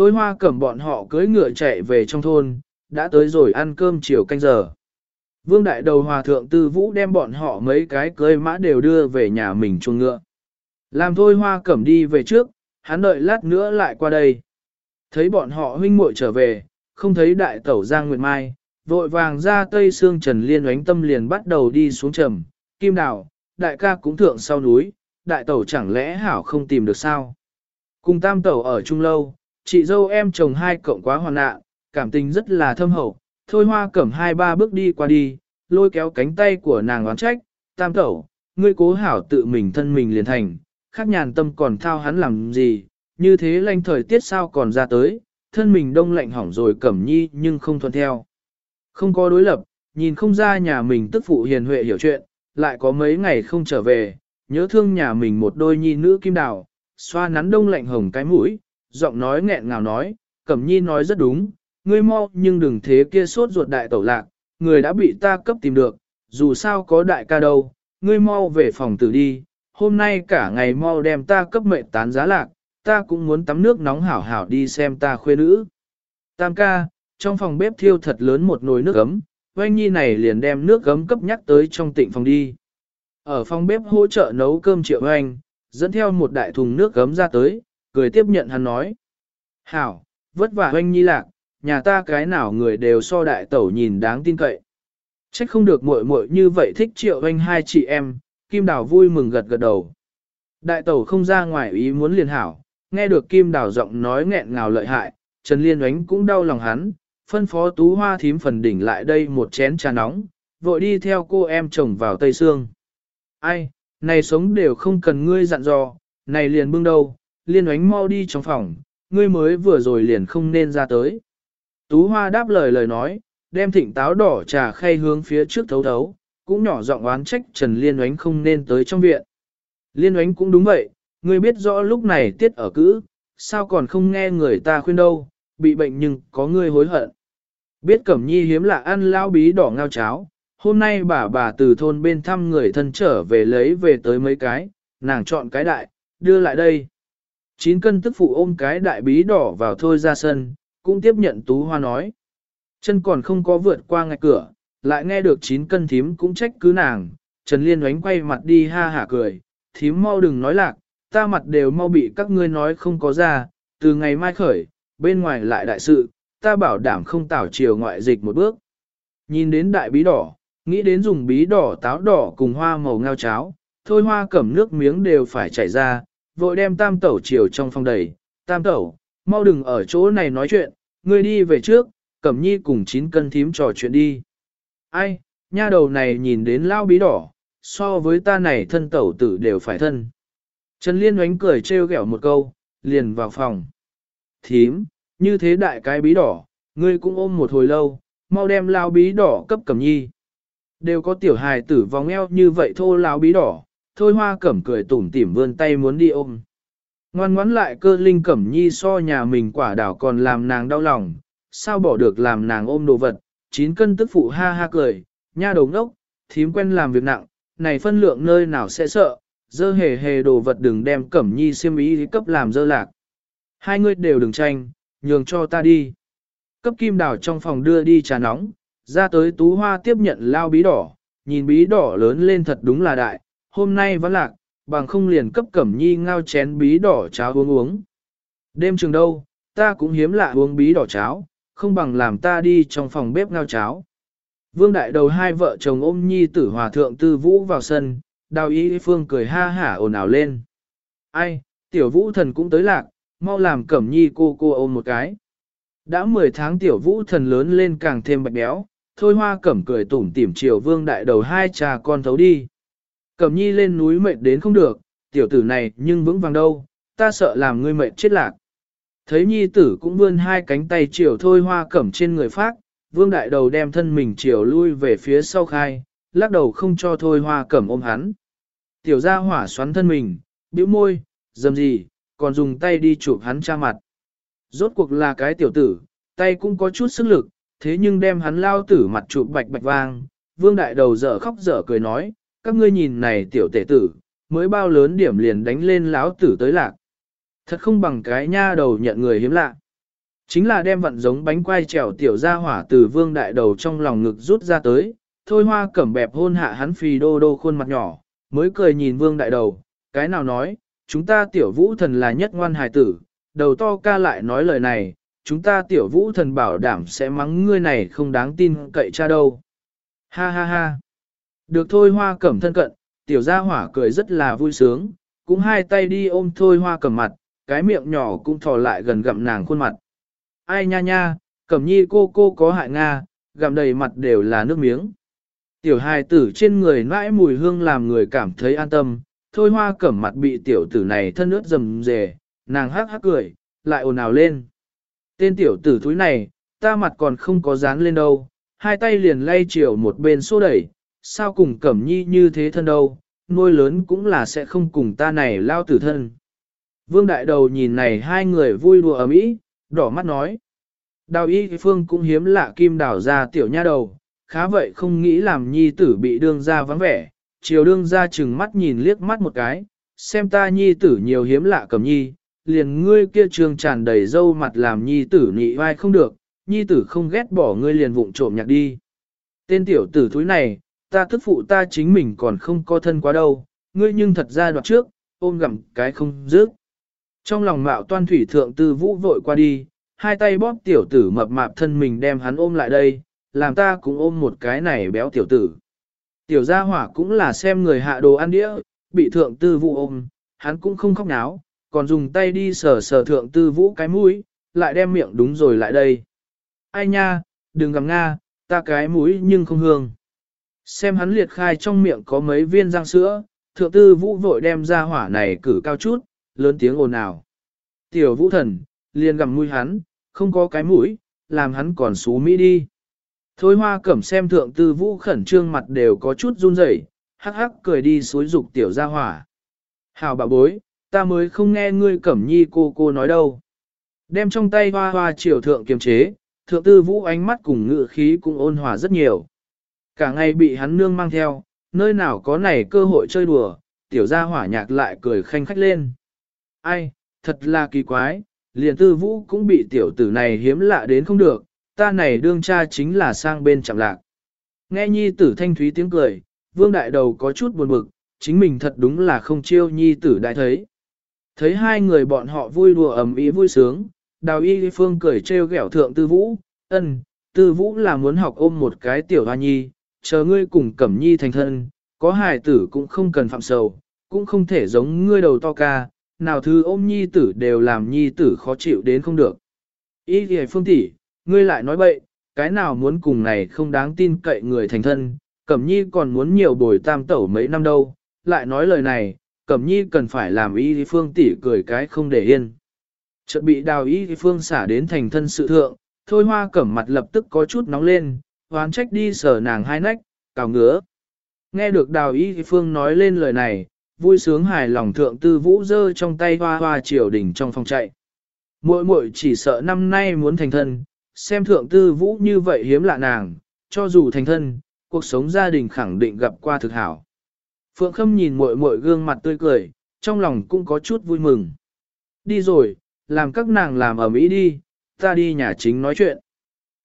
Thôi hoa cẩm bọn họ cưỡi ngựa chạy về trong thôn, đã tới rồi ăn cơm chiều canh giờ. Vương đại đầu hòa thượng tư vũ đem bọn họ mấy cái cưới mã đều đưa về nhà mình chuồng ngựa. Làm thôi hoa cẩm đi về trước, hắn đợi lát nữa lại qua đây. Thấy bọn họ huynh muội trở về, không thấy đại tẩu Giang Nguyệt Mai, vội vàng ra tây xương trần liên oánh tâm liền bắt đầu đi xuống trầm, kim đào, đại ca cũng thượng sau núi, đại tẩu chẳng lẽ hảo không tìm được sao. Cùng tam tẩu ở chung lâu, chị dâu em chồng hai cộng quá hoàn nạn, cảm tình rất là thâm hậu, thôi hoa cẩm hai ba bước đi qua đi, lôi kéo cánh tay của nàng oán trách, tam tẩu, ngươi cố hảo tự mình thân mình liền thành, khác nhàn tâm còn thao hắn làm gì, như thế lanh thời tiết sao còn ra tới, thân mình đông lạnh hỏng rồi cẩm nhi nhưng không thuận theo. Không có đối lập, nhìn không ra nhà mình tức phụ hiền huệ hiểu chuyện, lại có mấy ngày không trở về, nhớ thương nhà mình một đôi nhi nữ kim đào, xoa nắn đông lạnh hồng cái mũi, giọng nói nghẹn ngào nói, cẩm nhi nói rất đúng, ngươi mau nhưng đừng thế kia sốt ruột đại tẩu lạc, người đã bị ta cấp tìm được, dù sao có đại ca đâu, ngươi mau về phòng tử đi, hôm nay cả ngày mau đem ta cấp mệnh tán giá lạc, ta cũng muốn tắm nước nóng hảo hảo đi xem ta khuê nữ. Tam ca, trong phòng bếp thiêu thật lớn một nồi nước ấm, oanh nhi này liền đem nước gấm cấp nhắc tới trong tịnh phòng đi. Ở phòng bếp hỗ trợ nấu cơm triệu oanh, dẫn theo một đại thùng nước gấm ra tới, cười tiếp nhận hắn nói. Hảo, vất vả hoanh nhi lạc, nhà ta cái nào người đều so đại tẩu nhìn đáng tin cậy. Trách không được muội muội như vậy thích triệu hoanh hai chị em, Kim Đào vui mừng gật gật đầu. Đại tẩu không ra ngoài ý muốn liền hảo, nghe được Kim Đào giọng nói nghẹn ngào lợi hại, Trần Liên oánh cũng đau lòng hắn, phân phó tú hoa thím phần đỉnh lại đây một chén trà nóng, vội đi theo cô em chồng vào Tây Sương. Ai, này sống đều không cần ngươi dặn dò, này liền bưng đâu, liên oánh mau đi trong phòng, ngươi mới vừa rồi liền không nên ra tới. Tú hoa đáp lời lời nói, đem thịnh táo đỏ trà khay hướng phía trước thấu thấu, cũng nhỏ giọng oán trách Trần Liên oánh không nên tới trong viện. Liên oánh cũng đúng vậy, ngươi biết rõ lúc này tiết ở cữ, sao còn không nghe người ta khuyên đâu, bị bệnh nhưng có ngươi hối hận. Biết Cẩm Nhi hiếm lạ ăn lao bí đỏ ngao cháo, hôm nay bà bà từ thôn bên thăm người thân trở về lấy về tới mấy cái, nàng chọn cái đại, đưa lại đây. Chín cân tức phụ ôm cái đại bí đỏ vào thôi ra sân, cũng tiếp nhận tú hoa nói. Chân còn không có vượt qua ngạch cửa, lại nghe được chín cân thím cũng trách cứ nàng, Trần Liên oánh quay mặt đi ha hả cười, thím mau đừng nói lạc, ta mặt đều mau bị các ngươi nói không có ra, từ ngày mai khởi, bên ngoài lại đại sự, ta bảo đảm không tảo chiều ngoại dịch một bước. Nhìn đến đại bí đỏ, nghĩ đến dùng bí đỏ táo đỏ cùng hoa màu ngao cháo, thôi hoa cẩm nước miếng đều phải chảy ra, vội đem tam tẩu chiều trong phòng đầy, tam tẩu, mau đừng ở chỗ này nói chuyện, ngươi đi về trước, cẩm nhi cùng chín cân thím trò chuyện đi. Ai, nha đầu này nhìn đến lao bí đỏ, so với ta này thân tẩu tử đều phải thân. Trần Liên oánh cười trêu ghẹo một câu, liền vào phòng. Thím, như thế đại cái bí đỏ, ngươi cũng ôm một hồi lâu, mau đem lao bí đỏ cấp cẩm nhi. Đều có tiểu hài tử vòng eo như vậy thô lao bí đỏ, thôi hoa cẩm cười tủm tỉm vươn tay muốn đi ôm. Ngoan ngoãn lại cơ linh cẩm nhi so nhà mình quả đảo còn làm nàng đau lòng, sao bỏ được làm nàng ôm đồ vật, chín cân tức phụ ha ha cười, nha đầu ngốc, thím quen làm việc nặng, này phân lượng nơi nào sẽ sợ, dơ hề hề đồ vật đừng đem cẩm nhi siêm ý cấp làm dơ lạc. Hai người đều đừng tranh, nhường cho ta đi. Cấp kim đào trong phòng đưa đi trà nóng, ra tới tú hoa tiếp nhận lao bí đỏ, nhìn bí đỏ lớn lên thật đúng là đại, hôm nay vẫn lạc, bằng không liền cấp cẩm nhi ngao chén bí đỏ cháo uống uống. Đêm trường đâu, ta cũng hiếm lạ uống bí đỏ cháo, không bằng làm ta đi trong phòng bếp ngao cháo. Vương đại đầu hai vợ chồng ôm nhi tử hòa thượng tư vũ vào sân, đào ý phương cười ha hả ồn ào lên. Ai, tiểu vũ thần cũng tới lạc, mau làm cẩm nhi cô cô ôm một cái. Đã 10 tháng tiểu vũ thần lớn lên càng thêm bạch béo, thôi hoa cẩm cười tủm tỉm chiều vương đại đầu hai cha con thấu đi. Cẩm nhi lên núi mệt đến không được, tiểu tử này nhưng vững vàng đâu, ta sợ làm ngươi mệt chết lạc. Thấy nhi tử cũng vươn hai cánh tay chiều thôi hoa cẩm trên người phát, vương đại đầu đem thân mình chiều lui về phía sau khai, lắc đầu không cho thôi hoa cẩm ôm hắn. Tiểu gia hỏa xoắn thân mình, bĩu môi, dầm gì, còn dùng tay đi chụp hắn cha mặt. Rốt cuộc là cái tiểu tử, tay cũng có chút sức lực, thế nhưng đem hắn lao tử mặt chụp bạch bạch vang, vương đại đầu dở khóc dở cười nói, các ngươi nhìn này tiểu tể tử, mới bao lớn điểm liền đánh lên lão tử tới lạc. Thật không bằng cái nha đầu nhận người hiếm lạ. Chính là đem vận giống bánh quai trèo tiểu ra hỏa từ vương đại đầu trong lòng ngực rút ra tới, thôi hoa cẩm bẹp hôn hạ hắn phì đô đô khuôn mặt nhỏ, mới cười nhìn vương đại đầu, cái nào nói, chúng ta tiểu vũ thần là nhất ngoan hài tử, đầu to ca lại nói lời này, chúng ta tiểu vũ thần bảo đảm sẽ mắng ngươi này không đáng tin cậy cha đâu. Ha ha ha. Được thôi hoa cẩm thân cận, tiểu gia hỏa cười rất là vui sướng, cũng hai tay đi ôm thôi hoa cẩm mặt, cái miệng nhỏ cũng thò lại gần gặm nàng khuôn mặt. Ai nha nha, cẩm nhi cô cô có hại Nga, gặm đầy mặt đều là nước miếng. Tiểu hài tử trên người nãi mùi hương làm người cảm thấy an tâm, thôi hoa cẩm mặt bị tiểu tử này thân ướt rầm rề, nàng hắc hắc cười, lại ồn ào lên. Tên tiểu tử thúi này, ta mặt còn không có dán lên đâu, hai tay liền lay chiều một bên xô đẩy, sao cùng cẩm nhi như thế thân đâu, nuôi lớn cũng là sẽ không cùng ta này lao tử thân. Vương đại đầu nhìn này hai người vui đùa ở mỹ, đỏ mắt nói. Đào y phương cũng hiếm lạ kim đào ra tiểu nha đầu, khá vậy không nghĩ làm nhi tử bị đương ra vắng vẻ, chiều đương ra chừng mắt nhìn liếc mắt một cái, xem ta nhi tử nhiều hiếm lạ cầm nhi, liền ngươi kia trường tràn đầy dâu mặt làm nhi tử nị vai không được, nhi tử không ghét bỏ ngươi liền vụng trộm nhạc đi. Tên tiểu tử thúi này, ta thức phụ ta chính mình còn không có thân quá đâu, ngươi nhưng thật ra đoạt trước, ôm gặm cái không dứt. Trong lòng mạo toan thủy thượng tư vũ vội qua đi, hai tay bóp tiểu tử mập mạp thân mình đem hắn ôm lại đây, làm ta cũng ôm một cái này béo tiểu tử. Tiểu gia hỏa cũng là xem người hạ đồ ăn đĩa, bị thượng tư vũ ôm, hắn cũng không khóc náo, còn dùng tay đi sờ sờ thượng tư vũ cái mũi, lại đem miệng đúng rồi lại đây. Ai nha, đừng gặm nga, ta cái mũi nhưng không hương. Xem hắn liệt khai trong miệng có mấy viên răng sữa, thượng tư vũ vội đem ra hỏa này cử cao chút, lớn tiếng ồn ào. Tiểu vũ thần, liền gầm mũi hắn, không có cái mũi, làm hắn còn xú mỹ đi. Thôi hoa cẩm xem thượng tư vũ khẩn trương mặt đều có chút run rẩy, hắc hắc cười đi suối dục tiểu ra hỏa. Hào bà bối, ta mới không nghe ngươi cẩm nhi cô cô nói đâu. Đem trong tay hoa hoa triều thượng kiềm chế, thượng tư vũ ánh mắt cùng ngự khí cũng ôn hòa rất nhiều. Cả ngày bị hắn nương mang theo, nơi nào có này cơ hội chơi đùa, tiểu gia hỏa nhạc lại cười khanh khách lên. Ai, thật là kỳ quái, liền tư vũ cũng bị tiểu tử này hiếm lạ đến không được, ta này đương cha chính là sang bên chạm lạc. Nghe nhi tử thanh thúy tiếng cười, vương đại đầu có chút buồn bực, chính mình thật đúng là không chiêu nhi tử đại thấy. Thấy hai người bọn họ vui đùa ầm ĩ vui sướng, đào y phương cười trêu ghẹo thượng tư vũ, ân, tư vũ là muốn học ôm một cái tiểu hoa nhi, chờ ngươi cùng cẩm nhi thành thân, có hài tử cũng không cần phạm sầu, cũng không thể giống ngươi đầu to ca, nào thứ ôm nhi tử đều làm nhi tử khó chịu đến không được. Y thì phương tỷ, ngươi lại nói bậy, cái nào muốn cùng này không đáng tin cậy người thành thân, cẩm nhi còn muốn nhiều bồi tam tẩu mấy năm đâu, lại nói lời này, cẩm nhi cần phải làm y phương tỷ cười cái không để yên. Chợt bị đào y phương xả đến thành thân sự thượng, thôi hoa cẩm mặt lập tức có chút nóng lên, hoán trách đi sờ nàng hai nách, cào ngứa. Nghe được đào y phương nói lên lời này, vui sướng hài lòng thượng tư vũ dơ trong tay hoa hoa triều đỉnh trong phòng chạy. Muội muội chỉ sợ năm nay muốn thành thân, xem thượng tư vũ như vậy hiếm lạ nàng, cho dù thành thân, cuộc sống gia đình khẳng định gặp qua thực hảo. Phượng Khâm nhìn muội muội gương mặt tươi cười, trong lòng cũng có chút vui mừng. Đi rồi, làm các nàng làm ở Mỹ đi, ta đi nhà chính nói chuyện.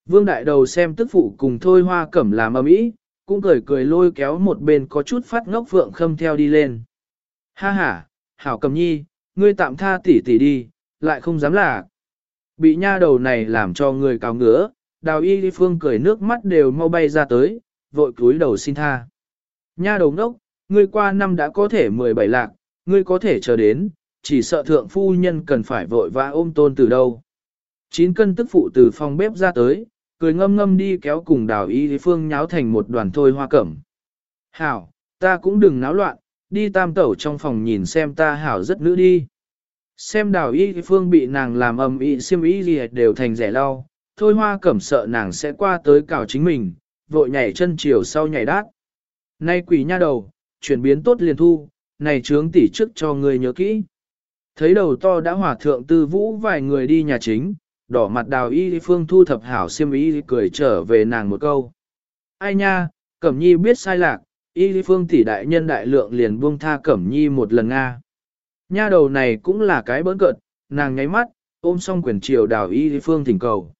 Vương Đại Đầu xem tức phụ cùng Thôi Hoa Cẩm làm ở Mỹ, cũng cười cười lôi kéo một bên có chút phát ngốc Phượng Khâm theo đi lên. Ha ha, Hảo cầm Nhi, ngươi tạm tha tỷ tỷ đi, lại không dám là. Bị nha đầu này làm cho người cao ngứa, đào y phương cười nước mắt đều mau bay ra tới, vội cúi đầu xin tha. Nha đầu ngốc, ngươi qua năm đã có thể 17 lạc, ngươi có thể chờ đến, chỉ sợ thượng phu nhân cần phải vội vã ôm tôn từ đâu. Chín cân tức phụ từ phòng bếp ra tới, cười ngâm ngâm đi kéo cùng đào y phương nháo thành một đoàn thôi hoa cẩm. Hảo, ta cũng đừng náo loạn, đi tam tẩu trong phòng nhìn xem ta hảo rất nữ đi. Xem đào y phương bị nàng làm ầm ĩ xiêm y gì đều thành rẻ lau, thôi hoa cẩm sợ nàng sẽ qua tới cào chính mình, vội nhảy chân chiều sau nhảy đát. Nay quỷ nha đầu, chuyển biến tốt liền thu, này trướng tỷ trước cho người nhớ kỹ. Thấy đầu to đã hỏa thượng tư vũ vài người đi nhà chính, đỏ mặt đào y phương thu thập hảo xiêm y cười trở về nàng một câu. Ai nha, Cẩm Nhi biết sai lạc, y phương tỷ đại nhân đại lượng liền buông tha Cẩm Nhi một lần Nga. Nha đầu này cũng là cái bỡn cợt, nàng nháy mắt, ôm xong quyền triều đào y phương thỉnh cầu.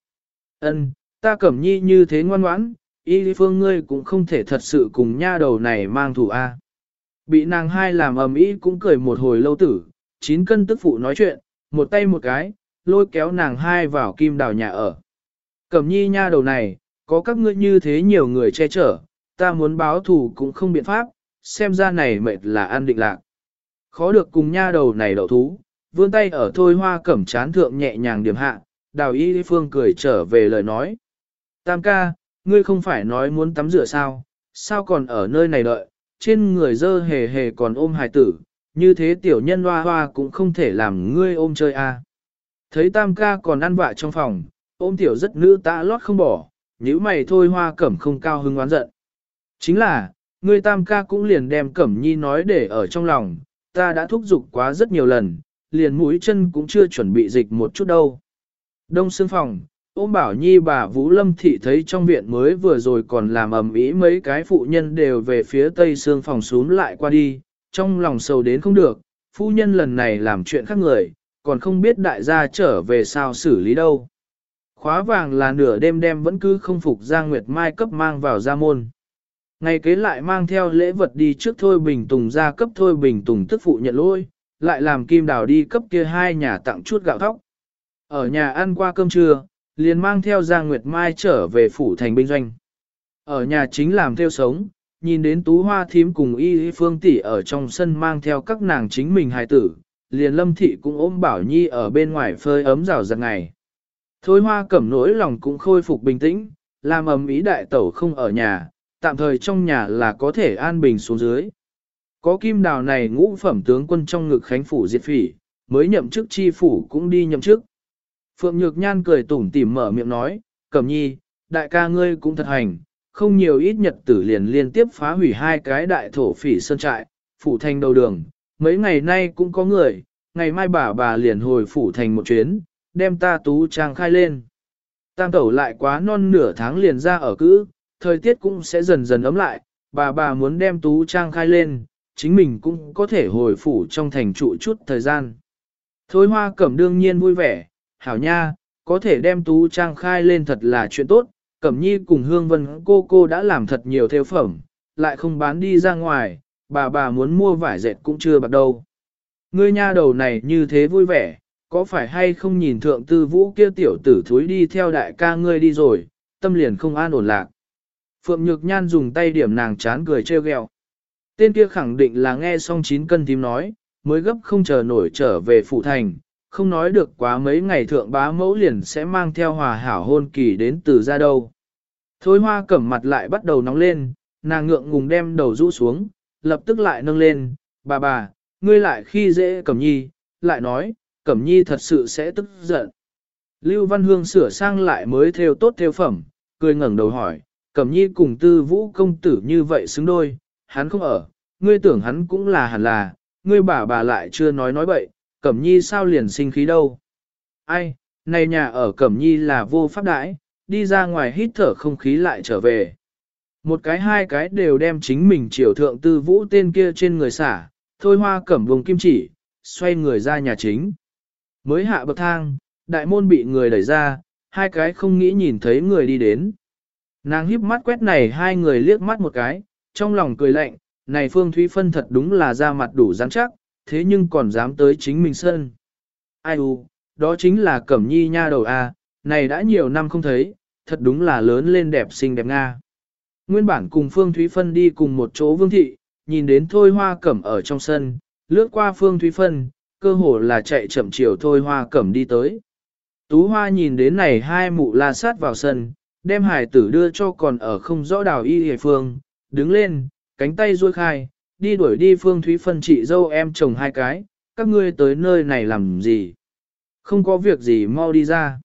Ân, ta cẩm nhi như thế ngoan ngoãn, y phương ngươi cũng không thể thật sự cùng nha đầu này mang thủ a. Bị nàng hai làm ầm ĩ cũng cười một hồi lâu tử, chín cân tức phụ nói chuyện, một tay một cái, lôi kéo nàng hai vào kim đào nhà ở. Cẩm nhi nha đầu này, có các ngươi như thế nhiều người che chở, ta muốn báo thù cũng không biện pháp, xem ra này mệt là an định lạc. Khó được cùng nha đầu này đậu thú, vươn tay ở thôi hoa cẩm chán thượng nhẹ nhàng điểm hạ, đào y phương cười trở về lời nói. Tam ca, ngươi không phải nói muốn tắm rửa sao, sao còn ở nơi này đợi, trên người dơ hề hề còn ôm hài tử, như thế tiểu nhân hoa hoa cũng không thể làm ngươi ôm chơi a. À. Thấy tam ca còn ăn vạ trong phòng, ôm tiểu rất nữ tạ lót không bỏ, nếu mày thôi hoa cẩm không cao hứng oán giận. Chính là, người tam ca cũng liền đem cẩm nhi nói để ở trong lòng, ta đã thúc giục quá rất nhiều lần, liền mũi chân cũng chưa chuẩn bị dịch một chút đâu. Đông xương phòng, ôm bảo nhi bà Vũ Lâm Thị thấy trong viện mới vừa rồi còn làm ầm ĩ mấy cái phụ nhân đều về phía tây xương phòng xuống lại qua đi, trong lòng sầu đến không được, phu nhân lần này làm chuyện khác người, còn không biết đại gia trở về sao xử lý đâu. Khóa vàng là nửa đêm đêm vẫn cứ không phục Giang Nguyệt Mai cấp mang vào gia môn. Ngày kế lại mang theo lễ vật đi trước Thôi Bình Tùng ra cấp Thôi Bình Tùng tức phụ nhận lôi, lại làm Kim Đào đi cấp kia hai nhà tặng chút gạo thóc. Ở nhà ăn qua cơm trưa, liền mang theo Giang Nguyệt Mai trở về phủ thành binh doanh. Ở nhà chính làm theo sống, nhìn đến tú hoa thím cùng y phương tỷ ở trong sân mang theo các nàng chính mình hài tử, liền lâm thị cũng ôm bảo nhi ở bên ngoài phơi ấm rào giật ngày. Thôi hoa cẩm nỗi lòng cũng khôi phục bình tĩnh, làm ầm ý đại tẩu không ở nhà, tạm thời trong nhà là có thể an bình xuống dưới. Có kim đào này ngũ phẩm tướng quân trong ngực khánh phủ diệt phỉ, mới nhậm chức chi phủ cũng đi nhậm chức. Phượng Nhược Nhan cười tủm tỉm mở miệng nói, Cẩm nhi, đại ca ngươi cũng thật hành, không nhiều ít nhật tử liền liên tiếp phá hủy hai cái đại thổ phỉ sơn trại, phủ thành đầu đường, mấy ngày nay cũng có người, ngày mai bà bà liền hồi phủ thành một chuyến, đem ta tú trang khai lên. Tam tẩu lại quá non nửa tháng liền ra ở cữ, thời tiết cũng sẽ dần dần ấm lại, bà bà muốn đem tú trang khai lên, chính mình cũng có thể hồi phủ trong thành trụ chút thời gian. Thôi hoa cẩm đương nhiên vui vẻ, hảo nha, có thể đem tú trang khai lên thật là chuyện tốt, cẩm nhi cùng hương vân cô cô đã làm thật nhiều theo phẩm, lại không bán đi ra ngoài, bà bà muốn mua vải dệt cũng chưa bạc đâu. Ngươi nha đầu này như thế vui vẻ, có phải hay không nhìn thượng tư vũ kia tiểu tử thúi đi theo đại ca ngươi đi rồi, tâm liền không an ổn lạc. Phượng Nhược Nhan dùng tay điểm nàng chán cười trêu ghẹo. Tên kia khẳng định là nghe xong chín cân tím nói, mới gấp không chờ nổi trở về phủ thành, không nói được quá mấy ngày thượng bá mẫu liền sẽ mang theo hòa hảo hôn kỳ đến từ ra đâu. Thôi hoa cẩm mặt lại bắt đầu nóng lên, nàng ngượng ngùng đem đầu rũ xuống, lập tức lại nâng lên, bà bà, ngươi lại khi dễ cẩm nhi, lại nói, cẩm nhi thật sự sẽ tức giận. Lưu Văn Hương sửa sang lại mới theo tốt theo phẩm, cười ngẩng đầu hỏi, cẩm nhi cùng tư vũ công tử như vậy xứng đôi, hắn không ở, ngươi tưởng hắn cũng là hẳn là, ngươi bà bà lại chưa nói nói bậy, cẩm nhi sao liền sinh khí đâu. Ai, này nhà ở cẩm nhi là vô pháp đãi, đi ra ngoài hít thở không khí lại trở về. Một cái hai cái đều đem chính mình triều thượng tư vũ tên kia trên người xả, thôi hoa cẩm vùng kim chỉ, xoay người ra nhà chính. Mới hạ bậc thang, đại môn bị người đẩy ra, hai cái không nghĩ nhìn thấy người đi đến. Nàng híp mắt quét này hai người liếc mắt một cái, trong lòng cười lạnh, này Phương Thúy Phân thật đúng là ra mặt đủ rắn chắc, thế nhưng còn dám tới chính mình sân. Ai u, đó chính là Cẩm Nhi nha đầu a, này đã nhiều năm không thấy, thật đúng là lớn lên đẹp xinh đẹp Nga. Nguyên bản cùng Phương Thúy Phân đi cùng một chỗ vương thị, nhìn đến Thôi Hoa Cẩm ở trong sân, lướt qua Phương Thúy Phân, cơ hồ là chạy chậm chiều Thôi Hoa Cẩm đi tới. Tú Hoa nhìn đến này hai mụ la sát vào sân, đem hải tử đưa cho còn ở không rõ đào y hề phương, đứng lên, cánh tay ruôi khai, đi đuổi đi Phương Thúy Phân chị dâu em chồng hai cái, các ngươi tới nơi này làm gì? Không có việc gì mau đi ra.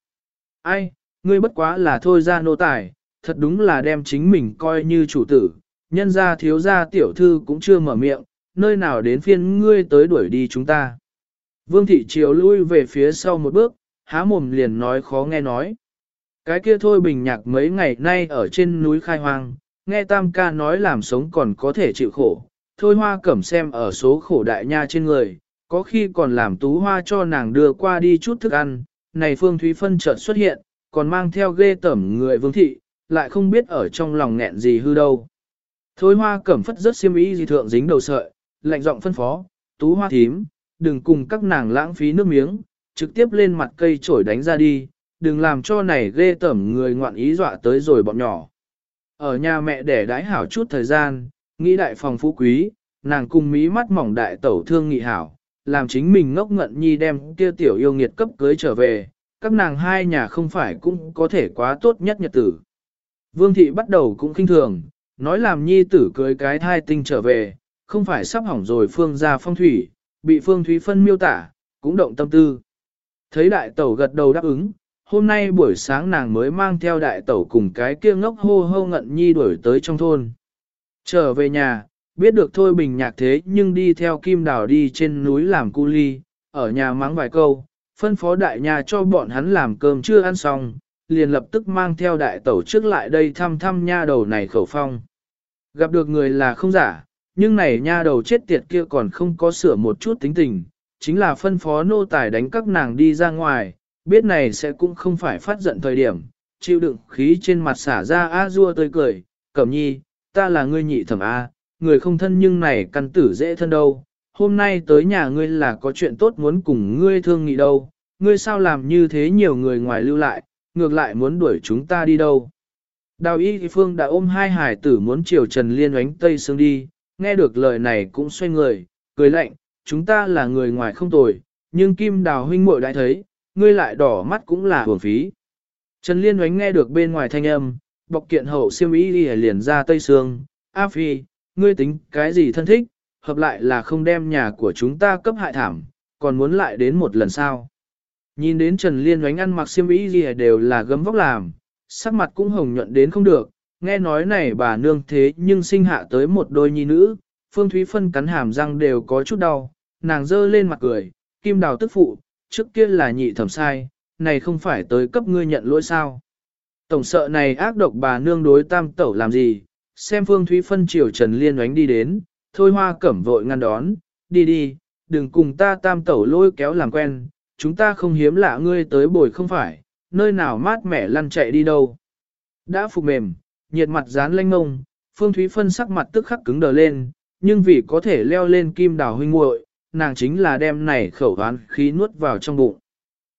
Ai, ngươi bất quá là thôi ra nô tài, thật đúng là đem chính mình coi như chủ tử, nhân ra thiếu gia tiểu thư cũng chưa mở miệng, nơi nào đến phiên ngươi tới đuổi đi chúng ta. Vương thị chiều lui về phía sau một bước, há mồm liền nói khó nghe nói. Cái kia thôi bình nhạc mấy ngày nay ở trên núi khai hoang, nghe tam ca nói làm sống còn có thể chịu khổ, thôi hoa cẩm xem ở số khổ đại nha trên người, có khi còn làm tú hoa cho nàng đưa qua đi chút thức ăn, này Phương Thúy Phân chợt xuất hiện, còn mang theo ghê tẩm người vương thị, lại không biết ở trong lòng nghẹn gì hư đâu. Thôi hoa cẩm phất rất xiêm ý gì thượng dính đầu sợi, lạnh giọng phân phó, tú hoa thím, đừng cùng các nàng lãng phí nước miếng, trực tiếp lên mặt cây trổi đánh ra đi, đừng làm cho này ghê tẩm người ngoạn ý dọa tới rồi bọn nhỏ. Ở nhà mẹ để đái hảo chút thời gian, nghĩ đại phòng phú quý, nàng cùng mí mắt mỏng đại tẩu thương nghị hảo, làm chính mình ngốc ngận nhi đem kia tiểu yêu nghiệt cấp cưới trở về, các nàng hai nhà không phải cũng có thể quá tốt nhất nhật tử. Vương thị bắt đầu cũng kinh thường, nói làm nhi tử cưới cái thai tinh trở về, không phải sắp hỏng rồi phương ra phong thủy, bị phương thúy phân miêu tả, cũng động tâm tư. Thấy đại tẩu gật đầu đáp ứng, hôm nay buổi sáng nàng mới mang theo đại tẩu cùng cái kia ngốc hô hô ngận nhi đuổi tới trong thôn. Trở về nhà, biết được thôi bình nhạc thế nhưng đi theo kim đào đi trên núi làm cu ly, ở nhà mắng vài câu, phân phó đại nhà cho bọn hắn làm cơm chưa ăn xong, liền lập tức mang theo đại tẩu trước lại đây thăm thăm nha đầu này khẩu phong. Gặp được người là không giả, nhưng này nha đầu chết tiệt kia còn không có sửa một chút tính tình, chính là phân phó nô tài đánh các nàng đi ra ngoài, biết này sẽ cũng không phải phát giận thời điểm, chịu đựng khí trên mặt xả ra a dua tươi cười, cẩm nhi, ta là ngươi nhị thẩm a, người không thân nhưng này căn tử dễ thân đâu, hôm nay tới nhà ngươi là có chuyện tốt muốn cùng ngươi thương nghị đâu, ngươi sao làm như thế nhiều người ngoài lưu lại, ngược lại muốn đuổi chúng ta đi đâu. Đào y phương đã ôm hai hải tử muốn chiều Trần Liên oánh Tây Sương đi, nghe được lời này cũng xoay người, cười lạnh, chúng ta là người ngoài không tồi, nhưng Kim Đào huynh muội đã thấy, ngươi lại đỏ mắt cũng là hưởng phí. Trần Liên oánh nghe được bên ngoài thanh âm, bọc kiện hậu siêm ý đi liền ra Tây Sương, A Phi, ngươi tính cái gì thân thích, hợp lại là không đem nhà của chúng ta cấp hại thảm, còn muốn lại đến một lần sao? Nhìn đến Trần Liên oánh ăn mặc xiêm y gì đều là gấm vóc làm, sắc mặt cũng hồng nhuận đến không được, nghe nói này bà nương thế nhưng sinh hạ tới một đôi nhi nữ, Phương Thúy Phân cắn hàm răng đều có chút đau, nàng dơ lên mặt cười, kim đào tức phụ, trước kia là nhị thẩm sai, này không phải tới cấp ngươi nhận lỗi sao. Tổng sợ này ác độc bà nương đối tam tẩu làm gì, xem Phương Thúy Phân chiều Trần Liên oánh đi đến, thôi hoa cẩm vội ngăn đón, đi đi, đừng cùng ta tam tẩu lôi kéo làm quen, chúng ta không hiếm lạ ngươi tới bồi không phải, nơi nào mát mẻ lăn chạy đi đâu. Đã phục mềm, nhiệt mặt dán lanh ngông, Phương Thúy Phân sắc mặt tức khắc cứng đờ lên, nhưng vì có thể leo lên kim đào huynh muội, nàng chính là đem này khẩu đoán khí nuốt vào trong bụng.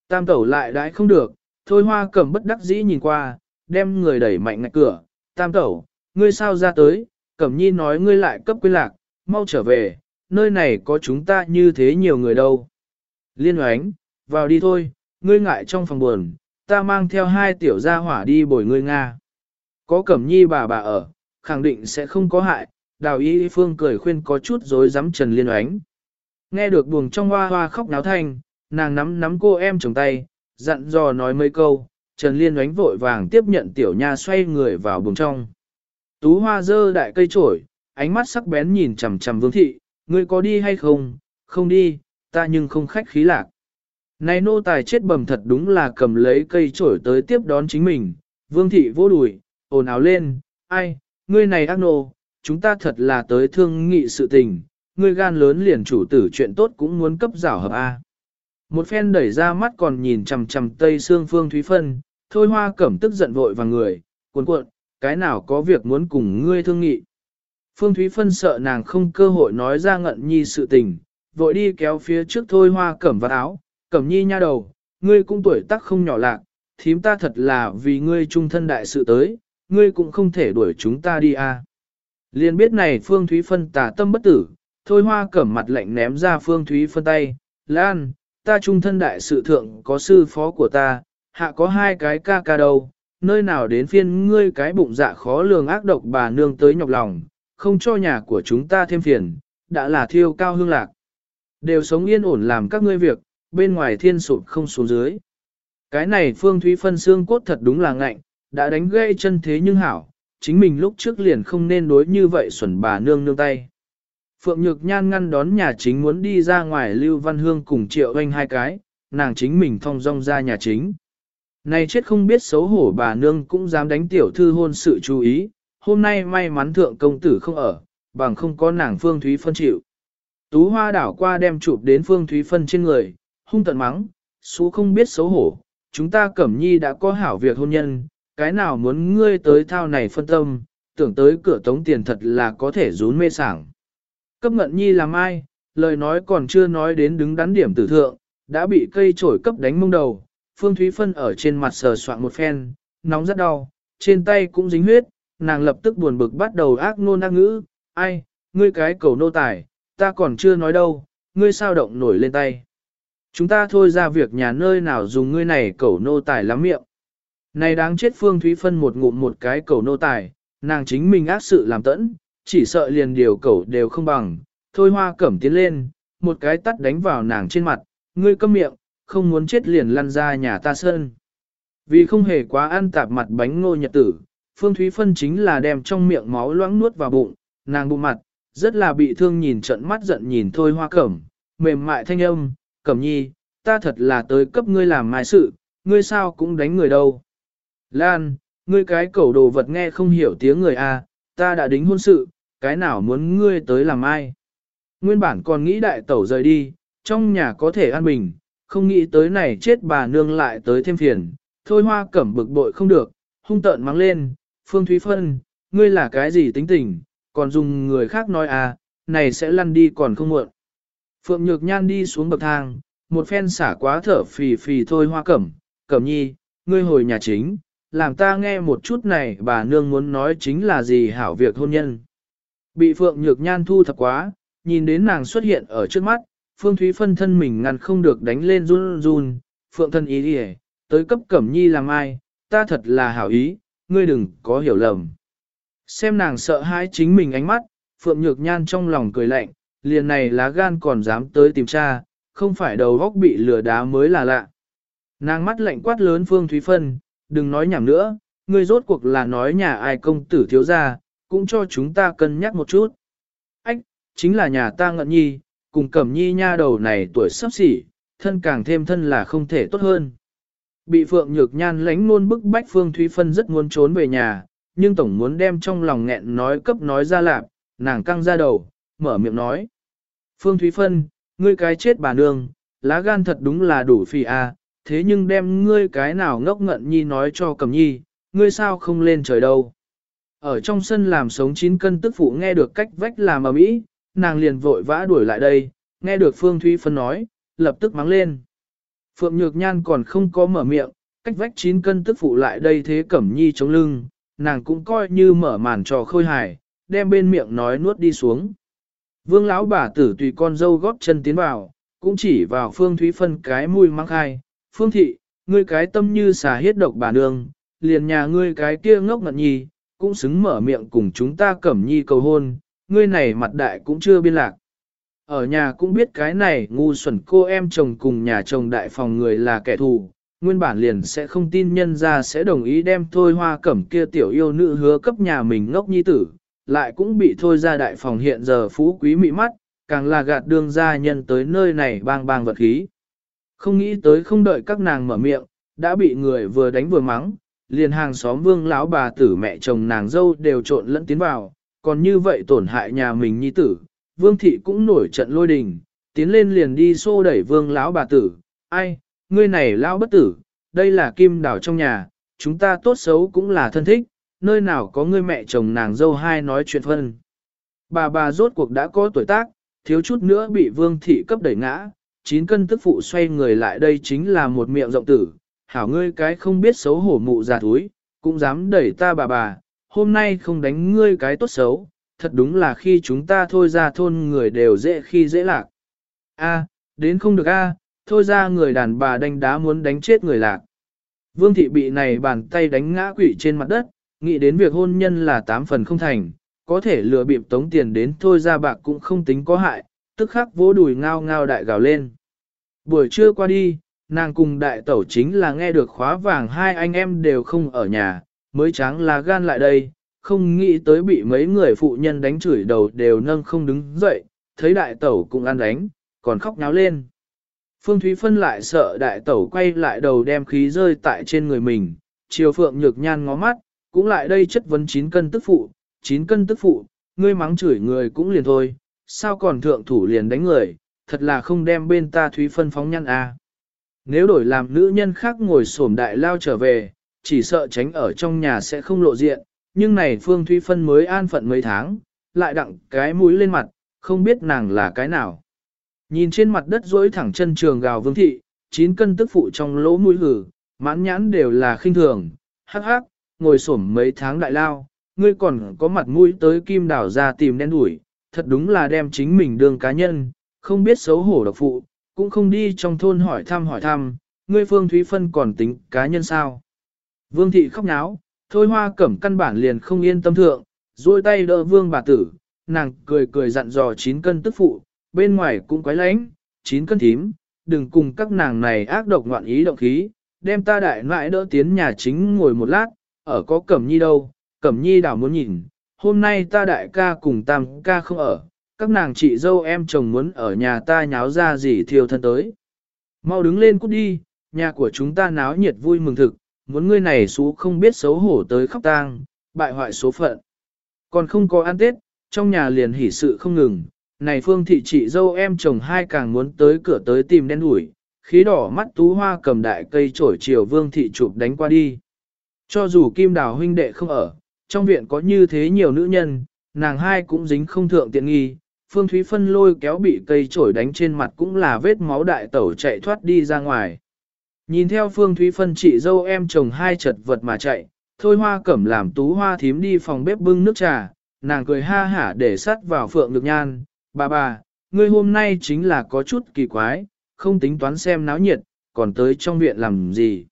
Tam tẩu lại đãi không được, thôi hoa cầm bất đắc dĩ nhìn qua, đem người đẩy mạnh ngạch cửa, tam tẩu, ngươi sao ra tới, cẩm nhi nói ngươi lại cấp quy lạc, mau trở về, nơi này có chúng ta như thế nhiều người đâu. Liên oánh, vào đi thôi, ngươi ngại trong phòng buồn, ta mang theo hai tiểu gia hỏa đi bồi ngươi Nga. Có cẩm nhi bà bà ở, khẳng định sẽ không có hại, đào y phương cười khuyên có chút dối dám Trần Liên oánh. Nghe được buồng trong hoa hoa khóc náo thanh, nàng nắm nắm cô em chồng tay, dặn dò nói mấy câu, Trần Liên oánh vội vàng tiếp nhận tiểu nha xoay người vào buồng trong. Tú hoa dơ đại cây trổi, ánh mắt sắc bén nhìn chằm chằm vương thị, ngươi có đi hay không, không đi, ta nhưng không khách khí lạc. Này nô tài chết bầm thật đúng là cầm lấy cây trổi tới tiếp đón chính mình, vương thị vô đùi, ồn ào lên, ai, ngươi này ác nô, chúng ta thật là tới thương nghị sự tình, ngươi gan lớn liền chủ tử chuyện tốt cũng muốn cấp rảo hợp A. Một phen đẩy ra mắt còn nhìn chằm chằm tây xương phương thúy phân, thôi hoa cẩm tức giận vội vào người, cuộn cuộn, cái nào có việc muốn cùng ngươi thương nghị. Phương Thúy Phân sợ nàng không cơ hội nói ra ngận nhi sự tình, vội đi kéo phía trước thôi hoa cẩm vào áo, cẩm nhi nha đầu, ngươi cũng tuổi tác không nhỏ lạc, thím ta thật là vì ngươi trung thân đại sự tới, ngươi cũng không thể đuổi chúng ta đi à. Liên biết này Phương Thúy Phân tà tâm bất tử, thôi hoa cẩm mặt lạnh ném ra Phương Thúy Phân tay, Lan, ta trung thân đại sự thượng có sư phó của ta, hạ có hai cái ca ca đâu, nơi nào đến phiên ngươi cái bụng dạ khó lường ác độc bà nương tới nhọc lòng, không cho nhà của chúng ta thêm phiền, đã là thiêu cao hương lạc. Đều sống yên ổn làm các ngươi việc, bên ngoài thiên sụp không xuống dưới. Cái này phương thúy phân xương cốt thật đúng là ngạnh, đã đánh gây chân thế nhưng hảo, chính mình lúc trước liền không nên đối như vậy xuẩn bà nương nương tay. Phượng Nhược Nhan ngăn đón nhà chính muốn đi ra ngoài Lưu Văn Hương cùng Triệu Anh hai cái, nàng chính mình thong dong ra nhà chính. Này chết không biết xấu hổ bà nương cũng dám đánh tiểu thư hôn sự chú ý, hôm nay may mắn thượng công tử không ở, bằng không có nàng Phương Thúy Phân chịu. Tú hoa đảo qua đem chụp đến Phương Thúy Phân trên người, hung tận mắng, số không biết xấu hổ, chúng ta cẩm nhi đã có hảo việc hôn nhân, cái nào muốn ngươi tới thao này phân tâm, tưởng tới cửa tống tiền thật là có thể rún mê sảng. Cấp ngận nhi làm ai, lời nói còn chưa nói đến đứng đắn điểm tử thượng, đã bị cây trổi cấp đánh mông đầu, Phương Thúy Phân ở trên mặt sờ soạn một phen, nóng rất đau, trên tay cũng dính huyết, nàng lập tức buồn bực bắt đầu ác nôn ác ngữ, ai, ngươi cái cầu nô tài, ta còn chưa nói đâu, ngươi sao động nổi lên tay. Chúng ta thôi ra việc nhà nơi nào dùng ngươi này cẩu nô tài lắm miệng. Này đáng chết Phương Thúy Phân một ngụm một cái cẩu nô tài, nàng chính mình ác sự làm tẫn, chỉ sợ liền điều cẩu đều không bằng, thôi hoa cẩm tiến lên, một cái tắt đánh vào nàng trên mặt, ngươi câm miệng, không muốn chết liền lăn ra nhà ta sơn. Vì không hề quá ăn tạp mặt bánh ngô nhật tử, Phương Thúy Phân chính là đem trong miệng máu loãng nuốt vào bụng, nàng bụng mặt, rất là bị thương nhìn trận mắt giận nhìn thôi hoa cẩm, mềm mại thanh âm, cẩm nhi, ta thật là tới cấp ngươi làm mai sự, ngươi sao cũng đánh người đâu. Lan, ngươi cái cẩu đồ vật nghe không hiểu tiếng người à, ta đã đính hôn sự, cái nào muốn ngươi tới làm ai. Nguyên bản còn nghĩ đại tẩu rời đi, trong nhà có thể an bình, không nghĩ tới này chết bà nương lại tới thêm phiền, thôi hoa cẩm bực bội không được, hung tợn mắng lên, Phương Thúy Phân, ngươi là cái gì tính tình, còn dùng người khác nói à, này sẽ lăn đi còn không muộn. Phượng Nhược Nhan đi xuống bậc thang, một phen xả quá thở phì phì thôi hoa cẩm, cẩm nhi, ngươi hồi nhà chính, làm ta nghe một chút này bà nương muốn nói chính là gì hảo việc hôn nhân. Bị Phượng Nhược Nhan thu thập quá, nhìn đến nàng xuất hiện ở trước mắt, Phương Thúy phân thân mình ngăn không được đánh lên run run, Phượng thân ý đi tới cấp Cẩm Nhi làm ai, ta thật là hảo ý, ngươi đừng có hiểu lầm. Xem nàng sợ hãi chính mình ánh mắt, Phượng Nhược Nhan trong lòng cười lạnh, liền này lá gan còn dám tới tìm cha, không phải đầu góc bị lừa đá mới là lạ. Nàng mắt lạnh quát lớn Phương Thúy Phân, đừng nói nhảm nữa, ngươi rốt cuộc là nói nhà ai công tử thiếu ra, cũng cho chúng ta cân nhắc một chút. Ách, chính là nhà ta ngận nhi, cùng cẩm nhi nha đầu này tuổi sắp xỉ, thân càng thêm thân là không thể tốt hơn. Bị Phượng Nhược Nhan lánh luôn bức bách Phương Thúy Phân rất muốn trốn về nhà, nhưng tổng muốn đem trong lòng nghẹn nói cấp nói ra lạp, nàng căng ra đầu, mở miệng nói. Phương Thúy Phân, ngươi cái chết bà nương, lá gan thật đúng là đủ phi a, à, thế nhưng đem ngươi cái nào ngốc ngận nhi nói cho cầm nhi, ngươi sao không lên trời đâu. Ở trong sân làm sống chín cân tức phụ nghe được cách vách làm ở mỹ, nàng liền vội vã đuổi lại đây, nghe được Phương Thúy Phân nói, lập tức mắng lên. Phượng Nhược Nhan còn không có mở miệng, cách vách chín cân tức phụ lại đây thế cẩm nhi chống lưng, nàng cũng coi như mở màn trò khôi hài, đem bên miệng nói nuốt đi xuống. Vương lão bà tử tùy con dâu góp chân tiến vào, cũng chỉ vào Phương Thúy Phân cái mùi mang khai, Phương Thị, ngươi cái tâm như xà hết độc bà nương, liền nhà ngươi cái kia ngốc ngật nhi, cũng xứng mở miệng cùng chúng ta cẩm nhi cầu hôn, ngươi này mặt đại cũng chưa biên lạc. Ở nhà cũng biết cái này ngu xuẩn cô em chồng cùng nhà chồng đại phòng người là kẻ thù, nguyên bản liền sẽ không tin nhân ra sẽ đồng ý đem thôi hoa cẩm kia tiểu yêu nữ hứa cấp nhà mình ngốc nhi tử, lại cũng bị thôi ra đại phòng hiện giờ phú quý mị mắt, càng là gạt đương gia nhân tới nơi này bang bang vật khí. Không nghĩ tới không đợi các nàng mở miệng, đã bị người vừa đánh vừa mắng, liền hàng xóm vương lão bà tử mẹ chồng nàng dâu đều trộn lẫn tiến vào, còn như vậy tổn hại nhà mình nhi tử, vương thị cũng nổi trận lôi đình, tiến lên liền đi xô đẩy vương lão bà tử, ai, ngươi này lão bất tử, đây là kim đảo trong nhà, chúng ta tốt xấu cũng là thân thích, nơi nào có ngươi mẹ chồng nàng dâu hai nói chuyện phân. Bà bà rốt cuộc đã có tuổi tác, thiếu chút nữa bị vương thị cấp đẩy ngã, chín cân tức phụ xoay người lại đây chính là một miệng rộng tử, hảo ngươi cái không biết xấu hổ mụ già thúi, cũng dám đẩy ta bà bà, hôm nay không đánh ngươi cái tốt xấu, thật đúng là khi chúng ta thôi ra thôn người đều dễ khi dễ lạc. A, đến không được a, thôi ra người đàn bà đánh đá muốn đánh chết người lạc. Vương thị bị này bàn tay đánh ngã quỷ trên mặt đất, nghĩ đến việc hôn nhân là tám phần không thành, có thể lừa bịp tống tiền đến thôi ra bạc cũng không tính có hại, tức khắc vỗ đùi ngao ngao đại gào lên. Buổi trưa qua đi, nàng cùng đại tẩu chính là nghe được khóa vàng hai anh em đều không ở nhà, mới tráng là gan lại đây, không nghĩ tới bị mấy người phụ nhân đánh chửi đầu đều nâng không đứng dậy, thấy đại tẩu cũng ăn đánh, còn khóc nháo lên. Phương Thúy Phân lại sợ đại tẩu quay lại đầu đem khí rơi tại trên người mình, chiều phượng nhược nhan ngó mắt, cũng lại đây chất vấn 9 cân tức phụ, 9 cân tức phụ, ngươi mắng chửi người cũng liền thôi, sao còn thượng thủ liền đánh người, thật là không đem bên ta Thúy Phân phóng nhăn à. Nếu đổi làm nữ nhân khác ngồi sổm đại lao trở về, chỉ sợ tránh ở trong nhà sẽ không lộ diện, nhưng này Phương Thúy Phân mới an phận mấy tháng, lại đặng cái mũi lên mặt, không biết nàng là cái nào. Nhìn trên mặt đất rỗi thẳng chân trường gào vương thị, chín cân tức phụ trong lỗ mũi hử, mãn nhãn đều là khinh thường, hắc hắc, ngồi xổm mấy tháng đại lao, ngươi còn có mặt mũi tới kim đảo ra tìm đen đuổi, thật đúng là đem chính mình đương cá nhân, không biết xấu hổ độc phụ, cũng không đi trong thôn hỏi thăm hỏi thăm, ngươi Phương Thúy Phân còn tính cá nhân sao. Vương thị khóc náo, thôi hoa cẩm căn bản liền không yên tâm thượng, duỗi tay đỡ vương bà tử, nàng cười cười dặn dò chín cân tức phụ, bên ngoài cũng quái lánh, chín cân thím, đừng cùng các nàng này ác độc ngoạn ý động khí, đem ta đại nãi đỡ tiến nhà chính ngồi một lát, ở có cẩm nhi đâu, cẩm nhi đảo muốn nhìn, hôm nay ta đại ca cùng tam ca không ở, các nàng chị dâu em chồng muốn ở nhà ta nháo ra gì thiêu thân tới. Mau đứng lên cút đi, nhà của chúng ta náo nhiệt vui mừng thực, muốn ngươi này xú không biết xấu hổ tới khóc tang, bại hoại số phận. Còn không có ăn tết, trong nhà liền hỉ sự không ngừng, này phương thị chị dâu em chồng hai càng muốn tới cửa tới tìm đen đuổi, khí đỏ mắt tú hoa cầm đại cây trổi chiều vương thị chụp đánh qua đi. Cho dù kim đào huynh đệ không ở, trong viện có như thế nhiều nữ nhân, nàng hai cũng dính không thượng tiện nghi, Phương Thúy Phân lôi kéo bị cây trổi đánh trên mặt cũng là vết máu đại tẩu chạy thoát đi ra ngoài. Nhìn theo Phương Thúy Phân chị dâu em chồng hai chật vật mà chạy, thôi hoa cẩm làm tú hoa thím đi phòng bếp bưng nước trà, nàng cười ha hả để sắt vào phượng được nhan, bà bà, ngươi hôm nay chính là có chút kỳ quái, không tính toán xem náo nhiệt, còn tới trong viện làm gì.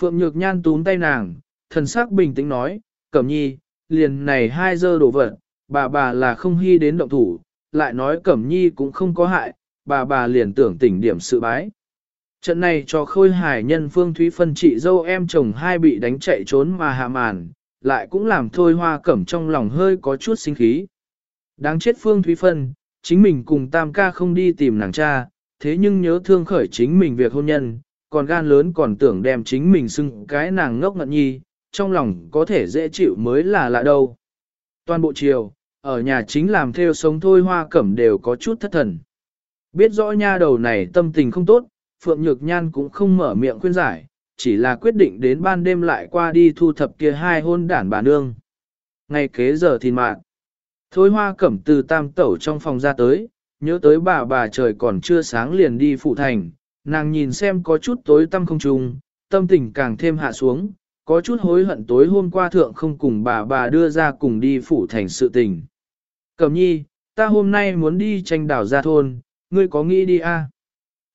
Phượng Nhược Nhan túm tay nàng, thần sắc bình tĩnh nói, Cẩm Nhi, liền này hai giờ đổ vật, bà bà là không hy đến động thủ, lại nói Cẩm Nhi cũng không có hại, bà bà liền tưởng tỉnh điểm sự bái. Trận này cho khôi hải nhân Phương Thúy phân trị dâu em chồng hai bị đánh chạy trốn mà hạ màn, lại cũng làm thôi hoa cẩm trong lòng hơi có chút sinh khí. Đáng chết Phương Thúy phân, chính mình cùng tam ca không đi tìm nàng cha, thế nhưng nhớ thương khởi chính mình việc hôn nhân, còn gan lớn còn tưởng đem chính mình xưng cái nàng ngốc ngận nhi, trong lòng có thể dễ chịu mới là lạ đâu. Toàn bộ chiều, ở nhà chính làm theo sống thôi hoa cẩm đều có chút thất thần. Biết rõ nha đầu này tâm tình không tốt, Phượng Nhược Nhan cũng không mở miệng khuyên giải, chỉ là quyết định đến ban đêm lại qua đi thu thập kia hai hôn đản bà nương. Ngày kế giờ thì mạng. Thôi hoa cẩm từ tam tẩu trong phòng ra tới, nhớ tới bà bà trời còn chưa sáng liền đi phụ thành, nàng nhìn xem có chút tối tâm không trùng, tâm tình càng thêm hạ xuống, có chút hối hận tối hôm qua thượng không cùng bà bà đưa ra cùng đi phủ thành sự tình. Cẩm nhi, ta hôm nay muốn đi tranh đảo ra thôn, ngươi có nghĩ đi a? À?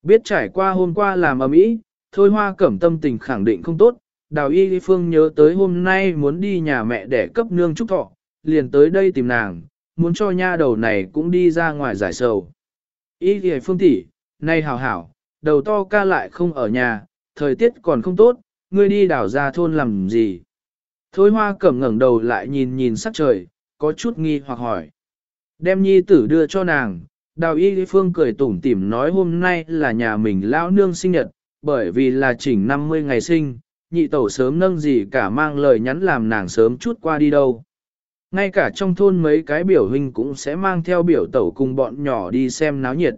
Biết trải qua hôm qua làm ở mỹ, thôi hoa cẩm tâm tình khẳng định không tốt, đào y phương nhớ tới hôm nay muốn đi nhà mẹ để cấp nương trúc thọ, liền tới đây tìm nàng, muốn cho nha đầu này cũng đi ra ngoài giải sầu. Y thì phương tỷ, nay hảo hảo, đầu to ca lại không ở nhà, thời tiết còn không tốt, ngươi đi đảo ra thôn làm gì? Thôi hoa cẩm ngẩng đầu lại nhìn nhìn sắc trời, có chút nghi hoặc hỏi. Đem nhi tử đưa cho nàng, đào y phương cười tủm tỉm nói hôm nay là nhà mình lão nương sinh nhật, bởi vì là chỉnh 50 ngày sinh, nhị tẩu sớm nâng gì cả mang lời nhắn làm nàng sớm chút qua đi đâu. Ngay cả trong thôn mấy cái biểu hình cũng sẽ mang theo biểu tẩu cùng bọn nhỏ đi xem náo nhiệt.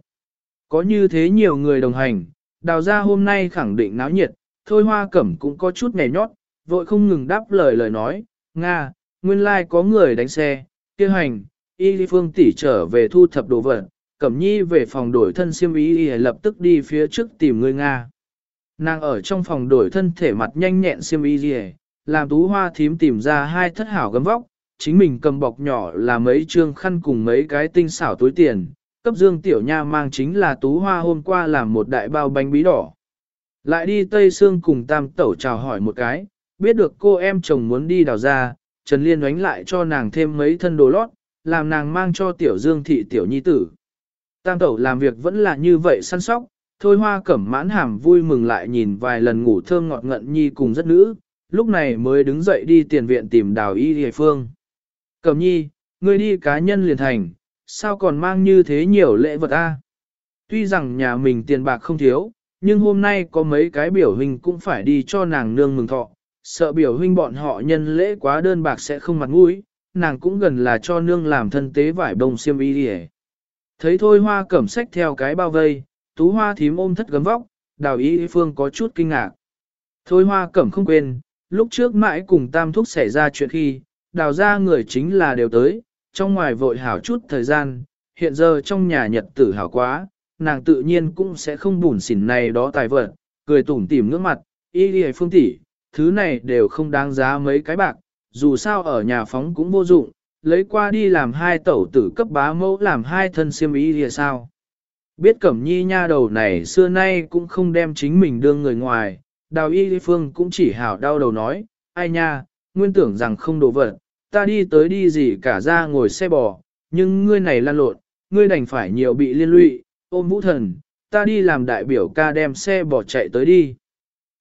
Có như thế nhiều người đồng hành, đào ra hôm nay khẳng định náo nhiệt, thôi hoa cẩm cũng có chút nhẹ nhót, vội không ngừng đáp lời lời nói, Nga, nguyên lai like có người đánh xe, kia hành, y phương tỷ trở về thu thập đồ vật, cẩm nhi về phòng đổi thân siêm ý y lập tức đi phía trước tìm người Nga. Nàng ở trong phòng đổi thân thể mặt nhanh nhẹn siêm y y làm tú hoa thím tìm ra hai thất hảo gấm vóc, chính mình cầm bọc nhỏ là mấy trương khăn cùng mấy cái tinh xảo túi tiền, cấp dương tiểu nha mang chính là tú hoa hôm qua làm một đại bao bánh bí đỏ. Lại đi Tây Sương cùng tam tẩu chào hỏi một cái, biết được cô em chồng muốn đi đào ra, Trần Liên đánh lại cho nàng thêm mấy thân đồ lót, làm nàng mang cho tiểu dương thị tiểu nhi tử. Tam tẩu làm việc vẫn là như vậy săn sóc, thôi hoa cẩm mãn hàm vui mừng lại nhìn vài lần ngủ thơm ngọt ngận nhi cùng rất nữ, lúc này mới đứng dậy đi tiền viện tìm đào y địa phương. Cẩm nhi, ngươi đi cá nhân liền thành, sao còn mang như thế nhiều lễ vật a? Tuy rằng nhà mình tiền bạc không thiếu, nhưng hôm nay có mấy cái biểu huynh cũng phải đi cho nàng nương mừng thọ, sợ biểu huynh bọn họ nhân lễ quá đơn bạc sẽ không mặt mũi, nàng cũng gần là cho nương làm thân tế vải bông xiêm y đi Thấy thôi hoa cẩm sách theo cái bao vây, tú hoa thím ôm thất gấm vóc, đào ý phương có chút kinh ngạc. Thôi hoa cẩm không quên, lúc trước mãi cùng tam thúc xảy ra chuyện khi, đào ra người chính là đều tới, trong ngoài vội hảo chút thời gian, hiện giờ trong nhà nhật tử hảo quá, nàng tự nhiên cũng sẽ không bùn xỉn này đó tài vật, cười tủm tỉm nước mặt, y đi phương tỷ, thứ này đều không đáng giá mấy cái bạc, dù sao ở nhà phóng cũng vô dụng, lấy qua đi làm hai tẩu tử cấp bá mẫu làm hai thân siêm y thì sao. Biết cẩm nhi nha đầu này xưa nay cũng không đem chính mình đương người ngoài, đào y phương cũng chỉ hảo đau đầu nói, ai nha, nguyên tưởng rằng không đồ vật, ta đi tới đi gì cả ra ngồi xe bò, nhưng ngươi này lan lộn, ngươi đành phải nhiều bị liên lụy, ôm vũ thần, ta đi làm đại biểu ca đem xe bò chạy tới đi.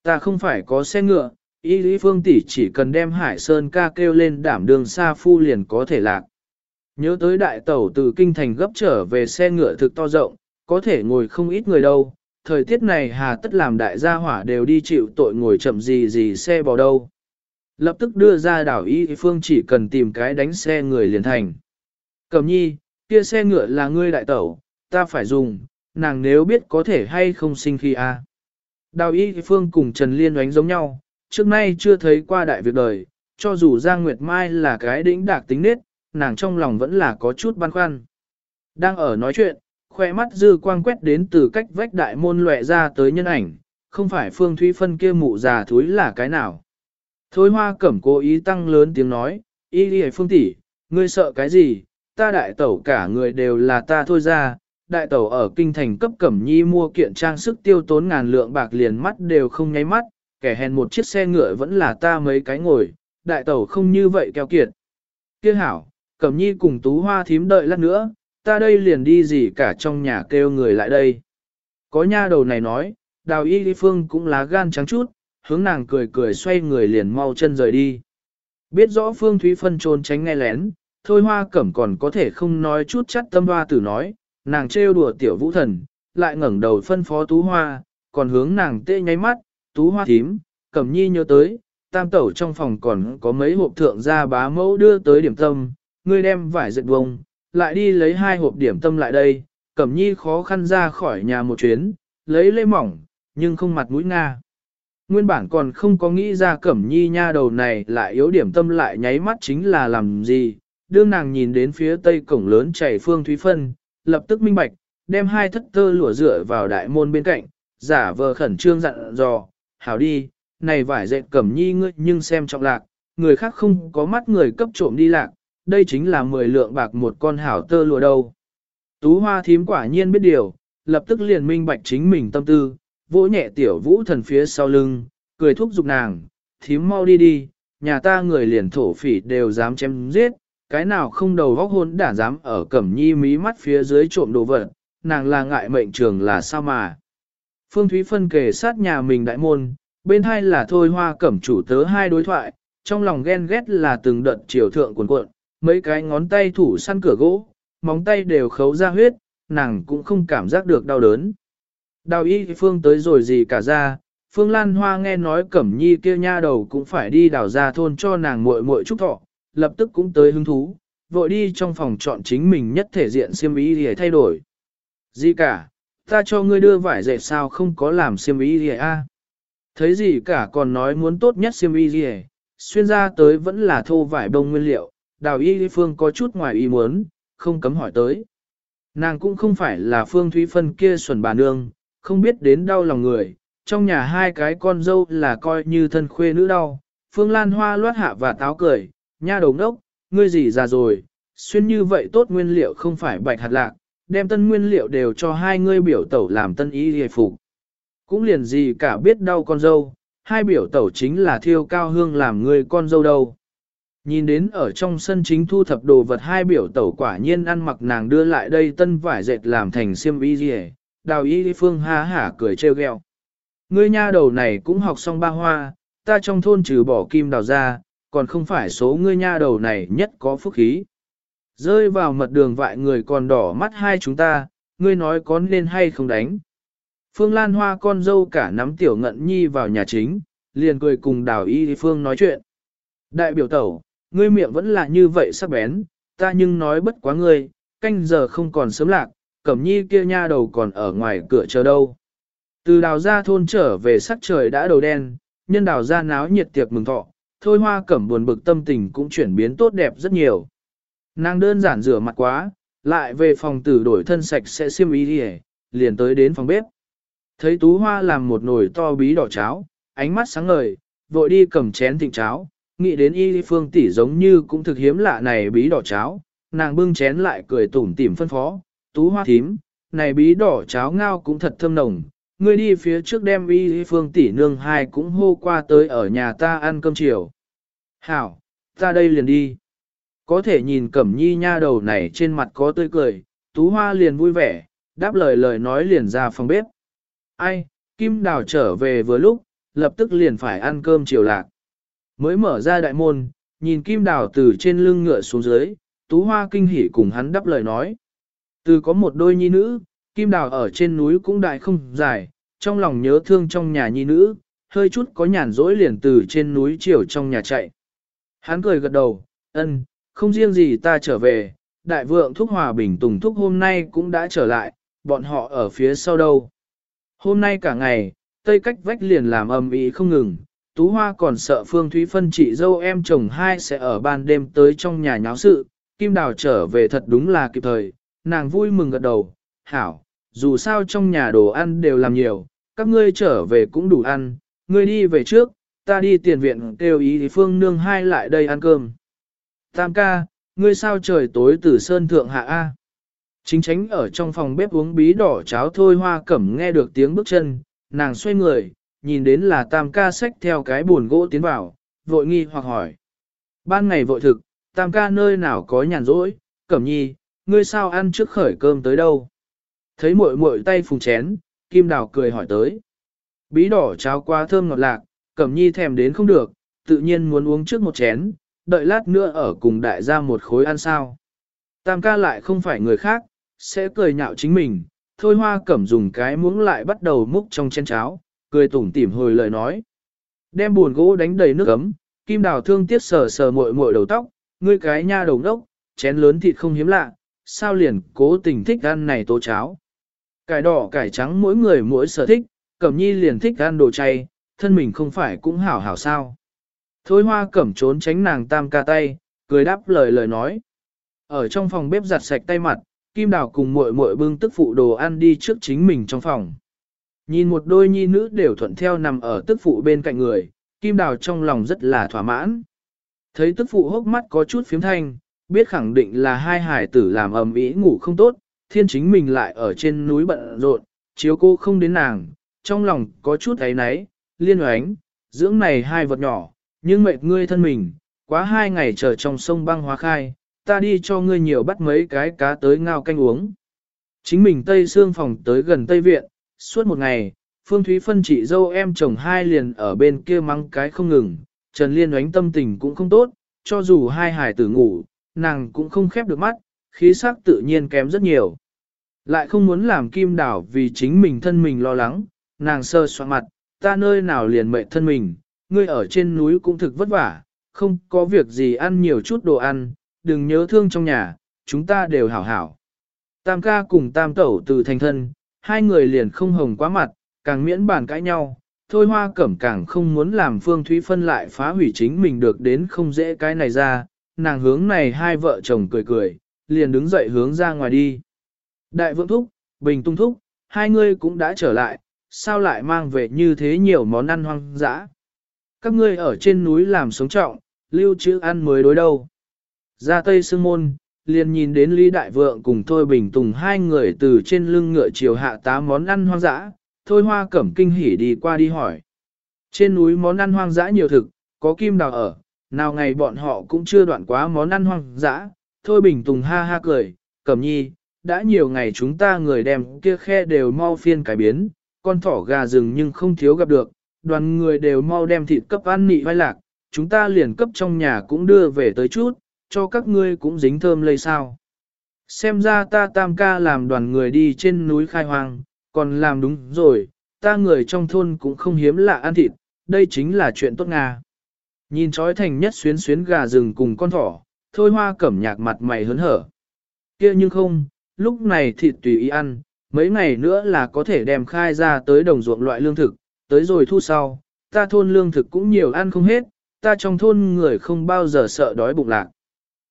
Ta không phải có xe ngựa, y lý phương tỷ chỉ cần đem hải sơn ca kêu lên đảm đường xa phu liền có thể lạc. Nhớ tới đại tẩu từ kinh thành gấp trở về xe ngựa thực to rộng, có thể ngồi không ít người đâu, thời tiết này hà tất làm đại gia hỏa đều đi chịu tội ngồi chậm gì gì xe bò đâu. Lập tức đưa ra đảo y phương chỉ cần tìm cái đánh xe người liền thành. Cẩm nhi, kia xe ngựa là ngươi đại tẩu, ta phải dùng, nàng nếu biết có thể hay không sinh khi a. Đào y phương cùng Trần Liên oánh giống nhau, trước nay chưa thấy qua đại việc đời, cho dù Giang Nguyệt Mai là cái đỉnh đạc tính nết, nàng trong lòng vẫn là có chút băn khoăn. Đang ở nói chuyện, khoe mắt dư quang quét đến từ cách vách đại môn lệ ra tới nhân ảnh, không phải Phương Thúy Phân kia mụ già thúi là cái nào. Thôi hoa cẩm cố ý tăng lớn tiếng nói, y đi phương tỷ, ngươi sợ cái gì, ta đại tẩu cả người đều là ta thôi ra, đại tẩu ở kinh thành cấp cẩm nhi mua kiện trang sức tiêu tốn ngàn lượng bạc liền mắt đều không nháy mắt, kẻ hèn một chiếc xe ngựa vẫn là ta mấy cái ngồi, đại tẩu không như vậy keo kiệt. Kia hảo, cẩm nhi cùng tú hoa thím đợi lát nữa, ta đây liền đi gì cả trong nhà kêu người lại đây. Có nha đầu này nói, đào y đi phương cũng lá gan trắng chút, hướng nàng cười cười xoay người liền mau chân rời đi. Biết rõ phương thúy phân trốn tránh nghe lén, thôi hoa cẩm còn có thể không nói chút chắc tâm hoa tử nói, nàng trêu đùa tiểu vũ thần, lại ngẩng đầu phân phó tú hoa, còn hướng nàng tê nháy mắt, tú hoa thím, cẩm nhi nhớ tới, tam tẩu trong phòng còn có mấy hộp thượng gia bá mẫu đưa tới điểm tâm, ngươi đem vải dệt bông, lại đi lấy hai hộp điểm tâm lại đây, cẩm nhi khó khăn ra khỏi nhà một chuyến, lấy lê mỏng, nhưng không mặt mũi nga. Nguyên bản còn không có nghĩ ra cẩm nhi nha đầu này lại yếu điểm tâm lại nháy mắt chính là làm gì, đương nàng nhìn đến phía tây cổng lớn chảy phương thúy phân, lập tức minh bạch, đem hai thất tơ lụa dựa vào đại môn bên cạnh, giả vờ khẩn trương dặn dò, hảo đi, này vải dệt cẩm nhi ngươi nhưng xem trọng lạc, người khác không có mắt người cấp trộm đi lạc, đây chính là 10 lượng bạc một con hảo tơ lụa đâu. Tú hoa thím quả nhiên biết điều, lập tức liền minh bạch chính mình tâm tư, vỗ nhẹ tiểu vũ thần phía sau lưng, cười thúc giục nàng, thím mau đi đi, nhà ta người liền thổ phỉ đều dám chém giết, cái nào không đầu góc hôn đã dám ở cẩm nhi mí mắt phía dưới trộm đồ vật, nàng là ngại mệnh trường là sao mà. Phương Thúy phân kề sát nhà mình đại môn, bên hai là thôi hoa cẩm chủ tớ hai đối thoại, trong lòng ghen ghét là từng đợt chiều thượng cuộn cuộn, mấy cái ngón tay thủ săn cửa gỗ, móng tay đều khấu ra huyết, nàng cũng không cảm giác được đau đớn. Đào y phương tới rồi gì cả ra, phương lan hoa nghe nói cẩm nhi kia nha đầu cũng phải đi đào ra thôn cho nàng muội muội trúc thọ, lập tức cũng tới hứng thú, vội đi trong phòng chọn chính mình nhất thể diện xiêm y để thay đổi. Gì cả, ta cho ngươi đưa vải dệt sao không có làm xiêm y gì a? Thấy gì cả còn nói muốn tốt nhất xiêm y gì xuyên ra tới vẫn là thô vải bông nguyên liệu, đào y phương có chút ngoài ý muốn, không cấm hỏi tới. Nàng cũng không phải là phương thúy phân kia xuẩn bà nương, không biết đến đau lòng người, trong nhà hai cái con dâu là coi như thân khuê nữ đau. Phương Lan Hoa loát hạ và táo cười, nha đầu ngốc, ngươi gì già rồi, xuyên như vậy tốt nguyên liệu không phải bạch hạt lạc, đem tân nguyên liệu đều cho hai ngươi biểu tẩu làm tân y hề phục. Cũng liền gì cả biết đau con dâu, hai biểu tẩu chính là thiêu cao hương làm ngươi con dâu đâu. Nhìn đến ở trong sân chính thu thập đồ vật hai biểu tẩu quả nhiên ăn mặc nàng đưa lại đây tân vải dệt làm thành xiêm y gì đào y phương ha hả cười trêu ghẹo. Ngươi nha đầu này cũng học xong ba hoa, ta trong thôn trừ bỏ kim đào ra, còn không phải số ngươi nha đầu này nhất có phúc khí. Rơi vào mật đường vại người còn đỏ mắt hai chúng ta, ngươi nói có nên hay không đánh. Phương Lan Hoa con dâu cả nắm tiểu ngận nhi vào nhà chính, liền cười cùng đào y phương nói chuyện. Đại biểu tẩu, ngươi miệng vẫn là như vậy sắc bén, ta nhưng nói bất quá ngươi, canh giờ không còn sớm lạc, cẩm nhi kia nha đầu còn ở ngoài cửa chờ đâu. Từ đào ra thôn trở về sắc trời đã đầu đen, nhân đào ra náo nhiệt tiệc mừng thọ, thôi hoa cẩm buồn bực tâm tình cũng chuyển biến tốt đẹp rất nhiều. Nàng đơn giản rửa mặt quá, lại về phòng tử đổi thân sạch sẽ xiêm y đi liền tới đến phòng bếp. Thấy tú hoa làm một nồi to bí đỏ cháo, ánh mắt sáng ngời, vội đi cầm chén thịnh cháo, nghĩ đến y phương tỷ giống như cũng thực hiếm lạ này bí đỏ cháo, nàng bưng chén lại cười tủm tỉm phân phó, tú hoa thím, này bí đỏ cháo ngao cũng thật thơm nồng, ngươi đi phía trước đem y phương tỷ nương hai cũng hô qua tới ở nhà ta ăn cơm chiều. Hảo, ta đây liền đi. Có thể nhìn cẩm nhi nha đầu này trên mặt có tươi cười, tú hoa liền vui vẻ, đáp lời lời nói liền ra phòng bếp. Ai, Kim Đào trở về vừa lúc, lập tức liền phải ăn cơm chiều lạc. Mới mở ra đại môn, nhìn Kim Đào từ trên lưng ngựa xuống dưới, Tú Hoa kinh hỉ cùng hắn đáp lời nói. Từ có một đôi nhi nữ, Kim Đào ở trên núi cũng đại không dài, trong lòng nhớ thương trong nhà nhi nữ, hơi chút có nhàn rỗi liền từ trên núi chiều trong nhà chạy. Hắn cười gật đầu, ân, không riêng gì ta trở về, đại vượng thúc hòa bình tùng thúc hôm nay cũng đã trở lại, bọn họ ở phía sau đâu. Hôm nay cả ngày, tây cách vách liền làm âm ý không ngừng, Tú Hoa còn sợ Phương Thúy Phân chị dâu em chồng hai sẽ ở ban đêm tới trong nhà nháo sự, Kim Đào trở về thật đúng là kịp thời, nàng vui mừng gật đầu, hảo, dù sao trong nhà đồ ăn đều làm nhiều, các ngươi trở về cũng đủ ăn, ngươi đi về trước, ta đi tiền viện kêu ý thì Phương Nương hai lại đây ăn cơm. Tam ca, ngươi sao trời tối từ sơn thượng hạ A. Chính tránh ở trong phòng bếp uống bí đỏ cháo thôi hoa cẩm nghe được tiếng bước chân, nàng xoay người, nhìn đến là tam ca xách theo cái buồn gỗ tiến vào, vội nghi hoặc hỏi. Ban ngày vội thực, tam ca nơi nào có nhàn rỗi, cẩm nhi, ngươi sao ăn trước khởi cơm tới đâu? Thấy muội muội tay phùng chén, kim đào cười hỏi tới. Bí đỏ cháo quá thơm ngọt lạc, cẩm nhi thèm đến không được, tự nhiên muốn uống trước một chén, đợi lát nữa ở cùng đại gia một khối ăn sao. Tam ca lại không phải người khác, sẽ cười nhạo chính mình, thôi hoa cẩm dùng cái muỗng lại bắt đầu múc trong chén cháo, cười tủm tỉm hồi lời nói. Đem buồn gỗ đánh đầy nước ấm, kim đào thương tiếc sờ sờ muội muội đầu tóc, ngươi cái nha đầu đốc, chén lớn thịt không hiếm lạ, sao liền cố tình thích ăn này tô cháo. Cải đỏ cải trắng mỗi người mỗi sở thích, cẩm nhi liền thích ăn đồ chay, thân mình không phải cũng hảo hảo sao. Thôi hoa cẩm trốn tránh nàng tam ca tay, cười đáp lời lời nói. Ở trong phòng bếp giặt sạch tay mặt, Kim Đào cùng muội muội bưng tức phụ đồ ăn đi trước chính mình trong phòng. Nhìn một đôi nhi nữ đều thuận theo nằm ở tức phụ bên cạnh người, Kim Đào trong lòng rất là thỏa mãn. Thấy tức phụ hốc mắt có chút phiếm thanh, biết khẳng định là hai hải tử làm ầm ĩ ngủ không tốt, thiên chính mình lại ở trên núi bận rộn, chiếu cô không đến nàng, trong lòng có chút ấy náy, liên oánh, dưỡng này hai vật nhỏ, nhưng mệt ngươi thân mình, quá hai ngày chờ trong sông băng hóa khai, ta đi cho ngươi nhiều bắt mấy cái cá tới ngao canh uống. Chính mình Tây Sương phòng tới gần Tây Viện, suốt một ngày, Phương Thúy phân chị dâu em chồng hai liền ở bên kia mắng cái không ngừng, Trần Liên oánh tâm tình cũng không tốt, cho dù hai hải tử ngủ, nàng cũng không khép được mắt, khí sắc tự nhiên kém rất nhiều. Lại không muốn làm kim đảo vì chính mình thân mình lo lắng, nàng sơ soạn mặt, ta nơi nào liền mệnh thân mình, ngươi ở trên núi cũng thực vất vả, không có việc gì ăn nhiều chút đồ ăn, đừng nhớ thương trong nhà, chúng ta đều hảo hảo. Tam ca cùng tam tẩu từ thành thân, hai người liền không hồng quá mặt, càng miễn bàn cãi nhau, thôi hoa cẩm càng không muốn làm Phương Thúy Phân lại phá hủy chính mình được đến không dễ cái này ra, nàng hướng này hai vợ chồng cười cười, liền đứng dậy hướng ra ngoài đi. Đại vượng thúc, bình tung thúc, hai ngươi cũng đã trở lại, sao lại mang về như thế nhiều món ăn hoang dã? Các ngươi ở trên núi làm sống trọng, lưu trữ ăn mới đối đâu. Ra Tây Sương Môn, liền nhìn đến Lý Đại Vượng cùng Thôi Bình Tùng hai người từ trên lưng ngựa chiều hạ tá món ăn hoang dã, Thôi Hoa Cẩm kinh hỉ đi qua đi hỏi. Trên núi món ăn hoang dã nhiều thực, có kim đào ở, nào ngày bọn họ cũng chưa đoạn quá món ăn hoang dã. Thôi Bình Tùng ha ha cười, Cẩm nhi, đã nhiều ngày chúng ta người đem kia khe đều mau phiên cải biến, con thỏ gà rừng nhưng không thiếu gặp được, đoàn người đều mau đem thịt cấp ăn nị vai lạc, chúng ta liền cấp trong nhà cũng đưa về tới chút, cho các ngươi cũng dính thơm lây sao. Xem ra ta tam ca làm đoàn người đi trên núi khai hoang, còn làm đúng rồi, ta người trong thôn cũng không hiếm lạ ăn thịt, đây chính là chuyện tốt Nga. Nhìn trói thành nhất xuyến xuyến gà rừng cùng con thỏ, thôi hoa cẩm nhạc mặt mày hớn hở. kia nhưng không, lúc này thịt tùy ý ăn, mấy ngày nữa là có thể đem khai ra tới đồng ruộng loại lương thực, tới rồi thu sau, ta thôn lương thực cũng nhiều ăn không hết, ta trong thôn người không bao giờ sợ đói bụng lạc.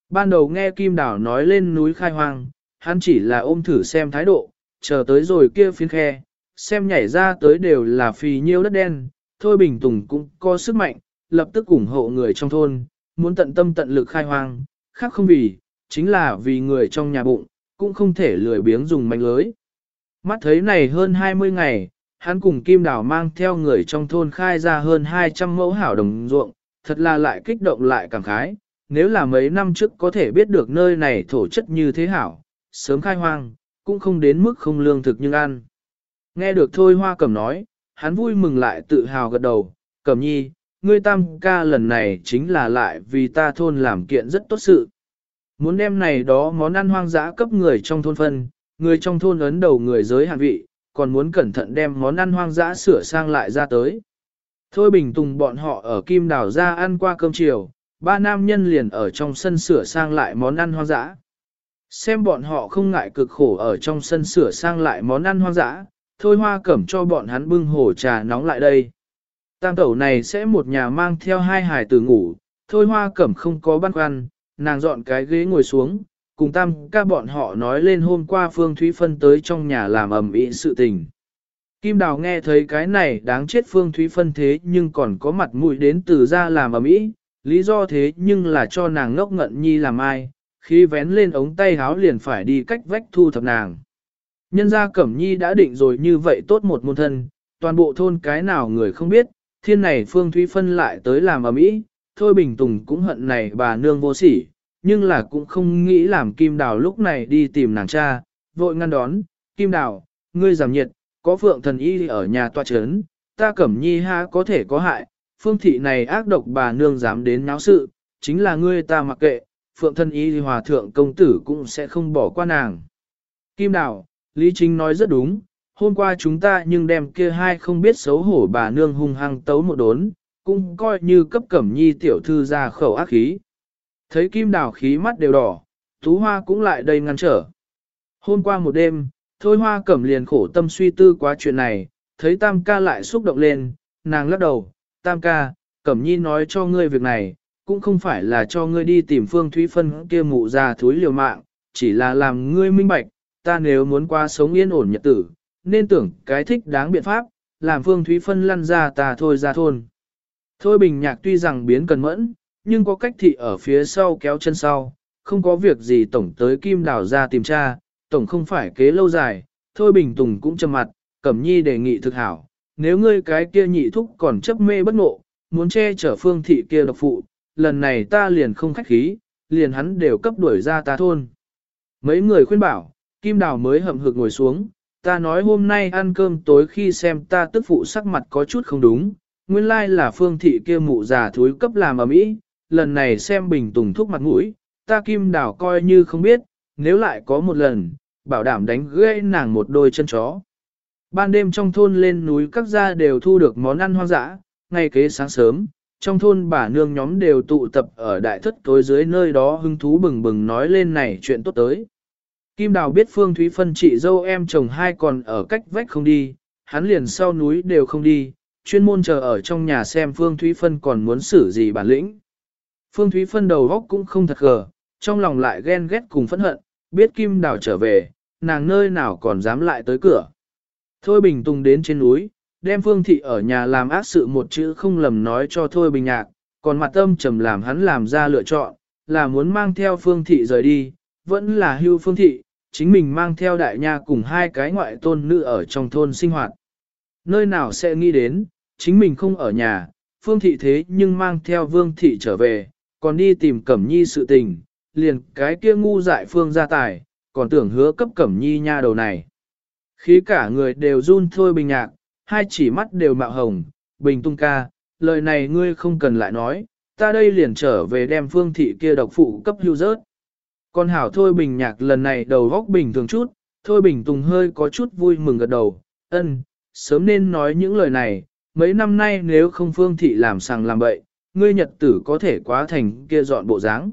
Ban đầu nghe Kim Đảo nói lên núi khai hoang, hắn chỉ là ôm thử xem thái độ, chờ tới rồi kia phiến khe, xem nhảy ra tới đều là phì nhiêu đất đen, thôi Bình Tùng cũng có sức mạnh, lập tức ủng hộ người trong thôn, muốn tận tâm tận lực khai hoang, khác không vì, chính là vì người trong nhà bụng, cũng không thể lười biếng dùng manh lưới. Mắt thấy này hơn 20 ngày, hắn cùng Kim Đào mang theo người trong thôn khai ra hơn 200 mẫu hảo đồng ruộng, thật là lại kích động lại cảm khái, nếu là mấy năm trước có thể biết được nơi này thổ chất như thế hảo, sớm khai hoang, cũng không đến mức không lương thực nhưng ăn. Nghe được thôi hoa cẩm nói, hắn vui mừng lại tự hào gật đầu, cẩm nhi, ngươi tam ca lần này chính là lại vì ta thôn làm kiện rất tốt sự. Muốn đem này đó món ăn hoang dã cấp người trong thôn phân, người trong thôn ấn đầu người giới hạn vị, còn muốn cẩn thận đem món ăn hoang dã sửa sang lại ra tới. Thôi bình tùng bọn họ ở Kim Đảo ra ăn qua cơm chiều, ba nam nhân liền ở trong sân sửa sang lại món ăn hoang dã. Xem bọn họ không ngại cực khổ ở trong sân sửa sang lại món ăn hoang dã, thôi hoa cẩm cho bọn hắn bưng hồ trà nóng lại đây. Tam tẩu này sẽ một nhà mang theo hai hải tử ngủ, thôi hoa cẩm không có băn khoăn, nàng dọn cái ghế ngồi xuống, cùng tam ca bọn họ nói lên hôm qua Phương Thúy Phân tới trong nhà làm ẩm ý sự tình. Kim Đào nghe thấy cái này đáng chết Phương Thúy Phân thế nhưng còn có mặt mũi đến từ ra làm ẩm ý, lý do thế nhưng là cho nàng ngốc ngận nhi làm ai, khi vén lên ống tay háo liền phải đi cách vách thu thập nàng. Nhân gia Cẩm Nhi đã định rồi như vậy tốt một môn thân, toàn bộ thôn cái nào người không biết, thiên này Phương Thúy Phân lại tới làm ở mỹ thôi Bình Tùng cũng hận này bà nương vô sỉ, nhưng là cũng không nghĩ làm Kim Đào lúc này đi tìm nàng cha, vội ngăn đón, Kim Đào, ngươi giảm nhiệt, có phượng thần y ở nhà tòa chấn, ta Cẩm Nhi ha có thể có hại, phương thị này ác độc bà nương dám đến náo sự, chính là ngươi ta mặc kệ, phượng thần y hòa thượng công tử cũng sẽ không bỏ qua nàng. Kim Đào, Lý Chính nói rất đúng, hôm qua chúng ta nhưng đem kia hai không biết xấu hổ bà nương hung hăng tấu một đốn, cũng coi như cấp cẩm nhi tiểu thư ra khẩu ác khí. Thấy Kim Đào khí mắt đều đỏ, Tú Hoa cũng lại đầy ngăn trở. Hôm qua một đêm, Thôi Hoa cẩm liền khổ tâm suy tư quá chuyện này, thấy Tam ca lại xúc động lên, nàng lắc đầu, Tam ca, cẩm nhi nói cho ngươi việc này, cũng không phải là cho ngươi đi tìm Phương Thúy Phân kia mụ già thúi liều mạng, chỉ là làm ngươi minh bạch, ta nếu muốn qua sống yên ổn nhật tử, nên tưởng cái thích đáng biện pháp, làm Phương Thúy Phân lăn ra ta thôi ra thôn. Thôi bình nhạc tuy rằng biến cần mẫn, nhưng có cách thị ở phía sau kéo chân sau, không có việc gì tổng tới kim đào ra tìm tra, tổng không phải kế lâu dài, thôi bình tùng cũng trầm mặt, cẩm nhi đề nghị thực hảo, nếu ngươi cái kia nhị thúc còn chấp mê bất ngộ, muốn che chở phương thị kia độc phụ, lần này ta liền không khách khí, liền hắn đều cấp đuổi ra ta thôn. Mấy người khuyên bảo, Kim Đào mới hậm hực ngồi xuống, ta nói hôm nay ăn cơm tối khi xem ta tức phụ sắc mặt có chút không đúng, nguyên lai là phương thị kia mụ già thúi cấp làm ở mỹ, lần này xem bình tùng thuốc mặt mũi, ta Kim Đào coi như không biết, nếu lại có một lần, bảo đảm đánh gãy nàng một đôi chân chó. Ban đêm trong thôn lên núi các gia đều thu được món ăn hoang dã, ngay kế sáng sớm, trong thôn bà nương nhóm đều tụ tập ở đại thất tối dưới nơi đó hưng thú bừng bừng nói lên này chuyện tốt tới. Kim Đào biết Phương Thúy Phân chị dâu em chồng hai còn ở cách vách không đi, hắn liền sau núi đều không đi, chuyên môn chờ ở trong nhà xem Phương Thúy Phân còn muốn xử gì bản lĩnh. Phương Thúy Phân đầu góc cũng không thật gờ, trong lòng lại ghen ghét cùng phẫn hận, biết Kim Đào trở về, nàng nơi nào còn dám lại tới cửa. Thôi Bình Tùng đến trên núi, đem Phương Thị ở nhà làm ác sự một chữ không lầm nói cho Thôi Bình Nhạc, còn mặt tâm trầm làm hắn làm ra lựa chọn, là muốn mang theo Phương Thị rời đi, vẫn là hưu Phương Thị, chính mình mang theo đại nha cùng hai cái ngoại tôn nữ ở trong thôn sinh hoạt. Nơi nào sẽ nghĩ đến, chính mình không ở nhà, Phương Thị thế nhưng mang theo Vương Thị trở về, còn đi tìm Cẩm Nhi sự tình, liền cái kia ngu dại Phương gia tài, còn tưởng hứa cấp Cẩm Nhi nha đầu này. Khí cả người đều run thôi bình nhạc, hai chỉ mắt đều mạo hồng, bình tung ca, lời này ngươi không cần lại nói, ta đây liền trở về đem phương thị kia độc phụ cấp hưu rớt. Con hảo thôi bình nhạc lần này đầu góc bình thường chút, thôi bình tùng hơi có chút vui mừng gật đầu, ân, sớm nên nói những lời này, mấy năm nay nếu không phương thị làm sàng làm bậy, ngươi nhật tử có thể quá thành kia dọn bộ dáng.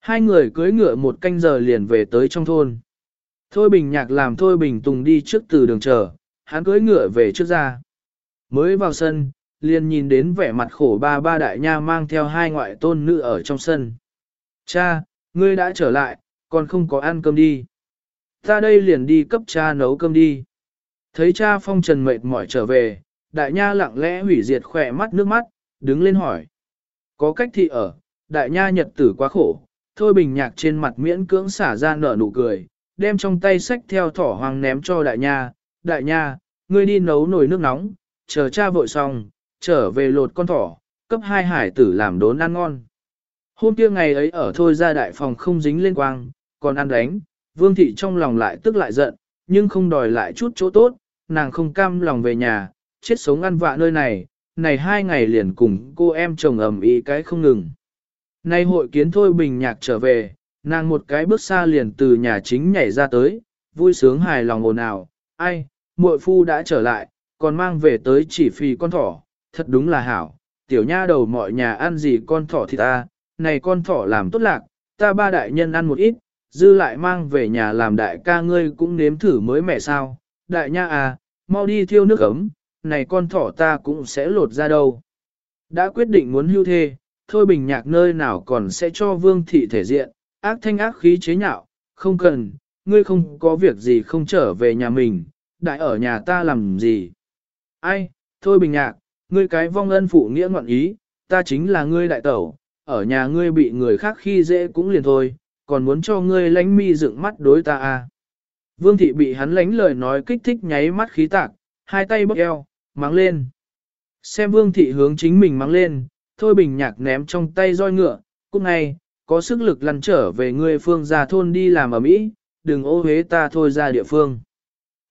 Hai người cưới ngựa một canh giờ liền về tới trong thôn. Thôi bình nhạc làm thôi bình tùng đi trước từ đường chờ, hắn cưỡi ngựa về trước ra. Mới vào sân, liền nhìn đến vẻ mặt khổ ba ba đại nha mang theo hai ngoại tôn nữ ở trong sân. Cha, ngươi đã trở lại, còn không có ăn cơm đi. Ta đây liền đi cấp cha nấu cơm đi. Thấy cha phong trần mệt mỏi trở về, đại nha lặng lẽ hủy diệt khỏe mắt nước mắt, đứng lên hỏi. Có cách thị ở, đại nha nhật tử quá khổ, thôi bình nhạc trên mặt miễn cưỡng xả ra nở nụ cười, đem trong tay sách theo thỏ hoàng ném cho đại nha. Đại nha, ngươi đi nấu nồi nước nóng, chờ cha vội xong, trở về lột con thỏ, cấp hai hải tử làm đốn ăn ngon. Hôm kia ngày ấy ở thôi ra đại phòng không dính lên quang, còn ăn đánh, vương thị trong lòng lại tức lại giận, nhưng không đòi lại chút chỗ tốt, nàng không cam lòng về nhà, chết sống ăn vạ nơi này, này hai ngày liền cùng cô em chồng ầm ý cái không ngừng. Nay hội kiến thôi bình nhạc trở về, nàng một cái bước xa liền từ nhà chính nhảy ra tới, vui sướng hài lòng ồn ào, ai, muội phu đã trở lại, còn mang về tới chỉ phì con thỏ, thật đúng là hảo, tiểu nha đầu mọi nhà ăn gì con thỏ thì ta, này con thỏ làm tốt lạc, ta ba đại nhân ăn một ít, dư lại mang về nhà làm đại ca ngươi cũng nếm thử mới mẹ sao, đại nha à, mau đi thiêu nước ấm, này con thỏ ta cũng sẽ lột ra đâu. Đã quyết định muốn hưu thê, thôi bình nhạc nơi nào còn sẽ cho vương thị thể diện, ác thanh ác khí chế nhạo, không cần, ngươi không có việc gì không trở về nhà mình, đại ở nhà ta làm gì. Ai, thôi bình nhạc, ngươi cái vong ân phụ nghĩa ngoạn ý, ta chính là ngươi đại tẩu, ở nhà ngươi bị người khác khi dễ cũng liền thôi, còn muốn cho ngươi lánh mi dựng mắt đối ta à. Vương thị bị hắn lánh lời nói kích thích nháy mắt khí tạc, hai tay bốc eo, mắng lên. Xem vương thị hướng chính mình mắng lên, thôi bình nhạc ném trong tay roi ngựa, cũng ngay, có sức lực lăn trở về ngươi phương ra thôn đi làm ở Mỹ, đừng ô hế ta thôi ra địa phương.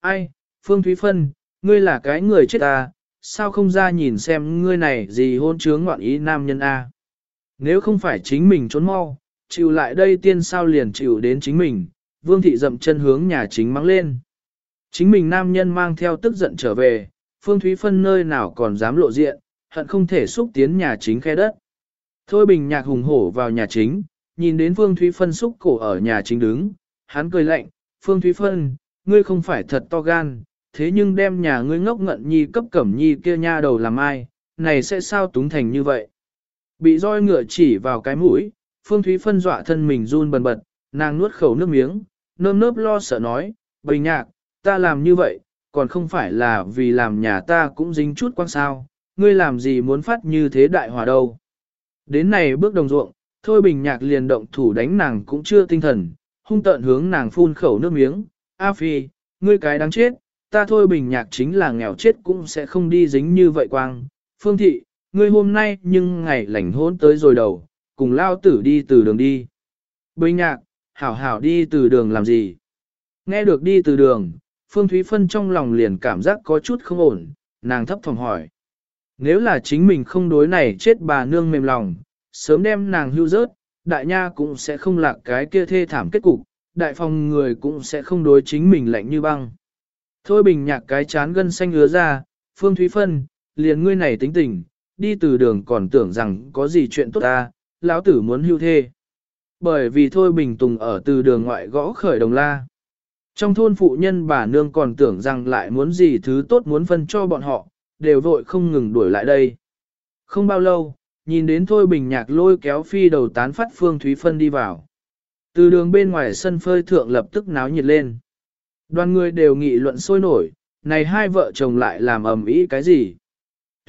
Ai, Phương Thúy Phân, ngươi là cái người chết ta, sao không ra nhìn xem ngươi này gì hôn chướng ngoạn ý nam nhân A. Nếu không phải chính mình trốn mau, chịu lại đây tiên sao liền chịu đến chính mình, vương thị dậm chân hướng nhà chính mắng lên. Chính mình nam nhân mang theo tức giận trở về, Phương Thúy Phân nơi nào còn dám lộ diện, hận không thể xúc tiến nhà chính khe đất. Thôi bình nhạc hùng hổ vào nhà chính, nhìn đến Phương Thúy Phân xúc cổ ở nhà chính đứng, hắn cười lạnh, Phương Thúy Phân, ngươi không phải thật to gan, thế nhưng đem nhà ngươi ngốc ngận nhi cấp cẩm nhi kia nha đầu làm ai, này sẽ sao túng thành như vậy. Bị roi ngựa chỉ vào cái mũi, Phương Thúy Phân dọa thân mình run bần bật, nàng nuốt khẩu nước miếng, nơm nớp lo sợ nói, bình nhạc, ta làm như vậy, còn không phải là vì làm nhà ta cũng dính chút quang sao, ngươi làm gì muốn phát như thế đại hòa đâu. Đến này bước đồng ruộng, thôi bình nhạc liền động thủ đánh nàng cũng chưa tinh thần, hung tợn hướng nàng phun khẩu nước miếng, A Phi, ngươi cái đáng chết, ta thôi bình nhạc chính là nghèo chết cũng sẽ không đi dính như vậy quang. Phương thị, ngươi hôm nay nhưng ngày lành hôn tới rồi đầu, cùng lao tử đi từ đường đi. Bình nhạc, hảo hảo đi từ đường làm gì? Nghe được đi từ đường, Phương Thúy Phân trong lòng liền cảm giác có chút không ổn, nàng thấp thỏm hỏi. Nếu là chính mình không đối này chết bà nương mềm lòng, sớm đem nàng hưu rớt, đại nha cũng sẽ không lạc cái kia thê thảm kết cục, đại phòng người cũng sẽ không đối chính mình lạnh như băng. Thôi bình nhạc cái chán gân xanh ứa ra, Phương Thúy Phân, liền ngươi này tính tình, đi từ đường còn tưởng rằng có gì chuyện tốt ta, lão tử muốn hưu thê. Bởi vì thôi bình tùng ở từ đường ngoại gõ khởi đồng la. Trong thôn phụ nhân bà nương còn tưởng rằng lại muốn gì thứ tốt muốn phân cho bọn họ, đều vội không ngừng đuổi lại đây. Không bao lâu, nhìn đến thôi bình nhạc lôi kéo phi đầu tán phát Phương Thúy Phân đi vào. Từ đường bên ngoài sân phơi thượng lập tức náo nhiệt lên. Đoàn người đều nghị luận sôi nổi, này hai vợ chồng lại làm ầm ĩ cái gì?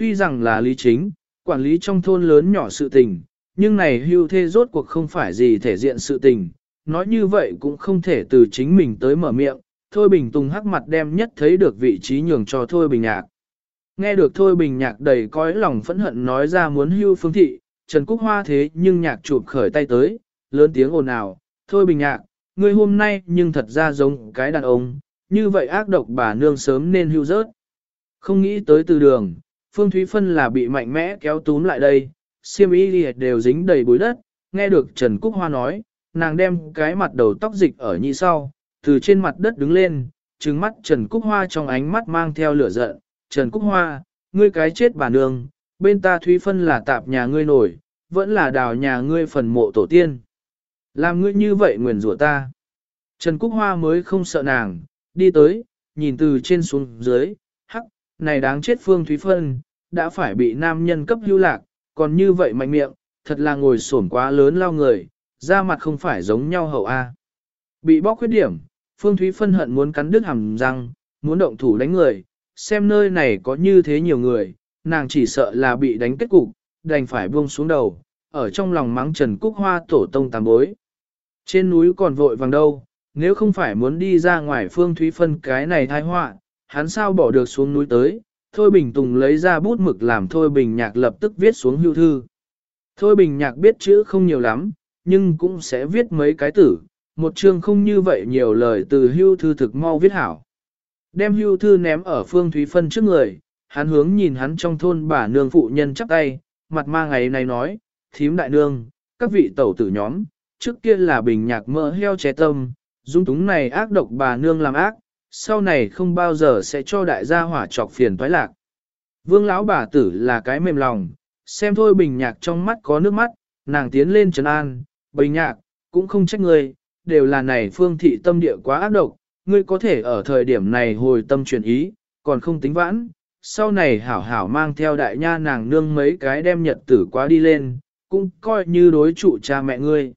Tuy rằng là lý chính, quản lý trong thôn lớn nhỏ sự tình, nhưng này hưu thê rốt cuộc không phải gì thể diện sự tình, nói như vậy cũng không thể từ chính mình tới mở miệng, Thôi Bình Tùng hắc mặt đem nhất thấy được vị trí nhường cho Thôi Bình Nhạc. Nghe được Thôi Bình Nhạc đầy cõi lòng phẫn hận nói ra muốn hưu phương thị, Trần Cúc Hoa thế nhưng nhạc chụp khởi tay tới, lớn tiếng ồn ào, Thôi Bình Nhạc, ngươi hôm nay nhưng thật ra giống cái đàn ông, như vậy ác độc bà nương sớm nên hưu rớt. Không nghĩ tới từ đường, Phương Thúy Phân là bị mạnh mẽ kéo túm lại đây, siêm y đều dính đầy bụi đất, nghe được Trần Cúc Hoa nói, nàng đem cái mặt đầu tóc dịch ở nhị sau, từ trên mặt đất đứng lên, trừng mắt Trần Cúc Hoa trong ánh mắt mang theo lửa giận, Trần Cúc Hoa, ngươi cái chết bà nương, bên ta Thúy Phân là tạp nhà ngươi nổi, vẫn là đào nhà ngươi phần mộ tổ tiên. Làm ngươi như vậy nguyền rủa ta. Trần Cúc Hoa mới không sợ nàng, đi tới, nhìn từ trên xuống dưới, này đáng chết Phương Thúy Phân, đã phải bị nam nhân cấp hưu lạc, còn như vậy mạnh miệng, thật là ngồi sổn quá lớn lao người, da mặt không phải giống nhau hậu A. Bị bóc khuyết điểm, Phương Thúy Phân hận muốn cắn đứt hàm răng, muốn động thủ đánh người, xem nơi này có như thế nhiều người, nàng chỉ sợ là bị đánh kết cục, đành phải buông xuống đầu, ở trong lòng mắng Trần Cúc Hoa tổ tông tám bối. Trên núi còn vội vàng đâu, nếu không phải muốn đi ra ngoài Phương Thúy Phân cái này thai họa, hắn sao bỏ được xuống núi tới, Thôi Bình Tùng lấy ra bút mực làm Thôi Bình Nhạc lập tức viết xuống hưu thư. Thôi Bình Nhạc biết chữ không nhiều lắm, nhưng cũng sẽ viết mấy cái tử, một chương không như vậy nhiều lời từ hưu thư thực mau viết hảo. Đem hưu thư ném ở Phương Thúy Phân trước người, hắn hướng nhìn hắn trong thôn bà nương phụ nhân chắp tay, mặt ma ngày này nói, thím đại nương, các vị tẩu tử nhóm, trước kia là bình nhạc mỡ heo trẻ tâm, dung túng này ác độc bà nương làm ác, sau này không bao giờ sẽ cho đại gia hỏa trọc phiền toái lạc. Vương lão bà tử là cái mềm lòng, xem thôi bình nhạc trong mắt có nước mắt, nàng tiến lên trấn an, bình nhạc, cũng không trách ngươi, đều là này phương thị tâm địa quá ác độc, ngươi có thể ở thời điểm này hồi tâm chuyển ý, còn không tính vãn, sau này hảo hảo mang theo đại nha nàng nương mấy cái đem nhật tử quá đi lên, cũng coi như đối trụ cha mẹ ngươi.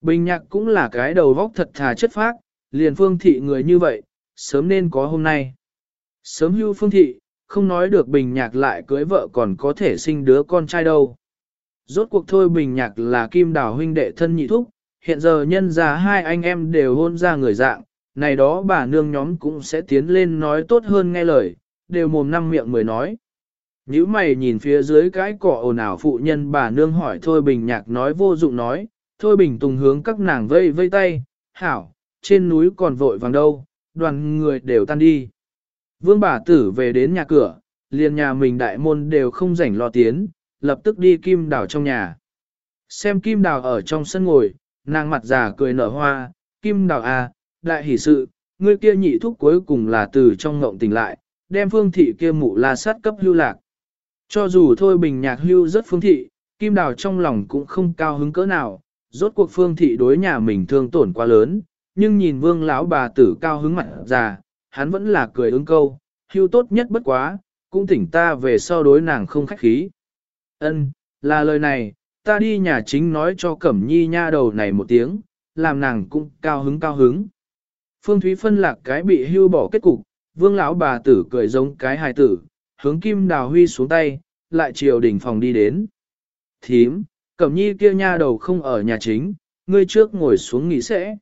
Bình nhạc cũng là cái đầu vóc thật thà chất phác, liền phương thị người như vậy, sớm nên có hôm nay. Sớm hưu phương thị, không nói được bình nhạc lại cưới vợ còn có thể sinh đứa con trai đâu. Rốt cuộc thôi bình nhạc là kim đào huynh đệ thân nhị thúc, hiện giờ nhân ra hai anh em đều hôn ra người dạng, này đó bà nương nhóm cũng sẽ tiến lên nói tốt hơn nghe lời, đều mồm năm miệng mới nói. Nếu mày nhìn phía dưới cái cỏ ồn ào phụ nhân bà nương hỏi Thôi Bình Nhạc nói vô dụng nói, Thôi Bình Tùng hướng các nàng vây vây tay, hảo, trên núi còn vội vàng đâu, đoàn người đều tan đi. Vương bà tử về đến nhà cửa, liền nhà mình đại môn đều không rảnh lo tiến, lập tức đi kim đào trong nhà. Xem kim đào ở trong sân ngồi, nàng mặt già cười nở hoa, kim đào à, đại hỷ sự, ngươi kia nhị thúc cuối cùng là từ trong ngộng tỉnh lại, đem phương thị kia mụ la sát cấp hưu lạc. Cho dù thôi bình nhạc hưu rất phương thị, kim đào trong lòng cũng không cao hứng cỡ nào, rốt cuộc phương thị đối nhà mình thương tổn quá lớn, nhưng nhìn vương lão bà tử cao hứng mặt già, hắn vẫn là cười ứng câu, hưu tốt nhất bất quá, cũng tỉnh ta về sau đối nàng không khách khí. Ân, là lời này, ta đi nhà chính nói cho Cẩm Nhi nha đầu này một tiếng, làm nàng cũng cao hứng cao hứng. Phương Thúy phân lạc cái bị hưu bỏ kết cục, vương lão bà tử cười giống cái hài tử, hướng kim đào huy xuống tay, lại chiều đỉnh phòng đi đến. Thím, Cẩm Nhi kia nha đầu không ở nhà chính, ngươi trước ngồi xuống nghỉ sẽ.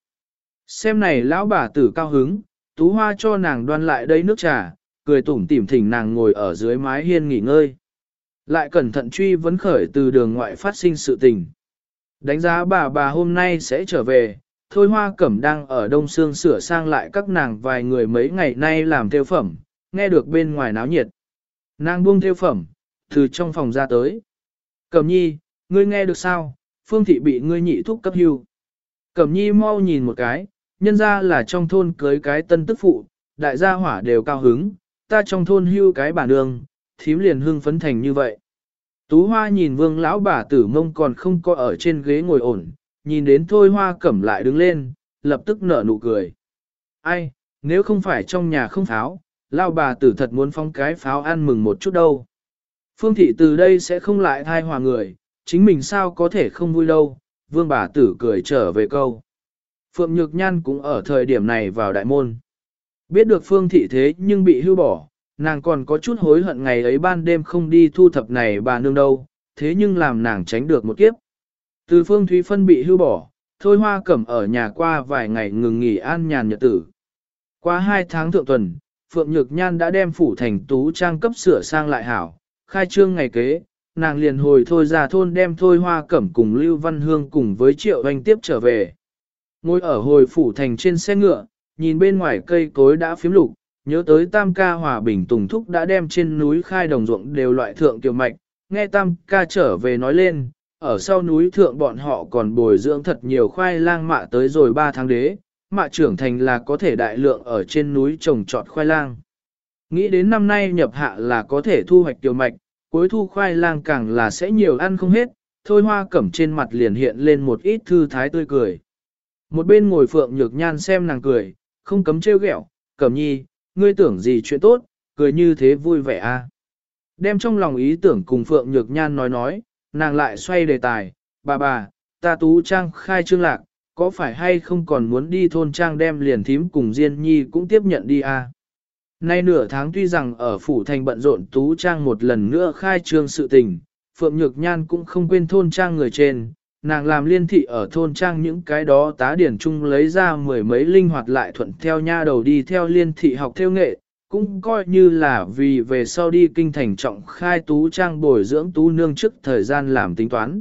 Xem này lão bà tử cao hứng, tú hoa cho nàng đoan lại đây nước trà, cười tủm tỉm thỉnh nàng ngồi ở dưới mái hiên nghỉ ngơi. Lại cẩn thận truy vấn khởi từ đường ngoại phát sinh sự tình. Đánh giá bà bà hôm nay sẽ trở về, Thôi Hoa Cẩm đang ở Đông Sương sửa sang lại các nàng vài người mấy ngày nay làm theo phẩm, nghe được bên ngoài náo nhiệt. Nàng buông theo phẩm, từ trong phòng ra tới. Cẩm nhi, ngươi nghe được sao, phương thị bị ngươi nhị thúc cấp hưu. Cẩm nhi mau nhìn một cái, nhân ra là trong thôn cưới cái tân tức phụ, đại gia hỏa đều cao hứng, ta trong thôn hưu cái bà nương, thím liền hưng phấn thành như vậy. Tú hoa nhìn vương lão bà tử mông còn không có ở trên ghế ngồi ổn, nhìn đến thôi hoa cẩm lại đứng lên, lập tức nở nụ cười. Ai, nếu không phải trong nhà không pháo, lao bà tử thật muốn phong cái pháo ăn mừng một chút đâu. Phương thị từ đây sẽ không lại thai hòa người, chính mình sao có thể không vui đâu, vương bà tử cười trở về câu. Phượng Nhược Nhan cũng ở thời điểm này vào đại môn. Biết được Phương thị thế nhưng bị hưu bỏ, nàng còn có chút hối hận ngày ấy ban đêm không đi thu thập này bà nương đâu, thế nhưng làm nàng tránh được một kiếp. Từ Phương Thúy Phân bị hưu bỏ, Thôi Hoa Cẩm ở nhà qua vài ngày ngừng nghỉ an nhàn nhật tử. Qua hai tháng thượng tuần, Phượng Nhược Nhan đã đem phủ thành tú trang cấp sửa sang lại hảo, khai trương ngày kế, nàng liền hồi thôi ra thôn đem thôi hoa cẩm cùng Lưu Văn Hương cùng với Triệu Anh tiếp trở về. Ngồi ở hồi phủ thành trên xe ngựa, nhìn bên ngoài cây cối đã phím lục, nhớ tới Tam ca Hòa Bình Tùng Thúc đã đem trên núi khai đồng ruộng đều loại thượng tiểu mạch, nghe Tam ca trở về nói lên, ở sau núi thượng bọn họ còn bồi dưỡng thật nhiều khoai lang mạ tới rồi 3 tháng đế, mạ trưởng thành là có thể đại lượng ở trên núi trồng trọt khoai lang. Nghĩ đến năm nay nhập hạ là có thể thu hoạch tiểu mạch, cuối thu khoai lang càng là sẽ nhiều ăn không hết, thôi hoa cẩm trên mặt liền hiện lên một ít thư thái tươi cười. Một bên ngồi Phượng Nhược Nhan xem nàng cười, không cấm trêu ghẹo, cẩm nhi, ngươi tưởng gì chuyện tốt, cười như thế vui vẻ a. À? Đem trong lòng ý tưởng cùng Phượng Nhược Nhan nói nói, nàng lại xoay đề tài, bà bà, ta tú trang khai trương lạc, có phải hay không còn muốn đi thôn trang đem liền thím cùng Diên Nhi cũng tiếp nhận đi à? Nay nửa tháng tuy rằng ở phủ thành bận rộn tú trang một lần nữa khai trương sự tình, Phượng Nhược Nhan cũng không quên thôn trang người trên, nàng làm liên thị ở thôn trang những cái đó tá điển chung lấy ra mười mấy linh hoạt lại thuận theo nha đầu đi theo liên thị học theo nghệ, cũng coi như là vì về sau đi kinh thành trọng khai tú trang bồi dưỡng tú nương trước thời gian làm tính toán.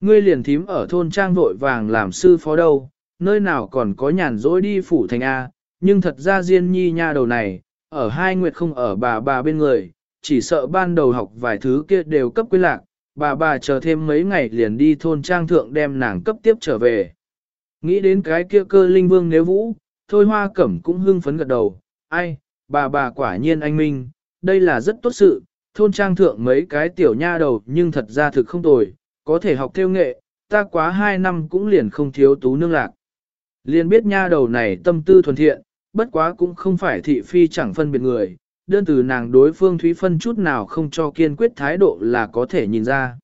Ngươi liền thím ở thôn trang vội vàng làm sư phó đâu, nơi nào còn có nhàn rỗi đi phủ thành A, nhưng thật ra Diên Nhi nha đầu này, ở hai nguyệt không ở bà bà bên người, chỉ sợ ban đầu học vài thứ kia đều cấp quy lạc, bà bà chờ thêm mấy ngày liền đi thôn trang thượng đem nàng cấp tiếp trở về. Nghĩ đến cái kia cơ linh vương nếu vũ, thôi hoa cẩm cũng hưng phấn gật đầu, ai, bà bà quả nhiên anh minh, đây là rất tốt sự, thôn trang thượng mấy cái tiểu nha đầu nhưng thật ra thực không tồi, có thể học theo nghệ, ta quá hai năm cũng liền không thiếu tú nương lạc. Liền biết nha đầu này tâm tư thuần thiện, bất quá cũng không phải thị phi chẳng phân biệt người, đơn từ nàng đối phương Thúy Phân chút nào không cho kiên quyết thái độ là có thể nhìn ra.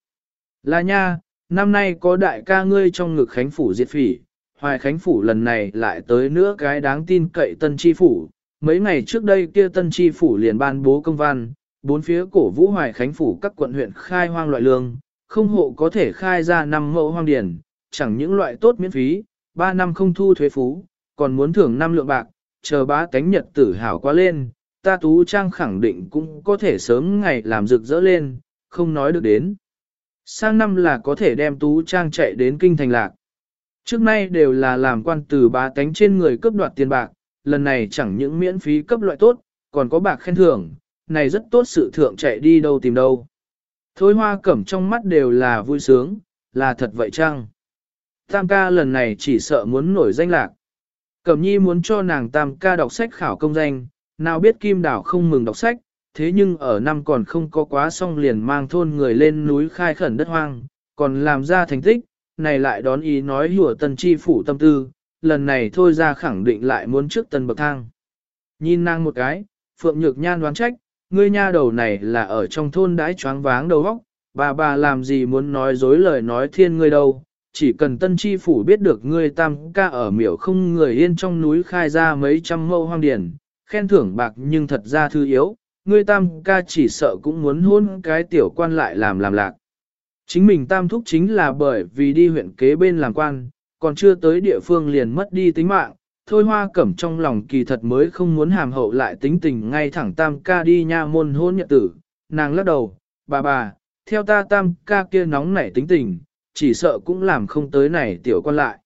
Là nha, năm nay có đại ca ngươi trong ngực Khánh Phủ diệt phỉ, Hoài Khánh Phủ lần này lại tới nữa cái đáng tin cậy Tân Chi Phủ. Mấy ngày trước đây kia Tân Chi Phủ liền ban bố công văn, bốn phía cổ vũ Hoài Khánh Phủ các quận huyện khai hoang loại lương, không hộ có thể khai ra năm mẫu hoang điển, chẳng những loại tốt miễn phí, ba năm không thu thuế phú, còn muốn thưởng năm lượng bạc, chờ bá tánh nhật tử hảo quá lên, ta tú trang khẳng định cũng có thể sớm ngày làm rực rỡ lên, không nói được đến. Sang năm là có thể đem tú trang chạy đến kinh thành lạc. Trước nay đều là làm quan từ bá tánh trên người cấp đoạt tiền bạc, lần này chẳng những miễn phí cấp loại tốt, còn có bạc khen thưởng, này rất tốt sự thượng chạy đi đâu tìm đâu. Thôi hoa cẩm trong mắt đều là vui sướng, là thật vậy chăng? Tam ca lần này chỉ sợ muốn nổi danh lạc. Cẩm nhi muốn cho nàng tam ca đọc sách khảo công danh, nào biết kim đảo không mừng đọc sách, thế nhưng ở năm còn không có quá xong liền mang thôn người lên núi khai khẩn đất hoang, còn làm ra thành tích, này lại đón ý nói hùa tần chi phủ tâm tư, lần này thôi ra khẳng định lại muốn trước tần bậc thang. Nhìn nàng một cái, Phượng Nhược Nhan đoán trách, ngươi nha đầu này là ở trong thôn đãi choáng váng đầu óc, bà bà làm gì muốn nói dối lời nói thiên ngươi đâu, chỉ cần tân chi phủ biết được ngươi tam ca ở miểu không người yên trong núi khai ra mấy trăm mẫu hoang điển, khen thưởng bạc nhưng thật ra thư yếu, ngươi tam ca chỉ sợ cũng muốn hôn cái tiểu quan lại làm làm lạc. Chính mình tam thúc chính là bởi vì đi huyện kế bên làm quan, còn chưa tới địa phương liền mất đi tính mạng, thôi hoa cẩm trong lòng kỳ thật mới không muốn hàm hậu lại tính tình ngay thẳng tam ca đi nha môn hôn nhật tử, nàng lắc đầu, bà bà, theo ta tam ca kia nóng nảy tính tình, chỉ sợ cũng làm không tới này tiểu quan lại.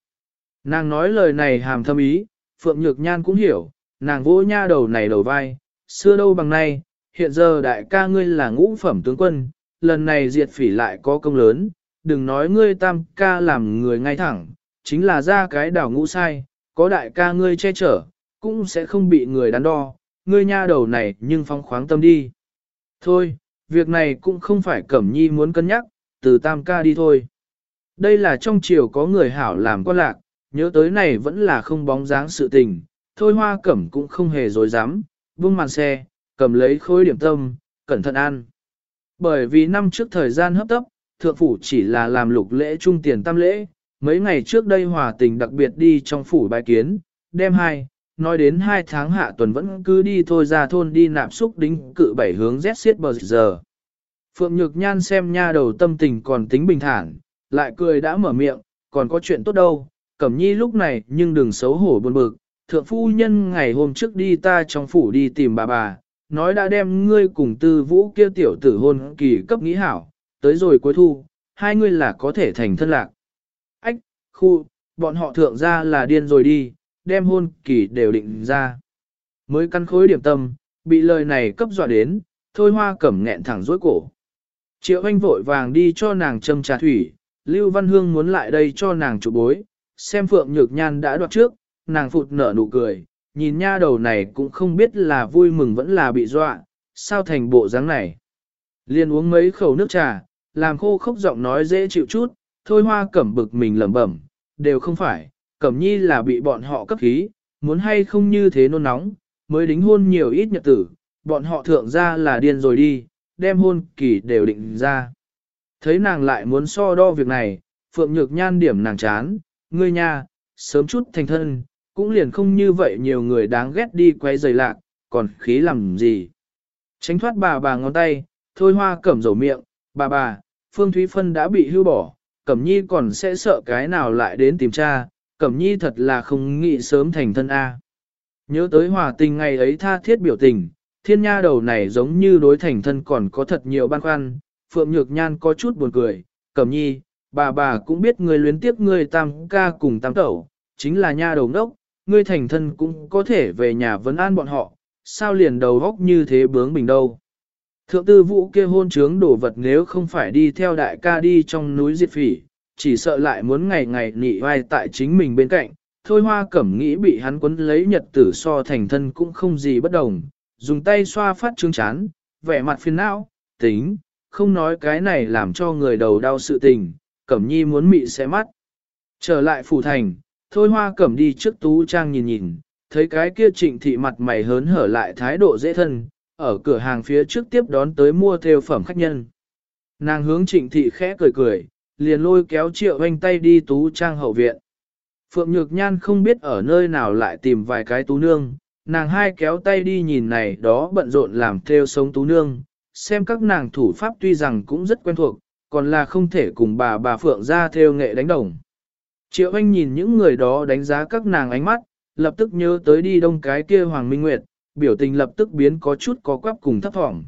Nàng nói lời này hàm thâm ý, Phượng Nhược Nhan cũng hiểu, nàng vỗ nha đầu này đầu vai, xưa đâu bằng nay, hiện giờ đại ca ngươi là ngũ phẩm tướng quân, lần này diệt phỉ lại có công lớn, đừng nói ngươi tam ca làm người ngay thẳng, chính là ra cái đảo ngũ sai, có đại ca ngươi che chở, cũng sẽ không bị người đắn đo, ngươi nha đầu này nhưng phong khoáng tâm đi. Thôi, việc này cũng không phải Cẩm Nhi muốn cân nhắc, từ tam ca đi thôi. Đây là trong chiều có người hảo làm quan lạc, nhớ tới này vẫn là không bóng dáng sự tình, thôi hoa cẩm cũng không hề dối dám, vung màn xe, cầm lấy khối điểm tâm, cẩn thận ăn. Bởi vì năm trước thời gian hấp tấp, thượng phủ chỉ là làm lục lễ trung tiền tam lễ, mấy ngày trước đây hòa tình đặc biệt đi trong phủ bài kiến, đem hai, nói đến hai tháng hạ tuần vẫn cứ đi thôi ra thôn đi nạp xúc đính cự bảy hướng rét xiết bờ giờ. Phượng Nhược Nhan xem nha đầu tâm tình còn tính bình thản, lại cười đã mở miệng, còn có chuyện tốt đâu, Cẩm Nhi lúc này nhưng đừng xấu hổ buồn bực, thượng phu nhân ngày hôm trước đi ta trong phủ đi tìm bà bà, nói đã đem ngươi cùng tư vũ kia tiểu tử hôn kỳ cấp nghĩ hảo, tới rồi cuối thu, hai ngươi là có thể thành thân lạc. Ách, khu, bọn họ thượng ra là điên rồi đi, đem hôn kỳ đều định ra. Mới căn khối điểm tâm, bị lời này cấp dọa đến, thôi hoa cẩm nghẹn thẳng dối cổ. Triệu anh vội vàng đi cho nàng châm trà thủy, Lưu Văn Hương muốn lại đây cho nàng chụp bối, xem Phượng Nhược Nhan đã đoạt trước, nàng phụt nở nụ cười, nhìn nha đầu này cũng không biết là vui mừng vẫn là bị dọa, sao thành bộ dáng này. Liên uống mấy khẩu nước trà, làm khô khốc giọng nói dễ chịu chút, thôi hoa cẩm bực mình lẩm bẩm, đều không phải, Cẩm Nhi là bị bọn họ cấp khí, muốn hay không như thế nôn nóng, mới đính hôn nhiều ít nhật tử, bọn họ thượng ra là điên rồi đi, đem hôn kỳ đều định ra. Thấy nàng lại muốn so đo việc này, Phượng Nhược Nhan điểm nàng chán, ngươi nha, sớm chút thành thân, cũng liền không như vậy nhiều người đáng ghét đi quay giày lạc, còn khí làm gì. Tránh thoát bà bà ngón tay, thôi hoa cẩm dầu miệng, bà bà, Phương Thúy Phân đã bị hưu bỏ, Cẩm Nhi còn sẽ sợ cái nào lại đến tìm cha, Cẩm Nhi thật là không nghĩ sớm thành thân A. Nhớ tới hòa tình ngày ấy tha thiết biểu tình, thiên nha đầu này giống như đối thành thân còn có thật nhiều băn khoăn, Phượng Nhược Nhan có chút buồn cười, Cẩm Nhi, bà bà cũng biết người luyến tiếp người tam ca cùng tam tẩu, chính là nha đầu ngốc, ngươi thành thân cũng có thể về nhà vấn an bọn họ, sao liền đầu góc như thế bướng bình đâu. Thượng tư vũ kia hôn trướng đổ vật nếu không phải đi theo đại ca đi trong núi diệt phỉ, chỉ sợ lại muốn ngày ngày nị vai tại chính mình bên cạnh, thôi hoa cẩm nghĩ bị hắn quấn lấy nhật tử so thành thân cũng không gì bất đồng, dùng tay xoa phát trướng chán, vẻ mặt phiền não, tính, không nói cái này làm cho người đầu đau sự tình, cẩm nhi muốn mị sẽ mắt. Trở lại phủ thành, thôi hoa cẩm đi trước tú trang nhìn nhìn, thấy cái kia trịnh thị mặt mày hớn hở lại thái độ dễ thân, ở cửa hàng phía trước tiếp đón tới mua theo phẩm khách nhân. Nàng hướng trịnh thị khẽ cười cười, liền lôi kéo triệu anh tay đi tú trang hậu viện. Phượng Nhược Nhan không biết ở nơi nào lại tìm vài cái tú nương, nàng hai kéo tay đi nhìn này đó bận rộn làm theo sống tú nương, xem các nàng thủ pháp tuy rằng cũng rất quen thuộc, còn là không thể cùng bà bà Phượng ra theo nghệ đánh đồng. Triệu Anh nhìn những người đó đánh giá các nàng ánh mắt, lập tức nhớ tới đi đông cái kia Hoàng Minh Nguyệt, biểu tình lập tức biến có chút có quắp cùng thấp thỏm.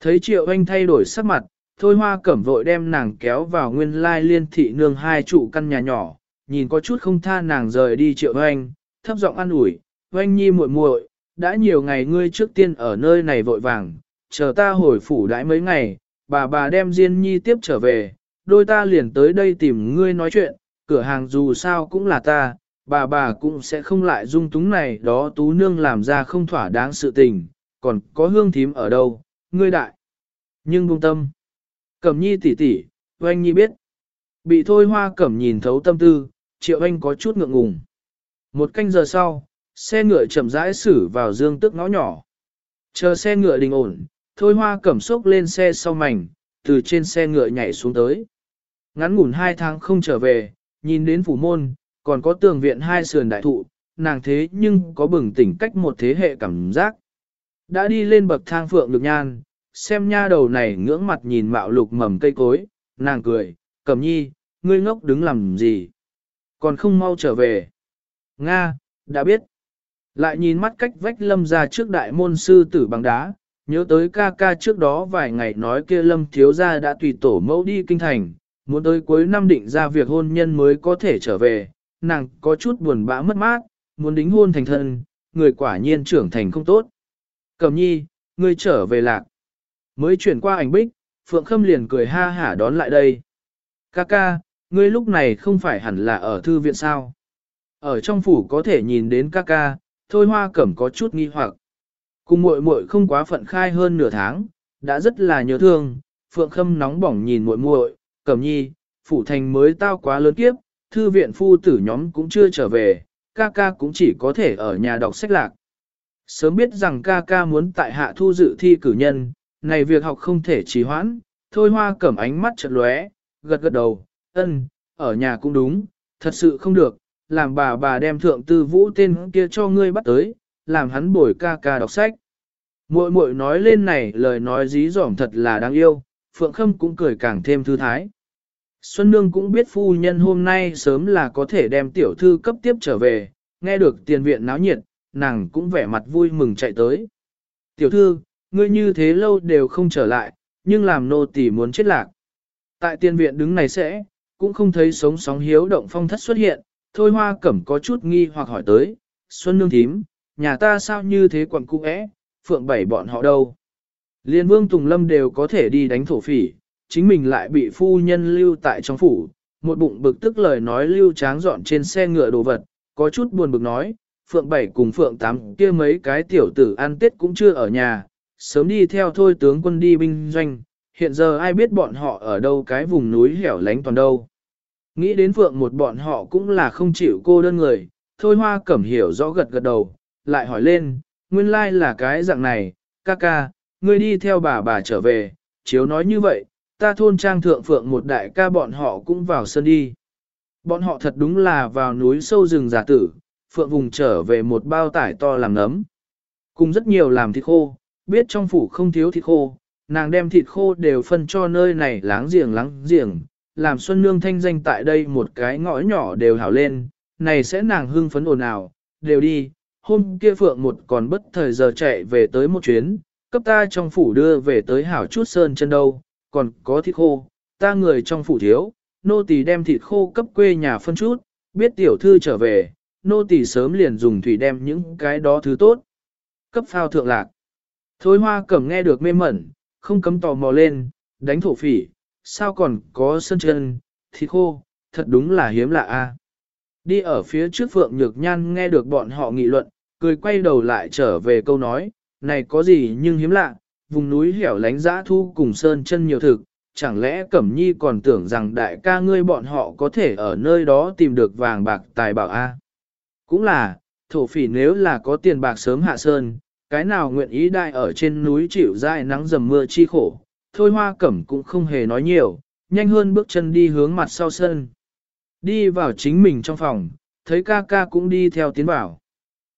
Thấy Triệu Anh thay đổi sắc mặt, Thôi Hoa Cẩm vội đem nàng kéo vào nguyên lai liên thị nương hai trụ căn nhà nhỏ, nhìn có chút không tha nàng rời đi Triệu Anh, thấp giọng an ủi, Anh nhi muội muội, đã nhiều ngày ngươi trước tiên ở nơi này vội vàng, chờ ta hồi phủ đãi mấy ngày, bà bà đem Diên Nhi tiếp trở về, đôi ta liền tới đây tìm ngươi nói chuyện, cửa hàng dù sao cũng là ta, bà bà cũng sẽ không lại dung túng này đó tú nương làm ra không thỏa đáng sự tình, còn có hương thím ở đâu, ngươi đại. Nhưng buông tâm, cẩm nhi tỷ tỷ, oanh nhi biết. Bị thôi hoa cẩm nhìn thấu tâm tư, triệu anh có chút ngượng ngùng. Một canh giờ sau, xe ngựa chậm rãi xử vào dương tức ngõ nhỏ. Chờ xe ngựa đình ổn, thôi hoa cẩm sốc lên xe sau mảnh, từ trên xe ngựa nhảy xuống tới. Ngắn ngủn hai tháng không trở về, nhìn đến phủ môn, còn có tường viện hai sườn đại thụ, nàng thế nhưng có bừng tỉnh cách một thế hệ cảm giác. Đã đi lên bậc thang phượng được nhan, xem nha đầu này ngưỡng mặt nhìn mạo lục mầm cây cối, nàng cười, cẩm nhi, ngươi ngốc đứng làm gì? Còn không mau trở về. Nga, đã biết. Lại nhìn mắt cách vách lâm ra trước đại môn sư tử bằng đá, nhớ tới ca ca trước đó vài ngày nói kia lâm thiếu gia đã tùy tổ mẫu đi kinh thành, muốn tới cuối năm định ra việc hôn nhân mới có thể trở về, nàng có chút buồn bã mất mát, muốn đính hôn thành thân, người quả nhiên trưởng thành không tốt. Cẩm nhi, ngươi trở về lạc. Mới chuyển qua ảnh bích, Phượng Khâm liền cười ha hả đón lại đây. Ca ca, ngươi lúc này không phải hẳn là ở thư viện sao. Ở trong phủ có thể nhìn đến ca ca, thôi hoa cẩm có chút nghi hoặc. Cùng muội muội không quá phận khai hơn nửa tháng, đã rất là nhớ thương, Phượng Khâm nóng bỏng nhìn muội muội, cẩm nhi, phủ thành mới tao quá lớn kiếp, thư viện phu tử nhóm cũng chưa trở về, ca ca cũng chỉ có thể ở nhà đọc sách lạc. Sớm biết rằng ca ca muốn tại hạ thu dự thi cử nhân, này việc học không thể trì hoãn, thôi hoa cẩm ánh mắt chợt lóe, gật gật đầu, ân, ở nhà cũng đúng, thật sự không được, làm bà bà đem thượng tư vũ tên kia cho ngươi bắt tới, làm hắn bồi ca ca đọc sách. Muội muội nói lên này lời nói dí dỏm thật là đáng yêu, Phượng Khâm cũng cười càng thêm thư thái. Xuân Nương cũng biết phu nhân hôm nay sớm là có thể đem tiểu thư cấp tiếp trở về, nghe được tiền viện náo nhiệt, nàng cũng vẻ mặt vui mừng chạy tới. Tiểu thư, ngươi như thế lâu đều không trở lại, nhưng làm nô tỳ muốn chết lạc. Tại tiền viện đứng này sẽ, cũng không thấy sống sóng hiếu động phong thất xuất hiện, thôi hoa cẩm có chút nghi hoặc hỏi tới, Xuân Nương thím, nhà ta sao như thế quặng cung ẽ, phượng bảy bọn họ đâu. Liên vương Tùng Lâm đều có thể đi đánh thổ phỉ, chính mình lại bị phu nhân lưu tại trong phủ, một bụng bực tức lời nói lưu tráng dọn trên xe ngựa đồ vật, có chút buồn bực nói, Phượng Bảy cùng Phượng Tám kia mấy cái tiểu tử ăn tết cũng chưa ở nhà, sớm đi theo thôi tướng quân đi binh doanh, hiện giờ ai biết bọn họ ở đâu cái vùng núi hẻo lánh toàn đâu. Nghĩ đến phượng một bọn họ cũng là không chịu cô đơn người, thôi hoa cẩm hiểu rõ gật gật đầu, lại hỏi lên, nguyên lai là cái dạng này, ca ca, ngươi đi theo bà bà trở về, chiếu nói như vậy, ta thôn trang thượng phượng một đại ca bọn họ cũng vào sân đi. Bọn họ thật đúng là vào núi sâu rừng giả tử, phượng vùng trở về một bao tải to làm nấm. Cùng rất nhiều làm thịt khô, biết trong phủ không thiếu thịt khô, nàng đem thịt khô đều phân cho nơi này láng giềng láng giềng, làm Xuân Nương thanh danh tại đây một cái ngõ nhỏ đều hảo lên, này sẽ nàng hưng phấn ồn ào, đều đi, hôm kia Phượng một còn bất thời giờ chạy về tới một chuyến, cấp ta trong phủ đưa về tới hảo chút sơn chân đâu, còn có thịt khô, ta người trong phủ thiếu, nô tỳ đem thịt khô cấp quê nhà phân chút, biết tiểu thư trở về, nô tỳ sớm liền dùng thủy đem những cái đó thứ tốt, cấp phao thượng lạc. Thôi hoa cẩm nghe được mê mẩn, không cấm tò mò lên, đánh thổ phỉ, sao còn có sơn chân, thịt khô, thật đúng là hiếm lạ a. Đi ở phía trước Phượng Nhược Nhan nghe được bọn họ nghị luận, cười quay đầu lại trở về câu nói, này có gì nhưng hiếm lạ, vùng núi hẻo lánh dã thu cùng sơn chân nhiều thực, chẳng lẽ Cẩm Nhi còn tưởng rằng đại ca ngươi bọn họ có thể ở nơi đó tìm được vàng bạc tài bảo A. Cũng là, thổ phỉ nếu là có tiền bạc sớm hạ sơn, cái nào nguyện ý đại ở trên núi chịu dại nắng dầm mưa chi khổ, thôi hoa cẩm cũng không hề nói nhiều, nhanh hơn bước chân đi hướng mặt sau sân. Đi vào chính mình trong phòng, thấy ca ca cũng đi theo tiến bảo.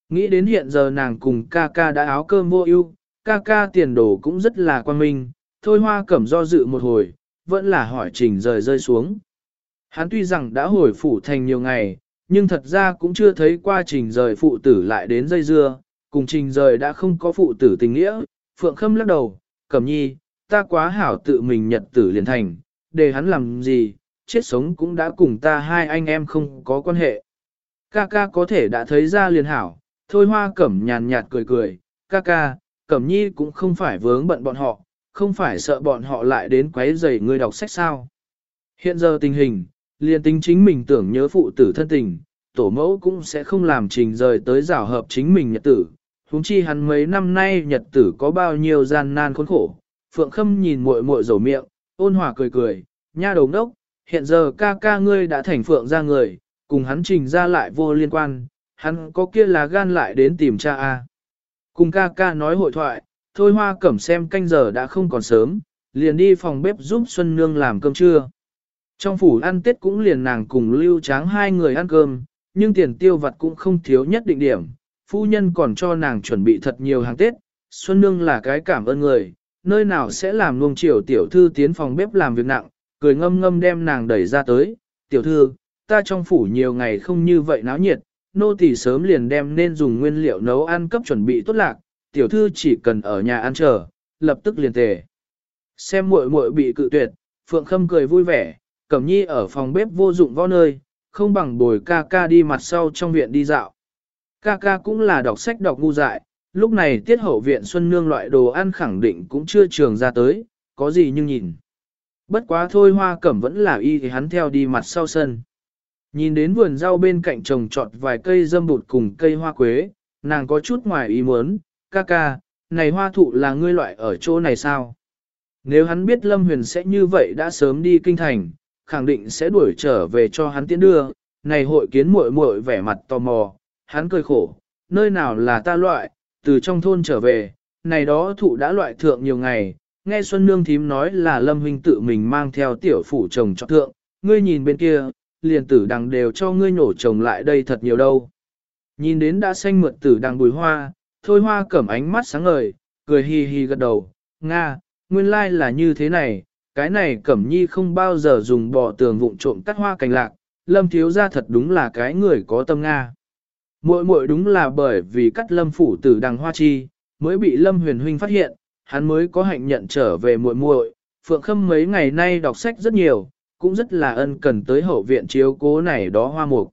Nghĩ đến hiện giờ nàng cùng ca ca đã áo cơm vô ưu, ca ca tiền đồ cũng rất là quan minh, thôi hoa cẩm do dự một hồi, vẫn là hỏi trình rời rơi xuống. Hắn tuy rằng đã hồi phủ thành nhiều ngày, nhưng thật ra cũng chưa thấy qua trình rời phụ tử lại đến dây dưa, cùng trình rời đã không có phụ tử tình nghĩa. Phượng Khâm lắc đầu, cẩm nhi, ta quá hảo tự mình nhật tử liền thành, để hắn làm gì, chết sống cũng đã cùng ta hai anh em không có quan hệ. Ca ca có thể đã thấy ra liền hảo, thôi hoa cẩm nhàn nhạt cười cười, ca ca, cẩm nhi cũng không phải vướng bận bọn họ, không phải sợ bọn họ lại đến quấy rầy người đọc sách sao. Hiện giờ tình hình, liền tính chính mình tưởng nhớ phụ tử thân tình, tổ mẫu cũng sẽ không làm trình rời tới rào hợp chính mình nhật tử. Húng chi hắn mấy năm nay nhật tử có bao nhiêu gian nan khốn khổ. Phượng Khâm nhìn muội muội dầu miệng, ôn hòa cười cười, nha đầu đốc, hiện giờ ca ca ngươi đã thành Phượng ra người, cùng hắn trình ra lại vô liên quan, hắn có kia là gan lại đến tìm cha a. Cùng ca ca nói hội thoại, thôi hoa cẩm xem canh giờ đã không còn sớm, liền đi phòng bếp giúp Xuân Nương làm cơm trưa. Trong phủ ăn tết cũng liền nàng cùng lưu tráng hai người ăn cơm, nhưng tiền tiêu vặt cũng không thiếu nhất định điểm. Phu nhân còn cho nàng chuẩn bị thật nhiều hàng tết, Xuân Nương là cái cảm ơn người, nơi nào sẽ làm nuông chiều tiểu thư tiến phòng bếp làm việc nặng, cười ngâm ngâm đem nàng đẩy ra tới. Tiểu thư, ta trong phủ nhiều ngày không như vậy náo nhiệt, nô tỳ sớm liền đem nên dùng nguyên liệu nấu ăn cấp chuẩn bị tốt lạc, tiểu thư chỉ cần ở nhà ăn chờ, lập tức liền tề. Xem muội muội bị cự tuyệt, Phượng Khâm cười vui vẻ, Cẩm Nhi ở phòng bếp vô dụng võ nơi, không bằng bồi ca ca đi mặt sau trong viện đi dạo. Ca ca cũng là đọc sách đọc ngu dại, lúc này tiết hậu viện Xuân Nương loại đồ ăn khẳng định cũng chưa trường ra tới, có gì nhưng nhìn. Bất quá thôi hoa cẩm vẫn là y thì hắn theo đi mặt sau sân. Nhìn đến vườn rau bên cạnh trồng trọt vài cây dâm bụt cùng cây hoa quế, nàng có chút ngoài ý muốn, ca ca, này hoa thụ là ngươi loại ở chỗ này sao? Nếu hắn biết Lâm Huyền sẽ như vậy đã sớm đi kinh thành, khẳng định sẽ đuổi trở về cho hắn tiễn đưa, này hội kiến muội muội vẻ mặt tò mò, hắn cười khổ, nơi nào là ta loại, từ trong thôn trở về, này đó thụ đã loại thượng nhiều ngày, nghe Xuân Nương thím nói là Lâm Huynh tự mình mang theo tiểu phủ chồng cho thượng, ngươi nhìn bên kia, liền tử đằng đều cho ngươi nổ trồng lại đây thật nhiều đâu. Nhìn đến đã xanh mượt tử đằng bùi hoa, thôi hoa cẩm ánh mắt sáng ngời, cười hi hi gật đầu, Nga, nguyên lai là như thế này, cái này cẩm nhi không bao giờ dùng bỏ tường vụn trộm cắt hoa cành lạc, lâm thiếu ra thật đúng là cái người có tâm Nga. Muội muội đúng là bởi vì cắt lâm phủ tử đằng hoa chi, mới bị lâm huyền huynh phát hiện, hắn mới có hạnh nhận trở về muội muội. Phượng Khâm mấy ngày nay đọc sách rất nhiều, cũng rất là ân cần tới hậu viện chiếu cố này đó hoa mục.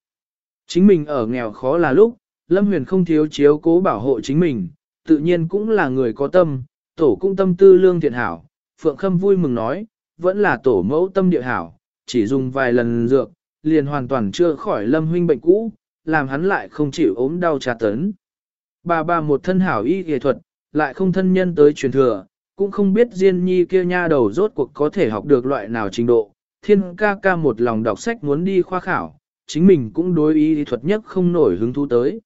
Chính mình ở nghèo khó là lúc, Lâm Huyền không thiếu chiếu cố bảo hộ chính mình, tự nhiên cũng là người có tâm, tổ cung tâm tư lương thiện hảo. Phượng Khâm vui mừng nói, vẫn là tổ mẫu tâm địa hảo, chỉ dùng vài lần dược, liền hoàn toàn chưa khỏi Lâm huynh bệnh cũ, làm hắn lại không chịu ốm đau trà tấn. Bà bà một thân hảo y y thuật, lại không thân nhân tới truyền thừa, cũng không biết Diên Nhi kia nha đầu rốt cuộc có thể học được loại nào trình độ, thiên ca ca một lòng đọc sách muốn đi khoa khảo, chính mình cũng đối ý thuật nhất không nổi hứng thú tới.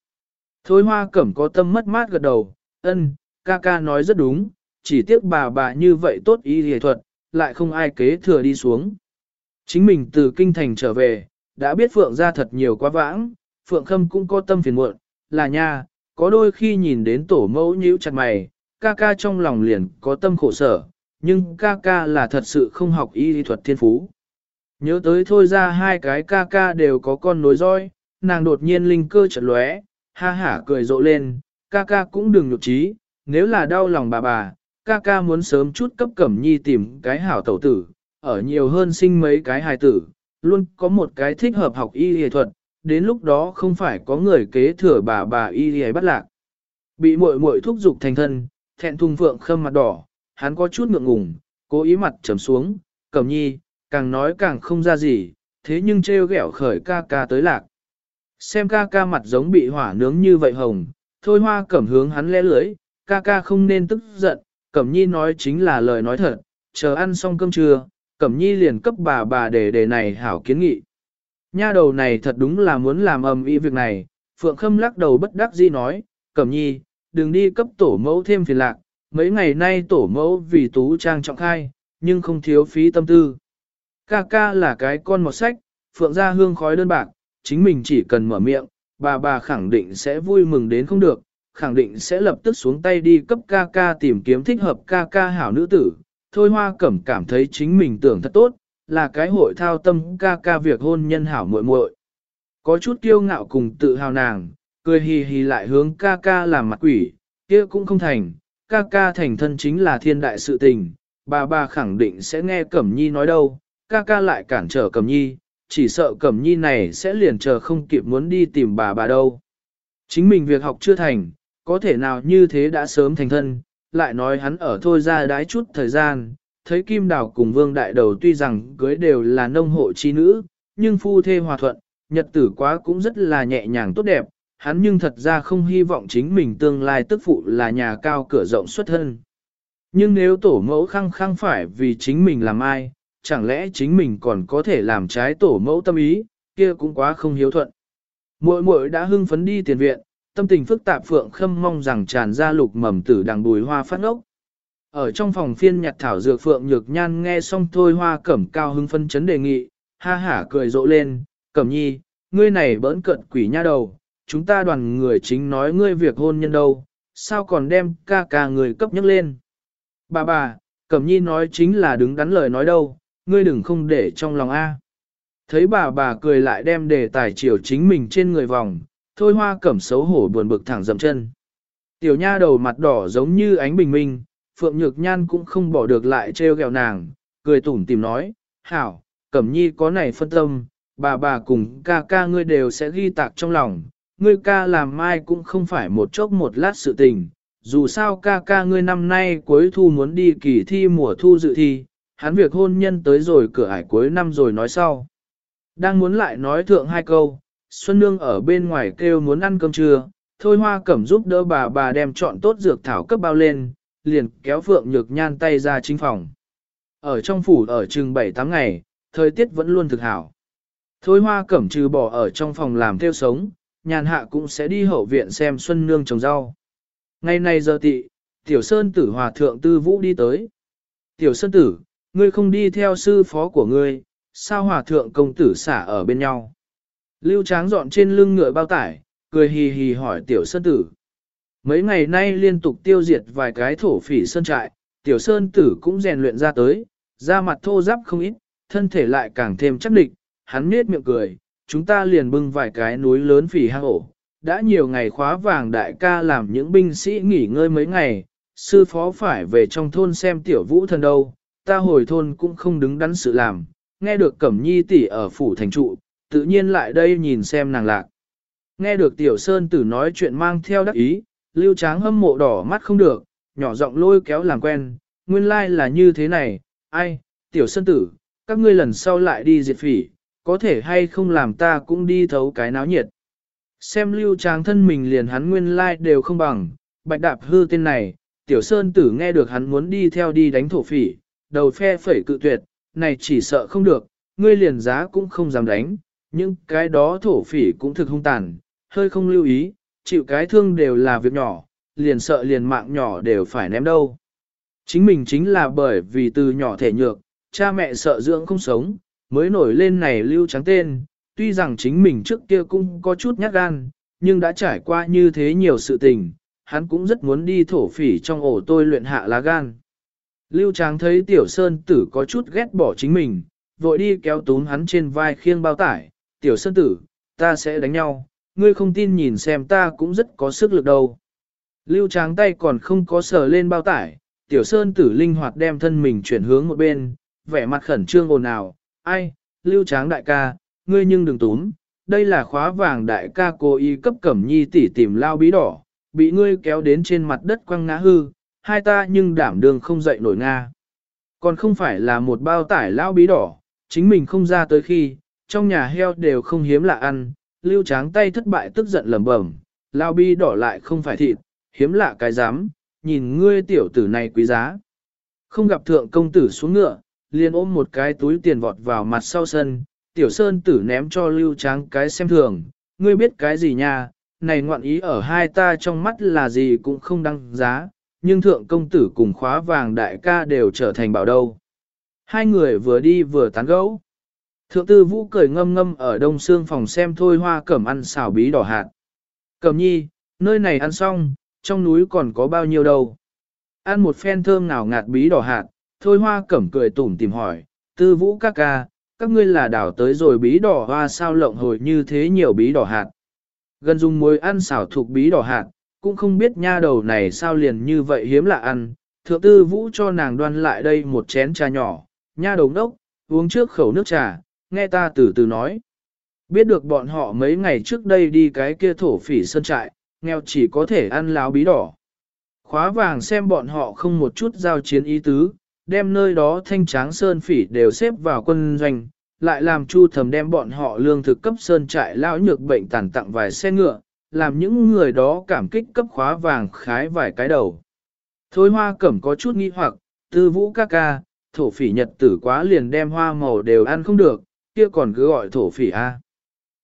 Thôi hoa cẩm có tâm mất mát gật đầu, ân, ca ca nói rất đúng, chỉ tiếc bà bà như vậy tốt ý y thuật, lại không ai kế thừa đi xuống. Chính mình từ kinh thành trở về, đã biết Phượng ra thật nhiều quá vãng, Phượng Khâm cũng có tâm phiền muộn, là nha, có đôi khi nhìn đến tổ mẫu nhíu chặt mày, ca ca trong lòng liền có tâm khổ sở, nhưng ca ca là thật sự không học y lý thuật thiên phú. Nhớ tới thôi ra hai cái ca ca đều có con nối roi, nàng đột nhiên linh cơ chợt lóe, ha hả cười rộ lên, ca ca cũng đừng nhục trí, nếu là đau lòng bà bà, ca ca muốn sớm chút cấp cẩm nhi tìm cái hảo tẩu tử, ở nhiều hơn sinh mấy cái hài tử, luôn có một cái thích hợp học y y thuật, đến lúc đó không phải có người kế thừa bà bà y y bắt lạc. Bị muội muội thúc giục thành thân, thẹn thùng phượng khâm mặt đỏ, hắn có chút ngượng ngùng, cố ý mặt trầm xuống, cẩm nhi, càng nói càng không ra gì, thế nhưng trêu ghẹo khởi ca ca tới lạc. Xem ca ca mặt giống bị hỏa nướng như vậy hồng, thôi hoa cẩm hướng hắn lẽ lưới, ca ca không nên tức giận, cẩm nhi nói chính là lời nói thật, chờ ăn xong cơm trưa, cẩm nhi liền cấp bà bà để đề này hảo kiến nghị. Nha đầu này thật đúng là muốn làm ầm ý việc này, Phượng Khâm lắc đầu bất đắc dĩ nói, Cẩm Nhi, đừng đi cấp tổ mẫu thêm phiền lạc, mấy ngày nay tổ mẫu vì tú trang trọng khai, nhưng không thiếu phí tâm tư. Ca ca là cái con một sách, Phượng ra hương khói đơn bạc, chính mình chỉ cần mở miệng, bà bà khẳng định sẽ vui mừng đến không được, khẳng định sẽ lập tức xuống tay đi cấp ca ca tìm kiếm thích hợp ca ca hảo nữ tử. Thôi hoa cẩm cảm thấy chính mình tưởng thật tốt, là cái hội thao tâm ca ca việc hôn nhân hảo muội muội. Có chút kiêu ngạo cùng tự hào nàng, cười hì hì lại hướng ca ca làm mặt quỷ, kia cũng không thành, ca ca thành thân chính là thiên đại sự tình, bà bà khẳng định sẽ nghe Cẩm Nhi nói đâu, ca ca lại cản trở Cẩm Nhi, chỉ sợ Cẩm Nhi này sẽ liền chờ không kịp muốn đi tìm bà bà đâu. Chính mình việc học chưa thành, có thể nào như thế đã sớm thành thân, lại nói hắn ở thôi ra đái chút thời gian, thấy Kim Đào cùng Vương Đại Đầu tuy rằng cưới đều là nông hộ chi nữ, nhưng phu thê hòa thuận, nhật tử quá cũng rất là nhẹ nhàng tốt đẹp, hắn nhưng thật ra không hy vọng chính mình tương lai tức phụ là nhà cao cửa rộng xuất thân. Nhưng nếu tổ mẫu khăng khăng phải vì chính mình làm ai, chẳng lẽ chính mình còn có thể làm trái tổ mẫu tâm ý, kia cũng quá không hiếu thuận. Muội muội đã hưng phấn đi tiền viện, tâm tình phức tạp Phượng Khâm mong rằng tràn ra lục mầm tử đằng bùi hoa phát ốc, ở trong phòng phiên nhặt thảo dược Phượng Nhược Nhan nghe xong thôi hoa cẩm cao hưng phân chấn đề nghị, ha hả cười rộ lên, cẩm nhi, ngươi này bỡn cận quỷ nha đầu, chúng ta đoàn người chính nói ngươi việc hôn nhân đâu, sao còn đem ca ca người cấp nhắc lên. Bà bà, cẩm nhi nói chính là đứng đắn lời nói đâu, ngươi đừng không để trong lòng A. Thấy bà bà cười lại đem đề tài chiều chính mình trên người vòng, thôi hoa cẩm xấu hổ buồn bực thẳng dậm chân. Tiểu nha đầu mặt đỏ giống như ánh bình minh, Phượng Nhược Nhan cũng không bỏ được lại trêu ghẹo nàng, cười tủm tìm nói, hảo, Cẩm Nhi có này phân tâm, bà bà cùng ca ca ngươi đều sẽ ghi tạc trong lòng, ngươi ca làm mai cũng không phải một chốc một lát sự tình, dù sao ca ca ngươi năm nay cuối thu muốn đi kỳ thi mùa thu dự thi, hắn việc hôn nhân tới rồi cửa ải cuối năm rồi nói sau. Đang muốn lại nói thượng hai câu, Xuân Nương ở bên ngoài kêu muốn ăn cơm trưa, thôi hoa cẩm giúp đỡ bà bà đem chọn tốt dược thảo cấp bao lên, liền kéo Phượng Nhược Nhan tay ra chính phòng. Ở trong phủ ở chừng 7-8 ngày, thời tiết vẫn luôn thực hảo. Thôi hoa cẩm trừ bỏ ở trong phòng làm theo sống, nhàn hạ cũng sẽ đi hậu viện xem Xuân Nương trồng rau. Ngày nay giờ tị, Tiểu Sơn tử hòa thượng tư vũ đi tới. Tiểu Sơn tử, ngươi không đi theo sư phó của ngươi, sao hòa thượng công tử xả ở bên nhau. Lưu tráng dọn trên lưng ngựa bao tải, cười hì hì hỏi Tiểu Sơn tử. Mấy ngày nay liên tục tiêu diệt vài cái thổ phỉ sơn trại, tiểu sơn tử cũng rèn luyện ra tới, da mặt thô ráp không ít, thân thể lại càng thêm chắc địch, hắn nết miệng cười, chúng ta liền bưng vài cái núi lớn phỉ hang ổ. Đã nhiều ngày khóa vàng đại ca làm những binh sĩ nghỉ ngơi mấy ngày, sư phó phải về trong thôn xem tiểu vũ thần đâu, ta hồi thôn cũng không đứng đắn sự làm, nghe được Cẩm Nhi tỷ ở phủ thành trụ, tự nhiên lại đây nhìn xem nàng lạc. Nghe được tiểu sơn tử nói chuyện mang theo đắc ý, Lưu Tráng hâm mộ đỏ mắt không được, nhỏ giọng lôi kéo làm quen, nguyên lai like là như thế này, ai, tiểu sơn tử, các ngươi lần sau lại đi diệt phỉ, có thể hay không làm ta cũng đi thấu cái náo nhiệt. Xem lưu tráng thân mình liền hắn nguyên lai like đều không bằng, bạch đạp hư tên này, tiểu sơn tử nghe được hắn muốn đi theo đi đánh thổ phỉ, đầu phe phẩy cự tuyệt, này chỉ sợ không được, ngươi liền giá cũng không dám đánh, nhưng cái đó thổ phỉ cũng thực hung tàn, hơi không lưu ý, chịu cái thương đều là việc nhỏ, liền sợ liền mạng nhỏ đều phải ném đâu. Chính mình chính là bởi vì từ nhỏ thể nhược, cha mẹ sợ dưỡng không sống, mới nổi lên này lưu trắng tên, tuy rằng chính mình trước kia cũng có chút nhát gan, nhưng đã trải qua như thế nhiều sự tình, hắn cũng rất muốn đi thổ phỉ trong ổ tôi luyện hạ lá gan. Lưu Tráng thấy Tiểu Sơn Tử có chút ghét bỏ chính mình, vội đi kéo túm hắn trên vai khiêng bao tải. Tiểu Sơn Tử, ta sẽ đánh nhau, ngươi không tin nhìn xem ta cũng rất có sức lực đâu. Lưu Tráng tay còn không có sờ lên bao tải, Tiểu Sơn Tử linh hoạt đem thân mình chuyển hướng một bên, vẻ mặt khẩn trương ồn ào. Ai, Lưu Tráng đại ca, ngươi nhưng đừng túm, đây là khóa vàng đại ca cố ý cấp cẩm nhi tỉ tìm lao bí đỏ, bị ngươi kéo đến trên mặt đất quăng ngã hư, hai ta nhưng đảm đường không dậy nổi Nga. Còn không phải là một bao tải lão bí đỏ, chính mình không ra tới khi, trong nhà heo đều không hiếm lạ ăn, lưu tráng tay thất bại tức giận lẩm bẩm, lão bí đỏ lại không phải thịt, hiếm lạ cái dám, nhìn ngươi tiểu tử này quý giá. Không gặp thượng công tử xuống ngựa, liền ôm một cái túi tiền vọt vào mặt sau sân, tiểu sơn tử ném cho lưu tráng cái xem thường, ngươi biết cái gì nha, này ngoạn ý ở hai ta trong mắt là gì cũng không đăng giá, nhưng thượng công tử cùng khóa vàng đại ca đều trở thành bảo đâu. Hai người vừa đi vừa tán gẫu. Thượng tư vũ cười ngâm ngâm ở đông xương phòng xem thôi hoa cẩm ăn xào bí đỏ hạt. Cẩm nhi, nơi này ăn xong, trong núi còn có bao nhiêu đâu. Ăn một phen thơm nào ngạt bí đỏ hạt, thôi hoa cẩm cười tủm tìm hỏi, tư vũ các ca, các ngươi là đảo tới rồi bí đỏ hoa sao lộng hồi như thế nhiều bí đỏ hạt. Gần dùng muối ăn xào thuộc bí đỏ hạt, cũng không biết nha đầu này sao liền như vậy hiếm lạ ăn. Thượng tư vũ cho nàng đoan lại đây một chén trà nhỏ, nha đầu đốc, uống trước khẩu nước trà, nghe ta từ từ nói. Biết được bọn họ mấy ngày trước đây đi cái kia thổ phỉ sân trại, nghèo chỉ có thể ăn láo bí đỏ. Khóa vàng xem bọn họ không một chút giao chiến ý tứ, đem nơi đó thanh tráng sơn phỉ đều xếp vào quân doanh, lại làm chu thầm đem bọn họ lương thực cấp sơn trại lão nhược bệnh tàn tặng vài xe ngựa, làm những người đó cảm kích cấp khóa vàng khái vài cái đầu. Thôi hoa cẩm có chút nghi hoặc, tư vũ ca ca, thổ phỉ nhật tử quá liền đem hoa màu đều ăn không được, kia còn cứ gọi thổ phỉ A.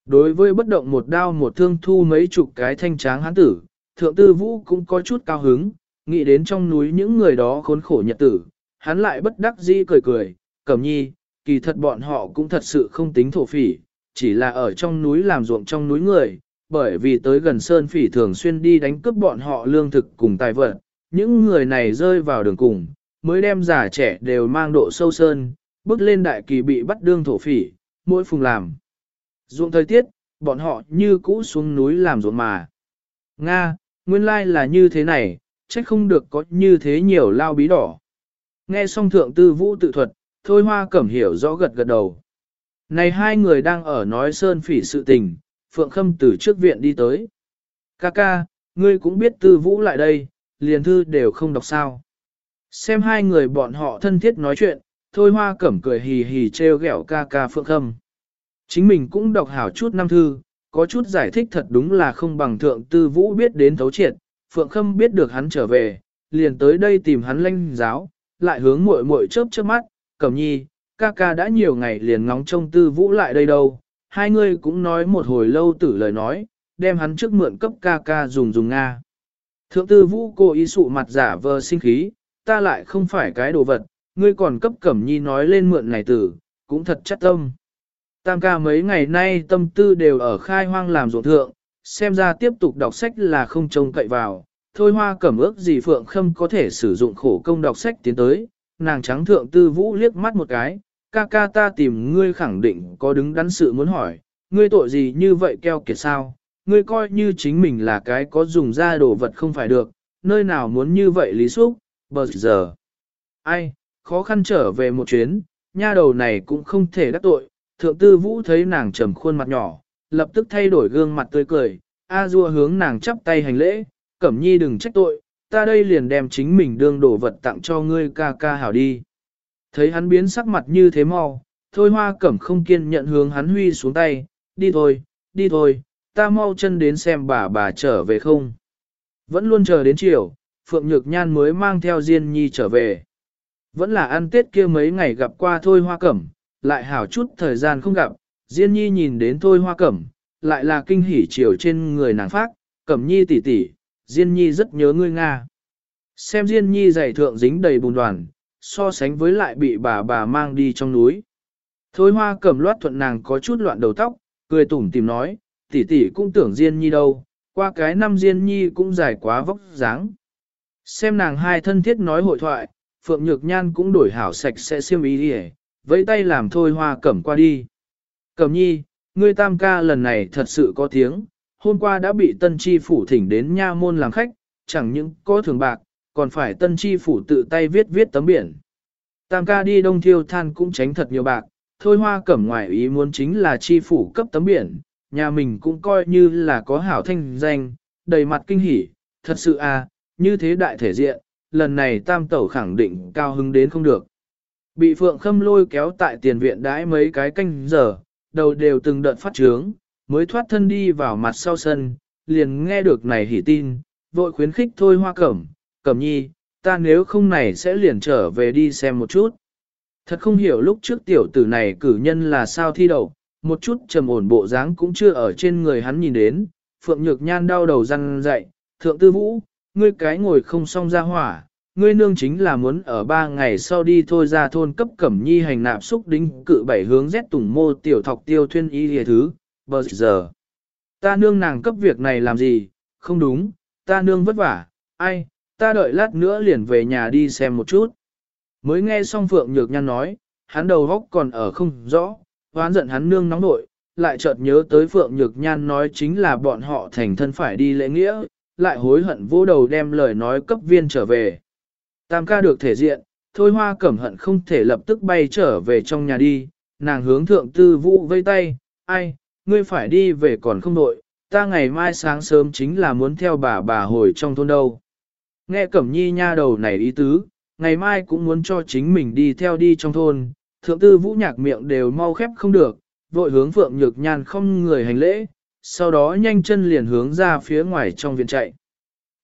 Đối với bất động một đao một thương thu mấy chục cái thanh tráng hán tử, thượng tư vũ cũng có chút cao hứng, nghĩ đến trong núi những người đó khốn khổ nhật tử, hắn lại bất đắc dĩ cười cười, cẩm nhi, kỳ thật bọn họ cũng thật sự không tính thổ phỉ, chỉ là ở trong núi làm ruộng trong núi người, bởi vì tới gần sơn phỉ thường xuyên đi đánh cướp bọn họ lương thực cùng tài vật, những người này rơi vào đường cùng, mới đem giả trẻ đều mang độ sâu sơn, bước lên đại kỳ bị bắt đương thổ phỉ, mỗi phùng làm. Ruộng thời tiết, bọn họ như cũ xuống núi làm ruộng mà. Nga, nguyên lai là như thế này, trách không được có như thế nhiều lao bí đỏ. Nghe xong thượng tư vũ tự thuật, thôi hoa cẩm hiểu rõ gật gật đầu. Này hai người đang ở nói sơn phỉ sự tình, Phượng Khâm từ trước viện đi tới. Ca ca, ngươi cũng biết tư vũ lại đây, liền thư đều không đọc sao. Xem hai người bọn họ thân thiết nói chuyện, thôi hoa cẩm cười hì hì treo ghẹo ca ca Phượng Khâm. Chính mình cũng đọc hảo chút năm thư, có chút giải thích thật đúng là không bằng thượng tư vũ biết đến thấu triệt, Phượng Khâm biết được hắn trở về, liền tới đây tìm hắn lanh giáo, lại hướng muội muội chớp chớp mắt, cẩm nhi, ca ca đã nhiều ngày liền ngóng trông tư vũ lại đây đâu, hai người cũng nói một hồi lâu tử lời nói, đem hắn trước mượn cấp ca ca dùng dùng Nga. Thượng tư vũ cô ý sụ mặt giả vờ sinh khí, ta lại không phải cái đồ vật, ngươi còn cấp cẩm nhi nói lên mượn này tử, cũng thật chắc tâm. Tam ca mấy ngày nay tâm tư đều ở khai hoang làm ruộng thượng, xem ra tiếp tục đọc sách là không trông cậy vào. Thôi hoa cẩm ước gì Phượng Khâm có thể sử dụng khổ công đọc sách tiến tới, nàng trắng thượng tư vũ liếc mắt một cái, ca ca ta tìm ngươi khẳng định có đứng đắn sự muốn hỏi, ngươi tội gì như vậy keo kiệt sao, ngươi coi như chính mình là cái có dùng ra đồ vật không phải được, nơi nào muốn như vậy lý xúc, bờ giờ. Ai, khó khăn trở về một chuyến, nha đầu này cũng không thể đắc tội, thượng tư vũ thấy nàng trầm khuôn mặt nhỏ, lập tức thay đổi gương mặt tươi cười, A dua hướng nàng chắp tay hành lễ, cẩm nhi đừng trách tội, ta đây liền đem chính mình đương đồ vật tặng cho ngươi ca ca hảo đi. Thấy hắn biến sắc mặt như thế mau, thôi hoa cẩm không kiên nhận hướng hắn huy xuống tay, đi thôi, đi thôi, ta mau chân đến xem bà bà trở về không. Vẫn luôn chờ đến chiều, Phượng Nhược Nhan mới mang theo Diên Nhi trở về. Vẫn là ăn tết kia mấy ngày gặp qua thôi hoa cẩm, lại hảo chút thời gian không gặp, Diên Nhi nhìn đến Thôi Hoa Cẩm, lại là kinh hỉ chiều trên người nàng phát, Cẩm Nhi tỷ tỷ, Diên Nhi rất nhớ ngươi Nga. Xem Diên Nhi giày thượng dính đầy bùn đoàn, so sánh với lại bị bà bà mang đi trong núi. Thôi Hoa Cẩm loát thuận nàng có chút loạn đầu tóc, cười tủm tìm nói, tỷ tỷ cũng tưởng Diên Nhi đâu, qua cái năm Diên Nhi cũng dài quá vóc dáng. Xem nàng hai thân thiết nói hội thoại, Phượng Nhược Nhan cũng đổi hảo sạch sẽ xiêm ý đi vẫy tay làm thôi hoa cẩm qua đi. Cẩm nhi, ngươi tam ca lần này thật sự có tiếng, hôm qua đã bị tân chi phủ thỉnh đến nha môn làm khách, chẳng những có thường bạc, còn phải tân chi phủ tự tay viết viết tấm biển. Tam ca đi đông thiêu than cũng tránh thật nhiều bạc, thôi hoa cẩm ngoài ý muốn chính là chi phủ cấp tấm biển, nhà mình cũng coi như là có hảo thanh danh, đầy mặt kinh hỉ, thật sự à, như thế đại thể diện, lần này tam tẩu khẳng định cao hứng đến không được. Bị Phượng Khâm lôi kéo tại tiền viện đãi mấy cái canh giờ, đầu đều từng đợt phát trướng, mới thoát thân đi vào mặt sau sân, liền nghe được này hỉ tin, vội khuyến khích thôi hoa cẩm, cẩm nhi, ta nếu không này sẽ liền trở về đi xem một chút. Thật không hiểu lúc trước tiểu tử này cử nhân là sao thi đậu, một chút trầm ổn bộ dáng cũng chưa ở trên người hắn nhìn đến, Phượng Nhược Nhan đau đầu răng dậy, thượng tư vũ, ngươi cái ngồi không xong ra hỏa, ngươi nương chính là muốn ở ba ngày sau đi thôi ra thôn cấp cẩm nhi hành nạp xúc đính cự bảy hướng rét tùng mô tiểu thọc tiêu thuyên y hề thứ, bờ giờ. Ta nương nàng cấp việc này làm gì, không đúng, ta nương vất vả, ai, ta đợi lát nữa liền về nhà đi xem một chút. Mới nghe xong Phượng Nhược Nhan nói, hắn đầu góc còn ở không rõ, hoán giận hắn nương nóng nội, lại chợt nhớ tới Phượng Nhược Nhan nói chính là bọn họ thành thân phải đi lễ nghĩa, lại hối hận vô đầu đem lời nói cấp viên trở về. Tam ca được thể diện, thôi hoa cẩm hận không thể lập tức bay trở về trong nhà đi, nàng hướng thượng tư vũ vây tay, ai, ngươi phải đi về còn không đội, ta ngày mai sáng sớm chính là muốn theo bà bà hồi trong thôn đâu. Nghe cẩm nhi nha đầu này ý tứ, ngày mai cũng muốn cho chính mình đi theo đi trong thôn, thượng tư vũ nhạc miệng đều mau khép không được, vội hướng phượng nhược nhan không người hành lễ, sau đó nhanh chân liền hướng ra phía ngoài trong viện chạy.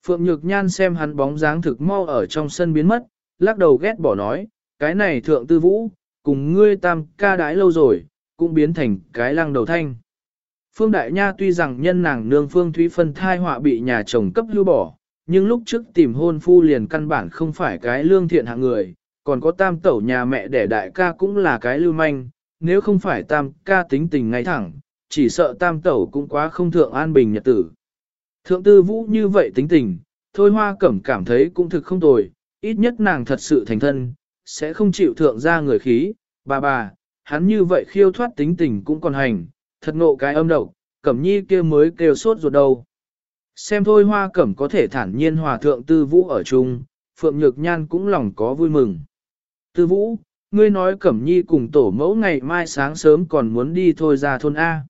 Phượng Nhược Nhan xem hắn bóng dáng thực mau ở trong sân biến mất, lắc đầu ghét bỏ nói, cái này thượng tư vũ, cùng ngươi tam ca đái lâu rồi, cũng biến thành cái lăng đầu thanh. Phương Đại Nha tuy rằng nhân nàng nương Phương Thúy Phân thai họa bị nhà chồng cấp lưu bỏ, nhưng lúc trước tìm hôn phu liền căn bản không phải cái lương thiện hạng người, còn có tam tẩu nhà mẹ đẻ đại ca cũng là cái lưu manh, nếu không phải tam ca tính tình ngay thẳng, chỉ sợ tam tẩu cũng quá không thượng an bình nhật tử. Thượng tư vũ như vậy tính tình, thôi hoa cẩm cảm thấy cũng thực không tồi, ít nhất nàng thật sự thành thân, sẽ không chịu thượng ra người khí, bà bà, hắn như vậy khiêu thoát tính tình cũng còn hành, thật ngộ cái âm độc, cẩm nhi kia mới kêu sốt ruột đầu. Xem thôi hoa cẩm có thể thản nhiên hòa thượng tư vũ ở chung, Phượng Nhược Nhan cũng lòng có vui mừng. Tư vũ, ngươi nói cẩm nhi cùng tổ mẫu ngày mai sáng sớm còn muốn đi thôi ra thôn A.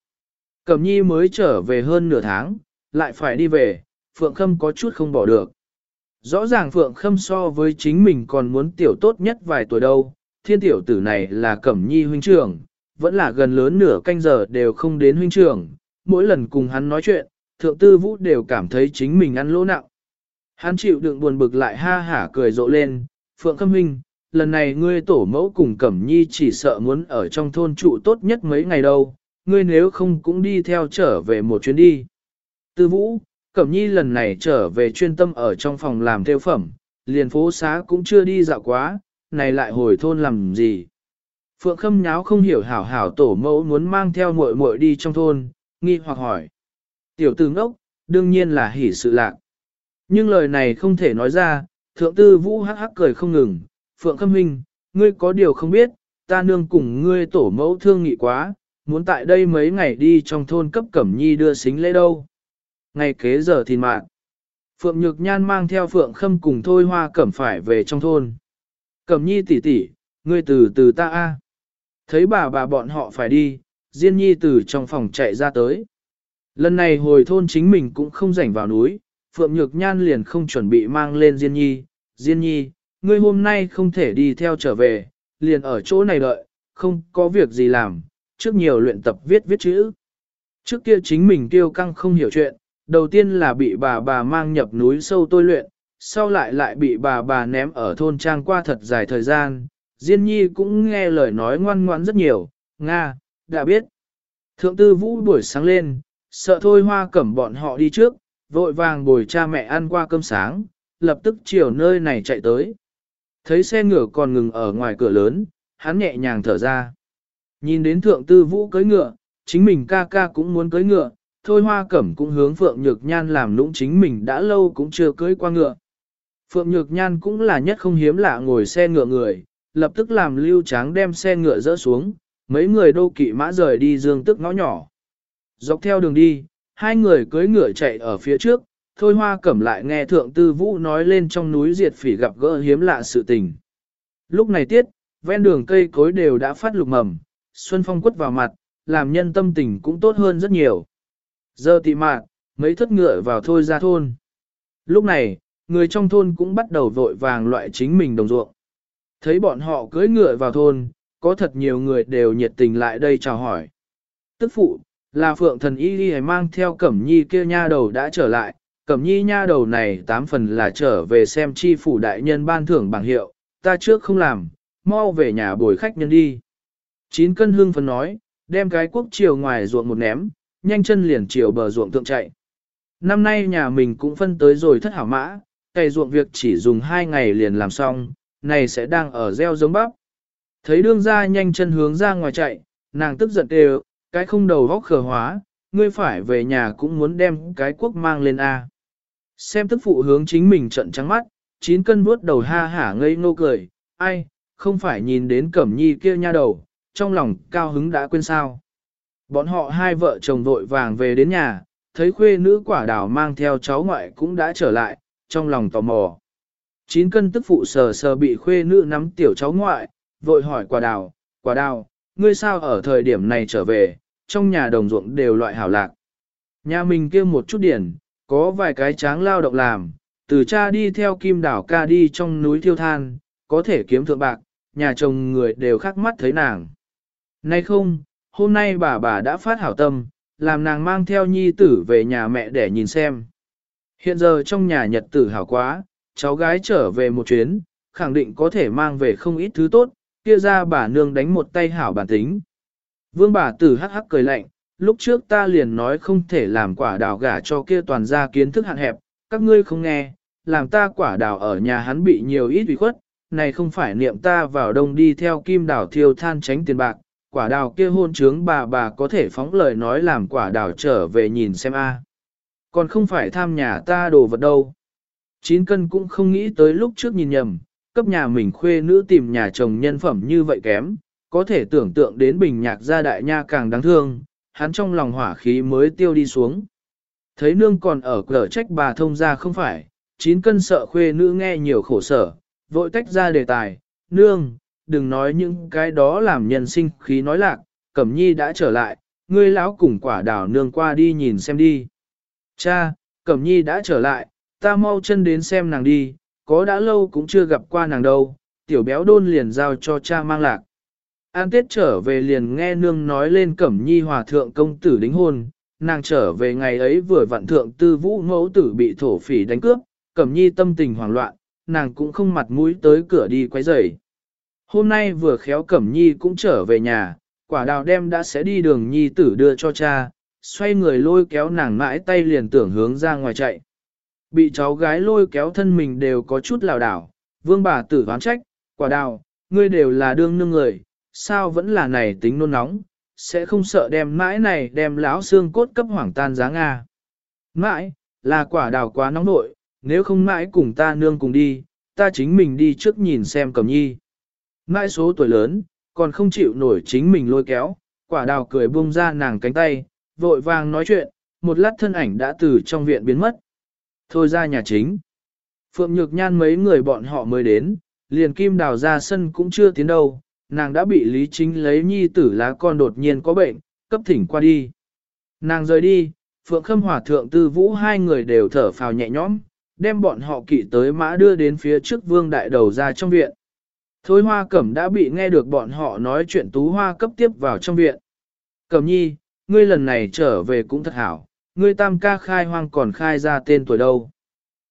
Cẩm nhi mới trở về hơn nửa tháng, lại phải đi về, Phượng Khâm có chút không bỏ được. Rõ ràng Phượng Khâm so với chính mình còn muốn tiểu tốt nhất vài tuổi đâu, thiên tiểu tử này là Cẩm Nhi huynh trưởng, vẫn là gần lớn nửa canh giờ đều không đến huynh trưởng, mỗi lần cùng hắn nói chuyện, Thượng Tư Vũ đều cảm thấy chính mình ăn lỗ nặng. Hắn chịu đựng buồn bực lại ha hả cười rộ lên, Phượng Khâm huynh, lần này ngươi tổ mẫu cùng Cẩm Nhi chỉ sợ muốn ở trong thôn trụ tốt nhất mấy ngày đâu, ngươi nếu không cũng đi theo trở về một chuyến đi. Tư Vũ, Cẩm Nhi lần này trở về chuyên tâm ở trong phòng làm theo phẩm, liền phố xá cũng chưa đi dạo quá, này lại hồi thôn làm gì. Phượng Khâm nháo không hiểu hảo hảo tổ mẫu muốn mang theo muội muội đi trong thôn, nghi hoặc hỏi. Tiểu tử ngốc, đương nhiên là hỉ sự lạc. Nhưng lời này không thể nói ra, thượng tư vũ hắc hắc cười không ngừng. Phượng Khâm Huynh, ngươi có điều không biết, ta nương cùng ngươi tổ mẫu thương nghị quá, muốn tại đây mấy ngày đi trong thôn cấp Cẩm Nhi đưa xính lễ đâu ngày kế giờ thì mạng. Phượng Nhược Nhan mang theo Phượng Khâm cùng Thôi Hoa Cẩm phải về trong thôn. Cẩm Nhi tỷ tỷ, ngươi từ từ ta a. Thấy bà bà bọn họ phải đi, Diên Nhi từ trong phòng chạy ra tới. Lần này hồi thôn chính mình cũng không rảnh vào núi, Phượng Nhược Nhan liền không chuẩn bị mang lên Diên Nhi. Diên Nhi, ngươi hôm nay không thể đi theo trở về, liền ở chỗ này đợi, không có việc gì làm, trước nhiều luyện tập viết viết chữ. Trước kia chính mình kêu căng không hiểu chuyện, Đầu tiên là bị bà bà mang nhập núi sâu tôi luyện, sau lại lại bị bà bà ném ở thôn trang qua thật dài thời gian, Diên nhi cũng nghe lời nói ngoan ngoãn rất nhiều, Nga, đã biết. Thượng tư vũ buổi sáng lên, sợ thôi hoa cẩm bọn họ đi trước, vội vàng bồi cha mẹ ăn qua cơm sáng, lập tức chiều nơi này chạy tới. Thấy xe ngựa còn ngừng ở ngoài cửa lớn, hắn nhẹ nhàng thở ra. Nhìn đến thượng tư vũ cưới ngựa, chính mình ca ca cũng muốn cưới ngựa, thôi hoa cẩm cũng hướng Phượng Nhược Nhan làm lũng chính mình đã lâu cũng chưa cưới qua ngựa. Phượng Nhược Nhan cũng là nhất không hiếm lạ ngồi xe ngựa người, lập tức làm lưu tráng đem xe ngựa dỡ xuống, mấy người đô kỵ mã rời đi dương tức ngõ nhỏ. Dọc theo đường đi, hai người cưới ngựa chạy ở phía trước, thôi hoa cẩm lại nghe thượng tư vũ nói lên trong núi diệt phỉ gặp gỡ hiếm lạ sự tình. Lúc này tiết, ven đường cây cối đều đã phát lục mầm, xuân phong quất vào mặt, làm nhân tâm tình cũng tốt hơn rất nhiều. Giờ tị mạn, mấy thất ngựa vào thôi ra thôn. Lúc này, người trong thôn cũng bắt đầu vội vàng loại chính mình đồng ruộng. Thấy bọn họ cưỡi ngựa vào thôn, có thật nhiều người đều nhiệt tình lại đây chào hỏi. Tức phụ, là phượng thần y đi mang theo cẩm nhi kia nha đầu đã trở lại, cẩm nhi nha đầu này tám phần là trở về xem chi phủ đại nhân ban thưởng bằng hiệu, ta trước không làm, mau về nhà bồi khách nhân đi. Chín cân hương phấn nói, đem cái quốc chiều ngoài ruộng một ném, nhanh chân liền chiều bờ ruộng tượng chạy. Năm nay nhà mình cũng phân tới rồi thất hảo mã, cày ruộng việc chỉ dùng hai ngày liền làm xong, này sẽ đang ở gieo giống bắp. Thấy đương ra nhanh chân hướng ra ngoài chạy, nàng tức giận đều, cái không đầu góc khờ hóa, ngươi phải về nhà cũng muốn đem cái quốc mang lên A. Xem tức phụ hướng chính mình trận trắng mắt, chín cân vuốt đầu ha hả ngây ngô cười, ai, không phải nhìn đến cẩm nhi kia nha đầu, trong lòng cao hứng đã quên sao. Bọn họ hai vợ chồng vội vàng về đến nhà, thấy khuê nữ quả đào mang theo cháu ngoại cũng đã trở lại, trong lòng tò mò. Chín cân tức phụ sờ sờ bị khuê nữ nắm tiểu cháu ngoại, vội hỏi quả đào, quả đào, ngươi sao ở thời điểm này trở về, trong nhà đồng ruộng đều loại hảo lạc. Nhà mình kia một chút điển, có vài cái tráng lao động làm, từ cha đi theo kim đảo ca đi trong núi thiêu than, có thể kiếm thượng bạc, nhà chồng người đều khắc mắt thấy nàng. Nay không, hôm nay bà bà đã phát hảo tâm, làm nàng mang theo nhi tử về nhà mẹ để nhìn xem. Hiện giờ trong nhà nhật tử hảo quá, cháu gái trở về một chuyến, khẳng định có thể mang về không ít thứ tốt, kia ra bà nương đánh một tay hảo bản tính. Vương bà tử hắc hắc cười lạnh, lúc trước ta liền nói không thể làm quả đào gả cho kia toàn gia kiến thức hạn hẹp, các ngươi không nghe, làm ta quả đào ở nhà hắn bị nhiều ít ủy khuất, này không phải niệm ta vào đông đi theo kim đào thiêu than tránh tiền bạc, quả đào kia hôn trướng bà bà có thể phóng lời nói làm quả đào trở về nhìn xem a. Còn không phải tham nhà ta đồ vật đâu. Chín cân cũng không nghĩ tới lúc trước nhìn nhầm, cấp nhà mình khuê nữ tìm nhà chồng nhân phẩm như vậy kém, có thể tưởng tượng đến bình nhạc gia đại nha càng đáng thương, hắn trong lòng hỏa khí mới tiêu đi xuống. Thấy nương còn ở cờ trách bà thông ra không phải, chín cân sợ khuê nữ nghe nhiều khổ sở, vội tách ra đề tài, nương, đừng nói những cái đó làm nhân sinh khí nói lạc, Cẩm Nhi đã trở lại, ngươi lão cùng quả đào nương qua đi nhìn xem đi. Cha, Cẩm Nhi đã trở lại, ta mau chân đến xem nàng đi, có đã lâu cũng chưa gặp qua nàng đâu, tiểu béo đôn liền giao cho cha mang lạc. An Tết trở về liền nghe nương nói lên Cẩm Nhi hòa thượng công tử đính hôn, nàng trở về ngày ấy vừa vặn thượng tư vũ mẫu tử bị thổ phỉ đánh cướp, Cẩm Nhi tâm tình hoảng loạn, nàng cũng không mặt mũi tới cửa đi quấy rầy. Hôm nay vừa khéo Cẩm Nhi cũng trở về nhà, quả đào đem đã sẽ đi đường Nhi tử đưa cho cha, xoay người lôi kéo nàng mãi tay liền tưởng hướng ra ngoài chạy. Bị cháu gái lôi kéo thân mình đều có chút lào đảo, vương bà tử ván trách, quả đào, ngươi đều là đương nương người, sao vẫn là này tính nôn nóng, sẽ không sợ đem mãi này đem lão xương cốt cấp hoảng tan giá Nga. Mãi, là quả đào quá nóng nội, nếu không mãi cùng ta nương cùng đi, ta chính mình đi trước nhìn xem cầm nhi. Mãi số tuổi lớn, còn không chịu nổi chính mình lôi kéo, quả đào cười buông ra nàng cánh tay, vội vàng nói chuyện, một lát thân ảnh đã từ trong viện biến mất. Thôi ra nhà chính. Phượng Nhược Nhan mấy người bọn họ mới đến, liền kim đào ra sân cũng chưa tiến đâu, nàng đã bị Lý Chính lấy nhi tử lá con đột nhiên có bệnh, cấp thỉnh qua đi. Nàng rời đi, Phượng Khâm Hòa Thượng Tư Vũ hai người đều thở phào nhẹ nhõm, đem bọn họ kỵ tới mã đưa đến phía trước vương đại đầu ra trong viện. Thôi hoa cẩm đã bị nghe được bọn họ nói chuyện tú hoa cấp tiếp vào trong viện. Cẩm nhi, ngươi lần này trở về cũng thật hảo, ngươi tam ca khai hoang còn khai ra tên tuổi đâu.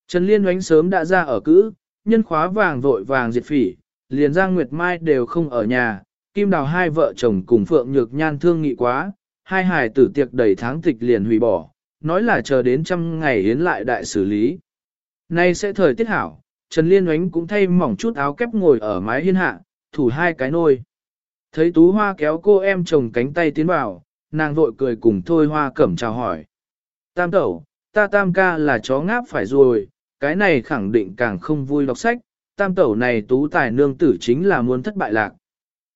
Trần Liên oánh sớm đã ra ở cữ, nhân khóa vàng vội vàng diệt phỉ, liền Giang Nguyệt Mai đều không ở nhà, Kim Đào hai vợ chồng cùng Phượng Nhược Nhan thương nghị quá, hai hài tử tiệc đầy tháng tịch liền hủy bỏ, nói là chờ đến trăm ngày hiến lại đại xử lý. Nay sẽ thời tiết hảo, Trần Liên Oánh cũng thay mỏng chút áo kép ngồi ở mái hiên hạ, thủ hai cái nôi. Thấy Tú Hoa kéo cô em chồng cánh tay tiến vào, nàng vội cười cùng Thôi Hoa cẩm chào hỏi. Tam tẩu, ta tam ca là chó ngáp phải rồi, cái này khẳng định càng không vui đọc sách, tam tẩu này tú tài nương tử chính là muốn thất bại lạc.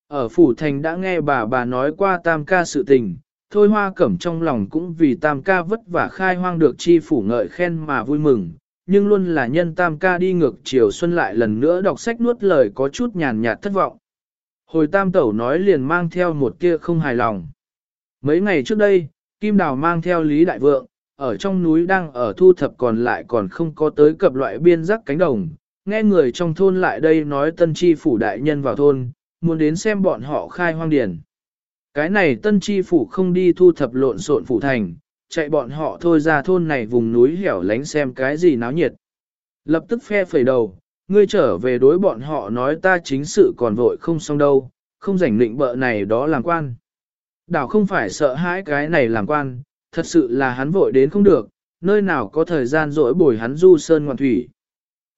Ở phủ thành đã nghe bà bà nói qua tam ca sự tình, thôi hoa cẩm trong lòng cũng vì tam ca vất vả khai hoang được chi phủ ngợi khen mà vui mừng, nhưng luôn là nhân tam ca đi ngược chiều xuân lại lần nữa đọc sách nuốt lời có chút nhàn nhạt thất vọng. Hồi tam tẩu nói liền mang theo một kia không hài lòng. Mấy ngày trước đây, Kim Đào mang theo Lý Đại Vượng, ở trong núi đang ở thu thập còn lại còn không có tới cập loại biên giác cánh đồng. Nghe người trong thôn lại đây nói tân tri phủ đại nhân vào thôn, muốn đến xem bọn họ khai hoang điền. Cái này tân tri phủ không đi thu thập lộn xộn phủ thành, chạy bọn họ thôi ra thôn này vùng núi hẻo lánh xem cái gì náo nhiệt. Lập tức phe phẩy đầu, ngươi trở về đối bọn họ nói ta chính sự còn vội không xong đâu, không rảnh định bợ này đó làm quan. Đảo không phải sợ hãi cái này làm quan, thật sự là hắn vội đến không được, nơi nào có thời gian rỗi bồi hắn du sơn ngoạn thủy.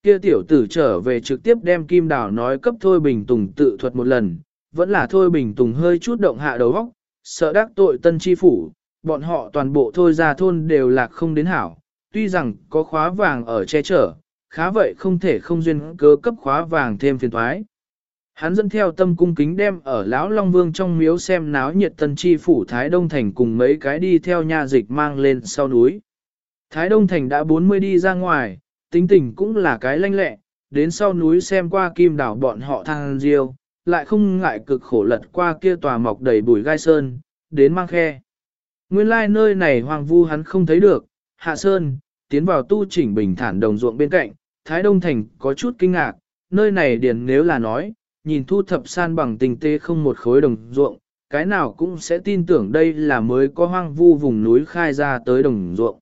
Kia tiểu tử trở về trực tiếp đem kim đảo nói cấp Thôi Bình Tùng tự thuật một lần, vẫn là Thôi Bình Tùng hơi chút động hạ đầu óc, sợ đắc tội tân chi phủ, bọn họ toàn bộ thôi ra thôn đều lạc không đến hảo, tuy rằng có khóa vàng ở che chở, khá vậy không thể không duyên cớ cấp khóa vàng thêm phiền thoái. Hắn dẫn theo tâm cung kính đem ở lão Long Vương trong miếu xem náo nhiệt tân chi phủ Thái Đông Thành cùng mấy cái đi theo nha dịch mang lên sau núi. Thái Đông Thành đã 40 đi ra ngoài, tính tình cũng là cái lanh lẹ, đến sau núi xem qua kim đảo bọn họ thang diêu, lại không ngại cực khổ lật qua kia tòa mọc đầy bùi gai sơn, đến mang khe. Nguyên lai like nơi này hoàng vu hắn không thấy được, hạ sơn, tiến vào tu chỉnh bình thản đồng ruộng bên cạnh, Thái Đông Thành có chút kinh ngạc, nơi này điền nếu là nói, nhìn thu thập san bằng tình tê không một khối đồng ruộng, cái nào cũng sẽ tin tưởng đây là mới có hoang vu vùng núi khai ra tới đồng ruộng.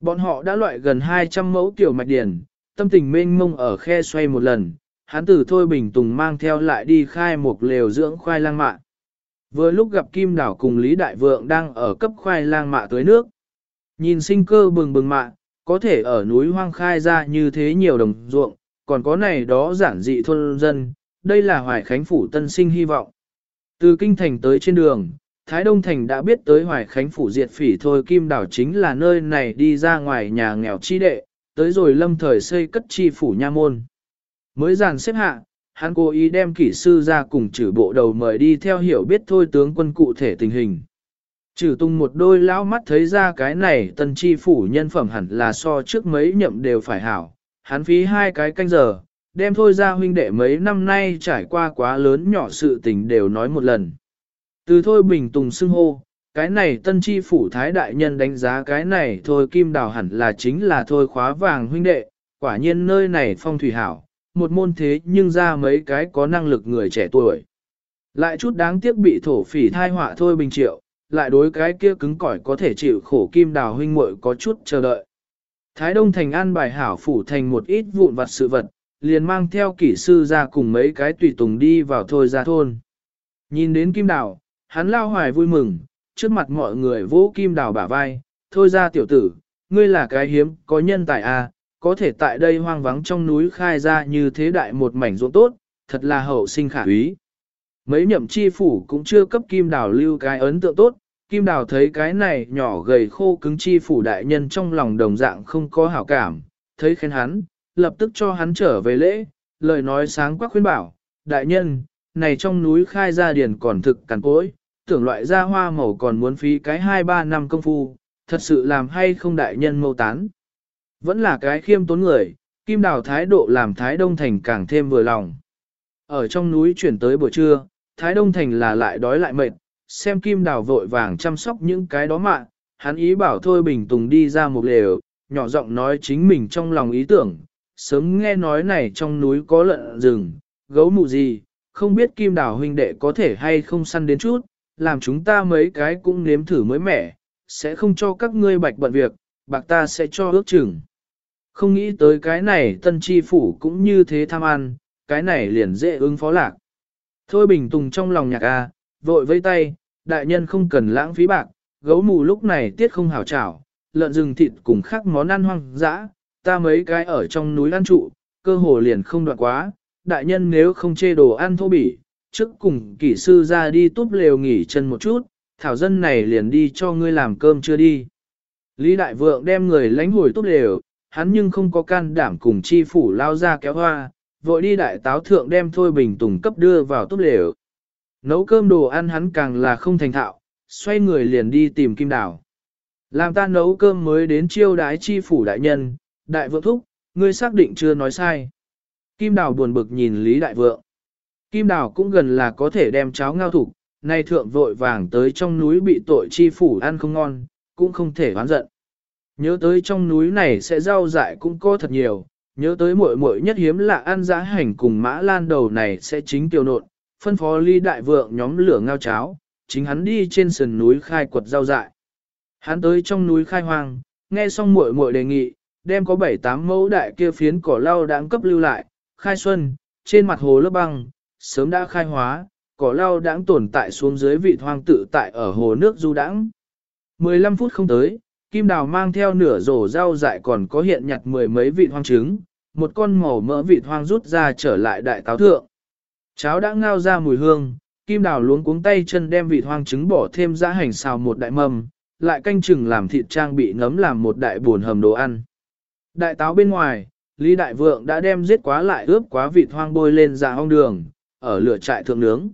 Bọn họ đã loại gần 200 mẫu tiểu mạch điển, tâm tình mênh mông ở khe xoay một lần, hắn tử thôi bình tùng mang theo lại đi khai một lều dưỡng khoai lang mạ. Vừa lúc gặp Kim Đảo cùng Lý Đại Vượng đang ở cấp khoai lang mạ tới nước. Nhìn sinh cơ bừng bừng mạ, có thể ở núi hoang khai ra như thế nhiều đồng ruộng, còn có này đó giản dị thôn dân, đây là Hoài Khánh Phủ tân sinh hy vọng. Từ Kinh Thành tới trên đường, Thái Đông Thành đã biết tới Hoài Khánh Phủ diệt phỉ thôi Kim Đảo chính là nơi này đi ra ngoài nhà nghèo chi đệ, tới rồi lâm thời xây cất chi phủ nha môn. Mới dàn xếp hạ, hắn cố ý đem kỹ sư ra cùng trừ bộ đầu mời đi theo hiểu biết thôi tướng quân cụ thể tình hình. Trừ tung một đôi lão mắt thấy ra cái này tân chi phủ nhân phẩm hẳn là so trước mấy nhậm đều phải hảo, hắn phí hai cái canh giờ, đem thôi ra huynh đệ mấy năm nay trải qua quá lớn nhỏ sự tình đều nói một lần. Từ thôi bình tùng xưng hô, cái này tân chi phủ thái đại nhân đánh giá cái này thôi kim đào hẳn là chính là thôi khóa vàng huynh đệ, quả nhiên nơi này phong thủy hảo, một môn thế nhưng ra mấy cái có năng lực người trẻ tuổi. Lại chút đáng tiếc bị thổ phỉ thai họa thôi bình triệu, lại đối cái kia cứng cỏi có thể chịu khổ kim đào huynh muội có chút chờ đợi. Thái Đông Thành an bài hảo phủ thành một ít vụn vặt sự vật, liền mang theo kỹ sư ra cùng mấy cái tùy tùng đi vào thôi ra thôn. Nhìn đến kim đào, hắn lao hoài vui mừng, trước mặt mọi người vỗ kim đào bả vai, thôi ra tiểu tử, ngươi là cái hiếm, có nhân tài à, có thể tại đây hoang vắng trong núi khai ra như thế đại một mảnh ruộng tốt, thật là hậu sinh khả úy. Mấy nhậm chi phủ cũng chưa cấp kim đào lưu cái ấn tượng tốt, kim đào thấy cái này nhỏ gầy khô cứng chi phủ đại nhân trong lòng đồng dạng không có hảo cảm, thấy khen hắn, lập tức cho hắn trở về lễ, lời nói sáng quắc khuyên bảo, đại nhân, này trong núi khai ra điền còn thực cằn cỗi, tưởng loại ra hoa màu còn muốn phí cái 2-3 năm công phu, thật sự làm hay không đại nhân mâu tán. Vẫn là cái khiêm tốn người, kim đào thái độ làm Thái Đông Thành càng thêm vừa lòng. Ở trong núi chuyển tới buổi trưa, Thái Đông Thành là lại đói lại mệt, xem kim đào vội vàng chăm sóc những cái đó mạng, hắn ý bảo thôi bình tùng đi ra một lều, nhỏ giọng nói chính mình trong lòng ý tưởng, sớm nghe nói này trong núi có lợn rừng, gấu mụ gì, không biết kim đào huynh đệ có thể hay không săn đến chút, làm chúng ta mấy cái cũng nếm thử mới mẻ, sẽ không cho các ngươi bạch bận việc, bạc ta sẽ cho ước chừng. Không nghĩ tới cái này tân Tri phủ cũng như thế tham ăn, cái này liền dễ ứng phó lạc. Thôi bình tùng trong lòng nhạc A, vội vây tay, đại nhân không cần lãng phí bạc, gấu mù lúc này tiết không hảo trảo, lợn rừng thịt cùng khác món ăn hoang dã, ta mấy cái ở trong núi ăn trụ, cơ hồ liền không đoạn quá, đại nhân nếu không chê đồ ăn thô bỉ, trước cùng kỹ sư ra đi túp lều nghỉ chân một chút, thảo dân này liền đi cho ngươi làm cơm chưa đi. Lý đại vượng đem người lánh hồi túp lều, hắn nhưng không có can đảm cùng chi phủ lao ra kéo hoa, vội đi đại táo thượng đem thôi bình tùng cấp đưa vào túp lều. Nấu cơm đồ ăn hắn càng là không thành thạo, xoay người liền đi tìm kim đảo. Làm ta nấu cơm mới đến chiêu đái chi phủ đại nhân, đại vượng thúc, ngươi xác định chưa nói sai. Kim đào buồn bực nhìn Lý đại vượng. Kim đào cũng gần là có thể đem cháo ngao thủ, nay thượng vội vàng tới trong núi bị tội chi phủ ăn không ngon, cũng không thể oán giận. Nhớ tới trong núi này sẽ rau dại cũng có thật nhiều, nhớ tới muội muội nhất hiếm là ăn giá hành cùng mã lan đầu này sẽ chính tiêu nộn, phân phó Lý đại vượng nhóm lửa ngao cháo, chính hắn đi trên sườn núi khai quật rau dại. Hắn tới trong núi khai hoang, nghe xong muội muội đề nghị, đem có bảy tám mẫu đại kia phiến cỏ lau đáng cấp lưu lại, khai xuân, trên mặt hồ lớp băng, sớm đã khai hóa, cỏ lau đáng tồn tại xuống dưới vị hoang tự tại ở hồ nước du đãng. 15 phút không tới, Kim Đào mang theo nửa rổ rau dại còn có hiện nhặt mười mấy vị hoang trứng, một con màu mỡ vị hoang rút ra trở lại đại táo thượng. Cháo đã ngao ra mùi hương, Kim Đào luống cuống tay chân đem vị hoang trứng bỏ thêm ra hành xào một đại mâm, lại canh chừng làm thịt trang bị nấm làm một đại buồn hầm đồ ăn. Đại táo bên ngoài, Lý Đại Vượng đã đem giết quá lại ướp quá vịt hoang bôi lên dạ hong đường, ở lửa trại thượng nướng.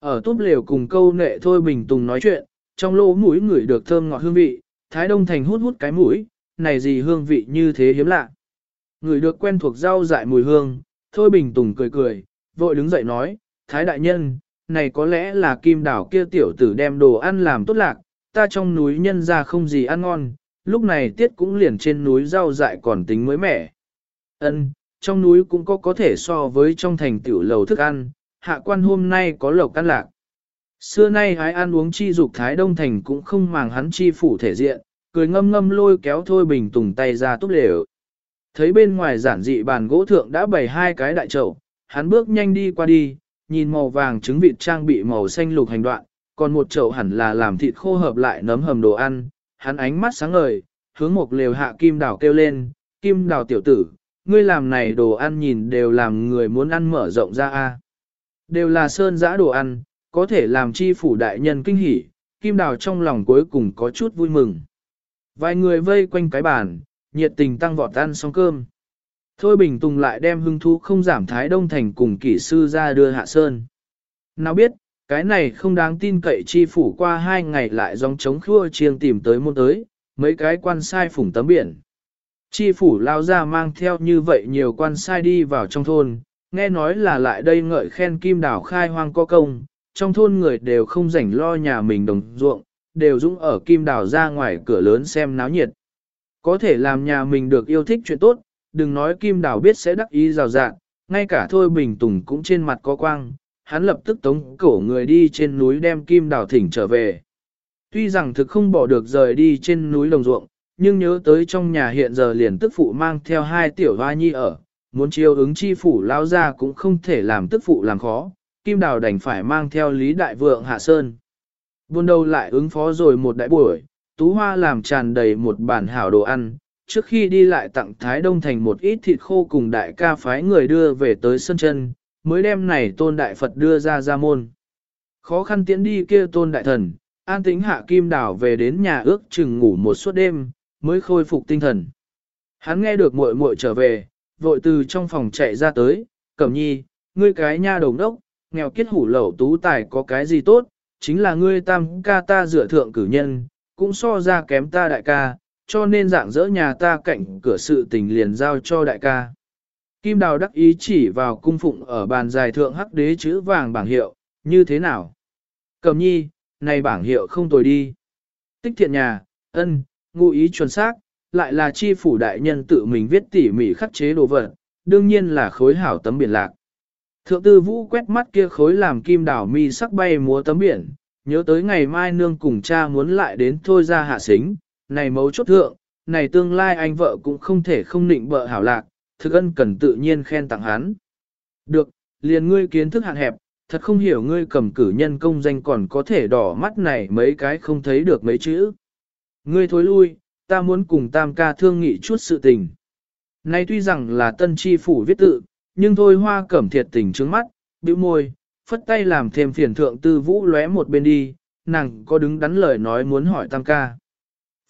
Ở túp lều cùng câu nệ thôi bình tùng nói chuyện, trong lỗ mũi ngửi được thơm ngọt hương vị, Thái Đông Thành hút hút cái mũi, này gì hương vị như thế hiếm lạ. Người được quen thuộc rau dại mùi hương, thôi bình tùng cười cười, vội đứng dậy nói, Thái Đại Nhân, này có lẽ là kim đảo kia tiểu tử đem đồ ăn làm tốt lạc, ta trong núi nhân ra không gì ăn ngon, lúc này tiết cũng liền trên núi rau dại còn tính mới mẻ. Ân, trong núi cũng có có thể so với trong thành tiểu lầu thức ăn, hạ quan hôm nay có lộc ăn lạc. Xưa nay hái ăn uống chi dục Thái Đông Thành cũng không màng hắn chi phủ thể diện, cười ngâm ngâm lôi kéo Thôi Bình Tùng tay ra túp lều. Thấy bên ngoài giản dị bàn gỗ thượng đã bày hai cái đại chậu, hắn bước nhanh đi qua đi, nhìn màu vàng trứng vịt trang bị màu xanh lục hành đoạn, còn một chậu hẳn là làm thịt khô hợp lại nấm hầm đồ ăn, hắn ánh mắt sáng ngời, hướng một lều hạ kim đào kêu lên, kim đào tiểu tử, ngươi làm này đồ ăn nhìn đều làm người muốn ăn mở rộng ra a. Đều là sơn giã đồ ăn, có thể làm chi phủ đại nhân kinh hỉ, kim đào trong lòng cuối cùng có chút vui mừng. Vài người vây quanh cái bàn, nhiệt tình tăng vọt ăn xong cơm. Thôi Bình Tùng lại đem hưng thú không giảm Thái Đông Thành cùng kỹ sư ra đưa Hạ Sơn. Nào biết, cái này không đáng tin cậy chi phủ qua hai ngày lại dòng chống khua chiêng tìm tới môn tới, mấy cái quan sai phủng tấm biển. Chi phủ lao ra mang theo như vậy nhiều quan sai đi vào trong thôn, nghe nói là lại đây ngợi khen kim đảo khai hoang có công, trong thôn người đều không rảnh lo nhà mình đồng ruộng, đều dũng ở kim đảo ra ngoài cửa lớn xem náo nhiệt. Có thể làm nhà mình được yêu thích chuyện tốt, đừng nói kim đảo biết sẽ đắc ý rào rạng, ngay cả thôi bình tùng cũng trên mặt có quang, hắn lập tức tống cổ người đi trên núi đem kim Đào thỉnh trở về. Tuy rằng thực không bỏ được rời đi trên núi đồng ruộng, nhưng nhớ tới trong nhà hiện giờ liền tức phụ mang theo hai tiểu hoa nhi ở, muốn chiêu ứng chi phủ lao ra cũng không thể làm tức phụ làm khó, kim đào đành phải mang theo lý đại vượng hạ sơn. Buôn đầu lại ứng phó rồi một đại buổi, tú hoa làm tràn đầy một bản hảo đồ ăn, trước khi đi lại tặng Thái Đông Thành một ít thịt khô cùng đại ca phái người đưa về tới sân chân, mới đem này tôn đại Phật đưa ra ra môn. Khó khăn tiễn đi kia tôn đại thần, an tính hạ kim đảo về đến nhà ước chừng ngủ một suốt đêm, mới khôi phục tinh thần. Hắn nghe được muội muội trở về, vội từ trong phòng chạy ra tới, cẩm nhi, ngươi cái nha đồng đốc, nghèo kiết hủ lẩu tú tài có cái gì tốt, chính là ngươi tam ca ta dựa thượng cử nhân, cũng so ra kém ta đại ca, cho nên dạng dỡ nhà ta cạnh cửa sự tình liền giao cho đại ca. Kim Đào đắc ý chỉ vào cung phụng ở bàn dài thượng hắc đế chữ vàng bảng hiệu, như thế nào? Cầm nhi, này bảng hiệu không tồi đi. Tích thiện nhà, ân, ngụ ý chuẩn xác, lại là chi phủ đại nhân tự mình viết tỉ mỉ khắc chế đồ vật, đương nhiên là khối hảo tấm biển lạc. Thượng tư vũ quét mắt kia khối làm kim đảo mi sắc bay múa tấm biển, nhớ tới ngày mai nương cùng cha muốn lại đến thôi ra hạ xính, này mấu chốt thượng, này tương lai anh vợ cũng không thể không nịnh bợ hảo lạc, thực ân cần tự nhiên khen tặng hắn. Được, liền ngươi kiến thức hạn hẹp, thật không hiểu ngươi cầm cử nhân công danh còn có thể đỏ mắt này mấy cái không thấy được mấy chữ. Ngươi thối lui, ta muốn cùng tam ca thương nghị chút sự tình. Nay tuy rằng là tân Tri phủ viết tự, nhưng thôi hoa cẩm thiệt tình trước mắt, bĩu môi, phất tay làm thêm phiền thượng tư vũ lóe một bên đi, nàng có đứng đắn lời nói muốn hỏi tam ca.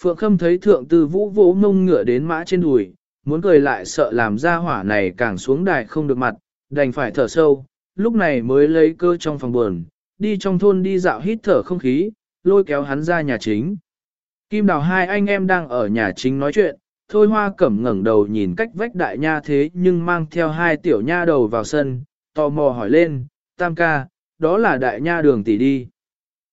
Phượng Khâm thấy thượng tư vũ vỗ ngông ngựa đến mã trên đùi, muốn cười lại sợ làm ra hỏa này càng xuống đài không được mặt, đành phải thở sâu, lúc này mới lấy cơ trong phòng buồn, đi trong thôn đi dạo hít thở không khí, lôi kéo hắn ra nhà chính. Kim đào hai anh em đang ở nhà chính nói chuyện, thôi hoa cẩm ngẩng đầu nhìn cách vách đại nha thế nhưng mang theo hai tiểu nha đầu vào sân, tò mò hỏi lên, tam ca, đó là đại nha đường tỷ đi.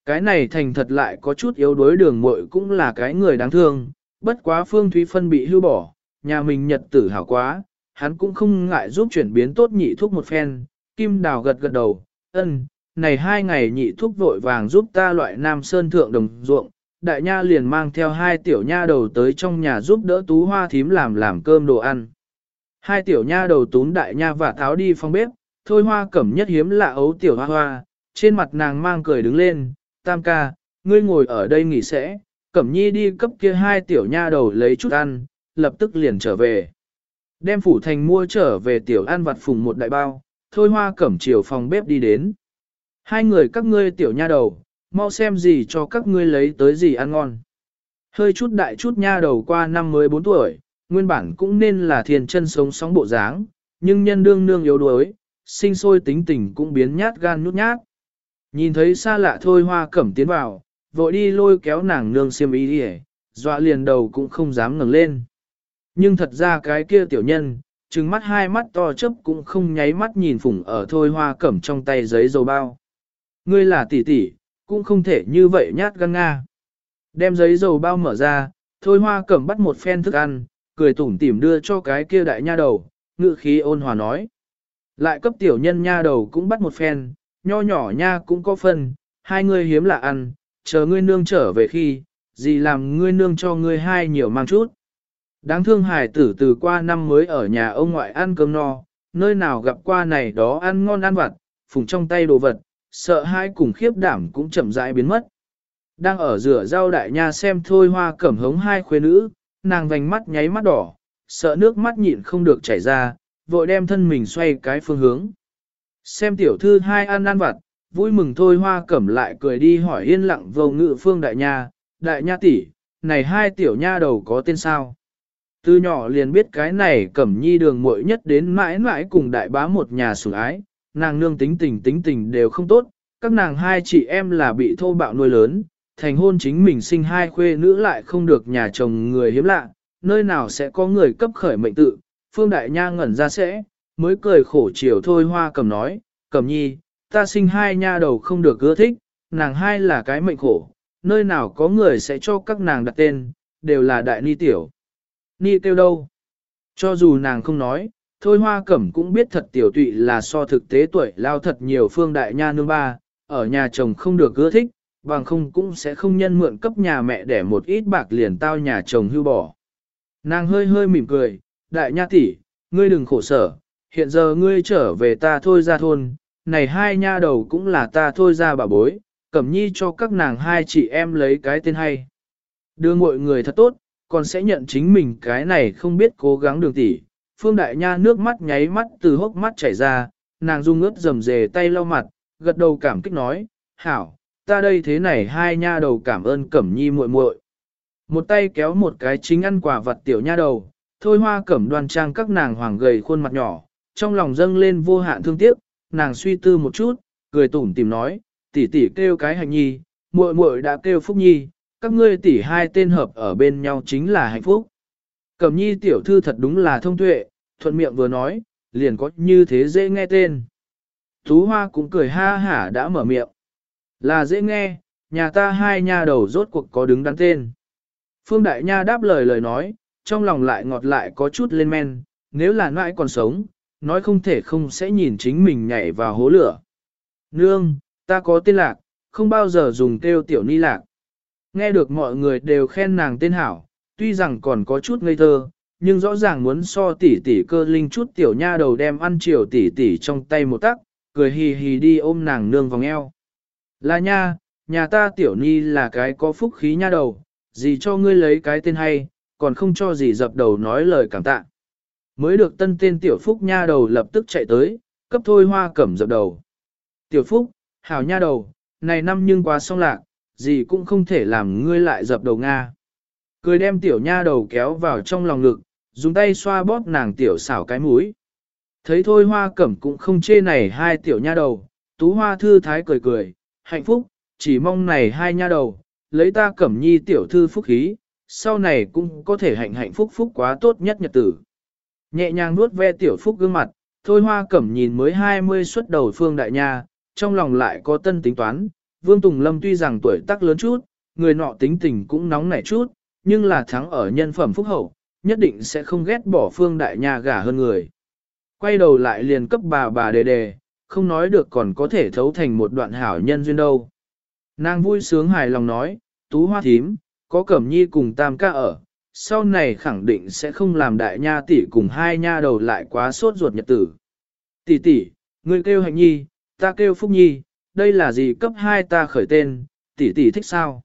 Cái này thành thật lại có chút yếu đuối đường muội cũng là cái người đáng thương, bất quá Phương Thúy Phân bị hưu bỏ, nhà mình nhật tử hảo quá, hắn cũng không ngại giúp chuyển biến tốt nhị thuốc một phen, Kim Đào gật gật đầu, ân, này hai ngày nhị thuốc vội vàng giúp ta loại Nam Sơn Thượng đồng ruộng, đại nha liền mang theo hai tiểu nha đầu tới trong nhà giúp đỡ tú hoa thím làm làm cơm đồ ăn. Hai tiểu nha đầu tún đại nha và tháo đi phong bếp, thôi hoa cẩm nhất hiếm lạ ấu tiểu hoa hoa, trên mặt nàng mang cười đứng lên, tam ca, ngươi ngồi ở đây nghỉ sẽ, cẩm nhi đi cấp kia hai tiểu nha đầu lấy chút ăn, lập tức liền trở về. Đem phủ thành mua trở về tiểu an vặt phùng một đại bao, thôi hoa cẩm chiều phòng bếp đi đến. Hai người các ngươi tiểu nha đầu, mau xem gì cho các ngươi lấy tới gì ăn ngon. Hơi chút đại chút nha đầu qua năm mới 4 tuổi, nguyên bản cũng nên là thiền chân sống sóng bộ dáng, nhưng nhân đương nương yếu đuối, sinh sôi tính tình cũng biến nhát gan nhút nhát. Nhìn thấy xa lạ thôi hoa cẩm tiến vào, vội đi lôi kéo nàng nương xiêm ý đi dọa liền đầu cũng không dám ngẩng lên. Nhưng thật ra cái kia tiểu nhân, trừng mắt hai mắt to chấp cũng không nháy mắt nhìn phùng ở thôi hoa cẩm trong tay giấy dầu bao. Ngươi là tỷ tỷ, cũng không thể như vậy nhát gan nga. Đem giấy dầu bao mở ra, thôi hoa cẩm bắt một phen thức ăn, cười tủm tỉm đưa cho cái kia đại nha đầu, ngự khí ôn hòa nói. Lại cấp tiểu nhân nha đầu cũng bắt một phen, nho nhỏ nha cũng có phần, hai ngươi hiếm là ăn, chờ ngươi nương trở về khi, gì làm ngươi nương cho ngươi hai nhiều mang chút. Đáng thương hải tử từ qua năm mới ở nhà ông ngoại ăn cơm no, nơi nào gặp qua này đó ăn ngon ăn vặt, phùng trong tay đồ vật, sợ hai cùng khiếp đảm cũng chậm rãi biến mất. Đang ở rửa rau đại nha xem thôi hoa cẩm hống hai khuê nữ, nàng vành mắt nháy mắt đỏ, sợ nước mắt nhịn không được chảy ra, vội đem thân mình xoay cái phương hướng. Xem tiểu thư hai ăn ăn vặt, vui mừng thôi hoa cẩm lại cười đi hỏi yên lặng vô ngự phương đại nha, đại nha tỷ, này hai tiểu nha đầu có tên sao? Từ nhỏ liền biết cái này cẩm nhi đường muội nhất đến mãi mãi cùng đại bá một nhà sủng ái, nàng nương tính tình tính tình đều không tốt, các nàng hai chị em là bị thô bạo nuôi lớn, thành hôn chính mình sinh hai khuê nữ lại không được nhà chồng người hiếm lạ, nơi nào sẽ có người cấp khởi mệnh tự, phương đại nha ngẩn ra sẽ, mới cười khổ chiều thôi hoa cầm nói, cầm nhi, ta sinh hai nha đầu không được ưa thích, nàng hai là cái mệnh khổ, nơi nào có người sẽ cho các nàng đặt tên, đều là đại ni tiểu. Ni kêu đâu? Cho dù nàng không nói, thôi hoa cẩm cũng biết thật tiểu tụy là so thực tế tuổi lao thật nhiều phương đại nha nương ba, ở nhà chồng không được ưa thích, bằng không cũng sẽ không nhân mượn cấp nhà mẹ để một ít bạc liền tao nhà chồng hưu bỏ. Nàng hơi hơi mỉm cười, đại nha tỷ, ngươi đừng khổ sở, hiện giờ ngươi trở về ta thôi ra thôn, này hai nha đầu cũng là ta thôi ra bà bối, cẩm nhi cho các nàng hai chị em lấy cái tên hay. Đưa mọi người thật tốt, còn sẽ nhận chính mình cái này không biết cố gắng đường tỷ. Phương Đại Nha nước mắt nháy mắt từ hốc mắt chảy ra, nàng rung ướt rầm rề tay lau mặt, gật đầu cảm kích nói, hảo, ta đây thế này hai nha đầu cảm ơn cẩm nhi muội muội. Một tay kéo một cái chính ăn quả vật tiểu nha đầu, thôi hoa cẩm đoan trang các nàng hoàng gầy khuôn mặt nhỏ, trong lòng dâng lên vô hạn thương tiếc, nàng suy tư một chút, cười tủm tìm nói, tỷ tỷ kêu cái hành nhi, muội muội đã kêu phúc nhi, các ngươi tỷ hai tên hợp ở bên nhau chính là hạnh phúc. Cẩm nhi tiểu thư thật đúng là thông tuệ, thuận miệng vừa nói, liền có như thế dễ nghe tên. Tú hoa cũng cười ha hả đã mở miệng. Là dễ nghe, nhà ta hai nha đầu rốt cuộc có đứng đắn tên. Phương Đại Nha đáp lời lời nói, trong lòng lại ngọt lại có chút lên men, nếu là nãi còn sống, nói không thể không sẽ nhìn chính mình nhảy vào hố lửa. Nương, ta có tên lạc, không bao giờ dùng kêu tiểu ni lạc. Nghe được mọi người đều khen nàng tên hảo, tuy rằng còn có chút ngây thơ, nhưng rõ ràng muốn so tỷ tỷ cơ linh chút tiểu nha đầu đem ăn chiều tỷ tỷ trong tay một tắc, cười hì hì đi ôm nàng nương vòng eo. Là nha, nhà ta tiểu nhi là cái có phúc khí nha đầu, gì cho ngươi lấy cái tên hay, còn không cho gì dập đầu nói lời cảm tạ. Mới được tân tên tiểu phúc nha đầu lập tức chạy tới, cấp thôi hoa cẩm dập đầu. Tiểu phúc, hảo nha đầu, này năm nhưng quá song lạc, gì cũng không thể làm ngươi lại dập đầu Nga. Cười đem tiểu nha đầu kéo vào trong lòng ngực, dùng tay xoa bóp nàng tiểu xảo cái mũi. Thấy thôi hoa cẩm cũng không chê này hai tiểu nha đầu, tú hoa thư thái cười cười, hạnh phúc, chỉ mong này hai nha đầu, lấy ta cẩm nhi tiểu thư phúc khí, sau này cũng có thể hạnh hạnh phúc phúc quá tốt nhất nhật tử. Nhẹ nhàng nuốt ve tiểu phúc gương mặt, thôi hoa cẩm nhìn mới 20 xuất đầu phương đại nha, trong lòng lại có tân tính toán, Vương Tùng Lâm tuy rằng tuổi tác lớn chút, người nọ tính tình cũng nóng nảy chút, nhưng là thắng ở nhân phẩm phúc hậu, nhất định sẽ không ghét bỏ phương đại nha gả hơn người. Quay đầu lại liền cấp bà bà đề đề, không nói được còn có thể thấu thành một đoạn hảo nhân duyên đâu. Nàng vui sướng hài lòng nói, tú hoa thím, có cẩm nhi cùng tam ca ở, sau này khẳng định sẽ không làm đại nha tỷ cùng hai nha đầu lại quá sốt ruột nhật tử. Tỷ tỷ, ngươi kêu hạnh nhi, ta kêu phúc nhi, đây là gì cấp hai ta khởi tên, tỷ tỷ thích sao?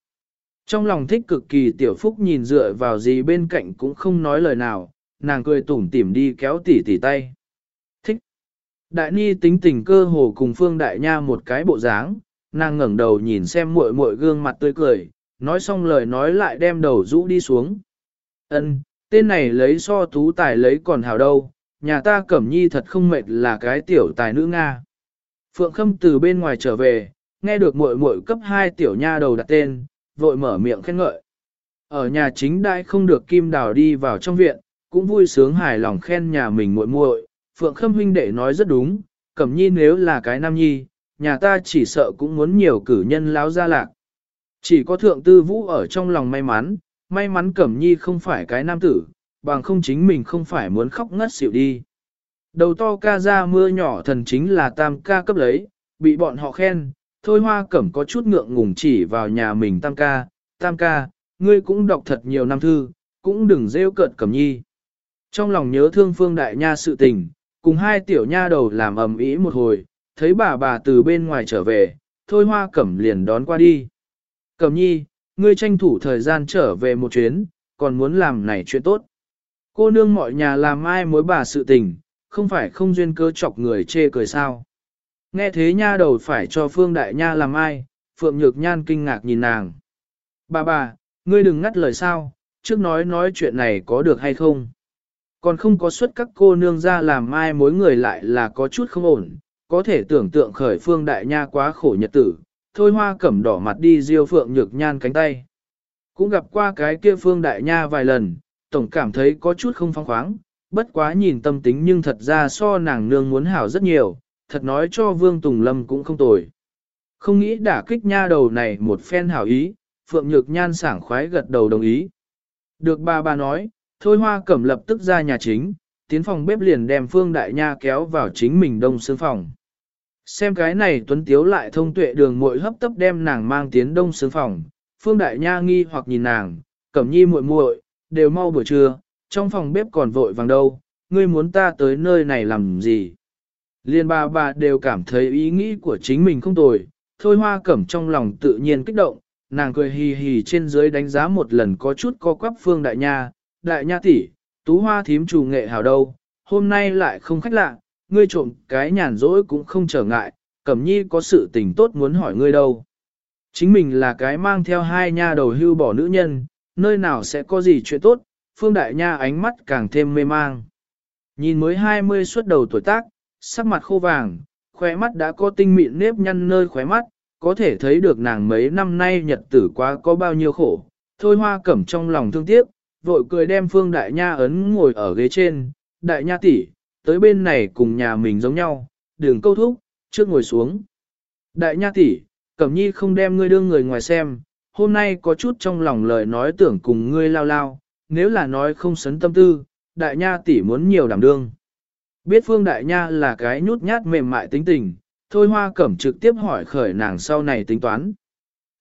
Trong lòng thích cực kỳ tiểu phúc nhìn dựa vào gì bên cạnh cũng không nói lời nào, nàng cười tủm tỉm đi kéo tỷ tỷ tay. Thích. Đại ni tính tình cơ hồ cùng phương đại nha một cái bộ dáng, nàng ngẩng đầu nhìn xem muội muội gương mặt tươi cười, nói xong lời nói lại đem đầu rũ đi xuống. Ân, tên này lấy so tú tài lấy còn hào đâu, nhà ta cẩm nhi thật không mệt là cái tiểu tài nữ Nga. Phượng Khâm từ bên ngoài trở về, nghe được muội muội cấp 2 tiểu nha đầu đặt tên, vội mở miệng khen ngợi. Ở nhà chính đại không được Kim Đào đi vào trong viện, cũng vui sướng hài lòng khen nhà mình muội muội. Phượng Khâm huynh đệ nói rất đúng, Cẩm Nhi nếu là cái nam nhi, nhà ta chỉ sợ cũng muốn nhiều cử nhân láo ra lạc. Chỉ có thượng tư vũ ở trong lòng may mắn, may mắn Cẩm Nhi không phải cái nam tử, bằng không chính mình không phải muốn khóc ngất xỉu đi. Đầu to ca ra mưa nhỏ thần chính là tam ca cấp lấy, bị bọn họ khen, thôi hoa cẩm có chút ngượng ngùng chỉ vào nhà mình tam ca, tam ca, ngươi cũng đọc thật nhiều năm thư, cũng đừng rêu cợt cẩm nhi. Trong lòng nhớ thương phương đại nha sự tình, cùng hai tiểu nha đầu làm ầm ĩ một hồi, thấy bà bà từ bên ngoài trở về, thôi hoa cẩm liền đón qua đi. Cẩm nhi, ngươi tranh thủ thời gian trở về một chuyến, còn muốn làm này chuyện tốt. Cô nương mọi nhà làm ai mối bà sự tình, không phải không duyên cơ chọc người chê cười sao. Nghe thế nha đầu phải cho Phương Đại Nha làm ai, Phượng Nhược Nhan kinh ngạc nhìn nàng. Bà bà, ngươi đừng ngắt lời sao, trước nói nói chuyện này có được hay không. Còn không có suất các cô nương ra làm ai mối người lại là có chút không ổn, có thể tưởng tượng khởi Phương Đại Nha quá khổ nhật tử, thôi hoa cẩm đỏ mặt đi diêu Phượng Nhược Nhan cánh tay. Cũng gặp qua cái kia Phương Đại Nha vài lần, tổng cảm thấy có chút không phong khoáng, bất quá nhìn tâm tính nhưng thật ra so nàng nương muốn hảo rất nhiều, thật nói cho Vương Tùng Lâm cũng không tồi. Không nghĩ đả kích nha đầu này một phen hảo ý, Phượng Nhược Nhan sảng khoái gật đầu đồng ý. Được bà bà nói, Thôi Hoa Cẩm lập tức ra nhà chính, tiến phòng bếp liền đem Phương Đại Nha kéo vào chính mình đông sương phòng. Xem cái này tuấn tiếu lại thông tuệ đường muội hấp tấp đem nàng mang tiến đông sương phòng, Phương Đại Nha nghi hoặc nhìn nàng, Cẩm Nhi muội muội, đều mau buổi trưa, trong phòng bếp còn vội vàng đâu, ngươi muốn ta tới nơi này làm gì? Liên bà bà đều cảm thấy ý nghĩ của chính mình không tồi, thôi hoa cẩm trong lòng tự nhiên kích động, nàng cười hì hì trên dưới đánh giá một lần có chút co quắp phương đại nha, đại nha tỷ, tú hoa thím chủ nghệ hào đâu, hôm nay lại không khách lạ, ngươi trộm cái nhàn rỗi cũng không trở ngại, cẩm nhi có sự tình tốt muốn hỏi ngươi đâu. Chính mình là cái mang theo hai nha đầu hưu bỏ nữ nhân, nơi nào sẽ có gì chuyện tốt, phương đại nha ánh mắt càng thêm mê mang. Nhìn mới 20 xuất đầu tuổi tác, sắc mặt khô vàng, khóe mắt đã có tinh mịn nếp nhăn nơi khóe mắt, có thể thấy được nàng mấy năm nay nhật tử quá có bao nhiêu khổ. Thôi hoa cẩm trong lòng thương tiếc, vội cười đem phương đại nha ấn ngồi ở ghế trên, đại nha tỷ, tới bên này cùng nhà mình giống nhau, đường câu thúc, trước ngồi xuống. Đại nha tỷ, cẩm nhi không đem ngươi đưa người ngoài xem, hôm nay có chút trong lòng lời nói tưởng cùng ngươi lao lao, nếu là nói không sấn tâm tư, đại nha tỷ muốn nhiều đảm đương. Biết Phương Đại Nha là cái nhút nhát mềm mại tính tình, Thôi Hoa Cẩm trực tiếp hỏi khởi nàng sau này tính toán.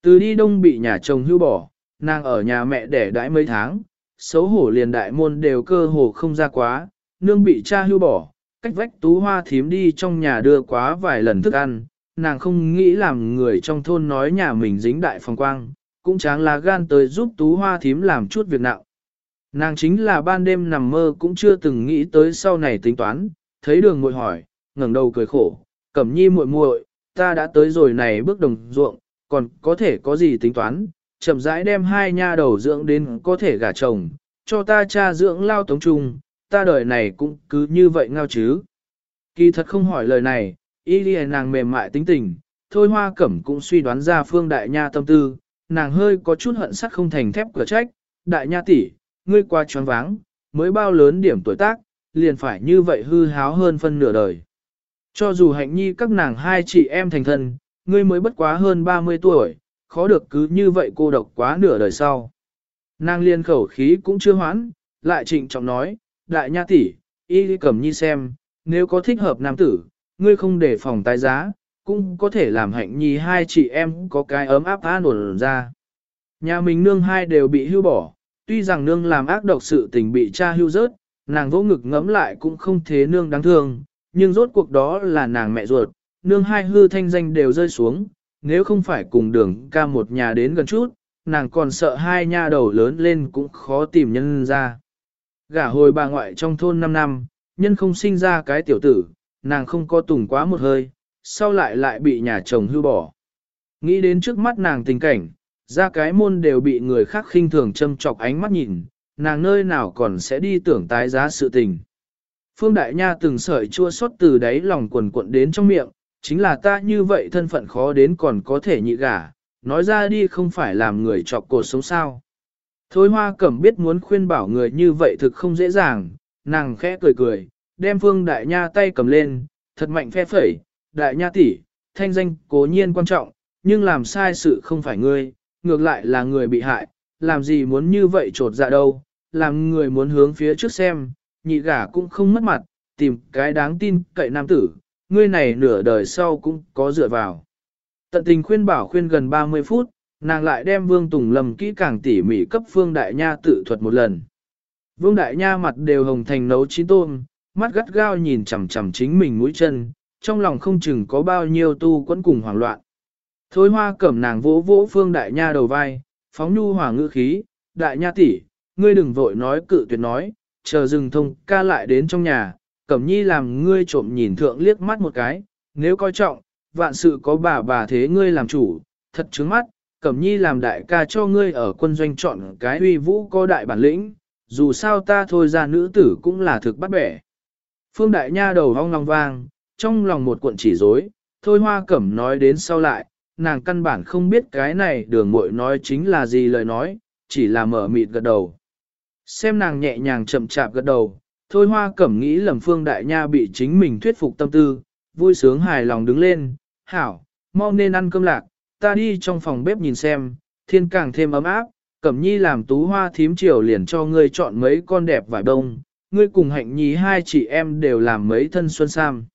Từ đi đông bị nhà chồng hưu bỏ, nàng ở nhà mẹ đẻ đãi mấy tháng, xấu hổ liền đại môn đều cơ hồ không ra quá, nương bị cha hưu bỏ, cách vách tú hoa thím đi trong nhà đưa quá vài lần thức ăn, nàng không nghĩ làm người trong thôn nói nhà mình dính đại phong quang, cũng tráng lá gan tới giúp tú hoa thím làm chút việc nặng. Nàng chính là ban đêm nằm mơ cũng chưa từng nghĩ tới sau này tính toán, thấy đường muội hỏi, ngẩng đầu cười khổ, cẩm nhi muội muội, ta đã tới rồi này bước đồng ruộng, còn có thể có gì tính toán, chậm rãi đem hai nha đầu dưỡng đến có thể gả chồng, cho ta cha dưỡng lao tống trung, ta đời này cũng cứ như vậy ngao chứ. Kỳ thật không hỏi lời này, y đi nàng mềm mại tính tình, thôi hoa cẩm cũng suy đoán ra phương đại nha tâm tư, nàng hơi có chút hận sắt không thành thép cửa trách, đại nha tỷ, ngươi qua choáng váng, mới bao lớn điểm tuổi tác, liền phải như vậy hư háo hơn phân nửa đời. Cho dù hạnh nhi các nàng hai chị em thành thân, ngươi mới bất quá hơn 30 tuổi, khó được cứ như vậy cô độc quá nửa đời sau. Nàng liên khẩu khí cũng chưa hoãn, lại trịnh trọng nói, đại nha tỷ, y cầm nhi xem, nếu có thích hợp nam tử, ngươi không để phòng tái giá, cũng có thể làm hạnh nhi hai chị em có cái ấm áp an ổn ra. Nhà mình nương hai đều bị hưu bỏ, tuy rằng nương làm ác độc sự tình bị cha hưu rớt, nàng vỗ ngực ngẫm lại cũng không thế nương đáng thương, nhưng rốt cuộc đó là nàng mẹ ruột, nương hai hư thanh danh đều rơi xuống, nếu không phải cùng đường ca một nhà đến gần chút, nàng còn sợ hai nha đầu lớn lên cũng khó tìm nhân ra. Gả hồi bà ngoại trong thôn 5 năm, nhân không sinh ra cái tiểu tử, nàng không có tùng quá một hơi, sau lại lại bị nhà chồng hư bỏ. Nghĩ đến trước mắt nàng tình cảnh, ra cái môn đều bị người khác khinh thường châm chọc ánh mắt nhìn, nàng nơi nào còn sẽ đi tưởng tái giá sự tình. Phương Đại Nha từng sợi chua xót từ đáy lòng quần cuộn đến trong miệng, chính là ta như vậy thân phận khó đến còn có thể nhị gả, nói ra đi không phải làm người chọc cột sống sao. Thôi hoa cẩm biết muốn khuyên bảo người như vậy thực không dễ dàng, nàng khẽ cười cười, đem Phương Đại Nha tay cầm lên, thật mạnh phe phẩy, Đại Nha tỷ, thanh danh cố nhiên quan trọng, nhưng làm sai sự không phải ngươi, ngược lại là người bị hại, làm gì muốn như vậy trột dạ đâu, làm người muốn hướng phía trước xem, nhị gả cũng không mất mặt, tìm cái đáng tin cậy nam tử, ngươi này nửa đời sau cũng có dựa vào. Tận tình khuyên bảo khuyên gần 30 phút, nàng lại đem Vương Tùng lầm kỹ càng tỉ mỉ cấp Phương Đại Nha tự thuật một lần. Vương Đại Nha mặt đều hồng thành nấu chín tôm, mắt gắt gao nhìn chằm chằm chính mình mũi chân, trong lòng không chừng có bao nhiêu tu quẫn cùng hoảng loạn. Thôi hoa cẩm nàng vỗ vỗ Phương Đại Nha đầu vai, phóng nhu hỏa ngữ khí, Đại Nha tỷ, ngươi đừng vội nói cự tuyệt nói, chờ rừng thông ca lại đến trong nhà, Cẩm Nhi làm ngươi trộm nhìn thượng liếc mắt một cái, nếu coi trọng, vạn sự có bà bà thế ngươi làm chủ, thật trứng mắt, Cẩm Nhi làm đại ca cho ngươi ở quân doanh chọn cái uy vũ có đại bản lĩnh, dù sao ta thôi ra nữ tử cũng là thực bắt bẻ. Phương Đại Nha đầu hong lòng vang, trong lòng một cuộn chỉ rối, thôi hoa cẩm nói đến sau lại, nàng căn bản không biết cái này đường muội nói chính là gì lời nói, chỉ là mở mịt gật đầu. Xem nàng nhẹ nhàng chậm chạp gật đầu, thôi hoa cẩm nghĩ lầm phương đại nha bị chính mình thuyết phục tâm tư, vui sướng hài lòng đứng lên, hảo, mau nên ăn cơm lạc, ta đi trong phòng bếp nhìn xem, thiên càng thêm ấm áp, cẩm nhi làm tú hoa thím chiều liền cho ngươi chọn mấy con đẹp vải đông, ngươi cùng hạnh nhi hai chị em đều làm mấy thân xuân sam.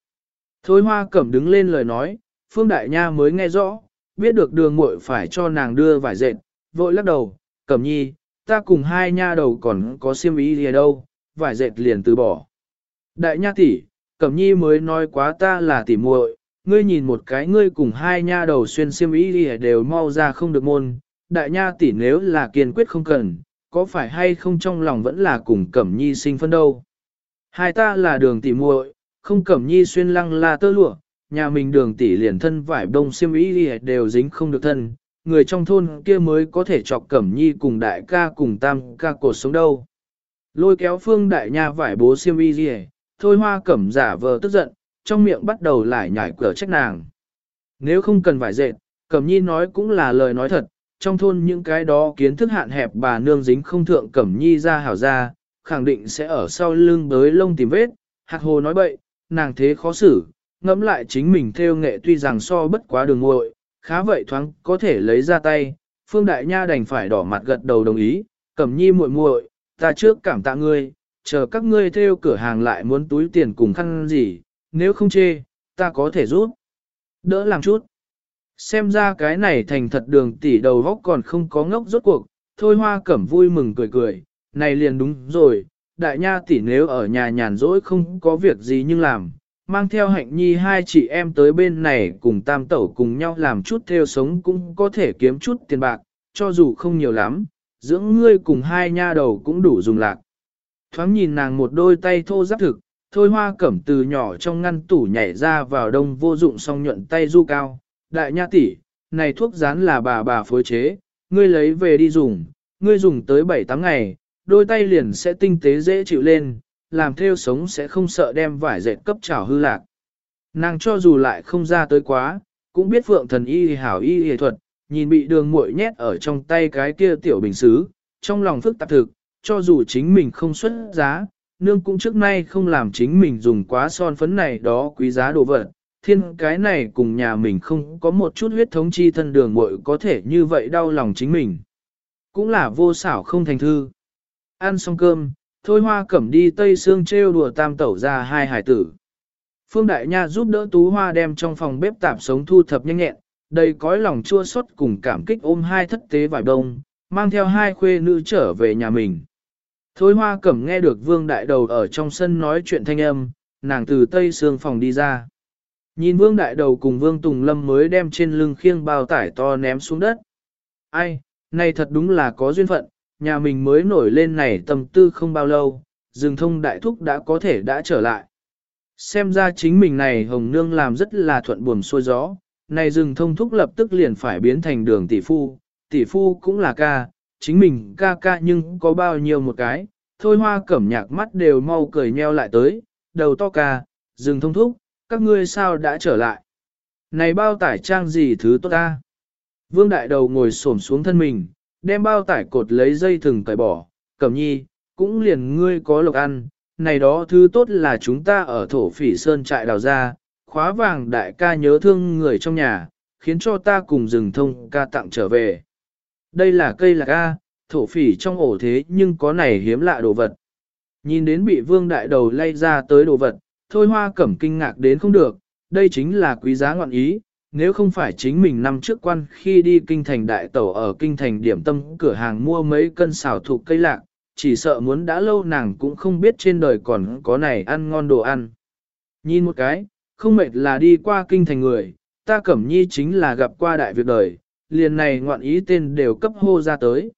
Thôi hoa cẩm đứng lên lời nói, phương đại nha mới nghe rõ, biết được đường muội phải cho nàng đưa vải dệt, vội lắc đầu, cẩm nhi, ta cùng hai nha đầu còn có siêm ý gì đâu, vải dệt liền từ bỏ. Đại nha tỷ, Cẩm Nhi mới nói quá ta là tỷ muội, ngươi nhìn một cái ngươi cùng hai nha đầu xuyên xiêm y gì đều mau ra không được môn, đại nha tỷ nếu là kiên quyết không cần, có phải hay không trong lòng vẫn là cùng Cẩm Nhi sinh phân đâu. Hai ta là đường tỷ muội, không Cẩm Nhi xuyên lăng là tơ lụa, nhà mình đường tỷ liền thân vải đông xiêm y đều dính không được thân, người trong thôn kia mới có thể chọc Cẩm Nhi cùng đại ca cùng tam ca cột sống đâu. Lôi kéo phương đại nha vải bố xiêm y gì thôi hoa cẩm giả vờ tức giận, trong miệng bắt đầu lại nhảy cửa trách nàng. Nếu không cần vải dệt, cẩm nhi nói cũng là lời nói thật, trong thôn những cái đó kiến thức hạn hẹp bà nương dính không thượng cẩm nhi ra hảo ra, khẳng định sẽ ở sau lưng bới lông tìm vết, hạt hồ nói bậy, nàng thế khó xử, ngẫm lại chính mình theo nghệ tuy rằng so bất quá đường ngội, khá vậy thoáng có thể lấy ra tay, phương đại nha đành phải đỏ mặt gật đầu đồng ý, cẩm nhi muội muội ta trước cảm tạ ngươi, chờ các ngươi theo cửa hàng lại muốn túi tiền cùng khăn gì, nếu không chê, ta có thể giúp. Đỡ làm chút. Xem ra cái này thành thật đường tỷ đầu góc còn không có ngốc rốt cuộc, thôi hoa cẩm vui mừng cười cười, này liền đúng rồi, đại nha tỷ nếu ở nhà nhàn rỗi không có việc gì nhưng làm, mang theo hạnh nhi hai chị em tới bên này cùng tam tẩu cùng nhau làm chút theo sống cũng có thể kiếm chút tiền bạc, cho dù không nhiều lắm, dưỡng ngươi cùng hai nha đầu cũng đủ dùng lạc. Thoáng nhìn nàng một đôi tay thô giáp thực, thôi hoa cẩm từ nhỏ trong ngăn tủ nhảy ra vào đông vô dụng song nhuận tay du cao. Đại nha tỷ, này thuốc rán là bà bà phối chế, ngươi lấy về đi dùng, ngươi dùng tới 7-8 ngày, đôi tay liền sẽ tinh tế dễ chịu lên, làm theo sống sẽ không sợ đem vải dệt cấp trào hư lạc. Nàng cho dù lại không ra tới quá, cũng biết phượng thần y hảo y y thuật, nhìn bị đường muội nhét ở trong tay cái kia tiểu bình xứ, trong lòng phức tạp thực, cho dù chính mình không xuất giá, nương cũng trước nay không làm chính mình dùng quá son phấn này đó quý giá đồ vật. Thiên cái này cùng nhà mình không có một chút huyết thống chi thân đường muội có thể như vậy đau lòng chính mình. Cũng là vô xảo không thành thư. Ăn xong cơm, thôi hoa cẩm đi tây xương trêu đùa tam tẩu ra hai hải tử. Phương Đại Nha giúp đỡ Tú Hoa đem trong phòng bếp tạp sống thu thập nhanh nhẹn, đầy cõi lòng chua xót cùng cảm kích ôm hai thất tế vải đông, mang theo hai khuê nữ trở về nhà mình. Thôi hoa cẩm nghe được vương đại đầu ở trong sân nói chuyện thanh âm, nàng từ tây xương phòng đi ra. Nhìn vương đại đầu cùng vương Tùng Lâm mới đem trên lưng khiêng bao tải to ném xuống đất. Ai, này thật đúng là có duyên phận, nhà mình mới nổi lên này tầm tư không bao lâu, rừng thông đại thúc đã có thể đã trở lại. Xem ra chính mình này hồng nương làm rất là thuận buồm xuôi gió, này rừng thông thúc lập tức liền phải biến thành đường tỷ phu, tỷ phu cũng là ca, chính mình ca ca nhưng có bao nhiêu một cái, thôi hoa cẩm nhạc mắt đều mau cười nheo lại tới, đầu to ca, rừng thông thúc, các ngươi sao đã trở lại. Này bao tải trang gì thứ tốt ta? Vương đại đầu ngồi xổm xuống thân mình, đem bao tải cột lấy dây thừng cởi bỏ, cẩm nhi, cũng liền ngươi có lộc ăn, này đó thứ tốt là chúng ta ở thổ phỉ sơn trại đào ra, khóa vàng đại ca nhớ thương người trong nhà, khiến cho ta cùng rừng thông ca tặng trở về. Đây là cây lạc A, thổ phỉ trong ổ thế nhưng có này hiếm lạ đồ vật. Nhìn đến bị vương đại đầu lay ra tới đồ vật, thôi hoa cẩm kinh ngạc đến không được, đây chính là quý giá ngọn ý, nếu không phải chính mình năm trước quan khi đi kinh thành đại tẩu ở kinh thành điểm tâm cửa hàng mua mấy cân xào thuộc cây lạc, chỉ sợ muốn đã lâu nàng cũng không biết trên đời còn có này ăn ngon đồ ăn. Nhìn một cái, không mệt là đi qua kinh thành người, ta cẩm nhi chính là gặp qua đại việc đời, liền này ngoạn ý tên đều cấp hô ra tới.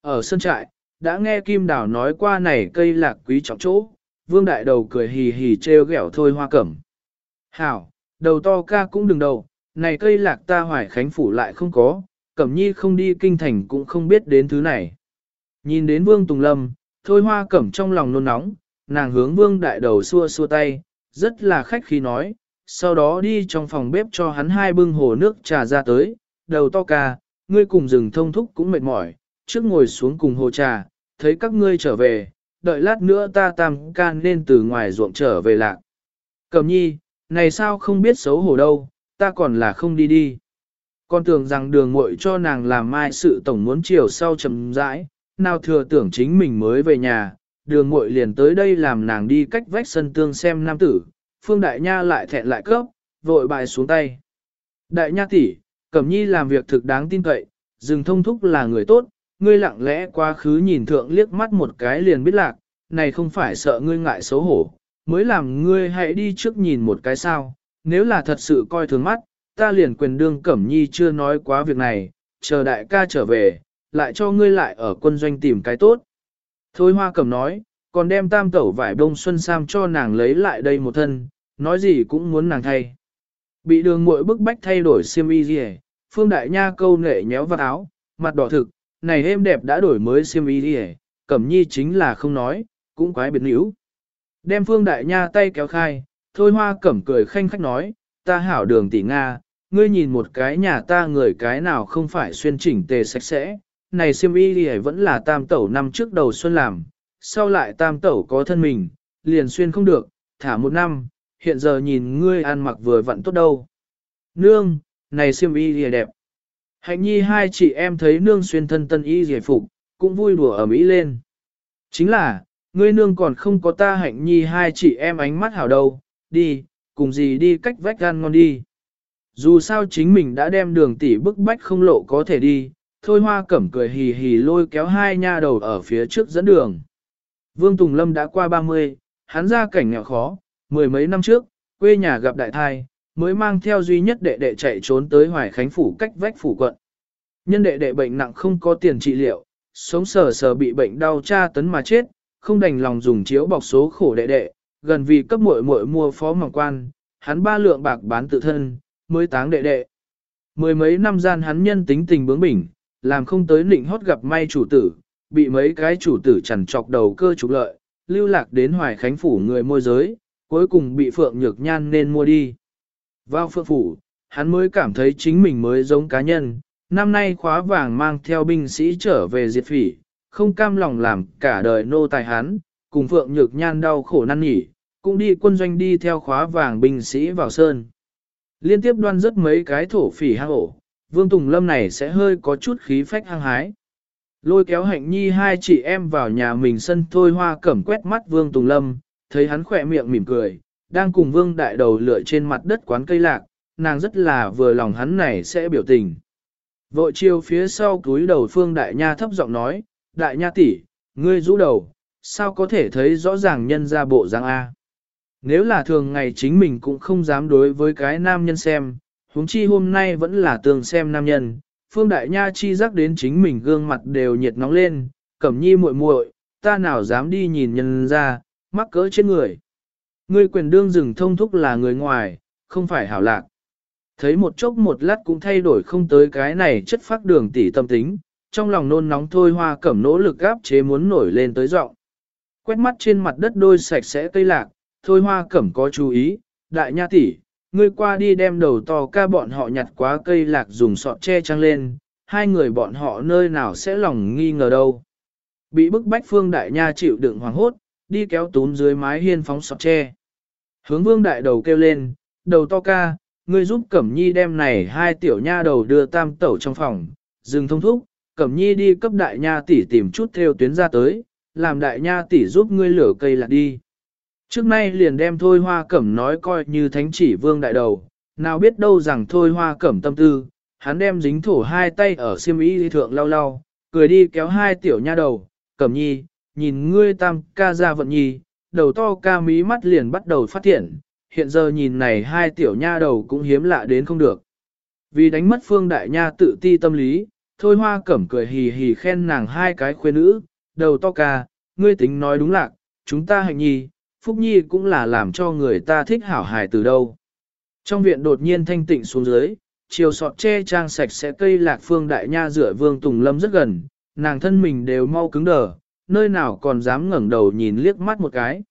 Ở sân trại, đã nghe Kim Đào nói qua này cây lạc quý trọng chỗ, vương đại đầu cười hì hì treo ghẹo thôi hoa cẩm. Hảo, đầu to ca cũng đừng đầu, này cây lạc ta hoài khánh phủ lại không có, cẩm nhi không đi kinh thành cũng không biết đến thứ này. Nhìn đến vương Tùng Lâm, thôi hoa cẩm trong lòng nôn nóng, nàng hướng vương đại đầu xua xua tay, rất là khách khí nói, sau đó đi trong phòng bếp cho hắn hai bưng hồ nước trà ra tới, đầu to ca, ngươi cùng rừng thông thúc cũng mệt mỏi, trước ngồi xuống cùng hồ trà, thấy các ngươi trở về, đợi lát nữa ta tam can nên từ ngoài ruộng trở về lạc. Cẩm nhi, này sao không biết xấu hổ đâu, ta còn là không đi đi. Con tưởng rằng đường muội cho nàng làm mai sự tổng muốn chiều sau chậm rãi, nào thừa tưởng chính mình mới về nhà, đường muội liền tới đây làm nàng đi cách vách sân tương xem nam tử, phương đại nha lại thẹn lại cấp, vội bài xuống tay. Đại nha tỷ, Cẩm nhi làm việc thực đáng tin cậy, dừng thông thúc là người tốt, ngươi lặng lẽ quá khứ nhìn thượng liếc mắt một cái liền biết lạc, này không phải sợ ngươi ngại xấu hổ, mới làm ngươi hãy đi trước nhìn một cái sao, nếu là thật sự coi thường mắt, ta liền quyền đương Cẩm nhi chưa nói quá việc này, chờ đại ca trở về, lại cho ngươi lại ở quân doanh tìm cái tốt. Thôi hoa cẩm nói, còn đem tam tẩu vải bông xuân sam cho nàng lấy lại đây một thân, nói gì cũng muốn nàng thay. Bị đường muội bức bách thay đổi xiêm y gì Phương Đại Nha câu nệ nhéo vào áo, mặt đỏ thực, này êm đẹp đã đổi mới xiêm y gì Cẩm Nhi chính là không nói, cũng quái biệt níu. Đem Phương Đại Nha tay kéo khai, thôi hoa cẩm cười khanh khách nói, ta hảo đường tỷ Nga, ngươi nhìn một cái nhà ta người cái nào không phải xuyên chỉnh tề sạch sẽ, này Siêm y thì vẫn là tam tẩu năm trước đầu xuân làm, sau lại tam tẩu có thân mình, liền xuyên không được, thả một năm, hiện giờ nhìn ngươi ăn mặc vừa vặn tốt đâu. Nương, này Siêm y thì đẹp. Hạnh nhi hai chị em thấy nương xuyên thân tân y gì phục, cũng vui đùa ở mỹ lên. Chính là, ngươi nương còn không có ta hạnh nhi hai chị em ánh mắt hảo đâu, đi, cùng gì đi cách vách gan ngon đi. Dù sao chính mình đã đem đường tỷ bức bách không lộ có thể đi, thôi hoa cẩm cười hì hì lôi kéo hai nha đầu ở phía trước dẫn đường. Vương Tùng Lâm đã qua 30, hắn ra cảnh nghèo khó, mười mấy năm trước, quê nhà gặp đại thai, mới mang theo duy nhất đệ đệ chạy trốn tới Hoài Khánh Phủ cách vách phủ quận. Nhân đệ đệ bệnh nặng không có tiền trị liệu, sống sờ sờ bị bệnh đau tra tấn mà chết, không đành lòng dùng chiếu bọc số khổ đệ đệ, gần vì cấp muội muội mua phó mỏng quan, hắn ba lượng bạc bán tự thân, mới táng đệ đệ. Mười mấy năm gian hắn nhân tính tình bướng bỉnh, làm không tới nịnh hót gặp may chủ tử, bị mấy cái chủ tử chằn chọc đầu cơ trục lợi, lưu lạc đến hoài khánh phủ người môi giới, cuối cùng bị Phượng Nhược Nhan nên mua đi. Vào Phượng Phủ, hắn mới cảm thấy chính mình mới giống cá nhân, năm nay khóa vàng mang theo binh sĩ trở về diệt phỉ, không cam lòng làm cả đời nô tài hắn, cùng Phượng Nhược Nhan đau khổ năn nhỉ, cũng đi quân doanh đi theo khóa vàng binh sĩ vào sơn. Liên tiếp đoan rất mấy cái thổ phỉ hang ổ, Vương Tùng Lâm này sẽ hơi có chút khí phách hăng hái. Lôi kéo hạnh nhi hai chị em vào nhà mình sân thôi hoa cẩm quét mắt Vương Tùng Lâm, thấy hắn khỏe miệng mỉm cười, đang cùng Vương đại đầu lựa trên mặt đất quán cây lạc, nàng rất là vừa lòng hắn này sẽ biểu tình. Vội chiều phía sau túi đầu Phương Đại Nha thấp giọng nói, Đại Nha tỷ, ngươi rũ đầu, sao có thể thấy rõ ràng nhân ra bộ răng A. Nếu là thường ngày chính mình cũng không dám đối với cái nam nhân xem, huống chi hôm nay vẫn là tường xem nam nhân, Phương Đại Nha chi giác đến chính mình gương mặt đều nhiệt nóng lên, cẩm nhi muội muội, ta nào dám đi nhìn nhân ra, mắc cỡ trên người. Ngươi quyền đương rừng thông thúc là người ngoài, không phải hảo lạc. Thấy một chốc một lát cũng thay đổi không tới cái này chất phát đường tỉ tâm tính, trong lòng nôn nóng thôi hoa cẩm nỗ lực gáp chế muốn nổi lên tới giọng. Quét mắt trên mặt đất đôi sạch sẽ cây lạc, thôi hoa cẩm có chú ý, đại nha tỷ, ngươi qua đi đem đầu to ca bọn họ nhặt quá cây lạc dùng sọt che trăng lên, hai người bọn họ nơi nào sẽ lòng nghi ngờ đâu. Bị bức bách phương đại nha chịu đựng hoàng hốt, đi kéo tún dưới mái hiên phóng sọt che. Hướng vương đại đầu kêu lên, đầu to ca, ngươi giúp Cẩm Nhi đem này hai tiểu nha đầu đưa tam tẩu trong phòng, dừng thông thúc, Cẩm Nhi đi cấp đại nha tỷ tìm chút theo tuyến ra tới, làm đại nha tỷ giúp ngươi lửa cây lạc đi. Trước nay liền đem thôi hoa cẩm nói coi như thánh chỉ vương đại đầu, nào biết đâu rằng thôi hoa cẩm tâm tư, hắn đem dính thổ hai tay ở xiêm y thượng lau lau, cười đi kéo hai tiểu nha đầu, cẩm nhi, nhìn ngươi tam ca ra vận nhi, đầu to ca mí mắt liền bắt đầu phát triển, hiện giờ nhìn này hai tiểu nha đầu cũng hiếm lạ đến không được. Vì đánh mất phương đại nha tự ti tâm lý, thôi hoa cẩm cười hì hì khen nàng hai cái khuê nữ, đầu to ca, ngươi tính nói đúng lạc, chúng ta hạnh nhi, phúc nhi cũng là làm cho người ta thích hảo hài từ đâu. Trong viện đột nhiên thanh tịnh xuống dưới, chiều sọt che trang sạch sẽ cây lạc phương đại nha rửa vương tùng lâm rất gần, nàng thân mình đều mau cứng đờ, nơi nào còn dám ngẩng đầu nhìn liếc mắt một cái.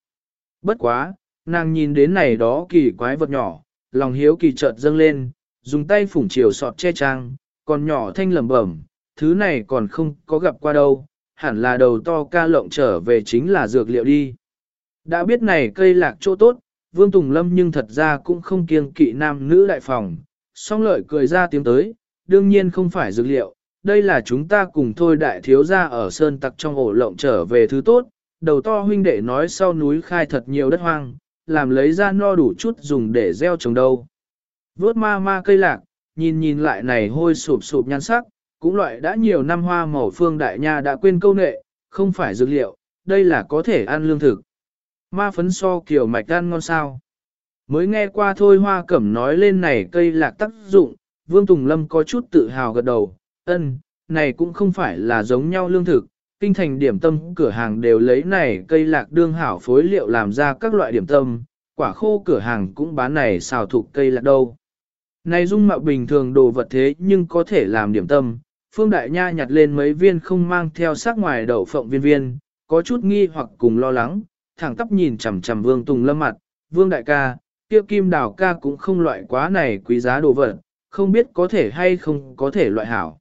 Bất quá, nàng nhìn đến này đó kỳ quái vật nhỏ, lòng hiếu kỳ chợt dâng lên, dùng tay phủng chiều sọt che trang, còn nhỏ thanh lẩm bẩm, thứ này còn không có gặp qua đâu, hẳn là đầu to ca lộng trở về chính là dược liệu đi. Đã biết này cây lạc chỗ tốt, Vương Tùng Lâm nhưng thật ra cũng không kiêng kỵ nam nữ đại phòng, song lợi cười ra tiếng tới, đương nhiên không phải dược liệu, đây là chúng ta cùng thôi đại thiếu ra ở sơn tặc trong ổ lộng trở về thứ tốt, đầu to huynh đệ nói sau núi khai thật nhiều đất hoang, làm lấy ra no đủ chút dùng để gieo trồng đâu. Vốt ma ma cây lạc, nhìn nhìn lại này hôi sụp sụp nhan sắc, cũng loại đã nhiều năm hoa màu phương đại nha đã quên câu nệ, không phải dược liệu, đây là có thể ăn lương thực. Ma phấn so kiểu mạch gan ngon sao. Mới nghe qua thôi hoa cẩm nói lên này cây lạc tác dụng, Vương Tùng Lâm có chút tự hào gật đầu, ân, này cũng không phải là giống nhau lương thực, kinh thành điểm tâm cửa hàng đều lấy này cây lạc đương hảo phối liệu làm ra các loại điểm tâm, quả khô cửa hàng cũng bán này xào thục cây lạc đâu. Này dung mạo bình thường đồ vật thế nhưng có thể làm điểm tâm, Phương Đại Nha nhặt lên mấy viên không mang theo sắc ngoài đậu phộng viên viên, có chút nghi hoặc cùng lo lắng, thẳng tắp nhìn chằm chằm Vương Tùng Lâm mặt, Vương Đại ca, kia kim đào ca cũng không loại quá này quý giá đồ vật, không biết có thể hay không có thể loại hảo.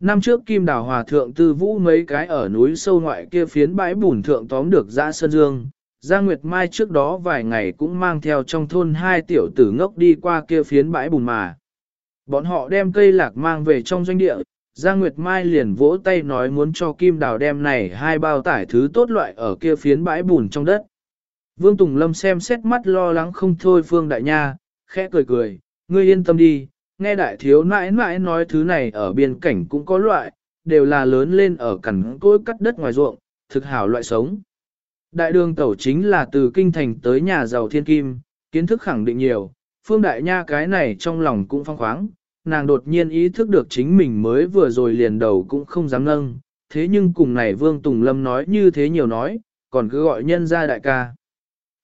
Năm trước Kim Đào Hòa Thượng Tư Vũ mấy cái ở núi sâu ngoại kia phiến bãi bùn thượng tóm được ra sơn dương. gia Nguyệt Mai trước đó vài ngày cũng mang theo trong thôn hai tiểu tử ngốc đi qua kia phiến bãi bùn mà. Bọn họ đem cây lạc mang về trong doanh địa, Giang Nguyệt Mai liền vỗ tay nói muốn cho Kim Đào đem này hai bao tải thứ tốt loại ở kia phiến bãi bùn trong đất. Vương Tùng Lâm xem xét mắt lo lắng không thôi Phương Đại Nha, khẽ cười cười, ngươi yên tâm đi, nghe đại thiếu nãi nãi nói thứ này ở biên cảnh cũng có loại, đều là lớn lên ở cằn cối cắt đất ngoài ruộng, thực hảo loại sống. Đại đường tẩu chính là từ kinh thành tới nhà giàu thiên kim, kiến thức khẳng định nhiều, phương đại nha cái này trong lòng cũng phong khoáng, nàng đột nhiên ý thức được chính mình mới vừa rồi liền đầu cũng không dám nâng, thế nhưng cùng này Vương Tùng Lâm nói như thế nhiều nói, còn cứ gọi nhân ra đại ca.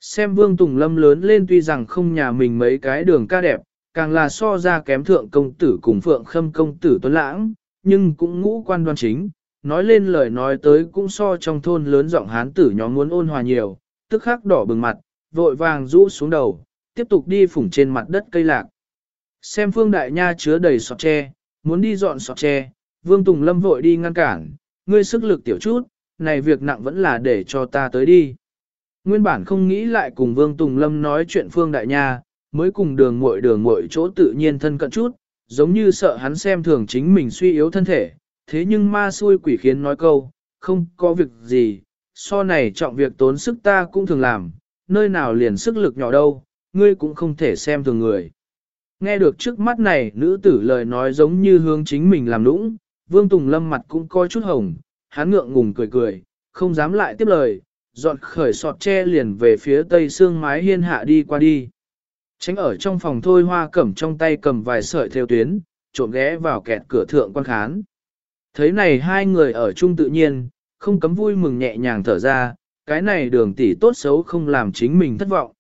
Xem Vương Tùng Lâm lớn lên tuy rằng không nhà mình mấy cái đường ca đẹp, càng là so ra kém thượng công tử cùng phượng khâm công tử tuấn lãng, nhưng cũng ngũ quan đoan chính, nói lên lời nói tới cũng so trong thôn lớn giọng hán tử nhóm muốn ôn hòa nhiều, tức khắc đỏ bừng mặt, vội vàng rũ xuống đầu, tiếp tục đi phủng trên mặt đất cây lạc. Xem phương đại nha chứa đầy sọt tre, muốn đi dọn sọt tre, vương tùng lâm vội đi ngăn cản, ngươi sức lực tiểu chút, này việc nặng vẫn là để cho ta tới đi. Nguyên bản không nghĩ lại cùng vương tùng lâm nói chuyện phương đại nha, mới cùng đường muội đường muội chỗ tự nhiên thân cận chút, giống như sợ hắn xem thường chính mình suy yếu thân thể, thế nhưng ma xui quỷ khiến nói câu, không có việc gì, so này trọng việc tốn sức ta cũng thường làm, nơi nào liền sức lực nhỏ đâu, ngươi cũng không thể xem thường người. Nghe được trước mắt này nữ tử lời nói giống như hướng chính mình làm nũng, Vương Tùng Lâm mặt cũng coi chút hồng, hắn ngượng ngùng cười cười, không dám lại tiếp lời, dọn khởi sọt tre liền về phía tây xương mái hiên hạ đi qua đi. Tránh ở trong phòng thôi hoa cẩm trong tay cầm vài sợi theo tuyến, trộn ghé vào kẹt cửa thượng quan khán. Thấy này hai người ở chung tự nhiên, không cấm vui mừng nhẹ nhàng thở ra, cái này đường tỷ tốt xấu không làm chính mình thất vọng.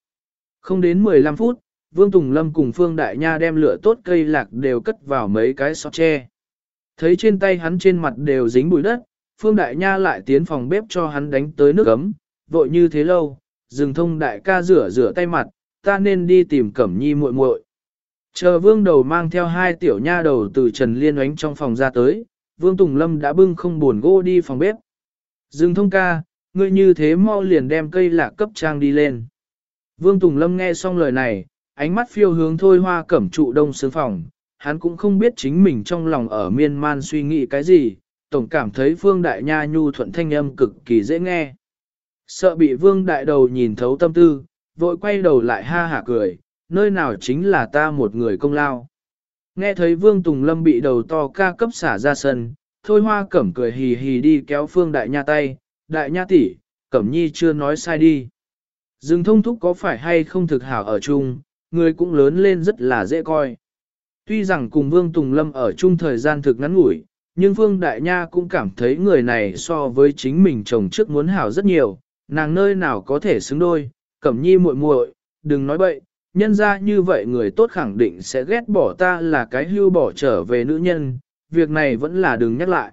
Không đến 15 phút, Vương Tùng Lâm cùng Phương Đại Nha đem lửa tốt cây lạc đều cất vào mấy cái sọt tre. Thấy trên tay hắn trên mặt đều dính bụi đất, Phương Đại Nha lại tiến phòng bếp cho hắn đánh tới nước ấm, vội như thế lâu, dừng thông đại ca rửa rửa tay mặt, ta nên đi tìm Cẩm Nhi muội muội. Chờ Vương Đầu mang theo hai tiểu nha đầu từ Trần Liên oánh trong phòng ra tới, Vương Tùng Lâm đã bưng không buồn gỗ đi phòng bếp. Dừng thông ca, ngươi như thế mau liền đem cây lạc cấp trang đi lên. Vương Tùng Lâm nghe xong lời này, ánh mắt phiêu hướng thôi hoa cẩm trụ đông sướng phòng, hắn cũng không biết chính mình trong lòng ở miên man suy nghĩ cái gì, tổng cảm thấy Phương Đại Nha nhu thuận thanh âm cực kỳ dễ nghe. Sợ bị Vương Đại Đầu nhìn thấu tâm tư, vội quay đầu lại ha hả cười, nơi nào chính là ta một người công lao. Nghe thấy Vương Tùng Lâm bị đầu to ca cấp xả ra sân, thôi hoa cẩm cười hì hì đi kéo Phương Đại Nha tay, Đại Nha tỷ, Cẩm Nhi chưa nói sai đi. Dương thông thúc có phải hay không thực hảo ở chung, người cũng lớn lên rất là dễ coi. Tuy rằng cùng Vương Tùng Lâm ở chung thời gian thực ngắn ngủi, nhưng Vương Đại Nha cũng cảm thấy người này so với chính mình chồng trước muốn hảo rất nhiều, nàng nơi nào có thể xứng đôi, Cẩm Nhi muội muội, đừng nói bậy, nhân ra như vậy người tốt khẳng định sẽ ghét bỏ ta là cái hưu bỏ trở về nữ nhân, việc này vẫn là đừng nhắc lại.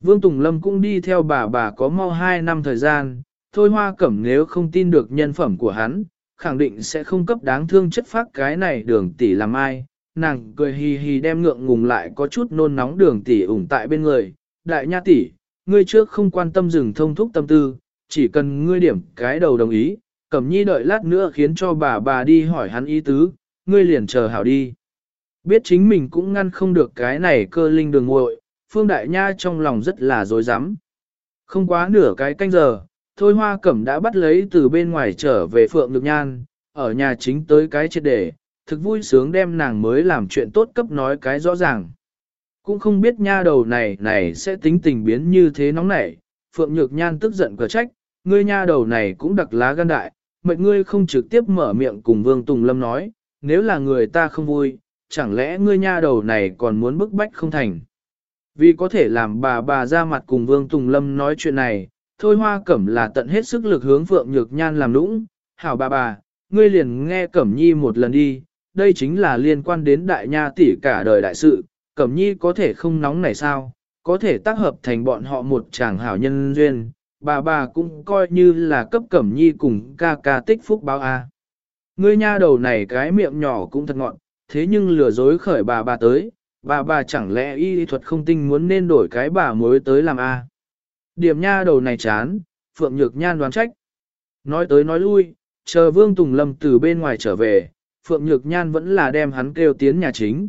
Vương Tùng Lâm cũng đi theo bà bà có mau 2 năm thời gian, thôi hoa cẩm nếu không tin được nhân phẩm của hắn, khẳng định sẽ không cấp đáng thương chất phát cái này đường tỷ làm ai. Nàng cười hì hì đem ngượng ngùng lại có chút nôn nóng đường tỷ ủng tại bên người. Đại nha tỷ, ngươi trước không quan tâm dừng thông thúc tâm tư, chỉ cần ngươi điểm cái đầu đồng ý, cẩm nhi đợi lát nữa khiến cho bà bà đi hỏi hắn ý tứ, ngươi liền chờ hảo đi. Biết chính mình cũng ngăn không được cái này cơ linh đường ngội, phương đại nha trong lòng rất là dối rắm Không quá nửa cái canh giờ, thôi hoa cẩm đã bắt lấy từ bên ngoài trở về phượng nhược nhan, ở nhà chính tới cái chết để, thực vui sướng đem nàng mới làm chuyện tốt cấp nói cái rõ ràng. Cũng không biết nha đầu này này sẽ tính tình biến như thế nóng nảy, phượng nhược nhan tức giận cờ trách, ngươi nha đầu này cũng đặc lá gan đại, mệnh ngươi không trực tiếp mở miệng cùng Vương Tùng Lâm nói, nếu là người ta không vui, chẳng lẽ ngươi nha đầu này còn muốn bức bách không thành. Vì có thể làm bà bà ra mặt cùng Vương Tùng Lâm nói chuyện này, thôi hoa cẩm là tận hết sức lực hướng Phượng Nhược Nhan làm nũng, hảo bà bà, ngươi liền nghe cẩm nhi một lần đi, đây chính là liên quan đến đại nha tỷ cả đời đại sự, cẩm nhi có thể không nóng này sao, có thể tác hợp thành bọn họ một chàng hảo nhân duyên, bà bà cũng coi như là cấp cẩm nhi cùng ca ca tích phúc báo a. Ngươi nha đầu này cái miệng nhỏ cũng thật ngọn, thế nhưng lừa dối khởi bà bà tới, bà bà chẳng lẽ y thuật không tinh muốn nên đổi cái bà mới tới làm a? Điểm nha đầu này chán, Phượng Nhược Nhan đoán trách. Nói tới nói lui, chờ Vương Tùng Lâm từ bên ngoài trở về, Phượng Nhược Nhan vẫn là đem hắn kêu tiến nhà chính.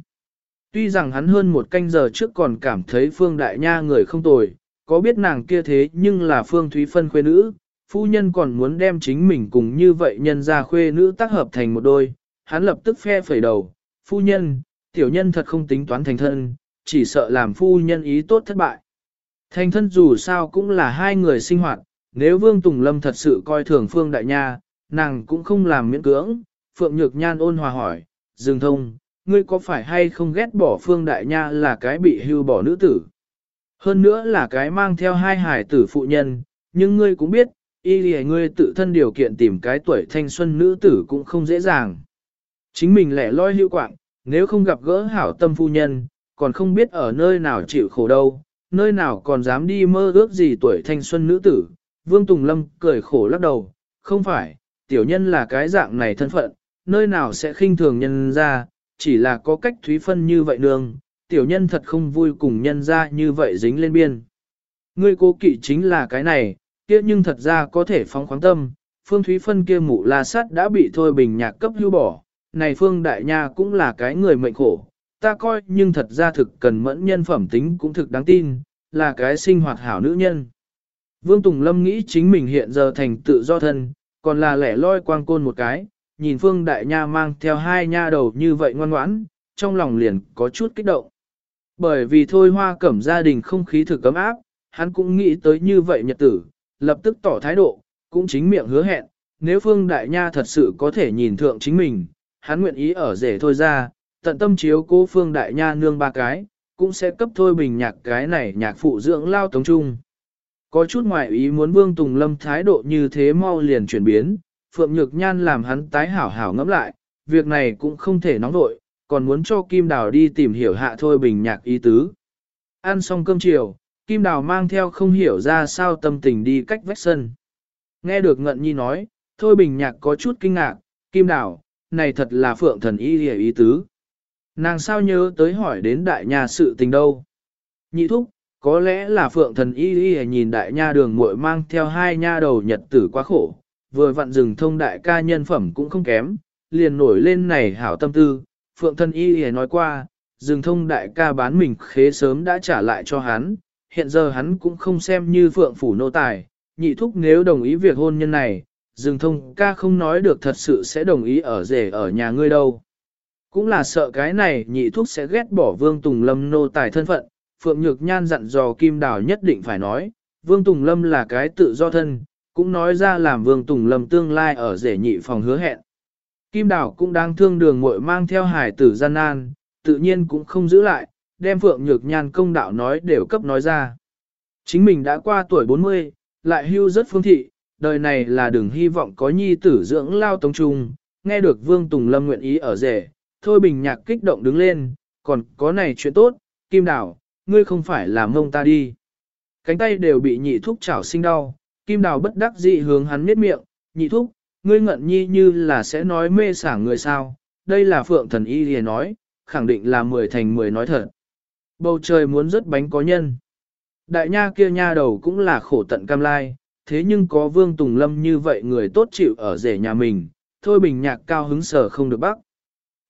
Tuy rằng hắn hơn một canh giờ trước còn cảm thấy Phương Đại Nha người không tồi, có biết nàng kia thế nhưng là Phương Thúy Phân khuê nữ, phu nhân còn muốn đem chính mình cùng như vậy nhân ra khuê nữ tác hợp thành một đôi, hắn lập tức phe phẩy đầu, phu nhân, tiểu nhân thật không tính toán thành thân, chỉ sợ làm phu nhân ý tốt thất bại. Thành thân dù sao cũng là hai người sinh hoạt, nếu Vương Tùng Lâm thật sự coi thường Phương Đại Nha, nàng cũng không làm miễn cưỡng. Phượng Nhược Nhan ôn hòa hỏi, Dương Thông, ngươi có phải hay không ghét bỏ Phương Đại Nha là cái bị hưu bỏ nữ tử? Hơn nữa là cái mang theo hai hải tử phụ nhân, nhưng ngươi cũng biết, y lì ngươi tự thân điều kiện tìm cái tuổi thanh xuân nữ tử cũng không dễ dàng. Chính mình lẻ loi hưu quạng, nếu không gặp gỡ hảo tâm phu nhân, còn không biết ở nơi nào chịu khổ đâu, nơi nào còn dám đi mơ ước gì tuổi thanh xuân nữ tử. Vương Tùng Lâm cười khổ lắc đầu, không phải, tiểu nhân là cái dạng này thân phận, nơi nào sẽ khinh thường nhân ra, chỉ là có cách thúy phân như vậy nương, tiểu nhân thật không vui cùng nhân ra như vậy dính lên biên. Ngươi cố kỵ chính là cái này, kia nhưng thật ra có thể phóng khoáng tâm, Phương Thúy Phân kia mụ la sát đã bị Thôi Bình Nhạc cấp hưu bỏ, này Phương Đại Nha cũng là cái người mệnh khổ, ta coi nhưng thật ra thực cần mẫn nhân phẩm tính cũng thực đáng tin, là cái sinh hoạt hảo nữ nhân. Vương Tùng Lâm nghĩ chính mình hiện giờ thành tự do thân, còn là lẻ loi quang côn một cái, nhìn Phương Đại Nha mang theo hai nha đầu như vậy ngoan ngoãn, trong lòng liền có chút kích động. Bởi vì thôi hoa cẩm gia đình không khí thực cấm áp, hắn cũng nghĩ tới như vậy nhật tử, lập tức tỏ thái độ, cũng chính miệng hứa hẹn, nếu Phương Đại Nha thật sự có thể nhìn thượng chính mình, hắn nguyện ý ở rể thôi ra, tận tâm chiếu cố Phương Đại Nha nương ba cái, cũng sẽ cấp thôi bình nhạc cái này nhạc phụ dưỡng lao tống trung. Có chút ngoại ý muốn Vương Tùng Lâm thái độ như thế mau liền chuyển biến, Phượng Nhược Nhan làm hắn tái hảo hảo ngẫm lại, việc này cũng không thể nóng vội, còn muốn cho Kim Đào đi tìm hiểu hạ thôi bình nhạc ý tứ. Ăn xong cơm chiều, Kim Đào mang theo không hiểu ra sao tâm tình đi cách vách sân. Nghe được Ngận Nhi nói, thôi bình nhạc có chút kinh ngạc, Kim Đào, này thật là Phượng thần y hề ý tứ. Nàng sao nhớ tới hỏi đến đại nhà sự tình đâu. Nhị thúc, có lẽ là Phượng thần y y nhìn đại nha đường muội mang theo hai nha đầu nhật tử quá khổ, vừa vặn rừng thông đại ca nhân phẩm cũng không kém, liền nổi lên này hảo tâm tư, Phượng thần y y nói qua, rừng thông đại ca bán mình khế sớm đã trả lại cho hắn, hiện giờ hắn cũng không xem như Phượng phủ nô tài, nhị thúc nếu đồng ý việc hôn nhân này, rừng thông ca không nói được thật sự sẽ đồng ý ở rể ở nhà ngươi đâu. Cũng là sợ cái này nhị thuốc sẽ ghét bỏ Vương Tùng Lâm nô tài thân phận, Phượng Nhược Nhan dặn dò Kim Đào nhất định phải nói, Vương Tùng Lâm là cái tự do thân, cũng nói ra làm Vương Tùng Lâm tương lai ở rể nhị phòng hứa hẹn. Kim Đào cũng đang thương đường muội mang theo hải tử gian nan, tự nhiên cũng không giữ lại, đem Phượng Nhược Nhan công đạo nói đều cấp nói ra. Chính mình đã qua tuổi 40, lại hưu rất phương thị, đời này là đừng hy vọng có nhi tử dưỡng lao tống trung, nghe được Vương Tùng Lâm nguyện ý ở rể, thôi bình nhạc kích động đứng lên, còn có này chuyện tốt, Kim Đào, ngươi không phải làm mông ta đi. Cánh tay đều bị nhị thúc chảo sinh đau, Kim Đào bất đắc dị hướng hắn miết miệng, nhị thúc, ngươi ngận nhi như là sẽ nói mê sảng người sao, đây là phượng thần y liền nói, khẳng định là mười thành mười nói thật. Bầu trời muốn rớt bánh có nhân. Đại nha kia nha đầu cũng là khổ tận cam lai, thế nhưng có vương tùng lâm như vậy người tốt chịu ở rể nhà mình, thôi bình nhạc cao hứng sở không được bắc.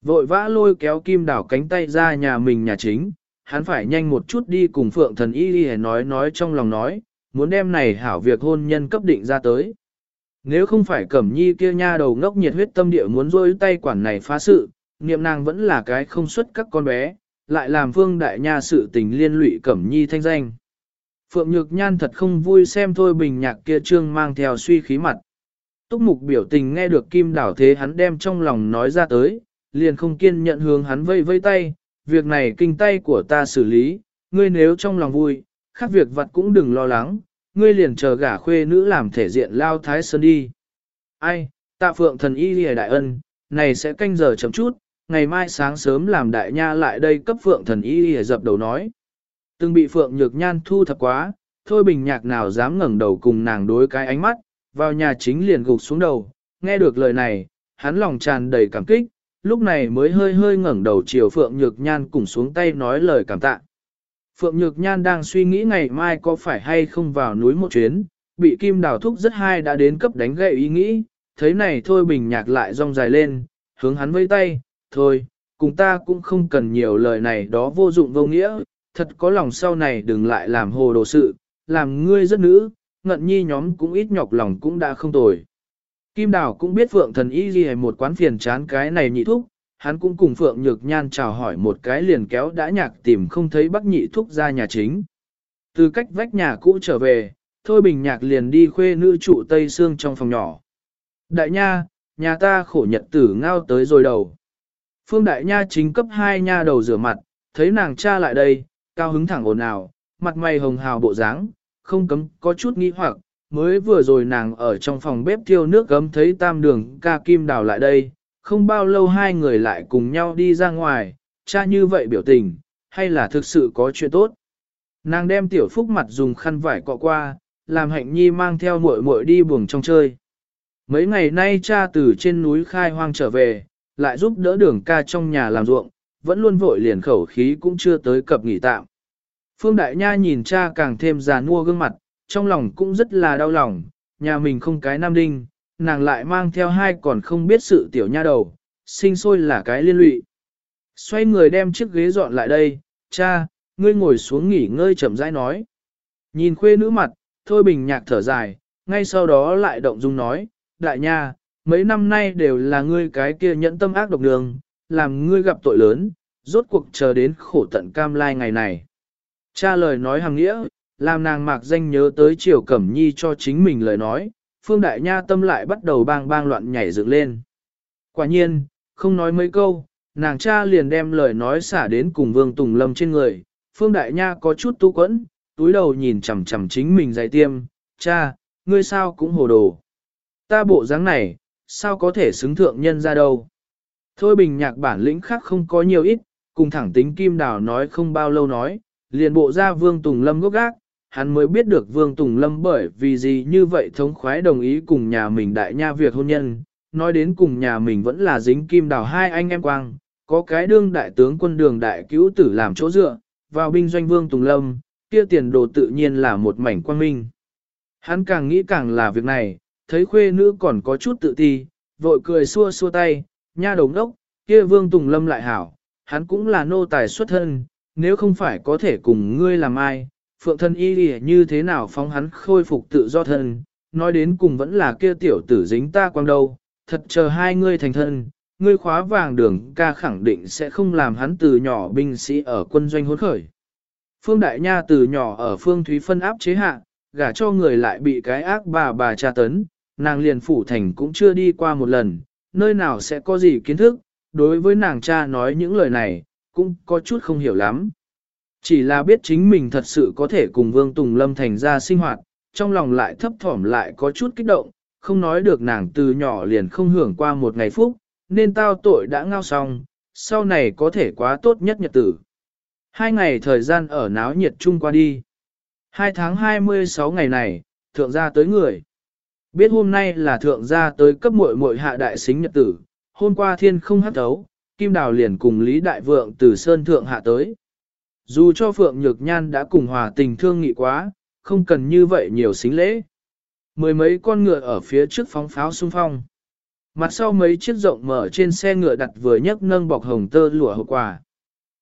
Vội vã lôi kéo kim đảo cánh tay ra nhà mình nhà chính, hắn phải nhanh một chút đi cùng phượng thần y đi nói nói trong lòng nói, muốn đem này hảo việc hôn nhân cấp định ra tới. Nếu không phải cẩm nhi kia nha đầu ngốc nhiệt huyết tâm địa muốn rôi tay quản này phá sự, niệm nàng vẫn là cái không xuất các con bé, lại làm phương đại nha sự tình liên lụy cẩm nhi thanh danh. Phượng Nhược Nhan thật không vui xem thôi bình nhạc kia trương mang theo suy khí mặt. Túc mục biểu tình nghe được kim đảo thế hắn đem trong lòng nói ra tới, liền không kiên nhận hướng hắn vây vây tay, việc này kinh tay của ta xử lý, ngươi nếu trong lòng vui, khác việc vật cũng đừng lo lắng, ngươi liền chờ gả khuê nữ làm thể diện lao thái sơn đi. Ai, tạ phượng thần y lìa đại ân, này sẽ canh giờ chậm chút, ngày mai sáng sớm làm đại nha lại đây cấp phượng thần y lìa dập đầu nói. Từng bị phượng nhược nhan thu thập quá, thôi bình nhạc nào dám ngẩng đầu cùng nàng đối cái ánh mắt, vào nhà chính liền gục xuống đầu, nghe được lời này, hắn lòng tràn đầy cảm kích, lúc này mới hơi hơi ngẩng đầu chiều Phượng Nhược Nhan cùng xuống tay nói lời cảm tạ. Phượng Nhược Nhan đang suy nghĩ ngày mai có phải hay không vào núi một chuyến, bị Kim Đào thúc rất hai đã đến cấp đánh gậy ý nghĩ, thấy này thôi bình nhạc lại rong dài lên, hướng hắn vây tay, thôi, cùng ta cũng không cần nhiều lời này đó vô dụng vô nghĩa, thật có lòng sau này đừng lại làm hồ đồ sự, làm ngươi rất nữ, ngận nhi nhóm cũng ít nhọc lòng cũng đã không tồi. Kim Đào cũng biết Phượng Thần Y Ghi một quán phiền chán cái này nhị thúc, hắn cũng cùng Phượng Nhược Nhan chào hỏi một cái liền kéo đã nhạc tìm không thấy bác nhị thúc ra nhà chính. Từ cách vách nhà cũ trở về, Thôi Bình Nhạc liền đi khuê nữ trụ Tây Sương trong phòng nhỏ. Đại nha, nhà ta khổ nhật tử ngao tới rồi đầu. Phương Đại Nha chính cấp hai nha đầu rửa mặt, thấy nàng cha lại đây, cao hứng thẳng ồn ào, mặt mày hồng hào bộ dáng, không cấm có chút nghi hoặc, mới vừa rồi nàng ở trong phòng bếp thiêu nước gấm thấy tam đường ca kim đào lại đây, không bao lâu hai người lại cùng nhau đi ra ngoài, cha như vậy biểu tình, hay là thực sự có chuyện tốt. Nàng đem tiểu phúc mặt dùng khăn vải cọ qua, làm hạnh nhi mang theo muội muội đi buồng trong chơi. Mấy ngày nay cha từ trên núi khai hoang trở về, lại giúp đỡ đường ca trong nhà làm ruộng, vẫn luôn vội liền khẩu khí cũng chưa tới cập nghỉ tạm. Phương Đại Nha nhìn cha càng thêm già nua gương mặt, trong lòng cũng rất là đau lòng, nhà mình không cái nam đinh, nàng lại mang theo hai còn không biết sự tiểu nha đầu, sinh sôi là cái liên lụy. Xoay người đem chiếc ghế dọn lại đây, cha, ngươi ngồi xuống nghỉ ngơi chậm rãi nói. Nhìn khuê nữ mặt, thôi bình nhạc thở dài, ngay sau đó lại động dung nói, đại nha, mấy năm nay đều là ngươi cái kia nhẫn tâm ác độc đường, làm ngươi gặp tội lớn, rốt cuộc chờ đến khổ tận cam lai ngày này. Cha lời nói hàng nghĩa, làm nàng mạc danh nhớ tới Triều Cẩm Nhi cho chính mình lời nói, Phương Đại Nha tâm lại bắt đầu bang bang loạn nhảy dựng lên. Quả nhiên, không nói mấy câu, nàng cha liền đem lời nói xả đến cùng Vương Tùng Lâm trên người, Phương Đại Nha có chút tu quẫn, túi đầu nhìn chằm chằm chính mình dày tiêm, cha, ngươi sao cũng hồ đồ. Ta bộ dáng này, sao có thể xứng thượng nhân ra đâu. Thôi bình nhạc bản lĩnh khác không có nhiều ít, cùng thẳng tính kim đào nói không bao lâu nói, liền bộ ra Vương Tùng Lâm gốc gác, hắn mới biết được Vương Tùng Lâm bởi vì gì như vậy thống khoái đồng ý cùng nhà mình đại nha việc hôn nhân, nói đến cùng nhà mình vẫn là dính kim đào hai anh em quang, có cái đương đại tướng quân đường đại cứu tử làm chỗ dựa, vào binh doanh Vương Tùng Lâm, kia tiền đồ tự nhiên là một mảnh quang minh. Hắn càng nghĩ càng là việc này, thấy khuê nữ còn có chút tự ti, vội cười xua xua tay, nha đồng đốc, kia Vương Tùng Lâm lại hảo, hắn cũng là nô tài xuất thân, nếu không phải có thể cùng ngươi làm ai, phượng thân y lìa như thế nào phóng hắn khôi phục tự do thân, nói đến cùng vẫn là kia tiểu tử dính ta quang đâu, thật chờ hai ngươi thành thân, ngươi khóa vàng đường ca khẳng định sẽ không làm hắn từ nhỏ binh sĩ ở quân doanh hỗn khởi. Phương Đại Nha từ nhỏ ở Phương Thúy phân áp chế hạ, gả cho người lại bị cái ác bà bà tra tấn, nàng liền phủ thành cũng chưa đi qua một lần, nơi nào sẽ có gì kiến thức, đối với nàng cha nói những lời này, cũng có chút không hiểu lắm. Chỉ là biết chính mình thật sự có thể cùng Vương Tùng Lâm thành ra sinh hoạt, trong lòng lại thấp thỏm lại có chút kích động, không nói được nàng từ nhỏ liền không hưởng qua một ngày phúc, nên tao tội đã ngao xong, sau này có thể quá tốt nhất nhật tử. Hai ngày thời gian ở náo nhiệt chung qua đi. Hai tháng 26 ngày này, thượng gia tới người. Biết hôm nay là thượng gia tới cấp muội muội hạ đại xính nhật tử, hôm qua thiên không hát thấu, Kim Đào liền cùng Lý Đại Vượng từ Sơn Thượng hạ tới. Dù cho Phượng Nhược Nhan đã cùng hòa tình thương nghị quá, không cần như vậy nhiều xính lễ. Mười mấy con ngựa ở phía trước phóng pháo xung phong. Mặt sau mấy chiếc rộng mở trên xe ngựa đặt vừa nhấc nâng bọc hồng tơ lụa hậu quả.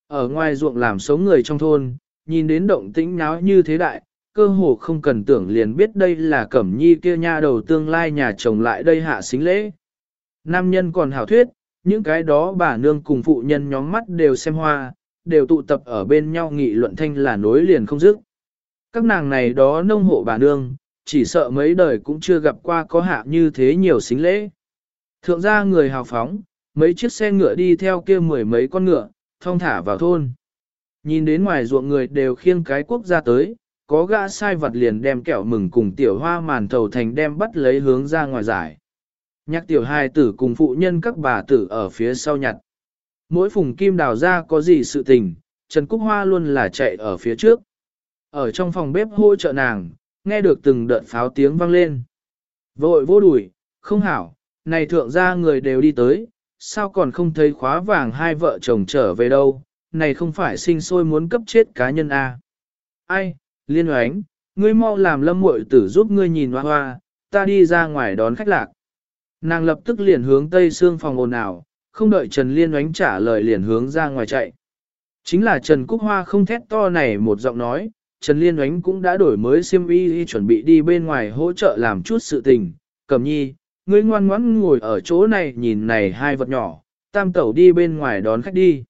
Ở ngoài ruộng làm sống người trong thôn, nhìn đến động tĩnh náo như thế đại, cơ hồ không cần tưởng liền biết đây là cẩm nhi kia nha đầu tương lai nhà chồng lại đây hạ xính lễ. Nam nhân còn hảo thuyết, những cái đó bà nương cùng phụ nhân nhóm mắt đều xem hoa, đều tụ tập ở bên nhau nghị luận thanh là nối liền không dứt. Các nàng này đó nông hộ bà nương, chỉ sợ mấy đời cũng chưa gặp qua có hạ như thế nhiều xính lễ. Thượng gia người hào phóng, mấy chiếc xe ngựa đi theo kia mười mấy con ngựa, thong thả vào thôn. Nhìn đến ngoài ruộng người đều khiêng cái quốc gia tới, có gã sai vật liền đem kẹo mừng cùng tiểu hoa màn thầu thành đem bắt lấy hướng ra ngoài giải. Nhạc tiểu hai tử cùng phụ nhân các bà tử ở phía sau nhặt. Mỗi phùng kim đào ra có gì sự tình, Trần Cúc Hoa luôn là chạy ở phía trước. Ở trong phòng bếp hỗ trợ nàng, nghe được từng đợt pháo tiếng vang lên. Vội vô đuổi, không hảo, này thượng gia người đều đi tới, sao còn không thấy khóa vàng hai vợ chồng trở về đâu, này không phải sinh sôi muốn cấp chết cá nhân a à. Ai, liên oánh, ngươi mau làm lâm muội tử giúp ngươi nhìn hoa hoa, ta đi ra ngoài đón khách lạc. Nàng lập tức liền hướng tây xương phòng ồn ào, không đợi Trần Liên oánh trả lời liền hướng ra ngoài chạy. Chính là Trần Cúc Hoa không thét to này một giọng nói, Trần Liên oánh cũng đã đổi mới xiêm y chuẩn bị đi bên ngoài hỗ trợ làm chút sự tình. Cẩm nhi, ngươi ngoan ngoãn ngồi ở chỗ này nhìn này hai vật nhỏ, tam tẩu đi bên ngoài đón khách đi.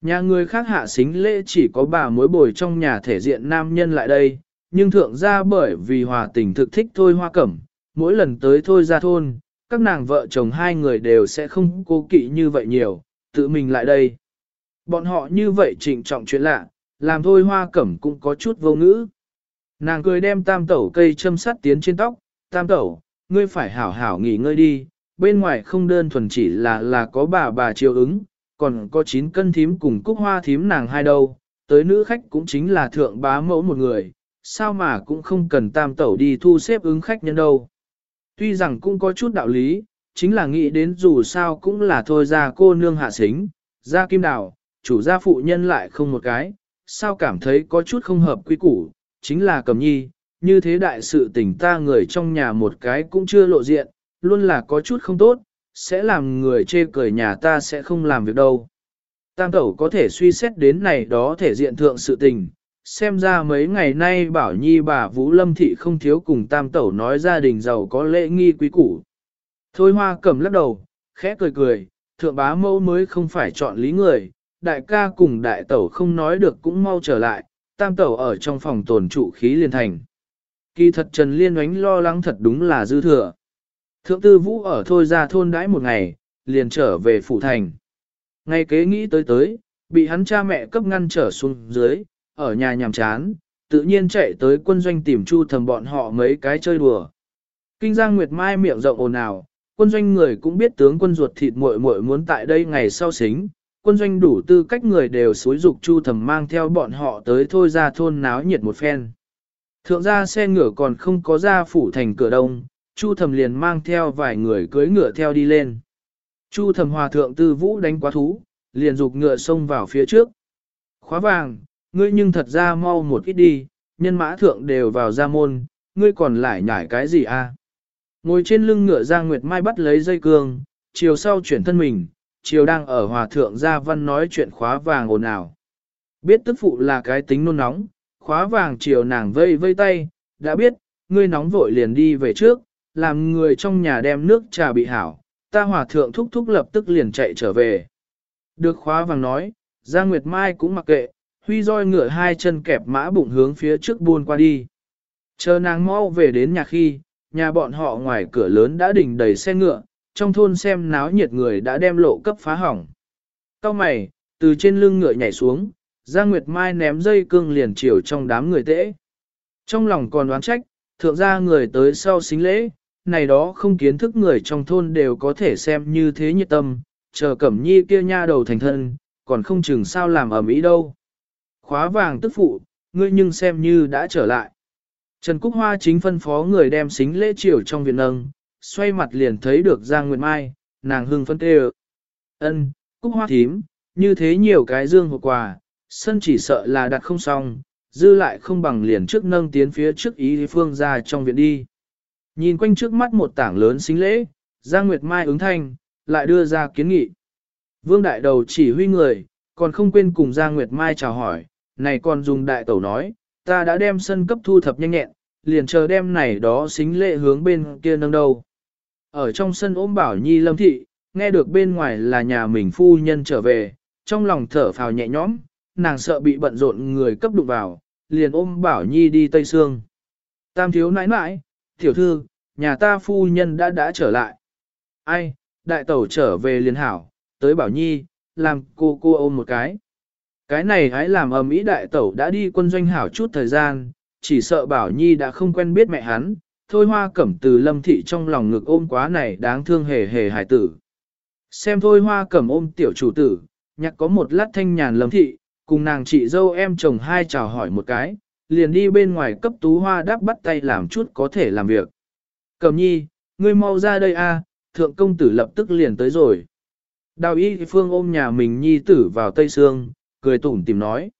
Nhà người khác hạ xính lễ chỉ có bà mối bồi trong nhà thể diện nam nhân lại đây, nhưng thượng gia bởi vì hòa tình thực thích thôi hoa cẩm, mỗi lần tới thôi ra thôn, các nàng vợ chồng hai người đều sẽ không cố kỵ như vậy nhiều, tự mình lại đây. Bọn họ như vậy trịnh trọng chuyện lạ, làm thôi hoa cẩm cũng có chút vô ngữ. Nàng cười đem tam tẩu cây châm sắt tiến trên tóc, tam tẩu, ngươi phải hảo hảo nghỉ ngơi đi, bên ngoài không đơn thuần chỉ là là có bà bà chiều ứng, còn có 9 cân thím cùng cúc hoa thím nàng hai đâu, tới nữ khách cũng chính là thượng bá mẫu một người, sao mà cũng không cần tam tẩu đi thu xếp ứng khách nhân đâu. Tuy rằng cũng có chút đạo lý, chính là nghĩ đến dù sao cũng là thôi ra cô nương hạ xính, ra kim đào, chủ gia phụ nhân lại không một cái, sao cảm thấy có chút không hợp quy củ, chính là cầm nhi, như thế đại sự tình ta người trong nhà một cái cũng chưa lộ diện, luôn là có chút không tốt, sẽ làm người chê cười nhà ta sẽ không làm việc đâu. Tam tẩu có thể suy xét đến này đó thể diện thượng sự tình, xem ra mấy ngày nay bảo nhi bà Vũ Lâm Thị không thiếu cùng tam tẩu nói gia đình giàu có lễ nghi quý củ. Thôi hoa cầm lắc đầu, khẽ cười cười, thượng bá mẫu mới không phải chọn lý người, đại ca cùng đại tẩu không nói được cũng mau trở lại, tam tẩu ở trong phòng tồn trụ khí liên thành. Kỳ thật Trần Liên oánh lo lắng thật đúng là dư thừa. Thượng tư vũ ở thôi ra thôn đãi một ngày, liền trở về phủ thành. Ngay kế nghĩ tới tới, bị hắn cha mẹ cấp ngăn trở xuống dưới, ở nhà nhàm chán, tự nhiên chạy tới quân doanh tìm chu thầm bọn họ mấy cái chơi đùa. Kinh Giang Nguyệt Mai miệng rộng ồn ào, quân doanh người cũng biết tướng quân ruột thịt muội muội muốn tại đây ngày sau xính, quân doanh đủ tư cách người đều xúi dục chu thầm mang theo bọn họ tới thôi ra thôn náo nhiệt một phen. Thượng gia xe ngựa còn không có ra phủ thành cửa đông, chu thầm liền mang theo vài người cưới ngựa theo đi lên. Chu thầm hòa thượng tư vũ đánh quá thú, liền dục ngựa xông vào phía trước. Khóa vàng, ngươi nhưng thật ra mau một ít đi, nhân mã thượng đều vào ra môn, ngươi còn lại nhảy cái gì a? À? Ngồi trên lưng ngựa Giang Nguyệt Mai bắt lấy dây cương, chiều sau chuyển thân mình, chiều đang ở hòa thượng gia văn nói chuyện khóa vàng ồn ào. Biết tức phụ là cái tính nôn nóng, khóa vàng chiều nàng vây vây tay, đã biết, ngươi nóng vội liền đi về trước, làm người trong nhà đem nước trà bị hảo, ta hòa thượng thúc thúc lập tức liền chạy trở về. Được khóa vàng nói, Giang Nguyệt Mai cũng mặc kệ, huy roi ngựa hai chân kẹp mã bụng hướng phía trước buôn qua đi. Chờ nàng mau về đến nhà khi, nhà bọn họ ngoài cửa lớn đã đỉnh đầy xe ngựa, trong thôn xem náo nhiệt người đã đem lộ cấp phá hỏng. Cao mày, từ trên lưng ngựa nhảy xuống, Giang Nguyệt Mai ném dây cương liền chiều trong đám người tễ. Trong lòng còn đoán trách, thượng gia người tới sau xính lễ, này đó không kiến thức người trong thôn đều có thể xem như thế nhiệt tâm, chờ cẩm nhi kia nha đầu thành thân, còn không chừng sao làm ở Mỹ đâu. Khóa vàng tức phụ, ngươi nhưng xem như đã trở lại. Trần Cúc Hoa chính phân phó người đem xính lễ chiều trong viện nâng, xoay mặt liền thấy được Giang Nguyệt Mai, nàng hưng phân tê ân Cúc Hoa thím, như thế nhiều cái dương hộp quà, sân chỉ sợ là đặt không xong, dư lại không bằng liền trước nâng tiến phía trước ý phương ra trong viện đi. Nhìn quanh trước mắt một tảng lớn xính lễ, Giang Nguyệt Mai ứng thanh, lại đưa ra kiến nghị. Vương Đại Đầu chỉ huy người, còn không quên cùng Giang Nguyệt Mai chào hỏi, này còn dùng đại tẩu nói, ta đã đem sân cấp thu thập nhanh nhẹn, liền chờ đem này đó xính lệ hướng bên kia nâng đầu. Ở trong sân ôm bảo nhi lâm thị, nghe được bên ngoài là nhà mình phu nhân trở về, trong lòng thở phào nhẹ nhõm, nàng sợ bị bận rộn người cấp đụng vào, liền ôm bảo nhi đi Tây Sương. Tam thiếu nãi nãi, tiểu thư, nhà ta phu nhân đã đã trở lại. Ai, đại tẩu trở về liền hảo, tới bảo nhi, làm cô cô ôm một cái. Cái này hãy làm ầm ĩ đại tẩu đã đi quân doanh hảo chút thời gian, chỉ sợ bảo nhi đã không quen biết mẹ hắn, thôi hoa cẩm từ lâm thị trong lòng ngực ôm quá này đáng thương hề hề hải tử. Xem thôi hoa cẩm ôm tiểu chủ tử, nhạc có một lát thanh nhàn lâm thị, cùng nàng chị dâu em chồng hai chào hỏi một cái, liền đi bên ngoài cấp tú hoa đáp bắt tay làm chút có thể làm việc. Cẩm nhi, ngươi mau ra đây a, thượng công tử lập tức liền tới rồi. Đào y phương ôm nhà mình nhi tử vào tây sương, cười tủm tìm nói.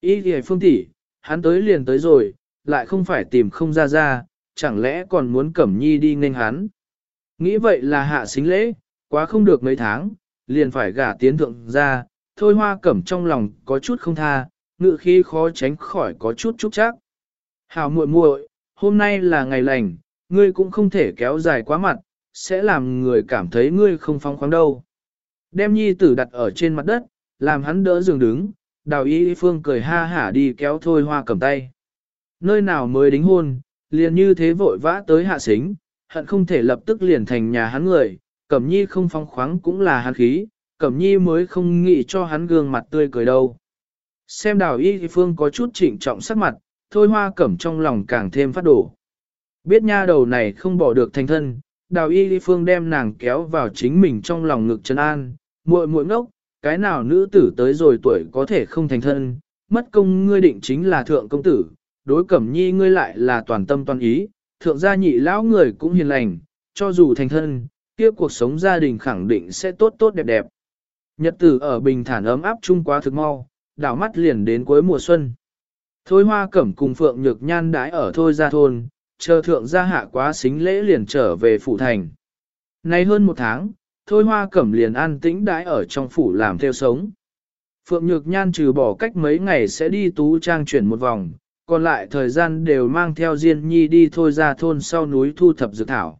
ý thì phương tỷ, hắn tới liền tới rồi, lại không phải tìm không ra ra, chẳng lẽ còn muốn cẩm nhi đi nghênh hắn. Nghĩ vậy là hạ xính lễ, quá không được mấy tháng, liền phải gả tiến thượng ra, thôi hoa cẩm trong lòng có chút không tha, ngự khi khó tránh khỏi có chút chúc chắc. Hào muội muội, hôm nay là ngày lành, ngươi cũng không thể kéo dài quá mặt, sẽ làm người cảm thấy ngươi không phong khoáng đâu. Đem nhi tử đặt ở trên mặt đất, làm hắn đỡ giường đứng, đào y phương cười ha hả đi kéo thôi hoa cầm tay. Nơi nào mới đính hôn, liền như thế vội vã tới hạ xính, hận không thể lập tức liền thành nhà hắn người, cẩm nhi không phong khoáng cũng là hắn khí, cẩm nhi mới không nghĩ cho hắn gương mặt tươi cười đâu. Xem đào y phương có chút trịnh trọng sắc mặt, thôi hoa cẩm trong lòng càng thêm phát đổ. Biết nha đầu này không bỏ được thành thân, đào y phương đem nàng kéo vào chính mình trong lòng ngực chân an, muội muội ngốc, cái nào nữ tử tới rồi tuổi có thể không thành thân, mất công ngươi định chính là thượng công tử, đối cẩm nhi ngươi lại là toàn tâm toàn ý, thượng gia nhị lão người cũng hiền lành, cho dù thành thân, kia cuộc sống gia đình khẳng định sẽ tốt tốt đẹp đẹp. Nhật tử ở bình thản ấm áp chung quá thực mau, đảo mắt liền đến cuối mùa xuân. Thôi hoa cẩm cùng Phượng Nhược Nhan đái ở thôi ra thôn, chờ thượng gia hạ quá xính lễ liền trở về phủ thành. Nay hơn một tháng, thôi hoa cẩm liền an tĩnh đãi ở trong phủ làm theo sống. Phượng Nhược Nhan trừ bỏ cách mấy ngày sẽ đi tú trang chuyển một vòng, còn lại thời gian đều mang theo Diên Nhi đi thôi ra thôn sau núi thu thập dược thảo.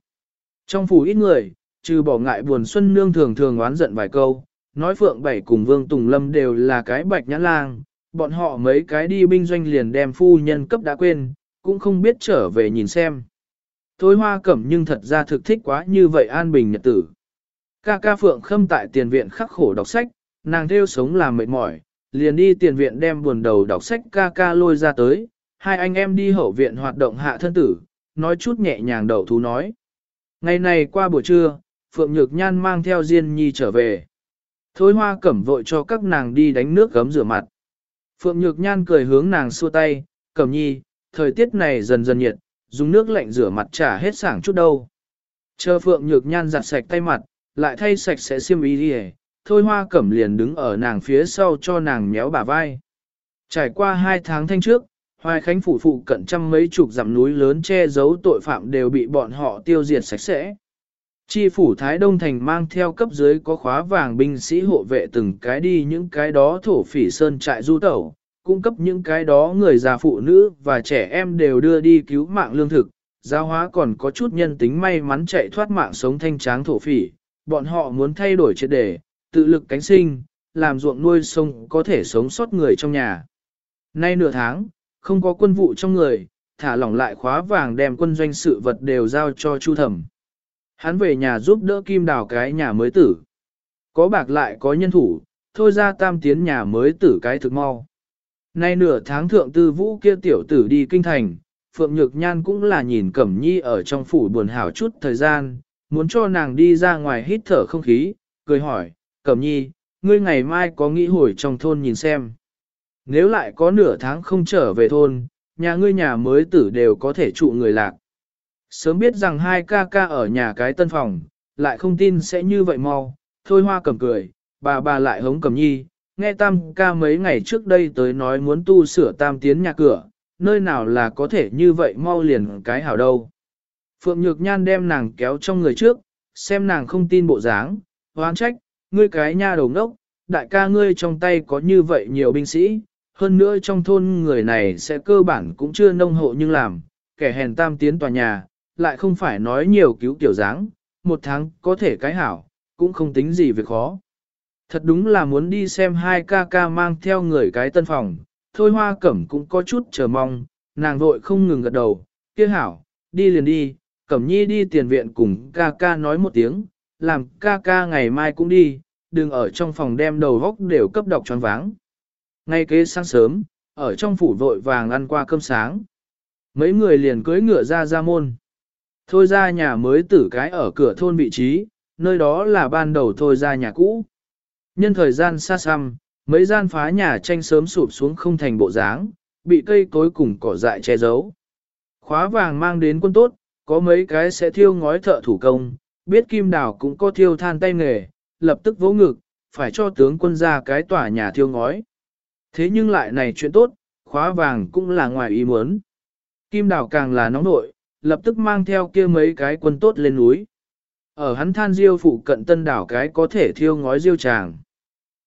Trong phủ ít người, trừ bỏ ngại buồn xuân nương thường thường oán giận vài câu, nói Phượng Bảy cùng Vương Tùng Lâm đều là cái bạch nhãn lang, bọn họ mấy cái đi binh doanh liền đem phu nhân cấp đã quên, cũng không biết trở về nhìn xem. Thôi hoa cẩm nhưng thật ra thực thích quá như vậy an bình nhật tử. Ca ca Phượng khâm tại tiền viện khắc khổ đọc sách, nàng theo sống làm mệt mỏi, liền đi tiền viện đem buồn đầu đọc sách ca ca lôi ra tới, hai anh em đi hậu viện hoạt động hạ thân tử, nói chút nhẹ nhàng đầu thú nói. Ngày này qua buổi trưa, Phượng Nhược Nhan mang theo Diên Nhi trở về. Thôi hoa cẩm vội cho các nàng đi đánh nước gấm rửa mặt. Phượng Nhược Nhan cười hướng nàng xua tay, cẩm nhi, thời tiết này dần dần nhiệt, dùng nước lạnh rửa mặt trả hết sảng chút đâu. Chờ Phượng Nhược Nhan giặt sạch tay mặt, lại thay sạch sẽ xiêm y đi thôi hoa cẩm liền đứng ở nàng phía sau cho nàng méo bả vai. Trải qua hai tháng thanh trước, Hoài Khánh phủ phụ cận trăm mấy chục dặm núi lớn che giấu tội phạm đều bị bọn họ tiêu diệt sạch sẽ. Chi phủ Thái Đông Thành mang theo cấp dưới có khóa vàng binh sĩ hộ vệ từng cái đi những cái đó thổ phỉ sơn trại du tẩu, cung cấp những cái đó người già phụ nữ và trẻ em đều đưa đi cứu mạng lương thực, giáo hóa còn có chút nhân tính may mắn chạy thoát mạng sống thanh tráng thổ phỉ, bọn họ muốn thay đổi triệt đề, tự lực cánh sinh, làm ruộng nuôi sông có thể sống sót người trong nhà. Nay nửa tháng, không có quân vụ trong người, thả lỏng lại khóa vàng đem quân doanh sự vật đều giao cho Chu Thẩm. Hắn về nhà giúp đỡ Kim Đào cái nhà mới tử. Có bạc lại có nhân thủ, thôi ra tam tiến nhà mới tử cái thực mau. Nay nửa tháng thượng tư vũ kia tiểu tử đi kinh thành, Phượng Nhược Nhan cũng là nhìn Cẩm Nhi ở trong phủ buồn hảo chút thời gian, muốn cho nàng đi ra ngoài hít thở không khí, cười hỏi, Cẩm Nhi, ngươi ngày mai có nghĩ hồi trong thôn nhìn xem. Nếu lại có nửa tháng không trở về thôn, nhà ngươi nhà mới tử đều có thể trụ người lạc. Sớm biết rằng hai ca ca ở nhà cái tân phòng, lại không tin sẽ như vậy mau, thôi hoa cầm cười, bà bà lại hống cầm nhi, nghe tam ca mấy ngày trước đây tới nói muốn tu sửa tam tiến nhà cửa, nơi nào là có thể như vậy mau liền cái hảo đâu. Phượng Nhược Nhan đem nàng kéo trong người trước, xem nàng không tin bộ dáng, hoán trách, ngươi cái nha đầu ngốc, đại ca ngươi trong tay có như vậy nhiều binh sĩ, hơn nữa trong thôn người này sẽ cơ bản cũng chưa nông hộ nhưng làm, kẻ hèn tam tiến tòa nhà, lại không phải nói nhiều cứu tiểu dáng, một tháng có thể cái hảo, cũng không tính gì việc khó. Thật đúng là muốn đi xem hai ca ca mang theo người cái tân phòng, thôi hoa cẩm cũng có chút chờ mong, nàng vội không ngừng gật đầu, kia hảo, đi liền đi, cẩm nhi đi tiền viện cùng ca ca nói một tiếng, làm ca ca ngày mai cũng đi, đừng ở trong phòng đem đầu góc đều cấp độc tròn váng. Ngay kế sáng sớm, ở trong phủ vội vàng ăn qua cơm sáng. Mấy người liền cưới ngựa ra ra môn. Thôi ra nhà mới tử cái ở cửa thôn vị trí, nơi đó là ban đầu thôi ra nhà cũ. Nhân thời gian xa xăm, mấy gian phá nhà tranh sớm sụp xuống không thành bộ dáng, bị cây cối cùng cỏ dại che giấu. Khóa vàng mang đến quân tốt, có mấy cái sẽ thiêu ngói thợ thủ công, biết kim đào cũng có thiêu than tay nghề, lập tức vỗ ngực, phải cho tướng quân ra cái tòa nhà thiêu ngói. Thế nhưng lại này chuyện tốt, khóa vàng cũng là ngoài ý muốn. Kim đào càng là nóng nội, lập tức mang theo kia mấy cái quân tốt lên núi. Ở hắn than diêu phụ cận tân đảo cái có thể thiêu ngói diêu tràng.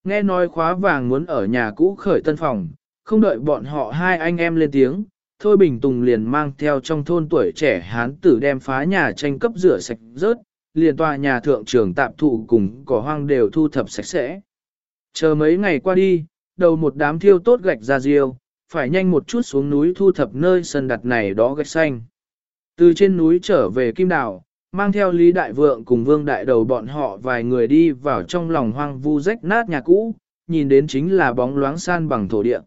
Nghe nói khóa vàng muốn ở nhà cũ khởi tân phòng, không đợi bọn họ hai anh em lên tiếng, Thôi Bình Tùng liền mang theo trong thôn tuổi trẻ hán tử đem phá nhà tranh cấp rửa sạch rớt, liền tòa nhà thượng trưởng tạp thụ cùng cỏ hoang đều thu thập sạch sẽ. Chờ mấy ngày qua đi, đầu một đám thiêu tốt gạch ra riêu, phải nhanh một chút xuống núi thu thập nơi sân đặt này đó gạch xanh. Từ trên núi trở về Kim Đảo, mang theo Lý Đại Vượng cùng Vương Đại Đầu bọn họ vài người đi vào trong lòng hoang vu rách nát nhà cũ, nhìn đến chính là bóng loáng san bằng thổ địa.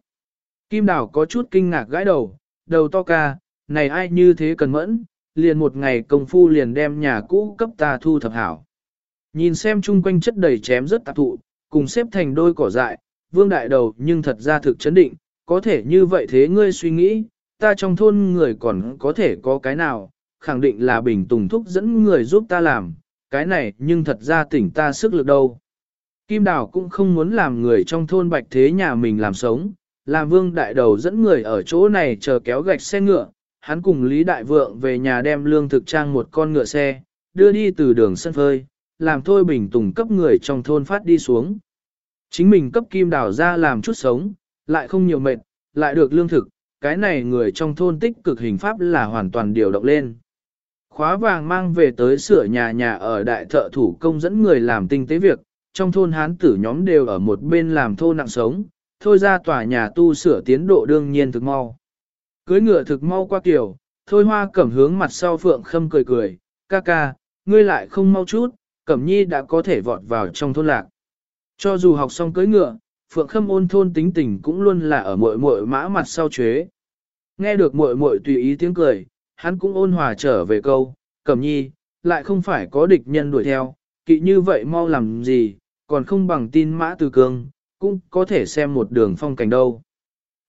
Kim Đảo có chút kinh ngạc gãi đầu, đầu to ca, này ai như thế cần mẫn, liền một ngày công phu liền đem nhà cũ cấp ta thu thập hảo. Nhìn xem chung quanh chất đầy chém rất tạp thụ, cùng xếp thành đôi cỏ dại, vương đại đầu nhưng thật ra thực chấn định, có thể như vậy thế ngươi suy nghĩ, ta trong thôn người còn có thể có cái nào, khẳng định là bình tùng thúc dẫn người giúp ta làm, cái này nhưng thật ra tỉnh ta sức lực đâu. Kim Đào cũng không muốn làm người trong thôn bạch thế nhà mình làm sống, làm vương đại đầu dẫn người ở chỗ này chờ kéo gạch xe ngựa, hắn cùng Lý Đại Vượng về nhà đem lương thực trang một con ngựa xe, đưa đi từ đường sân phơi, làm thôi bình tùng cấp người trong thôn phát đi xuống. Chính mình cấp kim đào ra làm chút sống, lại không nhiều mệt, lại được lương thực, cái này người trong thôn tích cực hình pháp là hoàn toàn điều động lên. Khóa vàng mang về tới sửa nhà nhà ở đại thợ thủ công dẫn người làm tinh tế việc, trong thôn hán tử nhóm đều ở một bên làm thô nặng sống, thôi ra tòa nhà tu sửa tiến độ đương nhiên thực mau. Cưới ngựa thực mau qua kiểu, thôi hoa cẩm hướng mặt sau phượng khâm cười cười, ca ca, ngươi lại không mau chút, cẩm nhi đã có thể vọt vào trong thôn lạc. Cho dù học xong cưới ngựa, phượng khâm ôn thôn tính tình cũng luôn là ở muội muội mã mặt sau chế. Nghe được muội muội tùy ý tiếng cười, hắn cũng ôn hòa trở về câu, cẩm nhi, lại không phải có địch nhân đuổi theo, kỵ như vậy mau làm gì, còn không bằng tin mã từ cương, cũng có thể xem một đường phong cảnh đâu.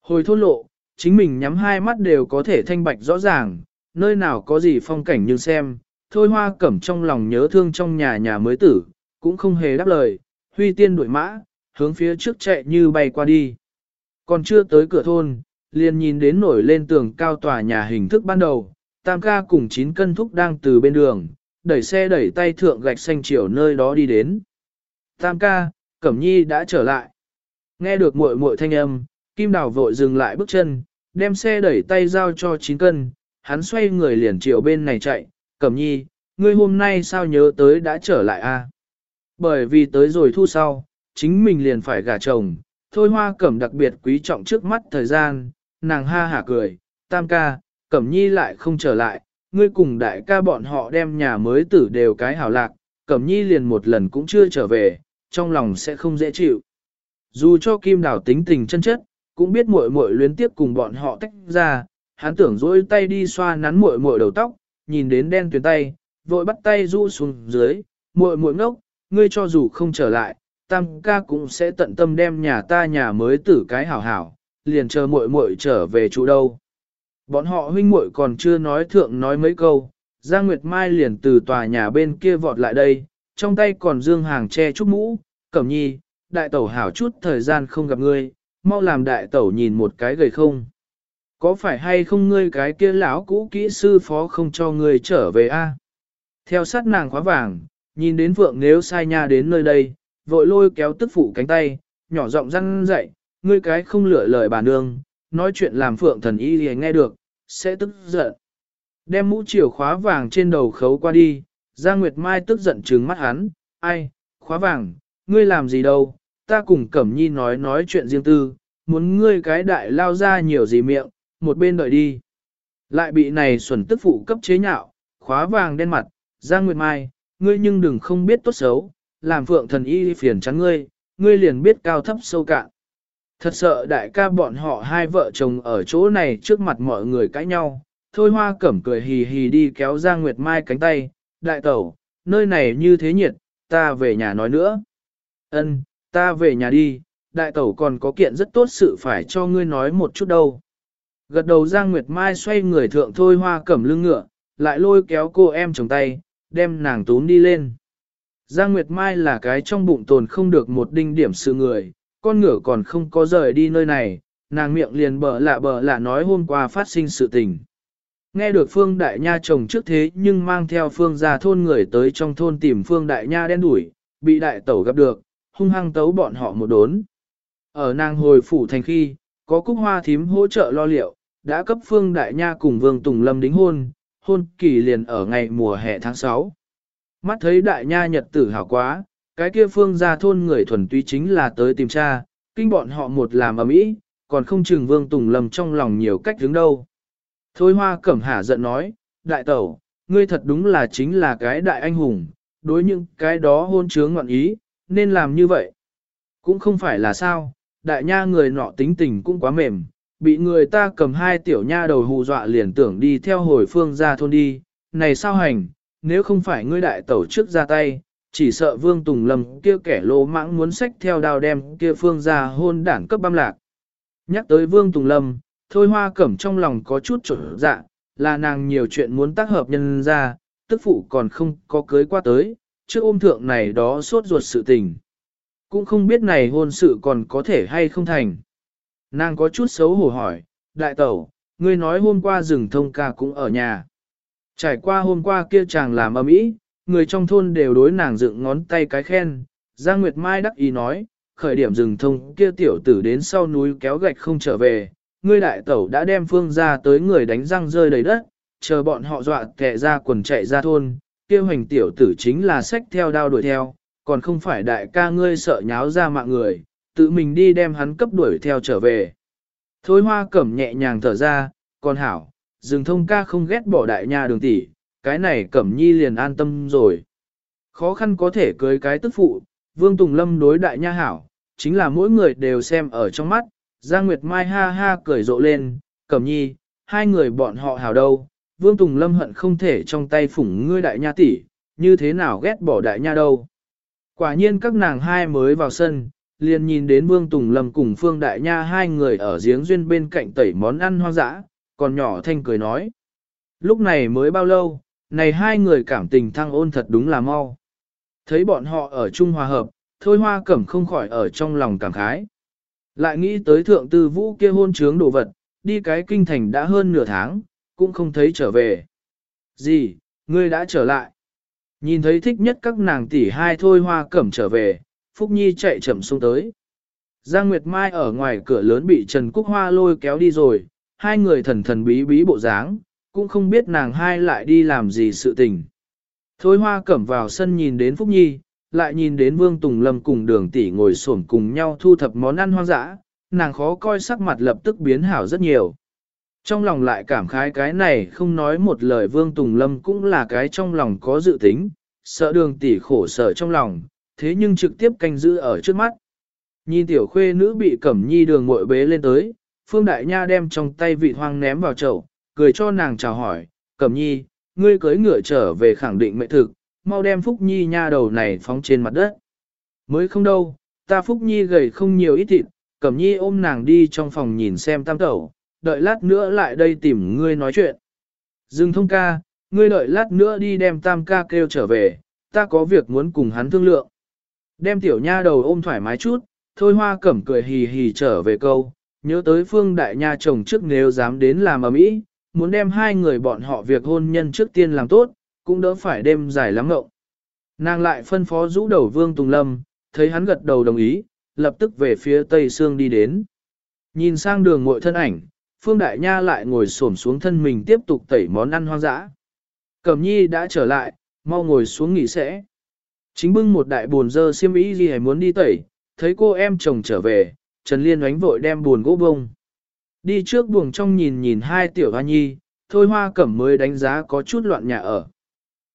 Hồi thôn lộ, chính mình nhắm hai mắt đều có thể thanh bạch rõ ràng, nơi nào có gì phong cảnh nhưng xem, thôi hoa cẩm trong lòng nhớ thương trong nhà nhà mới tử, cũng không hề đáp lời, huy tiên đuổi mã, hướng phía trước chạy như bay qua đi. Còn chưa tới cửa thôn, liền nhìn đến nổi lên tường cao tòa nhà hình thức ban đầu, tam ca cùng chín cân thúc đang từ bên đường, đẩy xe đẩy tay thượng gạch xanh chiều nơi đó đi đến. Tam ca, Cẩm Nhi đã trở lại. Nghe được muội muội thanh âm, Kim Đào vội dừng lại bước chân, đem xe đẩy tay giao cho chín cân, hắn xoay người liền chiều bên này chạy, Cẩm Nhi, ngươi hôm nay sao nhớ tới đã trở lại a? Bởi vì tới rồi thu sau, chính mình liền phải gả chồng, thôi hoa cẩm đặc biệt quý trọng trước mắt thời gian, nàng ha hả cười, tam ca, cẩm nhi lại không trở lại, ngươi cùng đại ca bọn họ đem nhà mới tử đều cái hảo lạc, cẩm nhi liền một lần cũng chưa trở về, trong lòng sẽ không dễ chịu. Dù cho kim đào tính tình chân chất, cũng biết muội muội luyến tiếp cùng bọn họ tách ra, hắn tưởng dỗi tay đi xoa nắn muội muội đầu tóc, nhìn đến đen tuyến tay, vội bắt tay rũ xuống dưới, muội muội ngốc, ngươi cho dù không trở lại, tam ca cũng sẽ tận tâm đem nhà ta nhà mới tử cái hảo hảo, liền chờ muội muội trở về chỗ đâu. Bọn họ huynh muội còn chưa nói thượng nói mấy câu, Giang Nguyệt Mai liền từ tòa nhà bên kia vọt lại đây, trong tay còn dương hàng che chút mũ, cẩm nhi, đại tẩu hảo chút thời gian không gặp ngươi, mau làm đại tẩu nhìn một cái gầy không. Có phải hay không ngươi cái kia lão cũ kỹ sư phó không cho ngươi trở về a? Theo sát nàng khóa vàng, nhìn đến vượng nếu sai nha đến nơi đây, vội lôi kéo tức phụ cánh tay, nhỏ giọng răn dậy, ngươi cái không lựa lời bà nương, nói chuyện làm phượng thần y thì nghe được, sẽ tức giận. Đem mũ chiều khóa vàng trên đầu khấu qua đi, Giang Nguyệt Mai tức giận trừng mắt hắn, ai, khóa vàng, ngươi làm gì đâu, ta cùng Cẩm Nhi nói nói chuyện riêng tư, muốn ngươi cái đại lao ra nhiều gì miệng, một bên đợi đi. Lại bị này xuẩn tức phụ cấp chế nhạo, khóa vàng đen mặt, Giang Nguyệt Mai, ngươi nhưng đừng không biết tốt xấu, làm phượng thần y phiền chắn ngươi, ngươi liền biết cao thấp sâu cạn. Thật sợ đại ca bọn họ hai vợ chồng ở chỗ này trước mặt mọi người cãi nhau, thôi hoa cẩm cười hì hì đi kéo Giang Nguyệt Mai cánh tay, đại tẩu, nơi này như thế nhiệt, ta về nhà nói nữa. Ân, ta về nhà đi, đại tẩu còn có kiện rất tốt sự phải cho ngươi nói một chút đâu. Gật đầu Giang Nguyệt Mai xoay người thượng thôi hoa cẩm lưng ngựa, lại lôi kéo cô em chồng tay, đem nàng tún đi lên. Giang Nguyệt Mai là cái trong bụng tồn không được một đinh điểm sự người, con ngựa còn không có rời đi nơi này, nàng miệng liền bở lạ bở lạ nói hôm qua phát sinh sự tình. Nghe được Phương Đại Nha chồng trước thế nhưng mang theo Phương ra thôn người tới trong thôn tìm Phương Đại Nha đen đuổi, bị đại tẩu gặp được, hung hăng tấu bọn họ một đốn. Ở nàng hồi phủ thành khi, có cúc hoa thím hỗ trợ lo liệu, đã cấp Phương Đại Nha cùng Vương Tùng Lâm đính hôn, hôn kỳ liền ở ngày mùa hè tháng 6. Mắt thấy đại nha nhật tử hảo quá, cái kia phương ra thôn người thuần túy chính là tới tìm cha, kinh bọn họ một làm ở mỹ, còn không chừng vương tùng lâm trong lòng nhiều cách đứng đâu. Thôi hoa cẩm hả giận nói, đại tẩu, ngươi thật đúng là chính là cái đại anh hùng, đối những cái đó hôn chướng ngọn ý, nên làm như vậy. Cũng không phải là sao, đại nha người nọ tính tình cũng quá mềm, bị người ta cầm hai tiểu nha đầu hù dọa liền tưởng đi theo hồi phương ra thôn đi, này sao hành, nếu không phải ngươi đại tẩu trước ra tay, chỉ sợ vương tùng lâm kia kẻ lỗ mãng muốn sách theo đao đem kia phương ra hôn đảng cấp băm lạc. Nhắc tới vương tùng lâm, thôi hoa cẩm trong lòng có chút trở dạ, là nàng nhiều chuyện muốn tác hợp nhân ra, tức phụ còn không có cưới qua tới, trước ôm thượng này đó suốt ruột sự tình. Cũng không biết này hôn sự còn có thể hay không thành. Nàng có chút xấu hổ hỏi, đại tẩu, ngươi nói hôm qua rừng thông ca cũng ở nhà. Trải qua hôm qua kia chàng làm ầm ĩ, người trong thôn đều đối nàng dựng ngón tay cái khen. Giang Nguyệt Mai đắc ý nói, khởi điểm rừng thông kia tiểu tử đến sau núi kéo gạch không trở về, ngươi đại tẩu đã đem phương ra tới người đánh răng rơi đầy đất, chờ bọn họ dọa kẹ ra quần chạy ra thôn, kia hành tiểu tử chính là sách theo đao đuổi theo, còn không phải đại ca ngươi sợ nháo ra mạng người, tự mình đi đem hắn cấp đuổi theo trở về. Thôi hoa cẩm nhẹ nhàng thở ra, còn hảo, rừng thông ca không ghét bỏ đại nha đường tỷ, cái này cẩm nhi liền an tâm rồi. Khó khăn có thể cưới cái tức phụ, vương tùng lâm đối đại nha hảo, chính là mỗi người đều xem ở trong mắt, Giang Nguyệt Mai ha ha cười rộ lên, cẩm nhi, hai người bọn họ hảo đâu, vương tùng lâm hận không thể trong tay phủng ngươi đại nha tỷ, như thế nào ghét bỏ đại nha đâu. Quả nhiên các nàng hai mới vào sân, liền nhìn đến Vương Tùng Lâm cùng Phương Đại Nha hai người ở giếng duyên bên cạnh tẩy món ăn hoang dã, còn nhỏ thanh cười nói. Lúc này mới bao lâu, này hai người cảm tình thăng ôn thật đúng là mau. Thấy bọn họ ở chung hòa hợp, thôi hoa cẩm không khỏi ở trong lòng cảm khái. Lại nghĩ tới thượng tư vũ kia hôn trướng đồ vật, đi cái kinh thành đã hơn nửa tháng, cũng không thấy trở về. Gì, ngươi đã trở lại. Nhìn thấy thích nhất các nàng tỷ hai thôi hoa cẩm trở về, Phúc Nhi chạy chậm xuống tới. Giang Nguyệt Mai ở ngoài cửa lớn bị Trần Cúc Hoa lôi kéo đi rồi, hai người thần thần bí bí bộ dáng, cũng không biết nàng hai lại đi làm gì sự tình. Thôi hoa cẩm vào sân nhìn đến Phúc Nhi, lại nhìn đến Vương Tùng Lâm cùng đường tỷ ngồi xổm cùng nhau thu thập món ăn hoang dã, nàng khó coi sắc mặt lập tức biến hảo rất nhiều. Trong lòng lại cảm khái cái này không nói một lời Vương Tùng Lâm cũng là cái trong lòng có dự tính, sợ đường tỷ khổ sở trong lòng, thế nhưng trực tiếp canh giữ ở trước mắt. Nhìn tiểu khuê nữ bị cẩm nhi đường muội bế lên tới, Phương Đại Nha đem trong tay vị hoang ném vào chậu, cười cho nàng chào hỏi, cẩm nhi, ngươi cưới ngựa trở về khẳng định mệnh thực, mau đem Phúc Nhi nha đầu này phóng trên mặt đất. Mới không đâu, ta Phúc Nhi gầy không nhiều ít thịt, cẩm nhi ôm nàng đi trong phòng nhìn xem tam tẩu, đợi lát nữa lại đây tìm ngươi nói chuyện. Dừng thông ca, ngươi đợi lát nữa đi đem tam ca kêu trở về, ta có việc muốn cùng hắn thương lượng. Đem tiểu nha đầu ôm thoải mái chút, thôi hoa cẩm cười hì hì trở về câu, nhớ tới phương đại nha chồng trước nếu dám đến làm ở mỹ, muốn đem hai người bọn họ việc hôn nhân trước tiên làm tốt, cũng đỡ phải đêm dài lắm ngậu. Nàng lại phân phó rũ đầu vương Tùng Lâm, thấy hắn gật đầu đồng ý, lập tức về phía tây xương đi đến. Nhìn sang đường mội thân ảnh, phương đại nha lại ngồi xổm xuống thân mình tiếp tục tẩy món ăn hoang dã. Cẩm nhi đã trở lại, mau ngồi xuống nghỉ sẽ. Chính bưng một đại buồn dơ xiêm ý gì hay muốn đi tẩy, thấy cô em chồng trở về, Trần Liên oánh vội đem buồn gỗ bông. Đi trước buồng trong nhìn nhìn hai tiểu hoa nhi, thôi hoa cẩm mới đánh giá có chút loạn nhà ở.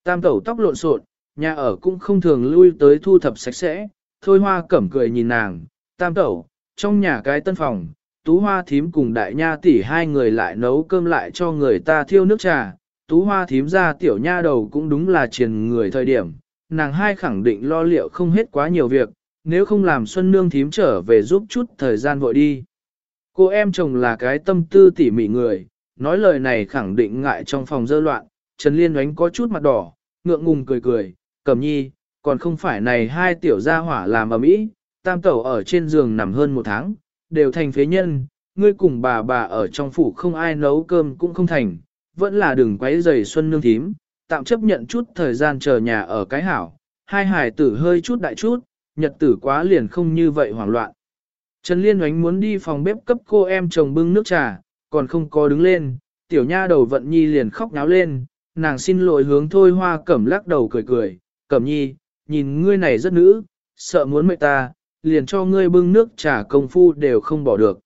Tam tẩu tóc lộn xộn, nhà ở cũng không thường lui tới thu thập sạch sẽ, thôi hoa cẩm cười nhìn nàng, tam tẩu, trong nhà cái tân phòng, tú hoa thím cùng đại nha tỷ hai người lại nấu cơm lại cho người ta thiêu nước trà, tú hoa thím ra tiểu nha đầu cũng đúng là triền người thời điểm, nàng hai khẳng định lo liệu không hết quá nhiều việc, nếu không làm Xuân Nương thím trở về giúp chút thời gian vội đi. Cô em chồng là cái tâm tư tỉ mỉ người, nói lời này khẳng định ngại trong phòng dơ loạn, Trần Liên oánh có chút mặt đỏ, ngượng ngùng cười cười, Cầm nhi, còn không phải này hai tiểu gia hỏa làm ở mỹ, tam tẩu ở trên giường nằm hơn một tháng, đều thành phế nhân, ngươi cùng bà bà ở trong phủ không ai nấu cơm cũng không thành, vẫn là đừng quấy rầy Xuân Nương thím, tạm chấp nhận chút thời gian chờ nhà ở cái hảo, hai hải tử hơi chút đại chút, nhật tử quá liền không như vậy hoảng loạn. Trần Liên oánh muốn đi phòng bếp cấp cô em chồng bưng nước trà, còn không có đứng lên, tiểu nha đầu vận nhi liền khóc náo lên, nàng xin lỗi hướng thôi hoa cẩm lắc đầu cười cười, Cẩm nhi, nhìn ngươi này rất nữ, sợ muốn mệt ta, liền cho ngươi bưng nước trà công phu đều không bỏ được.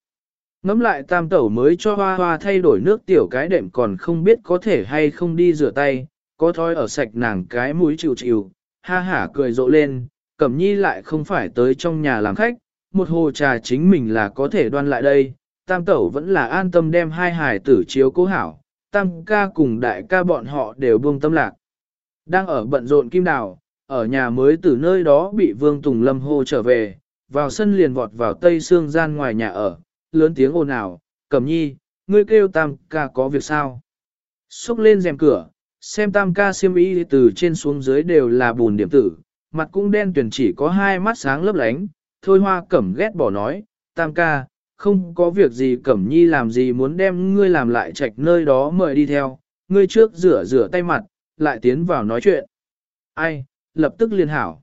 Ngắm lại tam tẩu mới cho hoa hoa thay đổi nước tiểu cái đệm còn không biết có thể hay không đi rửa tay, có thói ở sạch nàng cái mũi chịu chịu, ha hả cười rộ lên, cẩm nhi lại không phải tới trong nhà làm khách, một hồ trà chính mình là có thể đoan lại đây, tam tẩu vẫn là an tâm đem hai hài tử chiếu cố hảo, tam ca cùng đại ca bọn họ đều buông tâm lạc. Đang ở bận rộn kim đào, ở nhà mới từ nơi đó bị Vương Tùng Lâm hô trở về, vào sân liền vọt vào tây xương gian ngoài nhà ở, lớn tiếng ồn ào, cẩm nhi, ngươi kêu tam ca có việc sao? Xúc lên rèm cửa, xem tam ca siêm y từ trên xuống dưới đều là bùn điểm tử, mặt cũng đen tuyển chỉ có hai mắt sáng lấp lánh, thôi hoa cẩm ghét bỏ nói, tam ca, không có việc gì cẩm nhi làm gì muốn đem ngươi làm lại trạch nơi đó mời đi theo, ngươi trước rửa rửa tay mặt, lại tiến vào nói chuyện. Ai, lập tức liên hảo.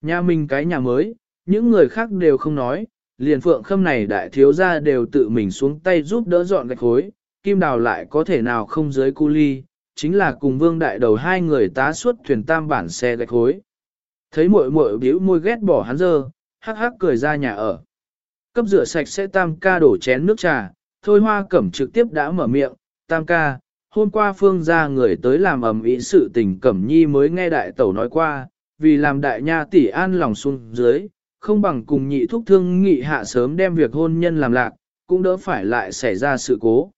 Nhà mình cái nhà mới, những người khác đều không nói, liền phượng khâm này đại thiếu gia đều tự mình xuống tay giúp đỡ dọn gạch khối, kim đào lại có thể nào không dưới cu ly, chính là cùng vương đại đầu hai người tá suốt thuyền tam bản xe gạch khối. Thấy muội muội biểu môi ghét bỏ hắn dơ, hắc hắc cười ra nhà ở. Cấp rửa sạch sẽ tam ca đổ chén nước trà, thôi hoa cẩm trực tiếp đã mở miệng, tam ca, hôm qua phương ra người tới làm ầm ý sự tình cẩm nhi mới nghe đại tẩu nói qua, vì làm đại nha tỷ an lòng xuống dưới, không bằng cùng nhị thúc thương nghị hạ sớm đem việc hôn nhân làm lạc, cũng đỡ phải lại xảy ra sự cố.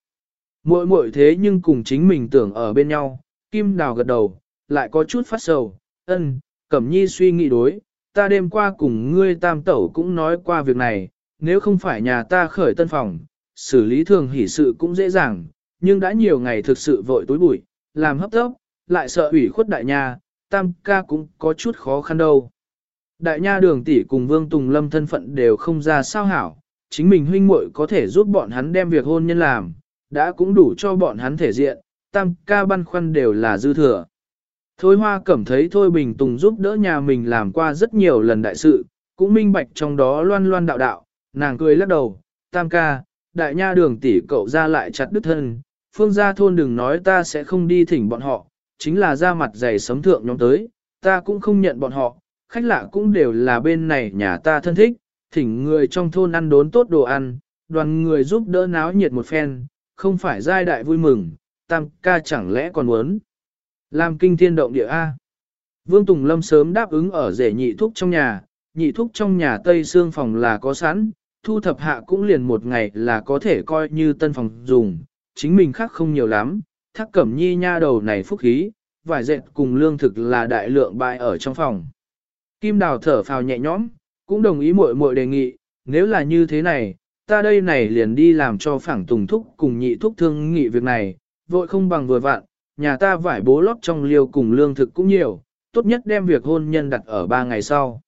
Muội muội thế nhưng cùng chính mình tưởng ở bên nhau, kim đào gật đầu, lại có chút phát sầu, ân, cẩm nhi suy nghĩ đối, ta đêm qua cùng ngươi tam tẩu cũng nói qua việc này, nếu không phải nhà ta khởi tân phòng, xử lý thường hỷ sự cũng dễ dàng, nhưng đã nhiều ngày thực sự vội tối bụi, làm hấp tốc, lại sợ ủy khuất đại nhà, tam ca cũng có chút khó khăn đâu. Đại nha đường tỷ cùng Vương Tùng Lâm thân phận đều không ra sao hảo, chính mình huynh muội có thể giúp bọn hắn đem việc hôn nhân làm, đã cũng đủ cho bọn hắn thể diện, tam ca băn khoăn đều là dư thừa. Thôi hoa cẩm thấy Thôi Bình Tùng giúp đỡ nhà mình làm qua rất nhiều lần đại sự, cũng minh bạch trong đó loan loan đạo đạo, nàng cười lắc đầu, tam ca, đại nha đường tỷ cậu ra lại chặt đứt thân, phương gia thôn đừng nói ta sẽ không đi thỉnh bọn họ, chính là ra mặt dày sấm thượng nhóm tới, ta cũng không nhận bọn họ, khách lạ cũng đều là bên này nhà ta thân thích, thỉnh người trong thôn ăn đốn tốt đồ ăn, đoàn người giúp đỡ náo nhiệt một phen, không phải giai đại vui mừng, tam ca chẳng lẽ còn muốn làm kinh thiên động địa A. Vương Tùng Lâm sớm đáp ứng ở rể nhị thúc trong nhà, nhị thúc trong nhà Tây Sương phòng là có sẵn, thu thập hạ cũng liền một ngày là có thể coi như tân phòng dùng, chính mình khác không nhiều lắm, thác cẩm nhi nha đầu này phúc khí, vải dệt cùng lương thực là đại lượng bại ở trong phòng. Kim đào thở phào nhẹ nhõm, cũng đồng ý muội muội đề nghị, nếu là như thế này, ta đây này liền đi làm cho Phảng tùng thúc cùng nhị thúc thương nghị việc này, vội không bằng vừa vặn, nhà ta vải bố lót trong liêu cùng lương thực cũng nhiều, tốt nhất đem việc hôn nhân đặt ở ba ngày sau.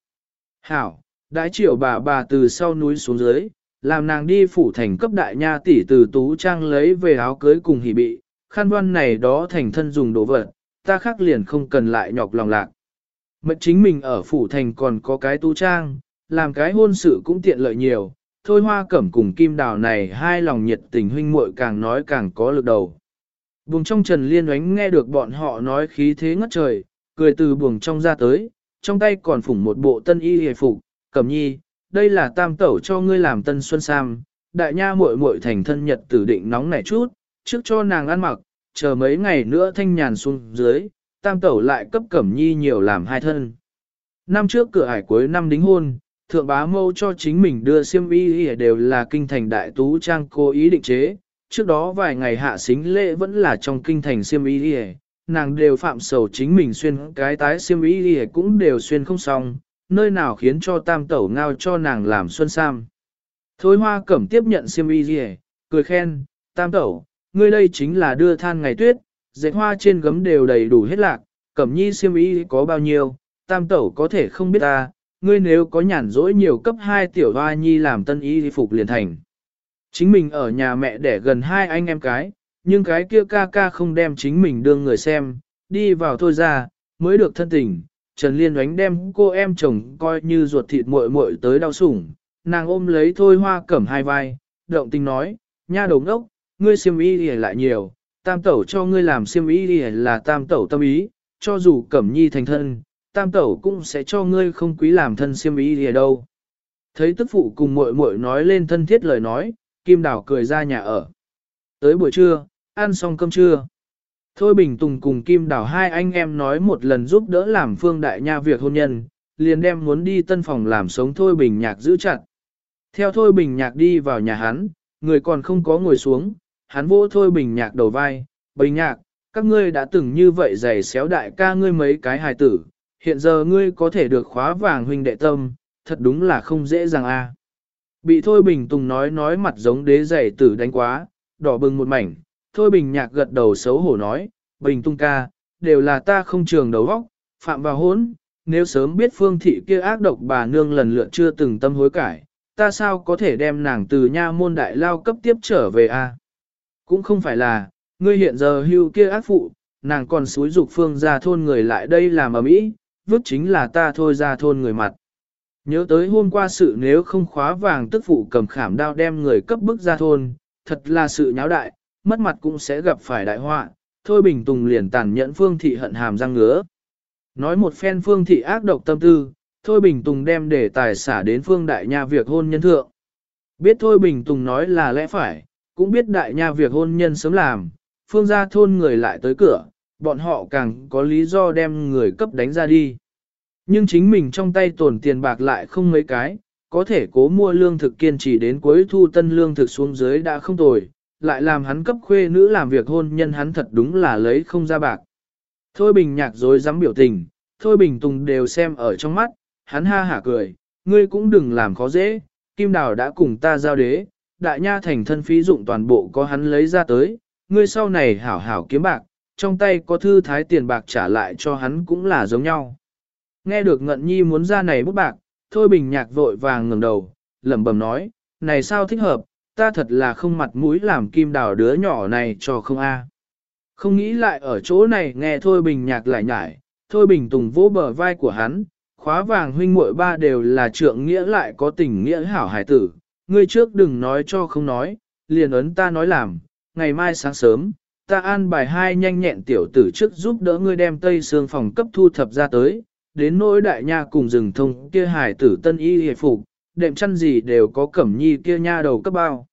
Hảo, đái triệu bà bà từ sau núi xuống dưới, làm nàng đi phủ thành cấp đại nha tỷ từ tú trang lấy về áo cưới cùng hỉ bị, khăn văn này đó thành thân dùng đồ vật, ta khác liền không cần lại nhọc lòng lạc. Mệnh chính mình ở phủ thành còn có cái tu trang, làm cái hôn sự cũng tiện lợi nhiều, thôi hoa cẩm cùng kim đào này hai lòng nhiệt tình huynh muội càng nói càng có lực đầu. Buồng trong trần liên oánh nghe được bọn họ nói khí thế ngất trời, cười từ buồng trong ra tới, trong tay còn phủng một bộ tân y hề phục, cẩm nhi, đây là tam tẩu cho ngươi làm tân xuân sam, đại nha muội muội thành thân nhật tử định nóng nảy chút, trước cho nàng ăn mặc, chờ mấy ngày nữa thanh nhàn xuống dưới, tam tẩu lại cấp cẩm nhi nhiều làm hai thân. Năm trước cửa hải cuối năm đính hôn, thượng bá mâu cho chính mình đưa xiêm y đều là kinh thành đại tú trang cố ý định chế, trước đó vài ngày hạ xính lễ vẫn là trong kinh thành xiêm y nàng đều phạm sầu chính mình xuyên cái tái xiêm y cũng đều xuyên không xong, nơi nào khiến cho tam tẩu ngao cho nàng làm xuân sam. Thối hoa cẩm tiếp nhận xiêm y cười khen, tam tẩu, ngươi đây chính là đưa than ngày tuyết, dệt hoa trên gấm đều đầy đủ hết lạc, cẩm nhi siêm y có bao nhiêu, tam tẩu có thể không biết ta, ngươi nếu có nhàn rỗi nhiều cấp 2 tiểu hoa nhi làm tân y phục liền thành. Chính mình ở nhà mẹ đẻ gần hai anh em cái, nhưng cái kia ca ca không đem chính mình đương người xem, đi vào thôi ra, mới được thân tình. Trần Liên đánh đem cô em chồng coi như ruột thịt muội muội tới đau sủng, nàng ôm lấy thôi hoa cẩm hai vai, động tình nói, nha đồng ốc, ngươi siêm y lại nhiều, tam tẩu cho ngươi làm siêm ý là tam tẩu tâm ý, cho dù cẩm nhi thành thân, tam tẩu cũng sẽ cho ngươi không quý làm thân siêm ý gì đâu. Thấy tức phụ cùng muội muội nói lên thân thiết lời nói, Kim Đào cười ra nhà ở. Tới buổi trưa, ăn xong cơm trưa. Thôi Bình Tùng cùng Kim Đào hai anh em nói một lần giúp đỡ làm Phương Đại Nha việc hôn nhân, liền đem muốn đi tân phòng làm sống Thôi Bình Nhạc giữ chặt. Theo Thôi Bình Nhạc đi vào nhà hắn, người còn không có ngồi xuống, hắn vỗ Thôi Bình Nhạc đầu vai, Bình Nhạc, các ngươi đã từng như vậy giày xéo đại ca ngươi mấy cái hài tử, hiện giờ ngươi có thể được khóa vàng huynh đệ tâm, thật đúng là không dễ dàng a. Bị Thôi Bình Tùng nói nói mặt giống đế giày tử đánh quá, đỏ bừng một mảnh, Thôi Bình Nhạc gật đầu xấu hổ nói, Bình Tung ca, đều là ta không trường đầu óc, phạm vào hốn, nếu sớm biết phương thị kia ác độc bà nương lần lượt chưa từng tâm hối cải, ta sao có thể đem nàng từ nha môn đại lao cấp tiếp trở về a? Cũng không phải là, ngươi hiện giờ hưu kia ác phụ, nàng còn xúi dục phương ra thôn người lại đây làm ở mỹ, vứt chính là ta thôi ra thôn người mặt. Nhớ tới hôm qua sự nếu không khóa vàng tức phụ cầm khảm đao đem người cấp bức ra thôn, thật là sự nháo đại, mất mặt cũng sẽ gặp phải đại họa. Thôi Bình Tùng liền tàn nhẫn Phương Thị hận hàm răng ngứa. Nói một phen Phương Thị ác độc tâm tư, Thôi Bình Tùng đem để tài xả đến Phương Đại Nha việc hôn nhân thượng. Biết Thôi Bình Tùng nói là lẽ phải, cũng biết Đại Nha việc hôn nhân sớm làm, Phương gia thôn người lại tới cửa, bọn họ càng có lý do đem người cấp đánh ra đi. Nhưng chính mình trong tay tổn tiền bạc lại không mấy cái, có thể cố mua lương thực kiên trì đến cuối thu tân lương thực xuống dưới đã không tồi, lại làm hắn cấp khuê nữ làm việc hôn nhân hắn thật đúng là lấy không ra bạc. Thôi bình nhạc dối dám biểu tình, thôi bình tùng đều xem ở trong mắt, hắn ha hả cười, ngươi cũng đừng làm khó dễ, kim đào đã cùng ta giao đế, đại nha thành thân phí dụng toàn bộ có hắn lấy ra tới, ngươi sau này hảo hảo kiếm bạc, trong tay có thư thái tiền bạc trả lại cho hắn cũng là giống nhau. Nghe được ngận nhi muốn ra này bút bạc, thôi bình nhạc vội vàng ngẩng đầu, lẩm bẩm nói, này sao thích hợp, ta thật là không mặt mũi làm kim đào đứa nhỏ này cho không a. Không nghĩ lại ở chỗ này nghe thôi bình nhạc lại nhải, thôi bình tùng vỗ bờ vai của hắn, khóa vàng huynh muội ba đều là trượng nghĩa lại có tình nghĩa hảo hải tử, ngươi trước đừng nói cho không nói, liền ấn ta nói làm, ngày mai sáng sớm, ta an bài hai nhanh nhẹn tiểu tử trước giúp đỡ ngươi đem tây xương phòng cấp thu thập ra tới, đến nỗi đại nha cùng rừng thông kia hải tử tân y hề phục, đệm chăn gì đều có cẩm nhi kia nha đầu cấp bao.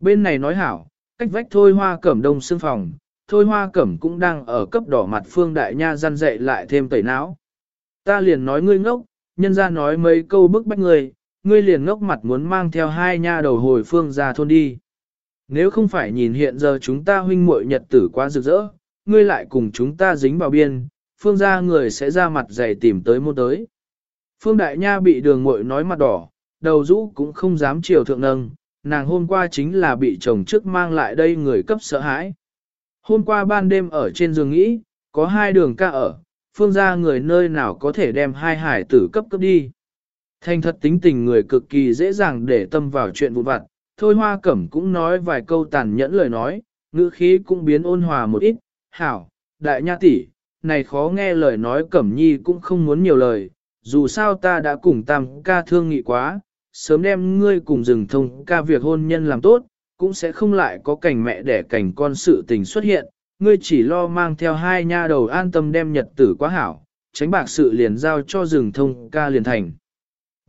Bên này nói hảo, cách vách thôi hoa cẩm đông xương phòng, thôi hoa cẩm cũng đang ở cấp đỏ mặt phương đại nha gian dạy lại thêm tẩy não. Ta liền nói ngươi ngốc, nhân ra nói mấy câu bức bách ngươi, ngươi liền ngốc mặt muốn mang theo hai nha đầu hồi phương ra thôn đi. Nếu không phải nhìn hiện giờ chúng ta huynh muội nhật tử quá rực rỡ, ngươi lại cùng chúng ta dính vào biên, phương gia người sẽ ra mặt dày tìm tới mua tới. Phương Đại Nha bị đường muội nói mặt đỏ, đầu rũ cũng không dám chiều thượng nâng, nàng hôm qua chính là bị chồng trước mang lại đây người cấp sợ hãi. Hôm qua ban đêm ở trên giường nghĩ, có hai đường ca ở, phương gia người nơi nào có thể đem hai hải tử cấp cấp đi. Thành thật tính tình người cực kỳ dễ dàng để tâm vào chuyện vụn vặt, thôi hoa cẩm cũng nói vài câu tàn nhẫn lời nói, ngữ khí cũng biến ôn hòa một ít, hảo, đại nha tỷ, này khó nghe lời nói cẩm nhi cũng không muốn nhiều lời, dù sao ta đã cùng tam ca thương nghị quá, sớm đem ngươi cùng rừng thông ca việc hôn nhân làm tốt, cũng sẽ không lại có cảnh mẹ đẻ cảnh con sự tình xuất hiện, ngươi chỉ lo mang theo hai nha đầu an tâm đem nhật tử quá hảo, tránh bạc sự liền giao cho rừng thông ca liền thành.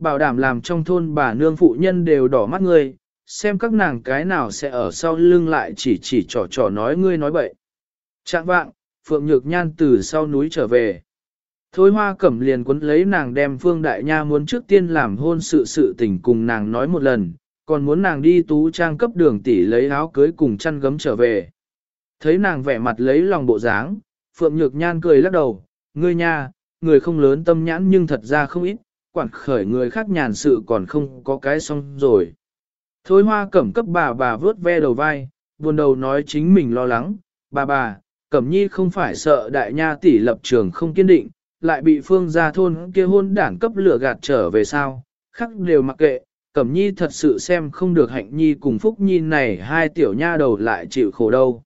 Bảo đảm làm trong thôn bà nương phụ nhân đều đỏ mắt ngươi, xem các nàng cái nào sẽ ở sau lưng lại chỉ chỉ trò trò nói ngươi nói bậy. Trạng vạng, Phượng Nhược Nhan từ sau núi trở về. Thôi hoa cẩm liền quấn lấy nàng đem Phương Đại Nha muốn trước tiên làm hôn sự sự tình cùng nàng nói một lần, còn muốn nàng đi tú trang cấp đường tỷ lấy áo cưới cùng chăn gấm trở về. Thấy nàng vẻ mặt lấy lòng bộ dáng, Phượng Nhược Nhan cười lắc đầu, ngươi nha, người không lớn tâm nhãn nhưng thật ra không ít, quản khởi người khác nhàn sự còn không có cái xong rồi. Thôi hoa cẩm cấp bà bà vớt ve đầu vai, buồn đầu nói chính mình lo lắng, bà bà, cẩm nhi không phải sợ đại nha tỷ lập trường không kiên định, lại bị phương gia thôn kia hôn đảng cấp lửa gạt trở về sao, khắc đều mặc kệ, cẩm nhi thật sự xem không được hạnh nhi cùng phúc nhi này hai tiểu nha đầu lại chịu khổ đâu.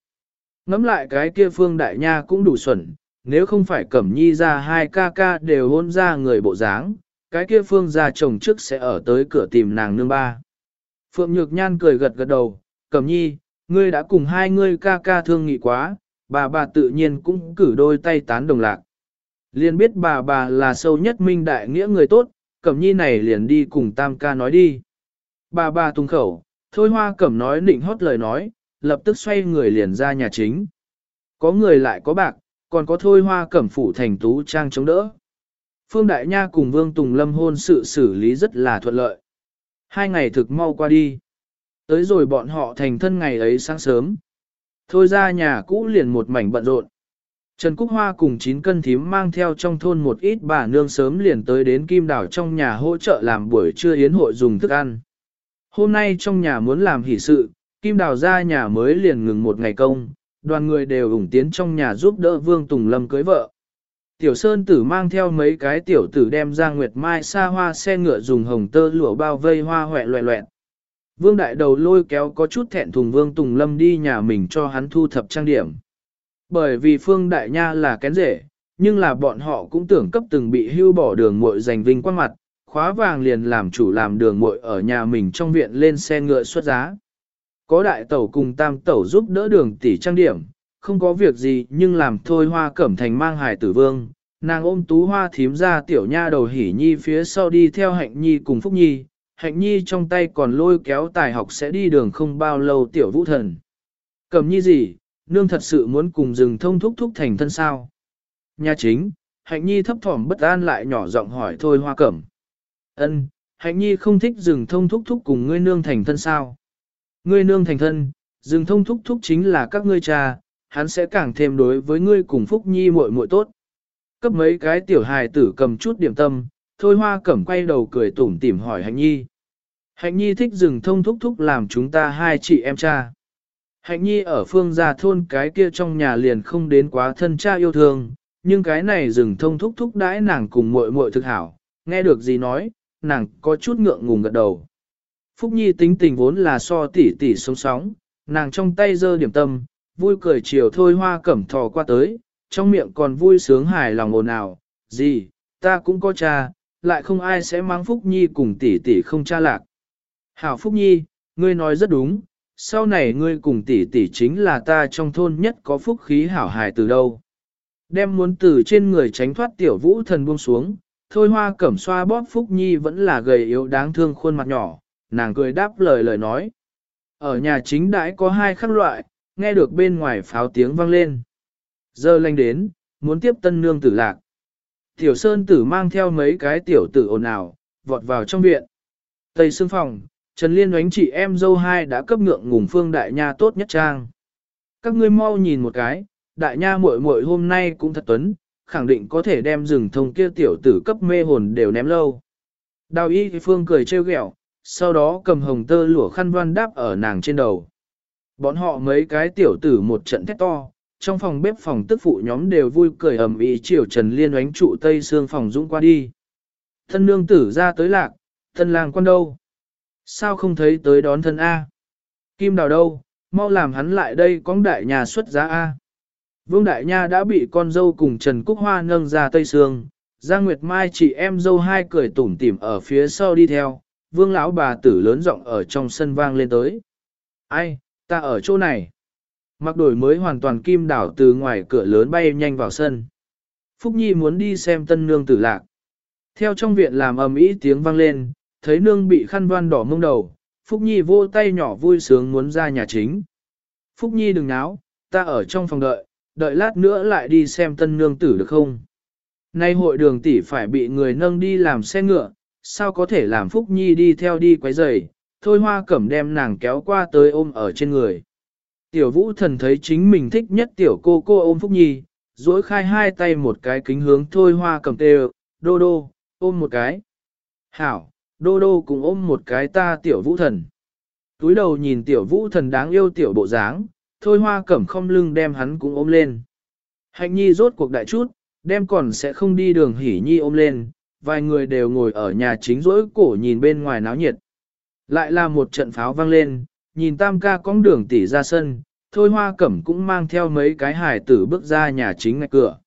Ngắm lại cái kia phương đại nha cũng đủ xuẩn, nếu không phải cẩm nhi ra hai ca ca đều hôn ra người bộ dáng, cái kia phương gia chồng trước sẽ ở tới cửa tìm nàng nương ba. Phượng Nhược Nhan cười gật gật đầu, Cẩm Nhi, ngươi đã cùng hai ngươi ca ca thương nghị quá, bà bà tự nhiên cũng cử đôi tay tán đồng lạc. Liền biết bà bà là sâu nhất minh đại nghĩa người tốt, cẩm nhi này liền đi cùng tam ca nói đi. Bà bà tung khẩu, thôi hoa cẩm nói nịnh hót lời nói, lập tức xoay người liền ra nhà chính. Có người lại có bạc, còn có thôi hoa cẩm phủ thành tú trang chống đỡ. Phương Đại Nha cùng Vương Tùng Lâm hôn sự xử lý rất là thuận lợi. Hai ngày thực mau qua đi. Tới rồi bọn họ thành thân ngày ấy sáng sớm. Thôi ra nhà cũ liền một mảnh bận rộn. Trần Cúc Hoa cùng 9 cân thím mang theo trong thôn một ít bà nương sớm liền tới đến Kim Đảo trong nhà hỗ trợ làm buổi trưa yến hội dùng thức ăn. Hôm nay trong nhà muốn làm hỷ sự, Kim Đào ra nhà mới liền ngừng một ngày công, đoàn người đều ủng tiến trong nhà giúp đỡ Vương Tùng Lâm cưới vợ. Tiểu Sơn tử mang theo mấy cái tiểu tử đem ra Nguyệt Mai xa hoa xe ngựa dùng hồng tơ lụa bao vây hoa hoẹ loẹ loẹt. Vương Đại Đầu lôi kéo có chút thẹn thùng Vương Tùng Lâm đi nhà mình cho hắn thu thập trang điểm. Bởi vì Phương Đại Nha là kén rể, nhưng là bọn họ cũng tưởng cấp từng bị hưu bỏ đường muội giành vinh quang mặt, khóa vàng liền làm chủ làm đường muội ở nhà mình trong viện lên xe ngựa xuất giá. Có đại tẩu cùng tam tẩu giúp đỡ đường tỷ trang điểm, không có việc gì nhưng làm thôi hoa cẩm thành mang hài tử vương. Nàng ôm tú hoa thím ra tiểu nha đầu hỉ nhi phía sau đi theo hạnh nhi cùng phúc nhi, hạnh nhi trong tay còn lôi kéo tài học sẽ đi đường không bao lâu tiểu vũ thần. Cẩm nhi gì, nương thật sự muốn cùng rừng thông thúc thúc thành thân sao. Nhà chính, hạnh nhi thấp thỏm bất an lại nhỏ giọng hỏi thôi hoa cẩm. ân hạnh nhi không thích rừng thông thúc thúc cùng ngươi nương thành thân sao. Ngươi nương thành thân, rừng thông thúc thúc chính là các ngươi cha, hắn sẽ càng thêm đối với ngươi cùng Phúc Nhi muội muội tốt. Cấp mấy cái tiểu hài tử cầm chút điểm tâm, thôi hoa cẩm quay đầu cười tủm tỉm hỏi Hạnh Nhi. Hạnh Nhi thích rừng thông thúc thúc làm chúng ta hai chị em cha. Hạnh Nhi ở phương gia thôn cái kia trong nhà liền không đến quá thân cha yêu thương, nhưng cái này rừng thông thúc thúc đãi nàng cùng muội muội thực hảo, nghe được gì nói, nàng có chút ngượng ngùng gật đầu. Phúc Nhi tính tình vốn là so tỉ tỉ sống sóng, nàng trong tay giơ điểm tâm, vui cười chiều thôi hoa cẩm thò qua tới, trong miệng còn vui sướng hài lòng ồn ào, gì, ta cũng có cha, lại không ai sẽ mang Phúc Nhi cùng tỷ tỷ không cha lạc. Hảo Phúc Nhi, ngươi nói rất đúng, sau này ngươi cùng tỷ tỷ chính là ta trong thôn nhất có phúc khí hảo hài từ đâu. Đem muốn từ trên người tránh thoát tiểu vũ thần buông xuống, thôi hoa cẩm xoa bóp Phúc Nhi vẫn là gầy yếu đáng thương khuôn mặt nhỏ, nàng cười đáp lời lời nói. Ở nhà chính đãi có hai khắc loại, nghe được bên ngoài pháo tiếng vang lên. Giờ lanh đến, muốn tiếp tân nương tử lạc. Tiểu Sơn tử mang theo mấy cái tiểu tử ồn ào, vọt vào trong viện. Tây xương phòng, Trần Liên đánh chị em dâu hai đã cấp ngượng ngùng phương đại nha tốt nhất trang. Các ngươi mau nhìn một cái, đại nha muội muội hôm nay cũng thật tuấn, khẳng định có thể đem rừng thông kia tiểu tử cấp mê hồn đều ném lâu. Đào y phương cười trêu ghẹo, sau đó cầm hồng tơ lụa khăn voan đáp ở nàng trên đầu. Bọn họ mấy cái tiểu tử một trận thét to, trong phòng bếp phòng tức phụ nhóm đều vui cười ầm ĩ chiều Trần Liên oánh trụ tây xương phòng dũng qua đi. Thân nương tử ra tới lạc, thân làng quan đâu? Sao không thấy tới đón thân A? Kim đào đâu? Mau làm hắn lại đây con đại nhà xuất giá A. Vương Đại Nha đã bị con dâu cùng Trần Cúc Hoa nâng ra Tây Sương, Giang Nguyệt Mai chị em dâu hai cười tủm tỉm ở phía sau đi theo, vương lão bà tử lớn giọng ở trong sân vang lên tới. Ai, ta ở chỗ này. Mặc đổi mới hoàn toàn kim đảo từ ngoài cửa lớn bay nhanh vào sân. Phúc Nhi muốn đi xem tân nương tử lạc. Theo trong viện làm ầm ĩ tiếng vang lên, thấy nương bị khăn voan đỏ mông đầu, Phúc Nhi vô tay nhỏ vui sướng muốn ra nhà chính. Phúc Nhi đừng náo, ta ở trong phòng đợi, đợi lát nữa lại đi xem tân nương tử được không? Nay hội đường tỷ phải bị người nâng đi làm xe ngựa, sao có thể làm Phúc Nhi đi theo đi quấy rầy, thôi hoa cẩm đem nàng kéo qua tới ôm ở trên người. Tiểu vũ thần thấy chính mình thích nhất tiểu cô cô ôm Phúc Nhi, duỗi khai hai tay một cái kính hướng thôi hoa cẩm tê đô đô, ôm một cái. Hảo, đô đô cũng ôm một cái ta tiểu vũ thần. Túi đầu nhìn tiểu vũ thần đáng yêu tiểu bộ dáng, thôi hoa cẩm không lưng đem hắn cũng ôm lên. Hạnh nhi rốt cuộc đại chút, đem còn sẽ không đi đường hỉ nhi ôm lên, vài người đều ngồi ở nhà chính rỗi cổ nhìn bên ngoài náo nhiệt. Lại là một trận pháo vang lên, nhìn tam ca cong đường tỉ ra sân, thôi hoa cẩm cũng mang theo mấy cái hải tử bước ra nhà chính ngạch cửa.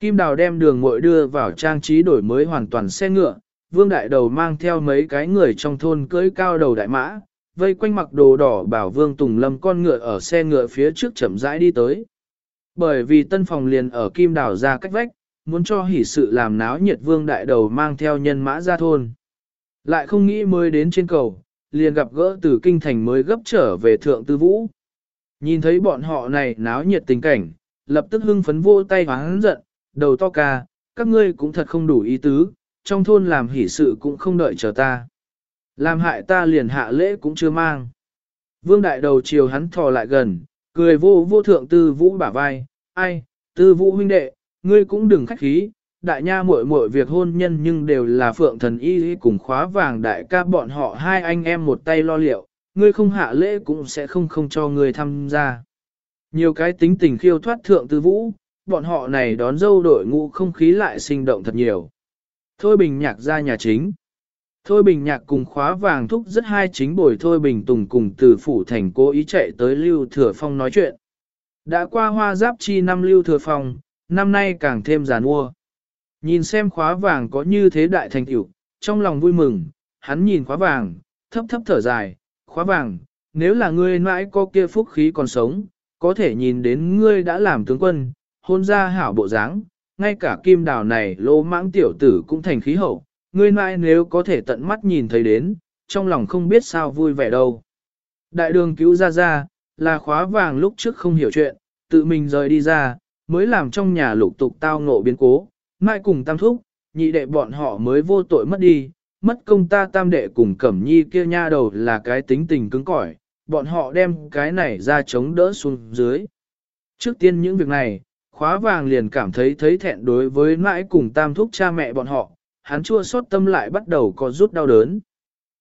Kim đào đem đường muội đưa vào trang trí đổi mới hoàn toàn xe ngựa, vương đại đầu mang theo mấy cái người trong thôn cưới cao đầu đại mã, vây quanh mặc đồ đỏ bảo vương tùng lâm con ngựa ở xe ngựa phía trước chậm rãi đi tới. Bởi vì tân phòng liền ở kim đào ra cách vách, muốn cho hỷ sự làm náo nhiệt vương đại đầu mang theo nhân mã ra thôn. Lại không nghĩ mới đến trên cầu, liền gặp gỡ từ kinh thành mới gấp trở về thượng tư vũ. Nhìn thấy bọn họ này náo nhiệt tình cảnh, lập tức hưng phấn vô tay hắn giận, đầu to ca, các ngươi cũng thật không đủ ý tứ, trong thôn làm hỷ sự cũng không đợi chờ ta. Làm hại ta liền hạ lễ cũng chưa mang. Vương đại đầu chiều hắn thò lại gần, cười vô vô thượng tư vũ bả vai, ai, tư vũ huynh đệ, ngươi cũng đừng khách khí, đại nha muội muội việc hôn nhân nhưng đều là phượng thần y cùng khóa vàng đại ca bọn họ hai anh em một tay lo liệu, ngươi không hạ lễ cũng sẽ không không cho ngươi tham gia. Nhiều cái tính tình khiêu thoát thượng tư vũ, bọn họ này đón dâu đội ngũ không khí lại sinh động thật nhiều. Thôi bình nhạc ra nhà chính. Thôi bình nhạc cùng khóa vàng thúc rất hai chính bồi Thôi bình tùng cùng từ phủ thành cố ý chạy tới Lưu Thừa Phong nói chuyện. Đã qua hoa giáp chi năm Lưu Thừa Phong, năm nay càng thêm giàn mua. Nhìn xem khóa vàng có như thế đại thành tựu, trong lòng vui mừng, hắn nhìn khóa vàng, thấp thấp thở dài, khóa vàng, nếu là ngươi mãi có kia phúc khí còn sống, có thể nhìn đến ngươi đã làm tướng quân, hôn ra hảo bộ dáng, ngay cả kim đào này lô mãng tiểu tử cũng thành khí hậu, ngươi mãi nếu có thể tận mắt nhìn thấy đến, trong lòng không biết sao vui vẻ đâu. Đại đường cứu ra ra, là khóa vàng lúc trước không hiểu chuyện, tự mình rời đi ra, mới làm trong nhà lục tục tao ngộ biến cố, mai cùng tam thúc, nhị đệ bọn họ mới vô tội mất đi, mất công ta tam đệ cùng cẩm nhi kia nha đầu là cái tính tình cứng cỏi, bọn họ đem cái này ra chống đỡ xuống dưới. Trước tiên những việc này, khóa vàng liền cảm thấy thấy thẹn đối với mãi cùng tam thúc cha mẹ bọn họ, hắn chua xót tâm lại bắt đầu có rút đau đớn.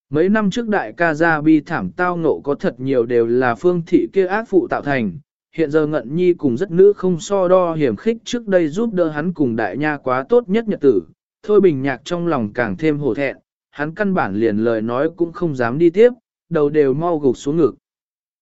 Mấy năm trước đại ca gia bi thảm tao ngộ có thật nhiều đều là phương thị kia ác phụ tạo thành, hiện giờ ngận nhi cùng rất nữ không so đo hiểm khích trước đây giúp đỡ hắn cùng đại nha quá tốt nhất nhật tử, thôi bình nhạc trong lòng càng thêm hổ thẹn, hắn căn bản liền lời nói cũng không dám đi tiếp, đầu đều mau gục xuống ngực.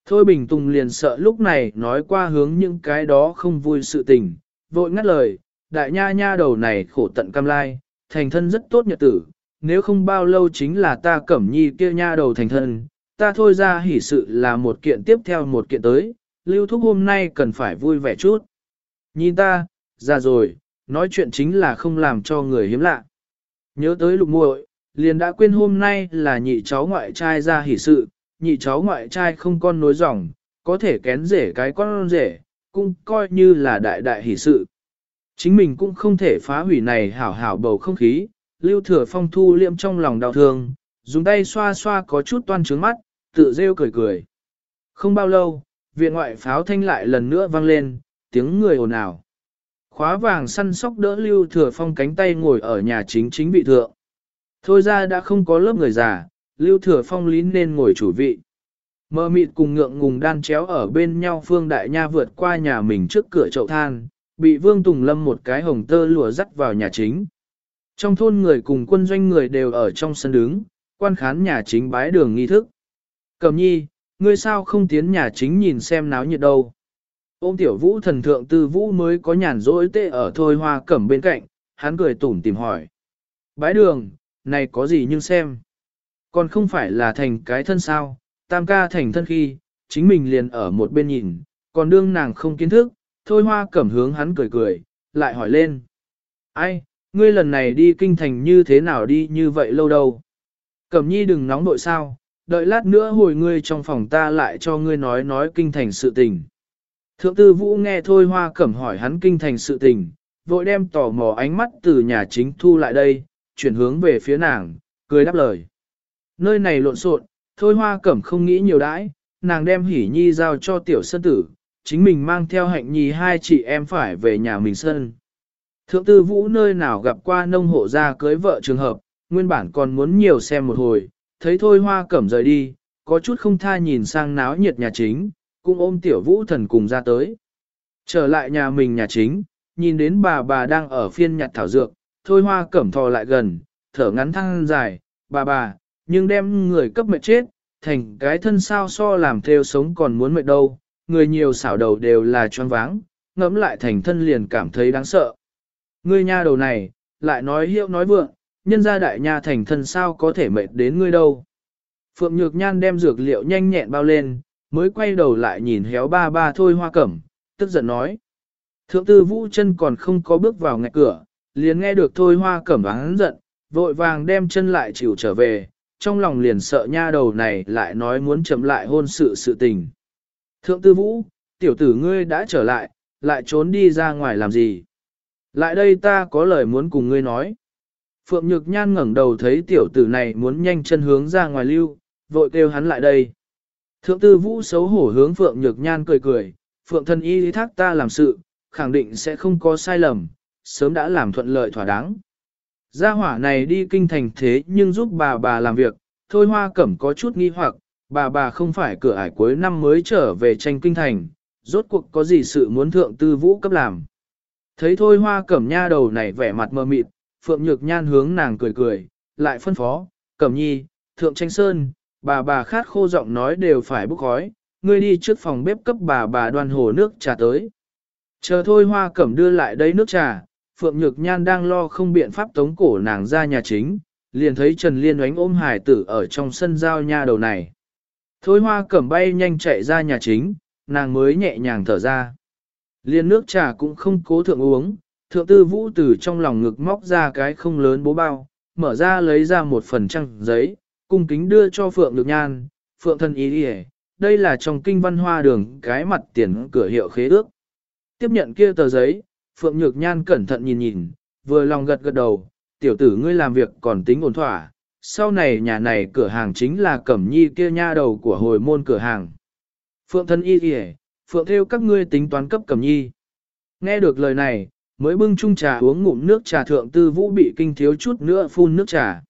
Thôi bình tùng liền sợ lúc này nói qua hướng những cái đó không vui sự tình, vội ngắt lời, đại nha nha đầu này khổ tận cam lai, thành thân rất tốt nhật tử, nếu không bao lâu chính là ta cẩm nhi kia nha đầu thành thân, ta thôi ra hỉ sự là một kiện tiếp theo một kiện tới, lưu thúc hôm nay cần phải vui vẻ chút. Nhìn ta, già rồi, nói chuyện chính là không làm cho người hiếm lạ. Nhớ tới lục muội, liền đã quên hôm nay là nhị cháu ngoại trai ra hỉ sự, nhị cháu ngoại trai không con nối dòng, có thể kén rể cái con rể, cũng coi như là đại đại hỷ sự. Chính mình cũng không thể phá hủy này hảo hảo bầu không khí, lưu thừa phong thu liệm trong lòng đau thương, dùng tay xoa xoa có chút toan trướng mắt, tự rêu cười cười. Không bao lâu, viện ngoại pháo thanh lại lần nữa vang lên, tiếng người ồn ào. Khóa vàng săn sóc đỡ lưu thừa phong cánh tay ngồi ở nhà chính chính vị thượng. Thôi ra đã không có lớp người già, lưu thừa phong lín nên ngồi chủ vị. Mơ mịt cùng ngượng ngùng đan chéo ở bên nhau Phương Đại Nha vượt qua nhà mình trước cửa chậu than, bị Vương Tùng Lâm một cái hồng tơ lùa dắt vào nhà chính. Trong thôn người cùng quân doanh người đều ở trong sân đứng, quan khán nhà chính bái đường nghi thức. Cầm nhi, ngươi sao không tiến nhà chính nhìn xem náo nhiệt đâu. Ôm tiểu vũ thần thượng tư vũ mới có nhàn rỗi tê ở thôi hoa cẩm bên cạnh, hắn cười tủm tìm hỏi. Bái đường, này có gì nhưng xem. Còn không phải là thành cái thân sao, tam ca thành thân khi, chính mình liền ở một bên nhìn, còn đương nàng không kiến thức, thôi hoa cẩm hướng hắn cười cười, lại hỏi lên. Ai, ngươi lần này đi kinh thành như thế nào đi như vậy lâu đâu? Cẩm nhi đừng nóng nội sao, đợi lát nữa hồi ngươi trong phòng ta lại cho ngươi nói nói kinh thành sự tình. Thượng tư vũ nghe thôi hoa cẩm hỏi hắn kinh thành sự tình, vội đem tò mò ánh mắt từ nhà chính thu lại đây, chuyển hướng về phía nàng, cười đáp lời. Nơi này lộn xộn, thôi hoa cẩm không nghĩ nhiều đãi, nàng đem hỉ nhi giao cho tiểu sân tử, chính mình mang theo hạnh nhi hai chị em phải về nhà mình sân. Thượng tư vũ nơi nào gặp qua nông hộ gia cưới vợ trường hợp, nguyên bản còn muốn nhiều xem một hồi, thấy thôi hoa cẩm rời đi, có chút không tha nhìn sang náo nhiệt nhà chính, cũng ôm tiểu vũ thần cùng ra tới. Trở lại nhà mình nhà chính, nhìn đến bà bà đang ở phiên nhặt thảo dược, thôi hoa cẩm thò lại gần, thở ngắn thăng dài, bà bà, nhưng đem người cấp mệt chết, thành cái thân sao so làm theo sống còn muốn mệt đâu, người nhiều xảo đầu đều là choáng váng, ngẫm lại thành thân liền cảm thấy đáng sợ. Ngươi nha đầu này, lại nói hiệu nói vượng, nhân gia đại nha thành thân sao có thể mệt đến ngươi đâu. Phượng Nhược Nhan đem dược liệu nhanh nhẹn bao lên, mới quay đầu lại nhìn héo ba ba thôi hoa cẩm, tức giận nói. Thượng tư vũ chân còn không có bước vào ngạch cửa, liền nghe được thôi hoa cẩm hắn giận, vội vàng đem chân lại chịu trở về, trong lòng liền sợ nha đầu này lại nói muốn chậm lại hôn sự sự tình. Thượng tư vũ, tiểu tử ngươi đã trở lại, lại trốn đi ra ngoài làm gì? Lại đây ta có lời muốn cùng ngươi nói. Phượng Nhược Nhan ngẩng đầu thấy tiểu tử này muốn nhanh chân hướng ra ngoài lưu, vội kêu hắn lại đây. Thượng tư vũ xấu hổ hướng Phượng Nhược Nhan cười cười, Phượng thân y lý thác ta làm sự, khẳng định sẽ không có sai lầm, sớm đã làm thuận lợi thỏa đáng. Gia hỏa này đi kinh thành thế nhưng giúp bà bà làm việc, thôi hoa cẩm có chút nghi hoặc, bà bà không phải cửa ải cuối năm mới trở về tranh kinh thành, rốt cuộc có gì sự muốn thượng tư vũ cấp làm. Thấy thôi hoa cẩm nha đầu này vẻ mặt mờ mịt, phượng nhược nhan hướng nàng cười cười, lại phân phó, cẩm nhi, thượng tranh sơn, bà bà khát khô giọng nói đều phải bốc khói, ngươi đi trước phòng bếp cấp bà bà đoan hồ nước trà tới. Chờ thôi hoa cẩm đưa lại đây nước trà, Phượng Nhược Nhan đang lo không biện pháp tống cổ nàng ra nhà chính, liền thấy Trần Liên oánh ôm hải tử ở trong sân giao nha đầu này. Thôi hoa cẩm bay nhanh chạy ra nhà chính, nàng mới nhẹ nhàng thở ra. Liên nước trà cũng không cố thượng uống, thượng tư vũ từ trong lòng ngực móc ra cái không lớn bố bao, mở ra lấy ra một phần trăng giấy, cung kính đưa cho Phượng Nhược Nhan, Phượng thân ý đi đây là trong kinh văn hoa đường cái mặt tiền cửa hiệu khế ước. Tiếp nhận kia tờ giấy, Phượng Nhược Nhan cẩn thận nhìn nhìn, vừa lòng gật gật đầu, tiểu tử ngươi làm việc còn tính ổn thỏa, sau này nhà này cửa hàng chính là Cẩm Nhi kia nha đầu của hồi môn cửa hàng. Phượng thân y kìa, Phượng theo các ngươi tính toán cấp Cẩm Nhi. Nghe được lời này, mới bưng chung trà uống ngụm nước trà thượng tư vũ bị kinh thiếu chút nữa phun nước trà.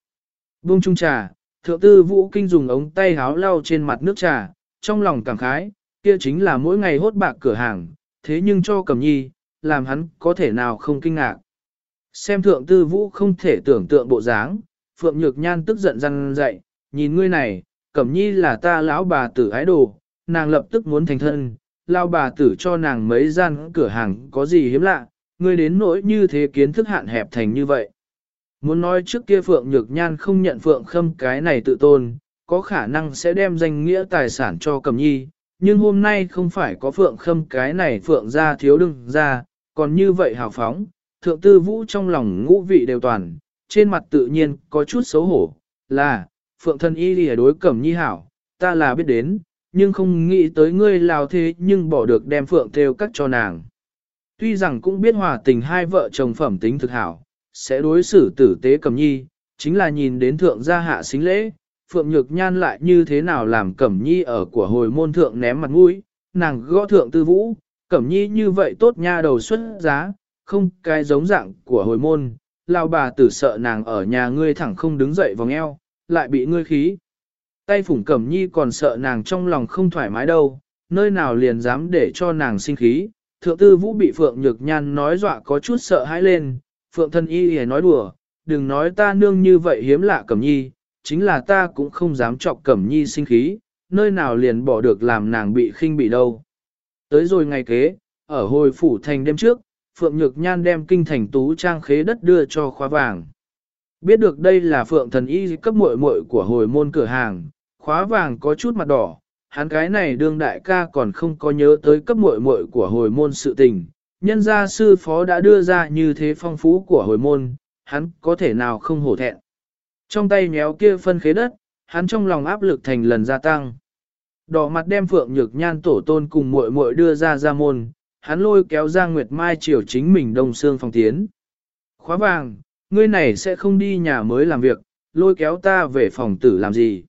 Bưng chung trà, thượng tư vũ kinh dùng ống tay háo lau trên mặt nước trà, trong lòng cảm khái, kia chính là mỗi ngày hốt bạc cửa hàng, thế nhưng cho Cẩm Nhi, làm hắn có thể nào không kinh ngạc. Xem thượng tư vũ không thể tưởng tượng bộ dáng, Phượng Nhược Nhan tức giận răng dậy, nhìn ngươi này, Cẩm Nhi là ta lão bà tử ái đồ, nàng lập tức muốn thành thân, lao bà tử cho nàng mấy gian cửa hàng có gì hiếm lạ, ngươi đến nỗi như thế kiến thức hạn hẹp thành như vậy. Muốn nói trước kia Phượng Nhược Nhan không nhận Phượng Khâm cái này tự tôn, có khả năng sẽ đem danh nghĩa tài sản cho Cẩm Nhi, nhưng hôm nay không phải có Phượng Khâm cái này Phượng ra thiếu đừng ra, còn như vậy hào phóng, thượng tư vũ trong lòng ngũ vị đều toàn, trên mặt tự nhiên có chút xấu hổ, là, phượng thân y lìa đối cẩm nhi hảo, ta là biết đến, nhưng không nghĩ tới ngươi lào thế nhưng bỏ được đem phượng theo cắt cho nàng. Tuy rằng cũng biết hòa tình hai vợ chồng phẩm tính thực hảo, sẽ đối xử tử tế cẩm nhi, chính là nhìn đến thượng gia hạ xính lễ, phượng nhược nhan lại như thế nào làm cẩm nhi ở của hồi môn thượng ném mặt mũi, nàng gõ thượng tư vũ, Cẩm nhi như vậy tốt nha đầu xuất giá, không cái giống dạng của hồi môn, lao bà tử sợ nàng ở nhà ngươi thẳng không đứng dậy vòng eo, lại bị ngươi khí. Tay phủng cẩm nhi còn sợ nàng trong lòng không thoải mái đâu, nơi nào liền dám để cho nàng sinh khí. Thượng tư vũ bị Phượng Nhược Nhan nói dọa có chút sợ hãi lên, Phượng thân y hề nói đùa, đừng nói ta nương như vậy hiếm lạ cẩm nhi, chính là ta cũng không dám chọc cẩm nhi sinh khí, nơi nào liền bỏ được làm nàng bị khinh bị đâu. Tới rồi ngày kế, ở hồi phủ thành đêm trước, Phượng Nhược Nhan đem kinh thành tú trang khế đất đưa cho khóa vàng. Biết được đây là Phượng thần y cấp muội muội của hồi môn cửa hàng, khóa vàng có chút mặt đỏ, hắn cái này đương đại ca còn không có nhớ tới cấp muội muội của hồi môn sự tình. Nhân gia sư phó đã đưa ra như thế phong phú của hồi môn, hắn có thể nào không hổ thẹn. Trong tay nhéo kia phân khế đất, hắn trong lòng áp lực thành lần gia tăng. Đỏ mặt đem Phượng Nhược Nhan tổ tôn cùng muội muội đưa ra ra môn, hắn lôi kéo Giang Nguyệt Mai chiều chính mình đông xương phòng tiến. Khóa vàng, ngươi này sẽ không đi nhà mới làm việc, lôi kéo ta về phòng tử làm gì.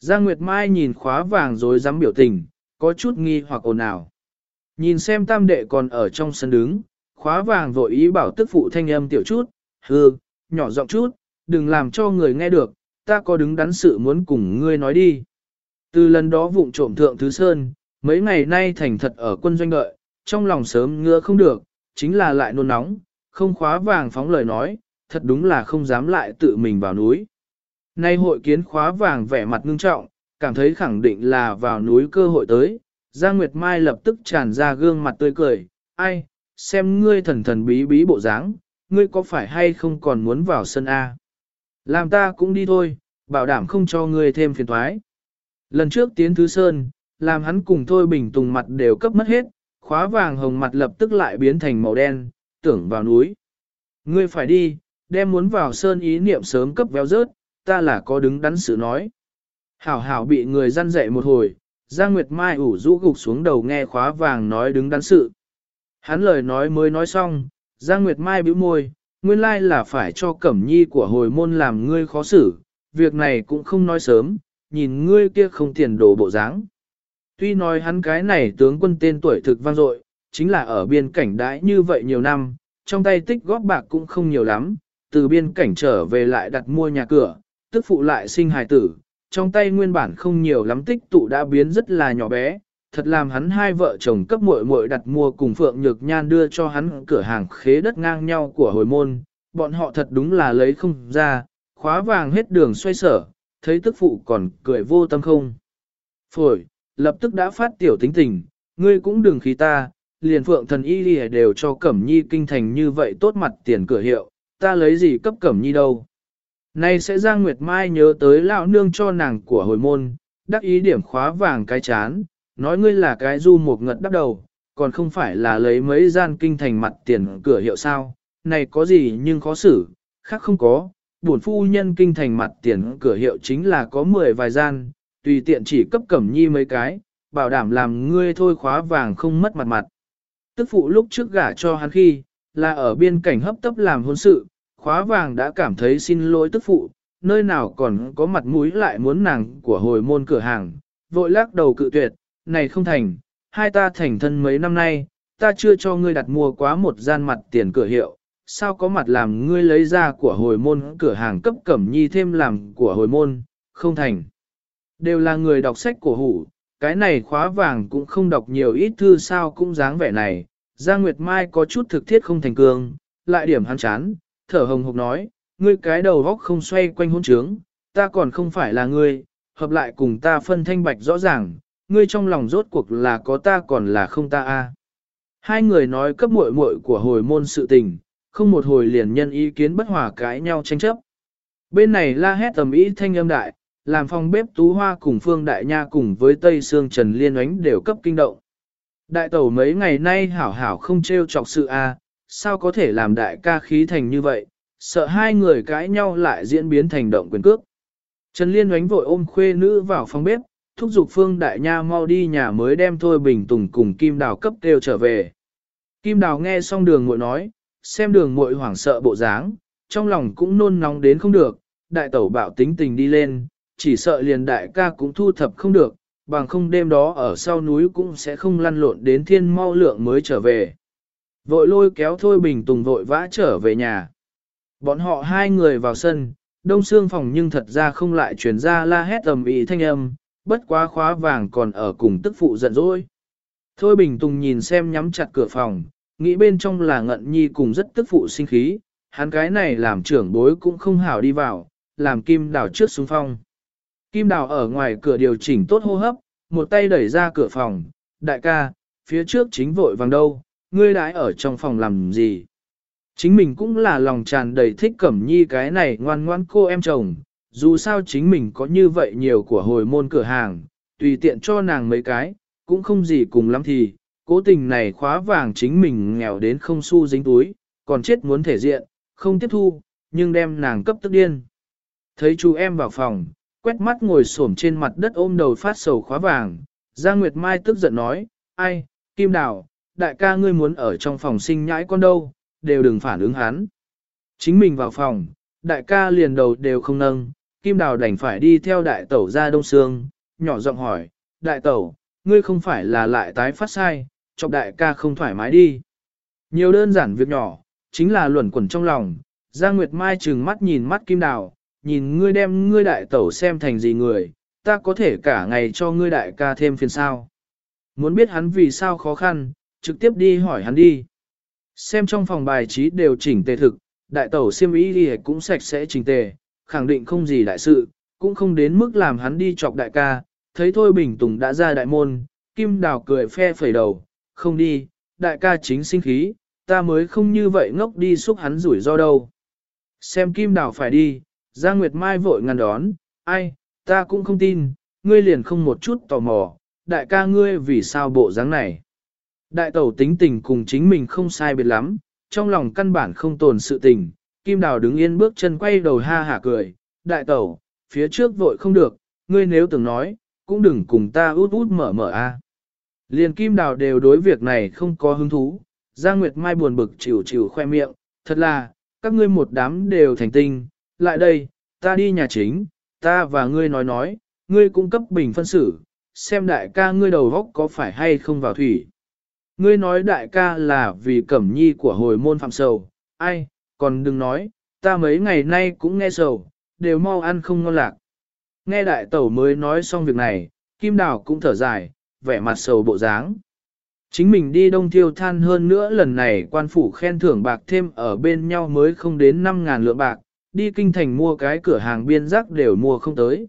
Giang Nguyệt Mai nhìn khóa vàng rồi dám biểu tình, có chút nghi hoặc ồn ào. Nhìn xem tam đệ còn ở trong sân đứng, khóa vàng vội ý bảo tức phụ thanh âm tiểu chút, hư, nhỏ giọng chút, đừng làm cho người nghe được, ta có đứng đắn sự muốn cùng ngươi nói đi. Từ lần đó vụng trộm thượng Thứ Sơn, mấy ngày nay thành thật ở quân doanh đợi, trong lòng sớm ngứa không được, chính là lại nôn nóng, không khóa vàng phóng lời nói, thật đúng là không dám lại tự mình vào núi. Nay hội kiến khóa vàng vẻ mặt ngưng trọng, cảm thấy khẳng định là vào núi cơ hội tới, Giang Nguyệt Mai lập tức tràn ra gương mặt tươi cười, ai, xem ngươi thần thần bí bí bộ dáng, ngươi có phải hay không còn muốn vào sân A. Làm ta cũng đi thôi, bảo đảm không cho ngươi thêm phiền thoái. Lần trước tiến Thứ Sơn, làm hắn cùng Thôi Bình Tùng mặt đều cấp mất hết, khóa vàng hồng mặt lập tức lại biến thành màu đen, tưởng vào núi. Ngươi phải đi, đem muốn vào sơn ý niệm sớm cấp véo rớt, ta là có đứng đắn sự nói. Hảo hảo bị người gian dạy một hồi, Giang Nguyệt Mai ủ rũ gục xuống đầu nghe khóa vàng nói đứng đắn sự. Hắn lời nói mới nói xong, Giang Nguyệt Mai bĩu môi, nguyên lai là phải cho Cẩm Nhi của hồi môn làm ngươi khó xử, việc này cũng không nói sớm, nhìn ngươi kia không tiền đồ bộ dáng. Tuy nói hắn cái này tướng quân tên tuổi thực vang dội, chính là ở biên cảnh đãi như vậy nhiều năm, trong tay tích góp bạc cũng không nhiều lắm, từ biên cảnh trở về lại đặt mua nhà cửa, tức phụ lại sinh hài tử, trong tay nguyên bản không nhiều lắm tích tụ đã biến rất là nhỏ bé, thật làm hắn hai vợ chồng cấp muội muội đặt mua cùng Phượng Nhược Nhan đưa cho hắn cửa hàng khế đất ngang nhau của hồi môn, bọn họ thật đúng là lấy không ra, khóa vàng hết đường xoay sở, thấy tức phụ còn cười vô tâm không. Phổi, lập tức đã phát tiểu tính tình, ngươi cũng đừng khí ta, liền Phượng thần y lìa đều cho Cẩm Nhi kinh thành như vậy tốt mặt tiền cửa hiệu, ta lấy gì cấp Cẩm Nhi đâu. Nay sẽ Giang Nguyệt Mai nhớ tới lão nương cho nàng của hồi môn, đắc ý điểm khóa vàng cái chán, nói ngươi là cái du một ngật đắp đầu, còn không phải là lấy mấy gian kinh thành mặt tiền cửa hiệu sao, này có gì nhưng khó xử, khác không có, bổn phu nhân kinh thành mặt tiền cửa hiệu chính là có 10 vài gian, tùy tiện chỉ cấp cẩm nhi mấy cái, bảo đảm làm ngươi thôi khóa vàng không mất mặt mặt. Tức phụ lúc trước gả cho hắn khi, là ở biên cảnh hấp tấp làm hôn sự, khóa vàng đã cảm thấy xin lỗi tức phụ, nơi nào còn có mặt mũi lại muốn nàng của hồi môn cửa hàng, vội lắc đầu cự tuyệt, này không thành, hai ta thành thân mấy năm nay, ta chưa cho ngươi đặt mua quá một gian mặt tiền cửa hiệu, sao có mặt làm ngươi lấy ra của hồi môn cửa hàng cấp cẩm nhi thêm làm của hồi môn, không thành. Đều là người đọc sách của hủ, cái này khóa vàng cũng không đọc nhiều ít thư sao cũng dáng vẻ này, Giang Nguyệt Mai có chút thực thiết không thành cương, lại điểm hắn chán, thở hồng hộc nói, ngươi cái đầu góc không xoay quanh hôn trướng, ta còn không phải là ngươi, hợp lại cùng ta phân thanh bạch rõ ràng, ngươi trong lòng rốt cuộc là có ta còn là không ta a. Hai người nói cấp muội muội của hồi môn sự tình, không một hồi liền nhân ý kiến bất hòa cãi nhau tranh chấp. Bên này la hét tầm ý thanh âm đại, làm phòng bếp tú hoa cùng phương đại nha cùng với tây xương trần liên oánh đều cấp kinh động. Đại tẩu mấy ngày nay hảo hảo không trêu chọc sự a, sao có thể làm đại ca khí thành như vậy, sợ hai người cãi nhau lại diễn biến thành động quyền cước. Trần Liên oánh vội ôm khuê nữ vào phòng bếp, thúc giục Phương Đại Nha mau đi nhà mới đem Thôi Bình Tùng cùng Kim Đào cấp kêu trở về. Kim Đào nghe xong đường muội nói, xem đường muội hoảng sợ bộ dáng, trong lòng cũng nôn nóng đến không được, đại tẩu bạo tính tình đi lên, chỉ sợ liền đại ca cũng thu thập không được, bằng không đêm đó ở sau núi cũng sẽ không lăn lộn đến thiên mau lượng mới trở về. Vội lôi kéo Thôi Bình Tùng vội vã trở về nhà. Bọn họ hai người vào sân, đông xương phòng nhưng thật ra không lại truyền ra la hét ầm ĩ thanh âm, bất quá khóa vàng còn ở cùng tức phụ giận dỗi. Thôi Bình Tùng nhìn xem nhắm chặt cửa phòng, nghĩ bên trong là ngận nhi cùng rất tức phụ sinh khí, hắn cái này làm trưởng bối cũng không hảo đi vào, làm kim đào trước xuống phong. Kim đào ở ngoài cửa điều chỉnh tốt hô hấp, một tay đẩy ra cửa phòng, đại ca, phía trước chính vội vàng đâu, ngươi đãi ở trong phòng làm gì. Chính mình cũng là lòng tràn đầy thích cẩm nhi cái này ngoan ngoan cô em chồng, dù sao chính mình có như vậy nhiều của hồi môn cửa hàng, tùy tiện cho nàng mấy cái, cũng không gì cùng lắm thì, cố tình này khóa vàng chính mình nghèo đến không xu dính túi, còn chết muốn thể diện, không tiếp thu, nhưng đem nàng cấp tức điên. Thấy chú em vào phòng, quét mắt ngồi xổm trên mặt đất ôm đầu phát sầu khóa vàng, Giang Nguyệt Mai tức giận nói, ai, Kim Đào, đại ca ngươi muốn ở trong phòng sinh nhãi con đâu, đều đừng phản ứng hắn. Chính mình vào phòng, đại ca liền đầu đều không nâng, Kim Đào đành phải đi theo đại tẩu ra đông sương, nhỏ giọng hỏi, đại tẩu, ngươi không phải là lại tái phát sai, chọc đại ca không thoải mái đi. Nhiều đơn giản việc nhỏ, chính là luẩn quẩn trong lòng, Giang Nguyệt Mai trừng mắt nhìn mắt Kim Đào, nhìn ngươi đem ngươi đại tẩu xem thành gì người, ta có thể cả ngày cho ngươi đại ca thêm phiền sao. Muốn biết hắn vì sao khó khăn, trực tiếp đi hỏi hắn đi. Xem trong phòng bài trí đều chỉnh tề thực, đại tẩu siêm ý đi cũng sạch sẽ chỉnh tề, khẳng định không gì đại sự, cũng không đến mức làm hắn đi chọc đại ca, thấy thôi Bình Tùng đã ra đại môn, Kim Đào cười phe phẩy đầu, không đi, đại ca chính sinh khí, ta mới không như vậy ngốc đi xúc hắn rủi ro đâu. Xem Kim Đào phải đi, Giang Nguyệt Mai vội ngăn đón, ai, ta cũng không tin, ngươi liền không một chút tò mò, đại ca ngươi vì sao bộ dáng này. Đại tẩu tính tình cùng chính mình không sai biệt lắm, trong lòng căn bản không tồn sự tình, Kim Đào đứng yên bước chân quay đầu ha hả cười, đại tẩu, phía trước vội không được, ngươi nếu từng nói, cũng đừng cùng ta út út mở mở a. Liền Kim Đào đều đối việc này không có hứng thú, Giang Nguyệt Mai buồn bực chịu chịu khoe miệng, thật là, các ngươi một đám đều thành tinh, lại đây, ta đi nhà chính, ta và ngươi nói nói, ngươi cung cấp bình phân xử, xem đại ca ngươi đầu góc có phải hay không vào thủy. Ngươi nói đại ca là vì cẩm nhi của hồi môn phạm sầu, ai, còn đừng nói, ta mấy ngày nay cũng nghe sầu, đều mau ăn không ngon lạc. Nghe đại tẩu mới nói xong việc này, Kim Đào cũng thở dài, vẻ mặt sầu bộ dáng. Chính mình đi đông thiêu than hơn nữa lần này quan phủ khen thưởng bạc thêm ở bên nhau mới không đến 5.000 lượng bạc, đi kinh thành mua cái cửa hàng biên giác đều mua không tới.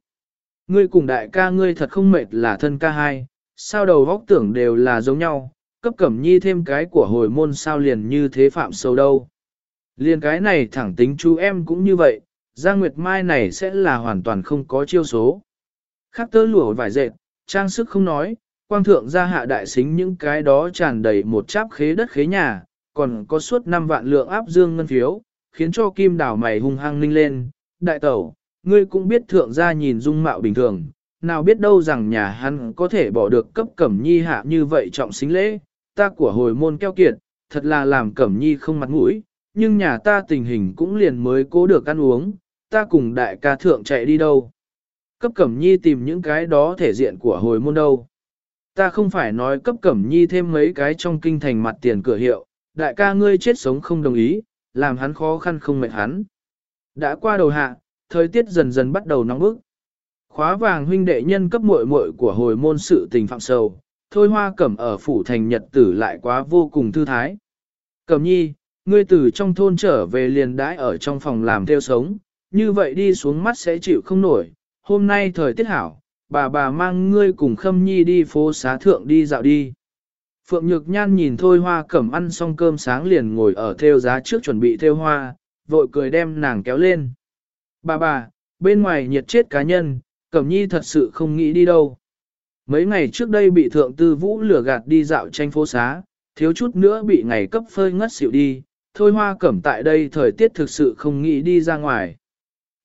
Ngươi cùng đại ca ngươi thật không mệt là thân ca hai, sao đầu vóc tưởng đều là giống nhau, cấp cẩm nhi thêm cái của hồi môn sao liền như thế phạm sâu đâu. Liền cái này thẳng tính chú em cũng như vậy, Giang Nguyệt Mai này sẽ là hoàn toàn không có chiêu số. Khác tơ lụa vải dệt, trang sức không nói, quang thượng gia hạ đại xính những cái đó tràn đầy một cháp khế đất khế nhà, còn có suốt 5 vạn lượng áp dương ngân phiếu, khiến cho kim đảo mày hung hăng ninh lên. Đại tẩu, ngươi cũng biết thượng gia nhìn dung mạo bình thường, nào biết đâu rằng nhà hắn có thể bỏ được cấp cẩm nhi hạ như vậy trọng xính lễ, ta của hồi môn keo kiệt, thật là làm cẩm nhi không mặt mũi, nhưng nhà ta tình hình cũng liền mới cố được ăn uống, ta cùng đại ca thượng chạy đi đâu. Cấp cẩm nhi tìm những cái đó thể diện của hồi môn đâu. Ta không phải nói cấp cẩm nhi thêm mấy cái trong kinh thành mặt tiền cửa hiệu, đại ca ngươi chết sống không đồng ý, làm hắn khó khăn không mệt hắn. Đã qua đầu hạ, thời tiết dần dần bắt đầu nóng bức. Khóa vàng huynh đệ nhân cấp muội muội của hồi môn sự tình phạm sầu, thôi hoa cẩm ở phủ thành nhật tử lại quá vô cùng thư thái. Cẩm nhi, ngươi từ trong thôn trở về liền đãi ở trong phòng làm theo sống, như vậy đi xuống mắt sẽ chịu không nổi. Hôm nay thời tiết hảo, bà bà mang ngươi cùng Khâm Nhi đi phố xá thượng đi dạo đi. Phượng Nhược Nhan nhìn Thôi Hoa Cẩm ăn xong cơm sáng liền ngồi ở theo giá trước chuẩn bị theo hoa, vội cười đem nàng kéo lên. Bà bà, bên ngoài nhiệt chết cá nhân, Cẩm Nhi thật sự không nghĩ đi đâu. Mấy ngày trước đây bị Thượng Tư Vũ lừa gạt đi dạo tranh phố xá, thiếu chút nữa bị ngày cấp phơi ngất xỉu đi, Thôi Hoa Cẩm tại đây thời tiết thực sự không nghĩ đi ra ngoài.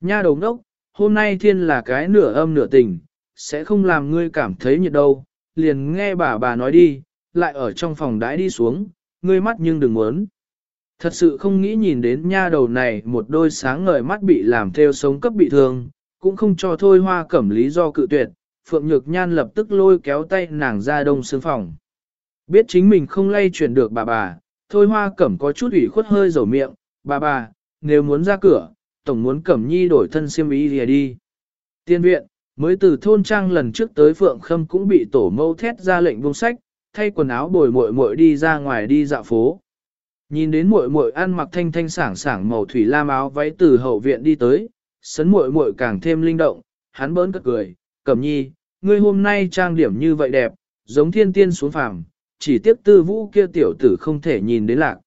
Nha đồng đốc, hôm nay thiên là cái nửa âm nửa tình, sẽ không làm ngươi cảm thấy nhiệt đâu, liền nghe bà bà nói đi, lại ở trong phòng đãi đi xuống, ngươi mắt nhưng đừng muốn. Thật sự không nghĩ nhìn đến nha đầu này một đôi sáng ngời mắt bị làm theo sống cấp bị thương, cũng không cho thôi hoa cẩm lý do cự tuyệt, Phượng Nhược Nhan lập tức lôi kéo tay nàng ra đông xương phòng. Biết chính mình không lay chuyển được bà bà, thôi hoa cẩm có chút ủy khuất hơi dầu miệng, bà bà, nếu muốn ra cửa, tổng muốn cẩm nhi đổi thân xiêm y thì đi. Tiên viện, mới từ thôn trang lần trước tới Phượng Khâm cũng bị tổ mâu thét ra lệnh buông sách, thay quần áo bồi muội muội đi ra ngoài đi dạo phố. Nhìn đến muội muội ăn mặc thanh thanh sảng sảng màu thủy lam áo váy từ hậu viện đi tới, sấn muội muội càng thêm linh động, hắn bỡn cất cười, cẩm nhi, ngươi hôm nay trang điểm như vậy đẹp, giống thiên tiên xuống phàm, chỉ tiếp tư vũ kia tiểu tử không thể nhìn đến lạc.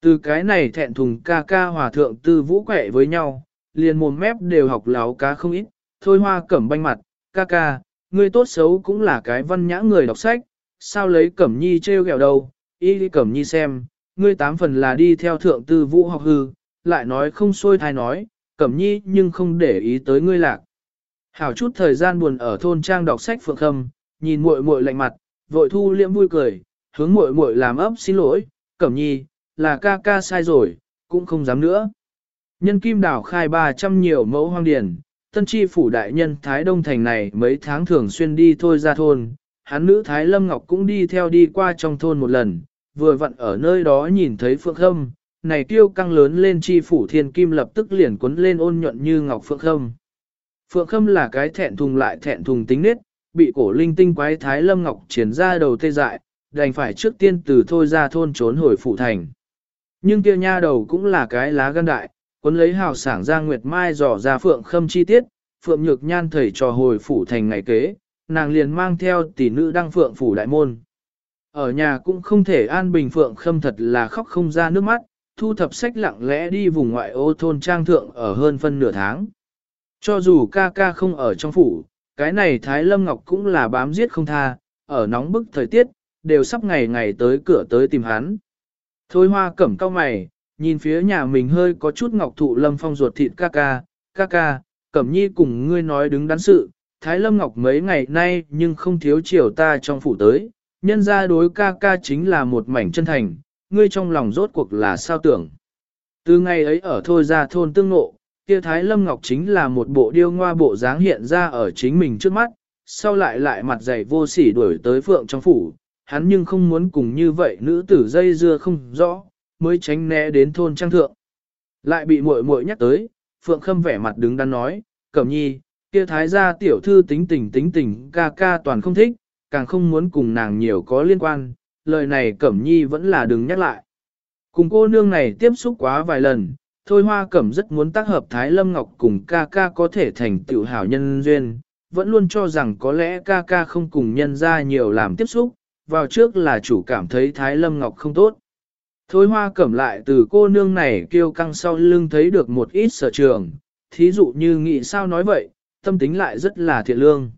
Từ cái này thẹn thùng ca ca hòa thượng tư vũ quẹ với nhau, liền mồm mép đều học láo cá không ít, thôi hoa cẩm banh mặt, ca ca, ngươi tốt xấu cũng là cái văn nhã người đọc sách, sao lấy cẩm nhi trêu gẹo đâu, y đi cẩm nhi xem, ngươi tám phần là đi theo thượng tư vũ học hư, lại nói không xôi thai nói, cẩm nhi nhưng không để ý tới ngươi lạc. Hảo chút thời gian buồn ở thôn trang đọc sách phượng khâm, nhìn muội muội lạnh mặt, vội thu liễm vui cười, hướng muội muội làm ấp xin lỗi, cẩm nhi, là ca ca sai rồi, cũng không dám nữa. Nhân kim đảo khai 300 nhiều mẫu hoang điển, tân tri phủ đại nhân Thái Đông Thành này mấy tháng thường xuyên đi thôi ra thôn, hắn nữ Thái Lâm Ngọc cũng đi theo đi qua trong thôn một lần, vừa vặn ở nơi đó nhìn thấy Phượng Khâm, này tiêu căng lớn lên tri phủ thiên kim lập tức liền cuốn lên ôn nhuận như Ngọc Phượng Khâm. Phượng Khâm là cái thẹn thùng lại thẹn thùng tính nết, bị cổ linh tinh quái Thái Lâm Ngọc triển ra đầu tê dại, đành phải trước tiên từ thôi ra thôn trốn hồi phụ thành. Nhưng kia nha đầu cũng là cái lá gan đại, cuốn lấy hào sảng ra Nguyệt Mai dò ra Phượng Khâm chi tiết, Phượng Nhược Nhan thầy trò hồi phủ thành ngày kế, nàng liền mang theo tỷ nữ đăng Phượng phủ đại môn. Ở nhà cũng không thể an bình Phượng Khâm thật là khóc không ra nước mắt, thu thập sách lặng lẽ đi vùng ngoại ô thôn trang thượng ở hơn phân nửa tháng. Cho dù ca ca không ở trong phủ, cái này Thái Lâm Ngọc cũng là bám giết không tha, ở nóng bức thời tiết, đều sắp ngày ngày tới cửa tới tìm hắn. Thôi hoa cẩm cao mày, nhìn phía nhà mình hơi có chút ngọc thụ lâm phong ruột thịt ca ca, ca ca, cẩm nhi cùng ngươi nói đứng đắn sự, Thái Lâm Ngọc mấy ngày nay nhưng không thiếu chiều ta trong phủ tới, nhân ra đối ca ca chính là một mảnh chân thành, ngươi trong lòng rốt cuộc là sao tưởng. Từ ngày ấy ở thôi ra thôn tương ngộ, kia Thái Lâm Ngọc chính là một bộ điêu ngoa bộ dáng hiện ra ở chính mình trước mắt, sau lại lại mặt dày vô sỉ đuổi tới phượng trong phủ, hắn nhưng không muốn cùng như vậy nữ tử dây dưa không rõ, mới tránh né đến thôn trang thượng. Lại bị muội muội nhắc tới, phượng khâm vẻ mặt đứng đắn nói, cẩm nhi, kia thái gia tiểu thư tính tình tính tình ca ca toàn không thích, càng không muốn cùng nàng nhiều có liên quan, lời này cẩm nhi vẫn là đừng nhắc lại. Cùng cô nương này tiếp xúc quá vài lần, thôi hoa cẩm rất muốn tác hợp Thái Lâm Ngọc cùng ca ca có thể thành tựu hảo nhân duyên, vẫn luôn cho rằng có lẽ ca ca không cùng nhân ra nhiều làm tiếp xúc, vào trước là chủ cảm thấy Thái Lâm Ngọc không tốt. Thôi hoa cẩm lại từ cô nương này kêu căng sau lưng thấy được một ít sở trường, thí dụ như nghĩ sao nói vậy, tâm tính lại rất là thiện lương.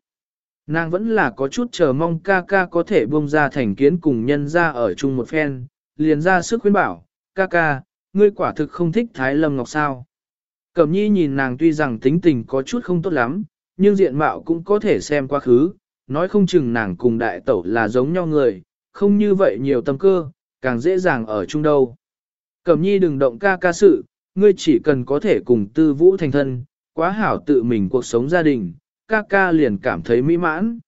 Nàng vẫn là có chút chờ mong ca ca có thể buông ra thành kiến cùng nhân ra ở chung một phen, liền ra sức khuyên bảo, ca ca, ngươi quả thực không thích Thái Lâm Ngọc sao. Cẩm nhi nhìn nàng tuy rằng tính tình có chút không tốt lắm, nhưng diện mạo cũng có thể xem quá khứ, nói không chừng nàng cùng đại tẩu là giống nhau người, không như vậy nhiều tâm cơ, càng dễ dàng ở chung đâu. Cẩm nhi đừng động ca ca sự, ngươi chỉ cần có thể cùng tư vũ thành thân, quá hảo tự mình cuộc sống gia đình, ca ca liền cảm thấy mỹ mãn.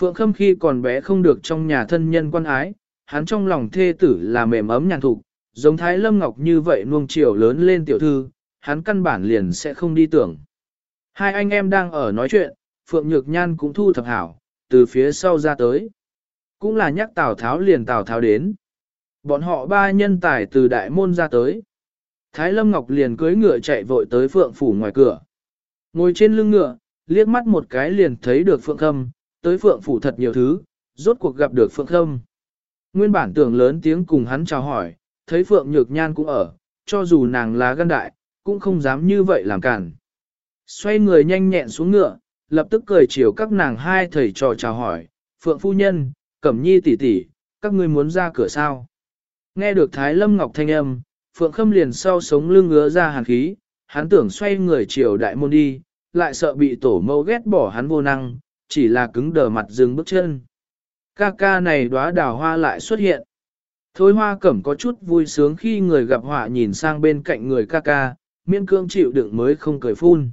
Phượng Khâm khi còn bé không được trong nhà thân nhân quan ái, hắn trong lòng thê tử là mềm ấm nhàn thục, giống Thái Lâm Ngọc như vậy nuông chiều lớn lên tiểu thư, hắn căn bản liền sẽ không đi tưởng. Hai anh em đang ở nói chuyện, Phượng Nhược Nhan cũng thu thập hảo, từ phía sau ra tới. Cũng là nhắc Tào Tháo liền Tào Tháo đến. Bọn họ ba nhân tài từ đại môn ra tới. Thái Lâm Ngọc liền cưới ngựa chạy vội tới Phượng Phủ ngoài cửa. Ngồi trên lưng ngựa, liếc mắt một cái liền thấy được Phượng Khâm, tới Phượng Phủ thật nhiều thứ, rốt cuộc gặp được Phượng Khâm. Nguyên bản tưởng lớn tiếng cùng hắn chào hỏi, thấy Phượng Nhược Nhan cũng ở, cho dù nàng là gan đại, cũng không dám như vậy làm cản. Xoay người nhanh nhẹn xuống ngựa, lập tức cười chiều các nàng hai thầy trò chào hỏi, Phượng Phu Nhân, Cẩm Nhi tỷ tỷ, các ngươi muốn ra cửa sao? Nghe được Thái Lâm Ngọc thanh âm, Phượng Khâm liền sau sống lưng ngứa ra hàn khí, hắn tưởng xoay người chiều đại môn đi, lại sợ bị tổ mâu ghét bỏ hắn vô năng, chỉ là cứng đờ mặt dừng bước chân. Ca ca này đóa đào hoa lại xuất hiện. Thôi hoa cẩm có chút vui sướng khi người gặp họa nhìn sang bên cạnh người ca ca, miễn cương chịu đựng mới không cười phun.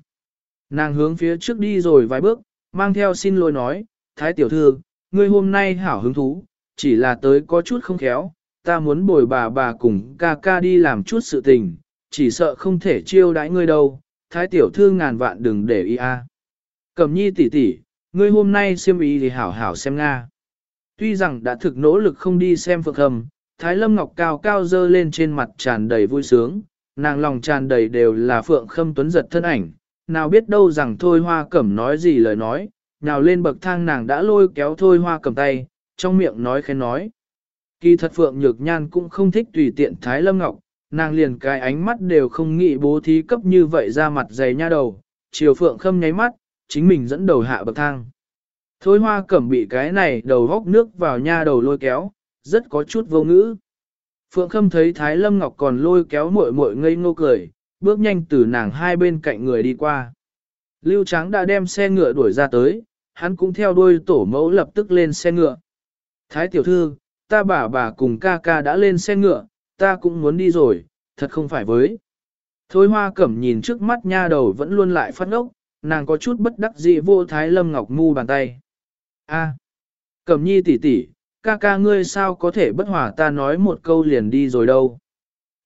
Nàng hướng phía trước đi rồi vài bước, mang theo xin lỗi nói, Thái tiểu thư, ngươi hôm nay hảo hứng thú, chỉ là tới có chút không khéo, ta muốn bồi bà bà cùng ca ca đi làm chút sự tình, chỉ sợ không thể chiêu đãi ngươi đâu, thái tiểu thư ngàn vạn đừng để ý a. À. Cẩm nhi tỷ tỷ, ngươi hôm nay xem ý thì hảo hảo xem Nga. Tuy rằng đã thực nỗ lực không đi xem phượng hầm, thái lâm ngọc cao cao dơ lên trên mặt tràn đầy vui sướng, nàng lòng tràn đầy đều là phượng khâm tuấn giật thân ảnh, nào biết đâu rằng thôi hoa cẩm nói gì lời nói, nào lên bậc thang nàng đã lôi kéo thôi hoa cầm tay, trong miệng nói khen nói. Kỳ thật Phượng Nhược Nhan cũng không thích tùy tiện Thái Lâm Ngọc, nàng liền cái ánh mắt đều không nghĩ bố thí cấp như vậy ra mặt dày nha đầu, chiều Phượng Khâm nháy mắt, chính mình dẫn đầu hạ bậc thang. Thôi hoa cẩm bị cái này đầu góc nước vào nha đầu lôi kéo, rất có chút vô ngữ. Phượng Khâm thấy Thái Lâm Ngọc còn lôi kéo muội muội ngây ngô cười, bước nhanh từ nàng hai bên cạnh người đi qua. Lưu Tráng đã đem xe ngựa đuổi ra tới, hắn cũng theo đuôi tổ mẫu lập tức lên xe ngựa. Thái tiểu thư, ta bà bà cùng ca ca đã lên xe ngựa, ta cũng muốn đi rồi, thật không phải với. Thôi hoa cẩm nhìn trước mắt nha đầu vẫn luôn lại phát ngốc, nàng có chút bất đắc dĩ vô thái lâm ngọc mu bàn tay. A, cẩm nhi tỷ tỷ, ca ca ngươi sao có thể bất hòa ta nói một câu liền đi rồi đâu.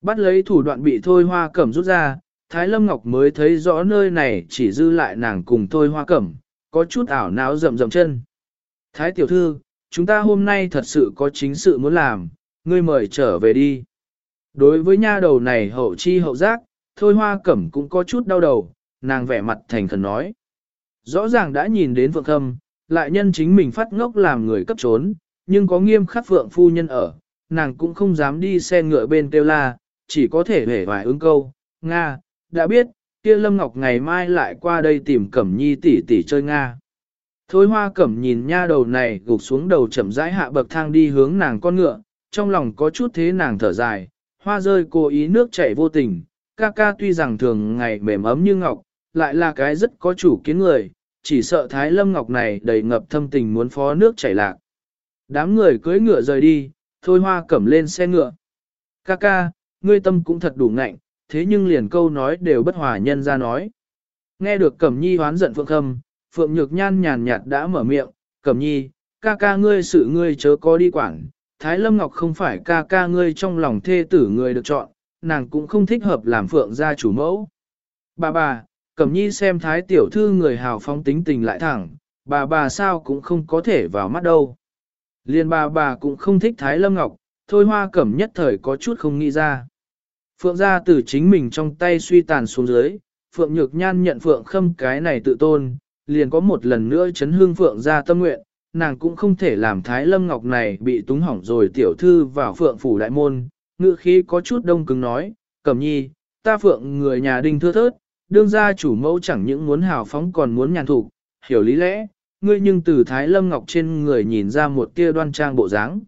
Bắt lấy thủ đoạn bị thôi hoa cẩm rút ra, thái lâm ngọc mới thấy rõ nơi này chỉ dư lại nàng cùng thôi hoa cẩm, có chút ảo não rậm rậm chân. Thái tiểu thư, chúng ta hôm nay thật sự có chính sự muốn làm, ngươi mời trở về đi. Đối với nha đầu này hậu chi hậu giác, thôi hoa cẩm cũng có chút đau đầu, nàng vẻ mặt thành khẩn nói. Rõ ràng đã nhìn đến vượng khâm, lại nhân chính mình phát ngốc làm người cấp trốn, nhưng có nghiêm khắc phượng phu nhân ở, nàng cũng không dám đi xe ngựa bên kêu la, chỉ có thể hể vài ứng câu, Nga, đã biết, kia Lâm Ngọc ngày mai lại qua đây tìm Cẩm Nhi tỷ tỷ chơi Nga. Thôi hoa cẩm nhìn nha đầu này gục xuống đầu chậm rãi hạ bậc thang đi hướng nàng con ngựa, trong lòng có chút thế nàng thở dài, hoa rơi cố ý nước chảy vô tình, ca ca tuy rằng thường ngày mềm ấm như ngọc, lại là cái rất có chủ kiến người, chỉ sợ Thái Lâm Ngọc này đầy ngập thâm tình muốn phó nước chảy lạc. Đám người cưỡi ngựa rời đi, thôi hoa cẩm lên xe ngựa. Ca ca, ngươi tâm cũng thật đủ ngạnh, thế nhưng liền câu nói đều bất hòa nhân ra nói. Nghe được cẩm nhi hoán giận phượng khâm, phượng nhược nhan nhàn nhạt đã mở miệng, cẩm nhi, ca ca ngươi sự ngươi chớ có đi quảng. Thái Lâm Ngọc không phải ca ca ngươi trong lòng thê tử người được chọn, nàng cũng không thích hợp làm phượng gia chủ mẫu. Bà bà, Cẩm Nhi xem Thái tiểu thư người hào phóng tính tình lại thẳng, bà bà sao cũng không có thể vào mắt đâu. Liên bà bà cũng không thích Thái Lâm Ngọc, thôi hoa cẩm nhất thời có chút không nghĩ ra. Phượng gia từ chính mình trong tay suy tàn xuống dưới, Phượng Nhược Nhan nhận Phượng Khâm cái này tự tôn, liền có một lần nữa chấn hương Phượng gia tâm nguyện, nàng cũng không thể làm Thái Lâm Ngọc này bị túng hỏng rồi tiểu thư vào Phượng phủ đại môn, ngự khí có chút đông cứng nói, Cẩm Nhi, ta Phượng người nhà đinh thưa thớt, đương gia chủ mẫu chẳng những muốn hào phóng còn muốn nhàn thủ, hiểu lý lẽ, ngươi nhưng từ Thái Lâm Ngọc trên người nhìn ra một tia đoan trang bộ dáng.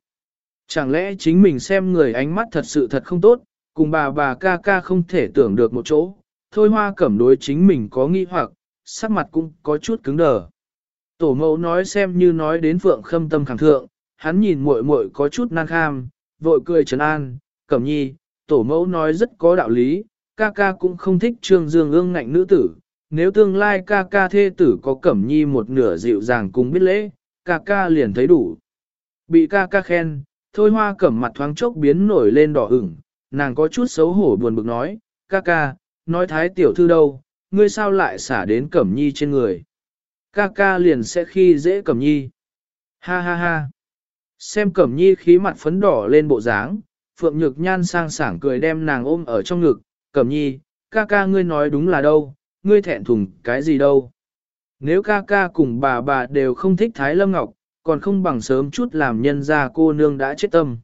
Chẳng lẽ chính mình xem người ánh mắt thật sự thật không tốt, cùng bà bà ca ca không thể tưởng được một chỗ, thôi hoa cẩm đối chính mình có nghi hoặc, sắc mặt cũng có chút cứng đờ. Tổ mẫu nói xem như nói đến phượng khâm tâm khẳng thượng, hắn nhìn muội muội có chút nan kham, vội cười trấn an, cẩm nhi, tổ mẫu nói rất có đạo lý, ca ca cũng không thích trương dương ương ngạnh nữ tử, nếu tương lai ca ca thê tử có cẩm nhi một nửa dịu dàng cùng biết lễ, ca ca liền thấy đủ. Bị ca ca khen, thôi hoa cẩm mặt thoáng chốc biến nổi lên đỏ ửng, nàng có chút xấu hổ buồn bực nói, ca ca, nói thái tiểu thư đâu, ngươi sao lại xả đến cẩm nhi trên người. Ca ca liền sẽ khi dễ cẩm nhi. Ha ha ha. Xem cẩm nhi khí mặt phấn đỏ lên bộ dáng, phượng nhược nhan sang sảng cười đem nàng ôm ở trong ngực, cẩm nhi, ca ca ngươi nói đúng là đâu, ngươi thẹn thùng cái gì đâu. Nếu ca ca cùng bà bà đều không thích Thái Lâm Ngọc, còn không bằng sớm chút làm nhân ra cô nương đã chết tâm.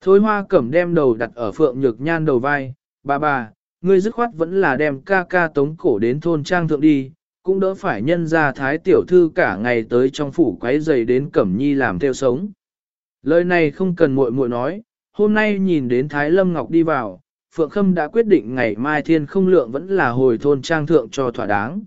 Thôi hoa cẩm đem đầu đặt ở phượng nhược nhan đầu vai, bà bà, ngươi dứt khoát vẫn là đem ca ca tống cổ đến thôn trang thượng đi, cũng đỡ phải nhân ra thái tiểu thư cả ngày tới trong phủ quấy giày đến cẩm nhi làm theo sống. Lời này không cần muội muội nói, hôm nay nhìn đến Thái Lâm Ngọc đi vào, Phượng Khâm đã quyết định ngày mai thiên không lượng vẫn là hồi thôn trang thượng cho thỏa đáng.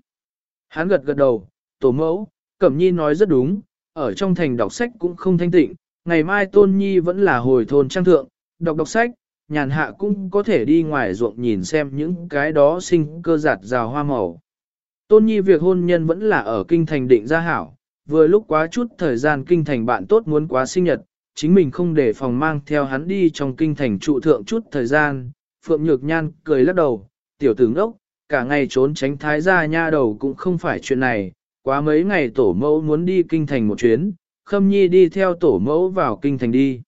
Hắn gật gật đầu, tổ mẫu, Cẩm Nhi nói rất đúng, ở trong thành đọc sách cũng không thanh tịnh, ngày mai Tôn Nhi vẫn là hồi thôn trang thượng, đọc đọc sách, nhàn hạ cũng có thể đi ngoài ruộng nhìn xem những cái đó sinh cơ giạt rào hoa màu. Tôn Nhi việc hôn nhân vẫn là ở kinh thành định gia hảo, vừa lúc quá chút thời gian kinh thành bạn tốt muốn quá sinh nhật, chính mình không để phòng mang theo hắn đi trong kinh thành trụ thượng chút thời gian, Phượng Nhược Nhan cười lắc đầu, tiểu tử ngốc, cả ngày trốn tránh thái gia nha đầu cũng không phải chuyện này, quá mấy ngày tổ mẫu muốn đi kinh thành một chuyến, Khâm Nhi đi theo tổ mẫu vào kinh thành đi.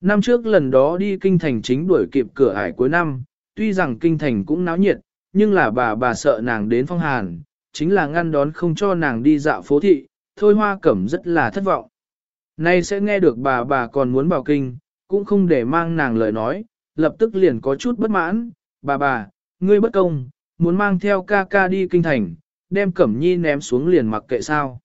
Năm trước lần đó đi kinh thành chính đuổi kịp cửa ải cuối năm, tuy rằng kinh thành cũng náo nhiệt, nhưng là bà bà sợ nàng đến phong hàn, chính là ngăn đón không cho nàng đi dạo phố thị, thôi hoa cẩm rất là thất vọng. Nay sẽ nghe được bà bà còn muốn bảo kinh, cũng không để mang nàng lời nói, lập tức liền có chút bất mãn, bà bà, ngươi bất công, muốn mang theo ca ca đi kinh thành, đem cẩm nhi ném xuống liền mặc kệ sao.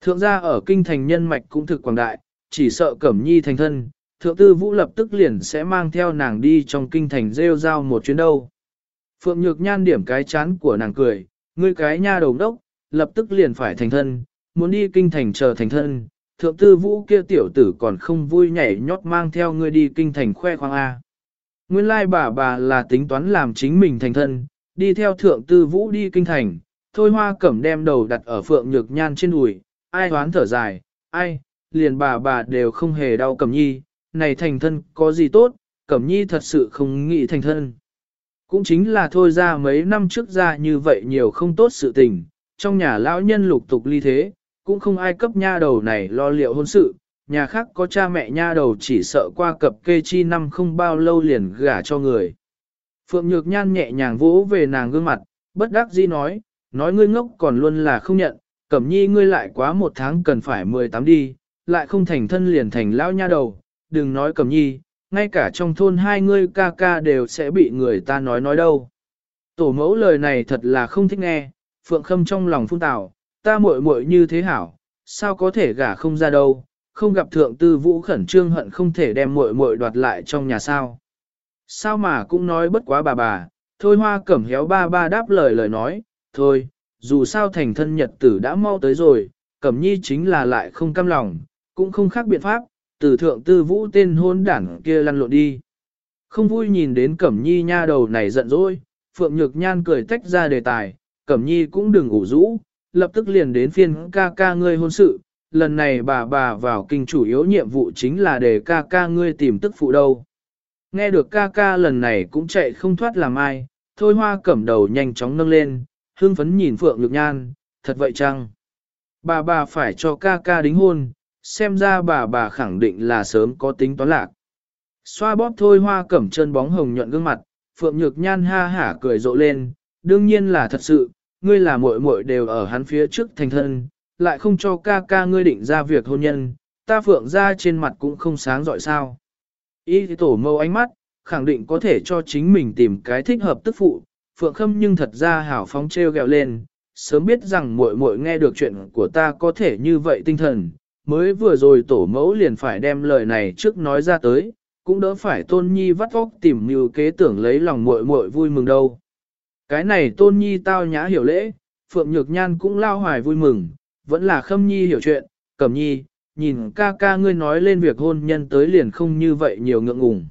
Thượng gia ở kinh thành nhân mạch cũng thực quảng đại, chỉ sợ cẩm nhi thành thân, thượng tư vũ lập tức liền sẽ mang theo nàng đi trong kinh thành rêu rao một chuyến đâu. Phượng nhược nhan điểm cái chán của nàng cười, ngươi cái nha đầu đốc, lập tức liền phải thành thân, muốn đi kinh thành chờ thành thân, thượng tư vũ kia tiểu tử còn không vui nhảy nhót mang theo ngươi đi kinh thành khoe khoang A. Nguyên lai bà bà là tính toán làm chính mình thành thân, đi theo thượng tư vũ đi kinh thành, thôi hoa cẩm đem đầu đặt ở phượng nhược nhan trên đùi, ai hoán thở dài, ai, liền bà bà đều không hề đau cẩm nhi, này thành thân có gì tốt, cẩm nhi thật sự không nghĩ thành thân. Cũng chính là thôi ra mấy năm trước ra như vậy nhiều không tốt sự tình, trong nhà lão nhân lục tục ly thế, cũng không ai cấp nha đầu này lo liệu hôn sự, nhà khác có cha mẹ nha đầu chỉ sợ qua cập kê chi năm không bao lâu liền gả cho người. Phượng Nhược Nhan nhẹ nhàng vỗ về nàng gương mặt, bất đắc dĩ nói, nói ngươi ngốc còn luôn là không nhận, cẩm nhi ngươi lại quá một tháng cần phải 18 đi, lại không thành thân liền thành lão nha đầu, đừng nói cẩm nhi, ngay cả trong thôn hai ngươi ca ca đều sẽ bị người ta nói nói đâu. Tổ mẫu lời này thật là không thích nghe, Phượng Khâm trong lòng phun tào, ta muội muội như thế hảo, sao có thể gả không ra đâu, không gặp thượng tư vũ khẩn trương hận không thể đem muội muội đoạt lại trong nhà sao. Sao mà cũng nói bất quá bà bà, thôi hoa cẩm héo ba ba đáp lời lời nói, thôi, dù sao thành thân nhật tử đã mau tới rồi, cẩm nhi chính là lại không cam lòng, cũng không khác biện pháp, từ thượng tư vũ tên hôn đảng kia lăn lộn đi. Không vui nhìn đến cẩm nhi nha đầu này giận dỗi, phượng nhược nhan cười tách ra đề tài, cẩm nhi cũng đừng ủ rũ, lập tức liền đến phiên ca ca ngươi hôn sự, lần này bà bà vào kinh chủ yếu nhiệm vụ chính là để ca ca ngươi tìm tức phụ đâu. Nghe được ca ca lần này cũng chạy không thoát làm ai, thôi hoa cẩm đầu nhanh chóng nâng lên, hương phấn nhìn Phượng Nhược Nhan, thật vậy chăng? Bà bà phải cho ca ca đính hôn, xem ra bà bà khẳng định là sớm có tính toán lạc. Xoa bóp thôi hoa cẩm chân bóng hồng nhuận gương mặt, Phượng Nhược Nhan ha hả cười rộ lên, đương nhiên là thật sự, ngươi là muội muội đều ở hắn phía trước thành thân, lại không cho ca ca ngươi định ra việc hôn nhân, ta Phượng ra trên mặt cũng không sáng giỏi sao. Y thì tổ mâu ánh mắt, khẳng định có thể cho chính mình tìm cái thích hợp tức phụ, Phượng Khâm nhưng thật ra hảo phóng treo gẹo lên, sớm biết rằng muội muội nghe được chuyện của ta có thể như vậy tinh thần, mới vừa rồi tổ mẫu liền phải đem lời này trước nói ra tới, cũng đỡ phải tôn nhi vắt óc tìm mưu kế tưởng lấy lòng muội muội vui mừng đâu. Cái này tôn nhi tao nhã hiểu lễ, Phượng Nhược Nhan cũng lao hoài vui mừng, vẫn là khâm nhi hiểu chuyện, cẩm nhi, nhìn ca ca ngươi nói lên việc hôn nhân tới liền không như vậy nhiều ngượng ngùng.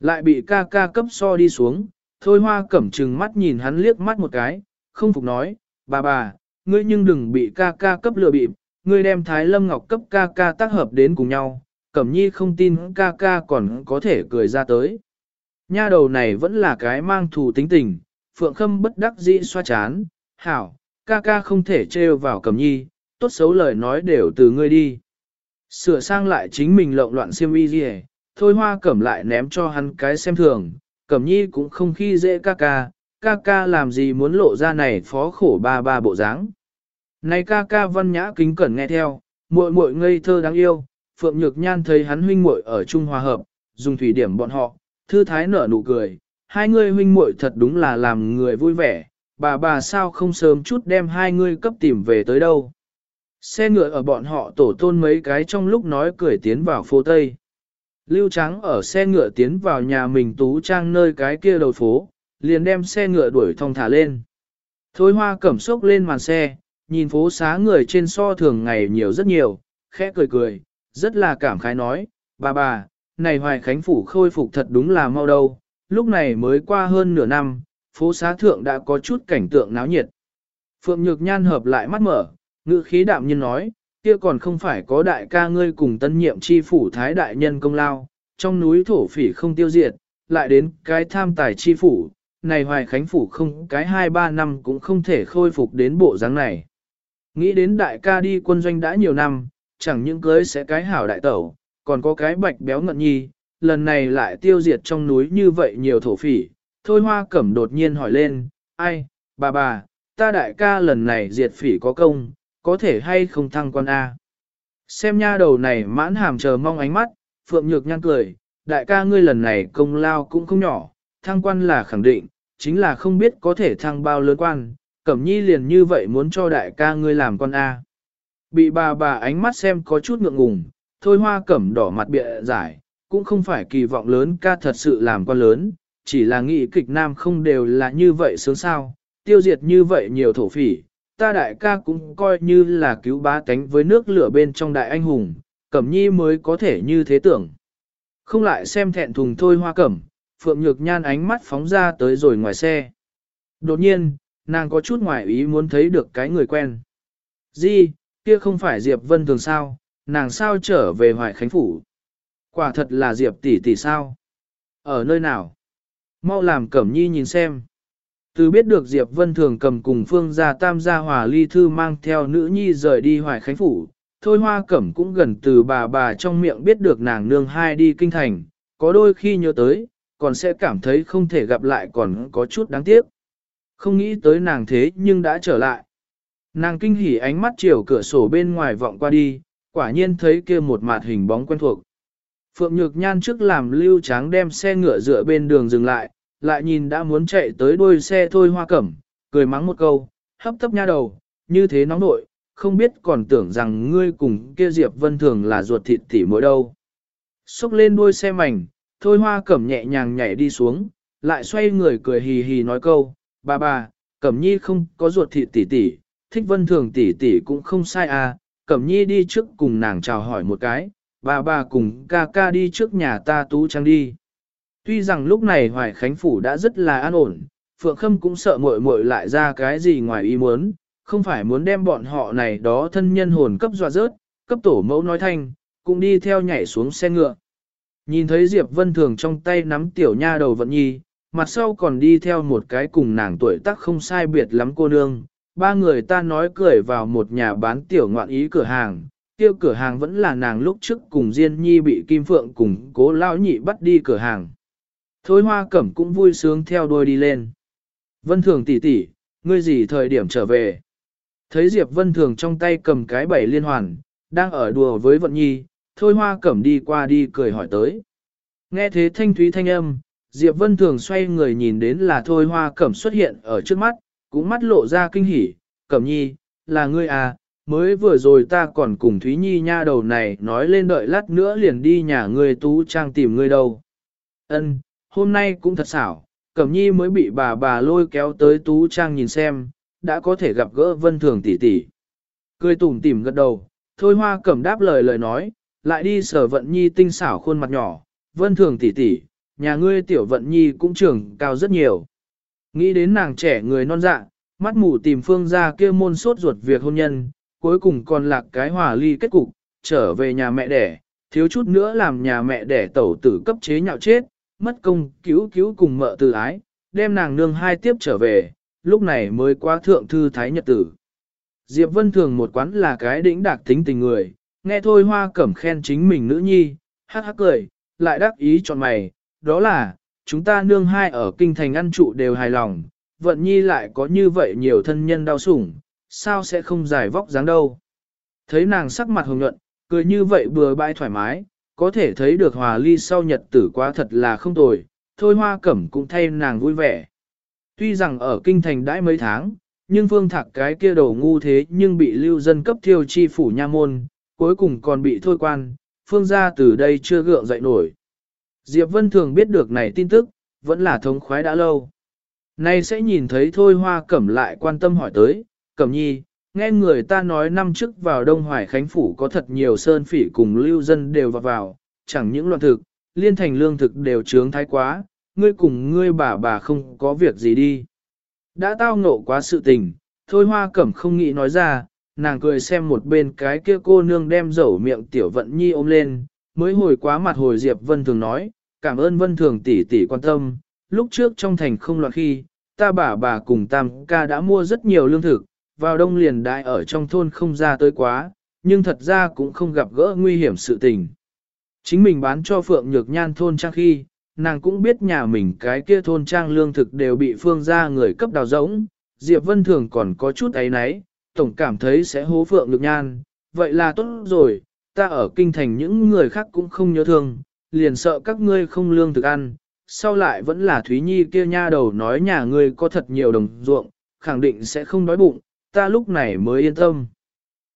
Lại bị ca ca cấp so đi xuống, thôi hoa cẩm trừng mắt nhìn hắn liếc mắt một cái, không phục nói, bà bà, ngươi nhưng đừng bị ca ca cấp lừa bịp, ngươi đem Thái Lâm Ngọc cấp ca ca tác hợp đến cùng nhau, Cẩm Nhi không tin ca ca còn có thể cười ra tới. Nha đầu này vẫn là cái mang thù tính tình, Phượng Khâm bất đắc dĩ xoa chán, hảo, ca ca không thể trêu vào Cẩm Nhi, tốt xấu lời nói đều từ ngươi đi. Sửa sang lại chính mình lộn loạn xiêm y gì thôi hoa cẩm lại ném cho hắn cái xem thường, Cẩm Nhi cũng không khi dễ ca ca, ca ca làm gì muốn lộ ra này phó khổ ba ba bộ dáng. Này ca ca văn nhã kính cẩn nghe theo, muội muội ngây thơ đáng yêu, Phượng Nhược Nhan thấy hắn huynh muội ở Trung Hòa Hợp, dùng thủy điểm bọn họ, thư thái nở nụ cười, hai người huynh muội thật đúng là làm người vui vẻ, bà bà sao không sớm chút đem hai người cấp tìm về tới đâu. Xe ngựa ở bọn họ tổ tôn mấy cái trong lúc nói cười tiến vào phố Tây. Lưu Trắng ở xe ngựa tiến vào nhà mình tú trang nơi cái kia đầu phố, liền đem xe ngựa đuổi thong thả lên. Thôi hoa cẩm sốc lên màn xe, nhìn phố xá người trên so thường ngày nhiều rất nhiều, khẽ cười cười, rất là cảm khái nói, bà bà, này hoài khánh phủ khôi phục thật đúng là mau đâu, lúc này mới qua hơn nửa năm, phố xá thượng đã có chút cảnh tượng náo nhiệt. Phượng Nhược Nhan hợp lại mắt mở, ngữ khí đạm nhiên nói, kia còn không phải có đại ca ngươi cùng tân nhiệm chi phủ thái đại nhân công lao, trong núi thổ phỉ không tiêu diệt, lại đến cái tham tài chi phủ, này hoài khánh phủ không cái hai ba năm cũng không thể khôi phục đến bộ dáng này. Nghĩ đến đại ca đi quân doanh đã nhiều năm, chẳng những cưới sẽ cái hảo đại tẩu, còn có cái bạch béo ngận nhi, lần này lại tiêu diệt trong núi như vậy nhiều thổ phỉ. Thôi hoa cẩm đột nhiên hỏi lên, ai, bà bà, ta đại ca lần này diệt phỉ có công, có thể hay không thăng quan A. Xem nha đầu này mãn hàm chờ mong ánh mắt, Phượng Nhược nhăn cười, đại ca ngươi lần này công lao cũng không nhỏ, thăng quan là khẳng định, chính là không biết có thể thăng bao lớn quan, Cẩm Nhi liền như vậy muốn cho đại ca ngươi làm con A. Bị bà bà ánh mắt xem có chút ngượng ngùng, thôi hoa cẩm đỏ mặt bịa giải, cũng không phải kỳ vọng lớn ca thật sự làm con lớn, chỉ là nghĩ kịch nam không đều là như vậy sướng sao, tiêu diệt như vậy nhiều thổ phỉ, ta đại ca cũng coi như là cứu bá tánh với nước lửa bên trong đại anh hùng, cẩm nhi mới có thể như thế tưởng. Không lại xem thẹn thùng thôi hoa cẩm, phượng nhược nhan ánh mắt phóng ra tới rồi ngoài xe. Đột nhiên, nàng có chút ngoài ý muốn thấy được cái người quen. Di, kia không phải Diệp Vân thường sao, nàng sao trở về Hoài Khánh Phủ. Quả thật là Diệp tỷ tỷ sao. Ở nơi nào? Mau làm Cẩm Nhi nhìn xem. Từ biết được Diệp Vân thường cầm cùng phương gia tam gia hòa ly thư mang theo nữ nhi rời đi Hoài Khánh Phủ. Thôi hoa cẩm cũng gần từ bà bà trong miệng biết được nàng nương hai đi kinh thành, có đôi khi nhớ tới, còn sẽ cảm thấy không thể gặp lại còn có chút đáng tiếc. Không nghĩ tới nàng thế nhưng đã trở lại. Nàng kinh hỉ ánh mắt chiều cửa sổ bên ngoài vọng qua đi, quả nhiên thấy kia một mặt hình bóng quen thuộc. Phượng Nhược Nhan trước làm lưu tráng đem xe ngựa dựa bên đường dừng lại, lại nhìn đã muốn chạy tới đuôi xe thôi hoa cẩm, cười mắng một câu, hấp tấp nha đầu, như thế nóng nội, không biết còn tưởng rằng ngươi cùng kia Diệp Vân Thường là ruột thịt tỉ mỗi đâu. Xúc lên đuôi xe mảnh, thôi hoa cẩm nhẹ nhàng nhảy đi xuống, lại xoay người cười hì hì nói câu, bà bà, cẩm nhi không có ruột thịt tỉ tỉ, thích Vân Thường tỉ tỉ cũng không sai à, cẩm nhi đi trước cùng nàng chào hỏi một cái, bà bà cùng ca ca đi trước nhà ta tú trang đi. Tuy rằng lúc này Hoài Khánh Phủ đã rất là an ổn, Phượng Khâm cũng sợ muội muội lại ra cái gì ngoài ý muốn, không phải muốn đem bọn họ này đó thân nhân hồn cấp dọa rớt, cấp tổ mẫu nói thanh, cũng đi theo nhảy xuống xe ngựa. Nhìn thấy Diệp Vân Thường trong tay nắm tiểu nha đầu vận nhi, mặt sau còn đi theo một cái cùng nàng tuổi tác không sai biệt lắm cô nương. Ba người ta nói cười vào một nhà bán tiểu ngoạn ý cửa hàng, tiêu cửa hàng vẫn là nàng lúc trước cùng Diên Nhi bị Kim Phượng cùng cố lao nhị bắt đi cửa hàng. Thôi hoa cẩm cũng vui sướng theo đuôi đi lên. Vân Thường tỷ tỷ, ngươi gì thời điểm trở về? Thấy Diệp Vân Thường trong tay cầm cái bảy liên hoàn, đang ở đùa với Vận Nhi, thôi hoa cẩm đi qua đi cười hỏi tới. Nghe thế thanh thúy thanh âm, Diệp Vân Thường xoay người nhìn đến là thôi hoa cẩm xuất hiện ở trước mắt, cũng mắt lộ ra kinh hỉ, cẩm nhi, là ngươi à, mới vừa rồi ta còn cùng Thúy Nhi nha đầu này nói lên đợi lát nữa liền đi nhà ngươi tú trang tìm ngươi đâu. Ân, hôm nay cũng thật xảo, Cẩm Nhi mới bị bà bà lôi kéo tới tú trang nhìn xem, đã có thể gặp gỡ vân thường tỷ tỷ. Cười tủm tỉm gật đầu, thôi hoa cẩm đáp lời lời nói, lại đi sở vận nhi tinh xảo khuôn mặt nhỏ, vân thường tỷ tỷ, nhà ngươi tiểu vận nhi cũng trưởng cao rất nhiều. Nghĩ đến nàng trẻ người non dạ, mắt mù tìm phương ra kia môn sốt ruột việc hôn nhân, cuối cùng còn lạc cái hòa ly kết cục, trở về nhà mẹ đẻ, thiếu chút nữa làm nhà mẹ đẻ tẩu tử cấp chế nhạo chết, mất công cứu cứu cùng mợ từ ái, đem nàng nương hai tiếp trở về, lúc này mới qua thượng thư thái nhật tử. Diệp Vân Thường một quán là cái đỉnh đạc tính tình người, nghe thôi hoa cẩm khen chính mình nữ nhi, hắc hắc cười, lại đắc ý chọn mày, đó là, chúng ta nương hai ở kinh thành ăn trụ đều hài lòng, vận nhi lại có như vậy nhiều thân nhân đau sủng, sao sẽ không giải vóc dáng đâu. Thấy nàng sắc mặt hồng nhuận, cười như vậy bừa bãi thoải mái, có thể thấy được hòa ly sau nhật tử quá thật là không tồi, thôi hoa cẩm cũng thay nàng vui vẻ. Tuy rằng ở kinh thành đãi mấy tháng, nhưng phương thạc cái kia đầu ngu thế nhưng bị lưu dân cấp thiêu chi phủ nha môn, cuối cùng còn bị thôi quan, phương gia từ đây chưa gượng dậy nổi. Diệp Vân thường biết được này tin tức, vẫn là thống khoái đã lâu. Nay sẽ nhìn thấy thôi hoa cẩm lại quan tâm hỏi tới, cẩm nhi, nghe người ta nói năm trước vào Đông Hoài Khánh Phủ có thật nhiều sơn phỉ cùng lưu dân đều vào vào, chẳng những loạn thực, liên thành lương thực đều trướng thái quá, ngươi cùng ngươi bà bà không có việc gì đi. Đã tao ngộ quá sự tình, thôi hoa cẩm không nghĩ nói ra, nàng cười xem một bên cái kia cô nương đem dầu miệng tiểu vận nhi ôm lên, mới hồi quá mặt hồi Diệp Vân Thường nói, cảm ơn Vân Thường tỷ tỷ quan tâm, lúc trước trong thành không loạn khi, ta bà bà cùng tam ca đã mua rất nhiều lương thực, vào đông liền đại ở trong thôn không ra tới quá, nhưng thật ra cũng không gặp gỡ nguy hiểm sự tình. Chính mình bán cho Phượng Nhược Nhan thôn trang khi, nàng cũng biết nhà mình cái kia thôn trang lương thực đều bị phương gia người cấp đào rỗng, Diệp Vân Thường còn có chút ấy náy, tổng cảm thấy sẽ hố Phượng Nhược Nhan, vậy là tốt rồi, ta ở kinh thành những người khác cũng không nhớ thương, liền sợ các ngươi không lương thực ăn, sau lại vẫn là Thúy Nhi kia nha đầu nói nhà ngươi có thật nhiều đồng ruộng, khẳng định sẽ không đói bụng, ta lúc này mới yên tâm.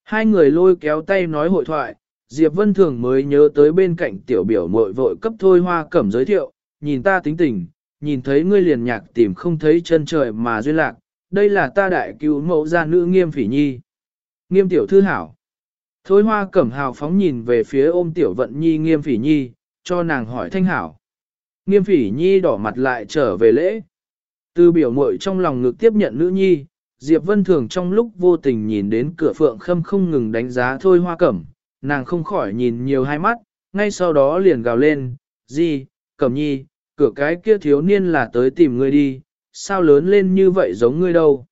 Hai người lôi kéo tay nói hội thoại, Diệp Vân Thường mới nhớ tới bên cạnh tiểu biểu muội vội cấp thôi hoa cẩm giới thiệu, nhìn ta tính tình, nhìn thấy ngươi liền nhạc tìm không thấy chân trời mà duyên lạc, đây là ta đại cứu mẫu gia nữ nghiêm phỉ nhi. Nghiêm tiểu thư hảo. Thôi hoa cẩm hào phóng nhìn về phía ôm tiểu vận nhi nghiêm phỉ nhi, cho nàng hỏi thanh hảo. Nghiêm phỉ nhi đỏ mặt lại trở về lễ. Từ biểu muội trong lòng ngực tiếp nhận nữ nhi, Diệp Vân Thường trong lúc vô tình nhìn đến cửa phượng khâm không ngừng đánh giá thôi hoa cẩm, nàng không khỏi nhìn nhiều hai mắt, ngay sau đó liền gào lên, gì, cẩm nhi, cửa cái kia thiếu niên là tới tìm ngươi đi, sao lớn lên như vậy giống ngươi đâu.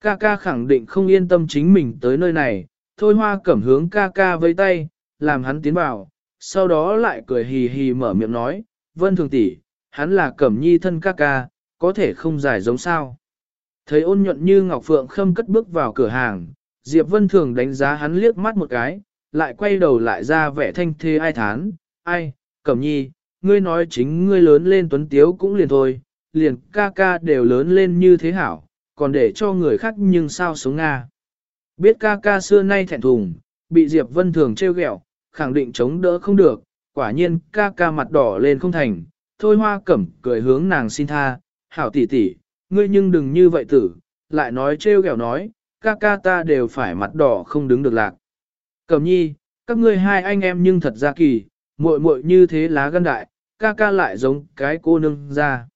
Ca ca khẳng định không yên tâm chính mình tới nơi này, thôi hoa cẩm hướng ca ca với tay, làm hắn tiến vào, sau đó lại cười hì hì mở miệng nói, vân thường tỷ, hắn là cẩm nhi thân ca ca, có thể không giải giống sao. Thấy ôn nhuận như Ngọc Phượng khâm cất bước vào cửa hàng, Diệp Vân Thường đánh giá hắn liếc mắt một cái, lại quay đầu lại ra vẻ thanh thê ai thán, ai, cẩm nhi, ngươi nói chính ngươi lớn lên tuấn tiếu cũng liền thôi, liền ca ca đều lớn lên như thế hảo, còn để cho người khác nhưng sao sống Nga. Biết ca ca xưa nay thẹn thùng, bị Diệp Vân Thường trêu ghẹo, khẳng định chống đỡ không được, quả nhiên ca ca mặt đỏ lên không thành, thôi hoa cẩm cười hướng nàng xin tha, hảo tỷ tỷ, ngươi nhưng đừng như vậy tử, lại nói trêu ghẹo nói, ca ca ta đều phải mặt đỏ không đứng được lạc. Cẩm nhi, các ngươi hai anh em nhưng thật ra kỳ, muội muội như thế lá gan đại, ca ca lại giống cái cô nương ra.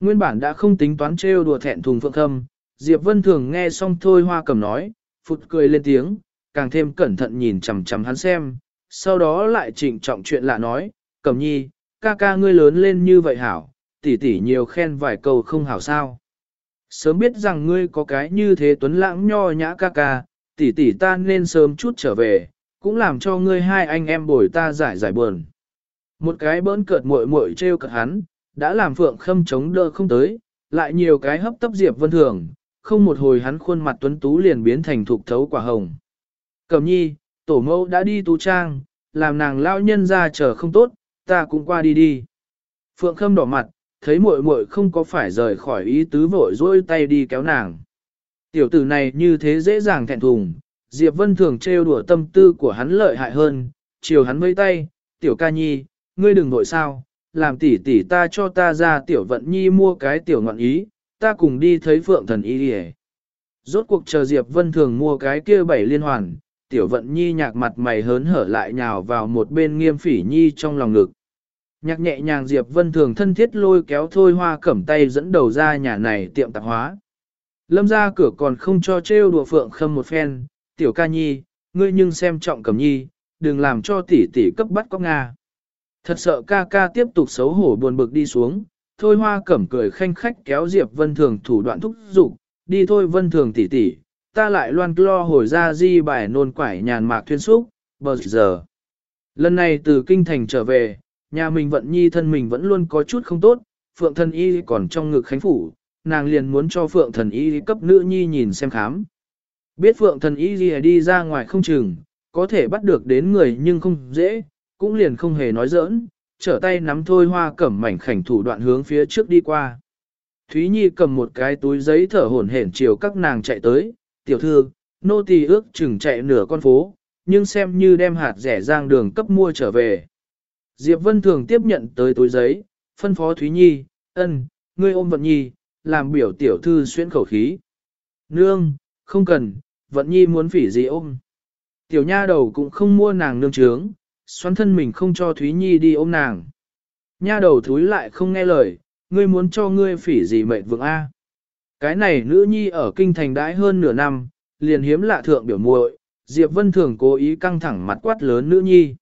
Nguyên bản đã không tính toán trêu đùa thẹn thùng phượng khâm, Diệp Vân Thường nghe xong thôi hoa cầm nói, phụt cười lên tiếng, càng thêm cẩn thận nhìn chằm chằm hắn xem, sau đó lại trịnh trọng chuyện lạ nói, cẩm nhi, ca ca ngươi lớn lên như vậy hảo, tỷ tỷ nhiều khen vài câu không hảo sao. Sớm biết rằng ngươi có cái như thế tuấn lãng nho nhã ca ca, tỷ tỷ ta nên sớm chút trở về, cũng làm cho ngươi hai anh em bồi ta giải giải buồn. Một cái bỡn cợt muội muội trêu cợt hắn, đã làm phượng khâm chống đỡ không tới, lại nhiều cái hấp tấp diệp vân thường, không một hồi hắn khuôn mặt tuấn tú liền biến thành thục thấu quả hồng. Cẩm nhi, tổ mẫu đã đi tú trang, làm nàng lao nhân ra chờ không tốt, ta cũng qua đi đi. Phượng khâm đỏ mặt, thấy muội muội không có phải rời khỏi ý tứ vội dỗi tay đi kéo nàng. Tiểu tử này như thế dễ dàng thẹn thùng, Diệp Vân thường trêu đùa tâm tư của hắn lợi hại hơn, chiều hắn vây tay, tiểu ca nhi, ngươi đừng nội sao, làm tỷ tỷ ta cho ta ra tiểu vận nhi mua cái tiểu ngọn ý, ta cùng đi thấy phượng thần y đi Rốt cuộc chờ Diệp Vân thường mua cái kia bảy liên hoàn, tiểu vận nhi nhạc mặt mày hớn hở lại nhào vào một bên nghiêm phỉ nhi trong lòng ngực. Nhạc nhẹ nhàng Diệp Vân thường thân thiết lôi kéo thôi hoa cẩm tay dẫn đầu ra nhà này tiệm tạp hóa. Lâm ra cửa còn không cho trêu đùa phượng khâm một phen, tiểu ca nhi, ngươi nhưng xem trọng cẩm nhi, đừng làm cho tỷ tỷ cấp bắt có Nga. Thật sợ ca ca tiếp tục xấu hổ buồn bực đi xuống, thôi hoa cẩm cười khanh khách kéo Diệp Vân Thường thủ đoạn thúc giục, đi thôi Vân Thường tỷ tỷ, ta lại loan lo hồi ra di bài nôn quải nhàn mạc thuyên xúc, bờ giờ. Lần này từ kinh thành trở về, nhà mình vận nhi thân mình vẫn luôn có chút không tốt, phượng thần y còn trong ngực khánh phủ, nàng liền muốn cho phượng thần y cấp nữ nhi nhìn xem khám. Biết phượng thần y đi ra ngoài không chừng, có thể bắt được đến người nhưng không dễ, cũng liền không hề nói giỡn, trở tay nắm thôi hoa cẩm mảnh khảnh thủ đoạn hướng phía trước đi qua. Thúy Nhi cầm một cái túi giấy thở hổn hển chiều các nàng chạy tới, tiểu thư, nô tỳ ước chừng chạy nửa con phố, nhưng xem như đem hạt rẻ giang đường cấp mua trở về. Diệp Vân Thường tiếp nhận tới túi giấy, phân phó Thúy Nhi, ân, ngươi ôm Vận Nhi, làm biểu tiểu thư xuyên khẩu khí. Nương, không cần, Vận Nhi muốn phỉ gì ôm. Tiểu nha đầu cũng không mua nàng nương trướng, xoắn thân mình không cho Thúy Nhi đi ôm nàng. Nha đầu thúi lại không nghe lời, ngươi muốn cho ngươi phỉ gì mệt vượng A. Cái này nữ nhi ở kinh thành đãi hơn nửa năm, liền hiếm lạ thượng biểu muội, Diệp Vân Thường cố ý căng thẳng mặt quát lớn nữ nhi.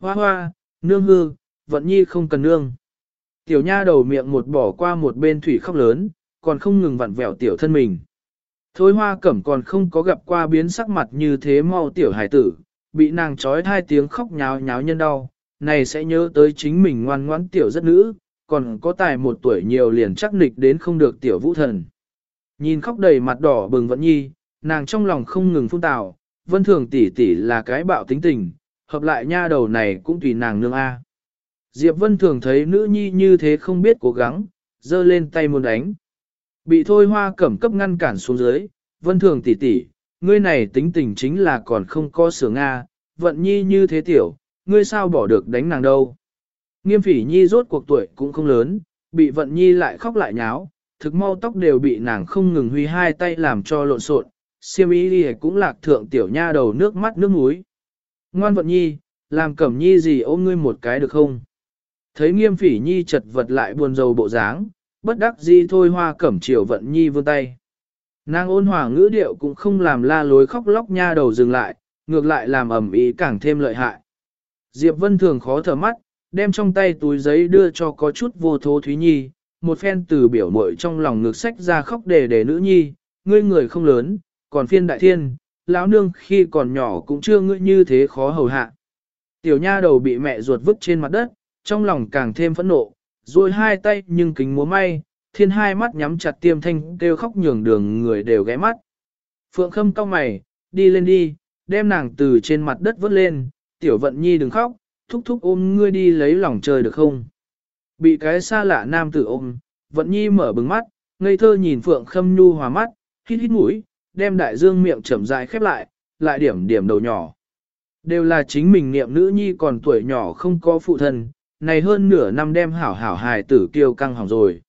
Hoa hoa, nương hư, vận nhi không cần nương. Tiểu nha đầu miệng một bỏ qua một bên thủy khóc lớn, còn không ngừng vặn vẹo tiểu thân mình. Thôi hoa cẩm còn không có gặp qua biến sắc mặt như thế mau tiểu hải tử, bị nàng trói hai tiếng khóc nháo nháo nhân đau, này sẽ nhớ tới chính mình ngoan ngoãn tiểu rất nữ, còn có tài một tuổi nhiều liền chắc nịch đến không được tiểu vũ thần. Nhìn khóc đầy mặt đỏ bừng vẫn nhi, nàng trong lòng không ngừng phun tào, vân thường tỷ tỷ là cái bạo tính tình, hợp lại nha đầu này cũng tùy nàng nương A. Diệp vân thường thấy nữ nhi như thế không biết cố gắng, giơ lên tay muốn đánh. Bị thôi hoa cẩm cấp ngăn cản xuống dưới, vân thường tỷ tỷ, ngươi này tính tình chính là còn không có sửa Nga, vận nhi như thế tiểu, ngươi sao bỏ được đánh nàng đâu. Nghiêm phỉ nhi rốt cuộc tuổi cũng không lớn, bị vận nhi lại khóc lại nháo, thực mau tóc đều bị nàng không ngừng huy hai tay làm cho lộn xộn, siêm ý đi cũng lạc thượng tiểu nha đầu nước mắt nước mũi. Ngoan vận nhi, làm cẩm nhi gì ôm ngươi một cái được không? Thấy nghiêm phỉ nhi chật vật lại buồn rầu bộ dáng, bất đắc dĩ thôi hoa cẩm chiều vận nhi vươn tay. Nàng ôn hòa ngữ điệu cũng không làm la lối khóc lóc nha đầu dừng lại, ngược lại làm ẩm ý càng thêm lợi hại. Diệp Vân thường khó thở mắt, đem trong tay túi giấy đưa cho có chút vô thố Thúy Nhi, một phen từ biểu mội trong lòng ngược sách ra khóc đề để nữ nhi, ngươi người không lớn, còn phiên đại thiên, lão nương khi còn nhỏ cũng chưa ngươi như thế khó hầu hạ. Tiểu nha đầu bị mẹ ruột vứt trên mặt đất, trong lòng càng thêm phẫn nộ, rồi hai tay nhưng kính múa may, thiên hai mắt nhắm chặt tiêm thanh kêu khóc nhường đường người đều ghé mắt. Phượng khâm cau mày, đi lên đi, đem nàng từ trên mặt đất vớt lên, tiểu vận nhi đừng khóc, thúc thúc ôm ngươi đi lấy lòng trời được không? Bị cái xa lạ nam tử ôm, vận nhi mở bừng mắt, ngây thơ nhìn phượng khâm nhu hòa mắt, hít hít mũi, đem đại dương miệng chậm rãi khép lại, lại điểm điểm đầu nhỏ. Đều là chính mình niệm nữ nhi còn tuổi nhỏ không có phụ thân, này hơn nửa năm đem hảo hảo hài tử kiêu căng hỏng rồi.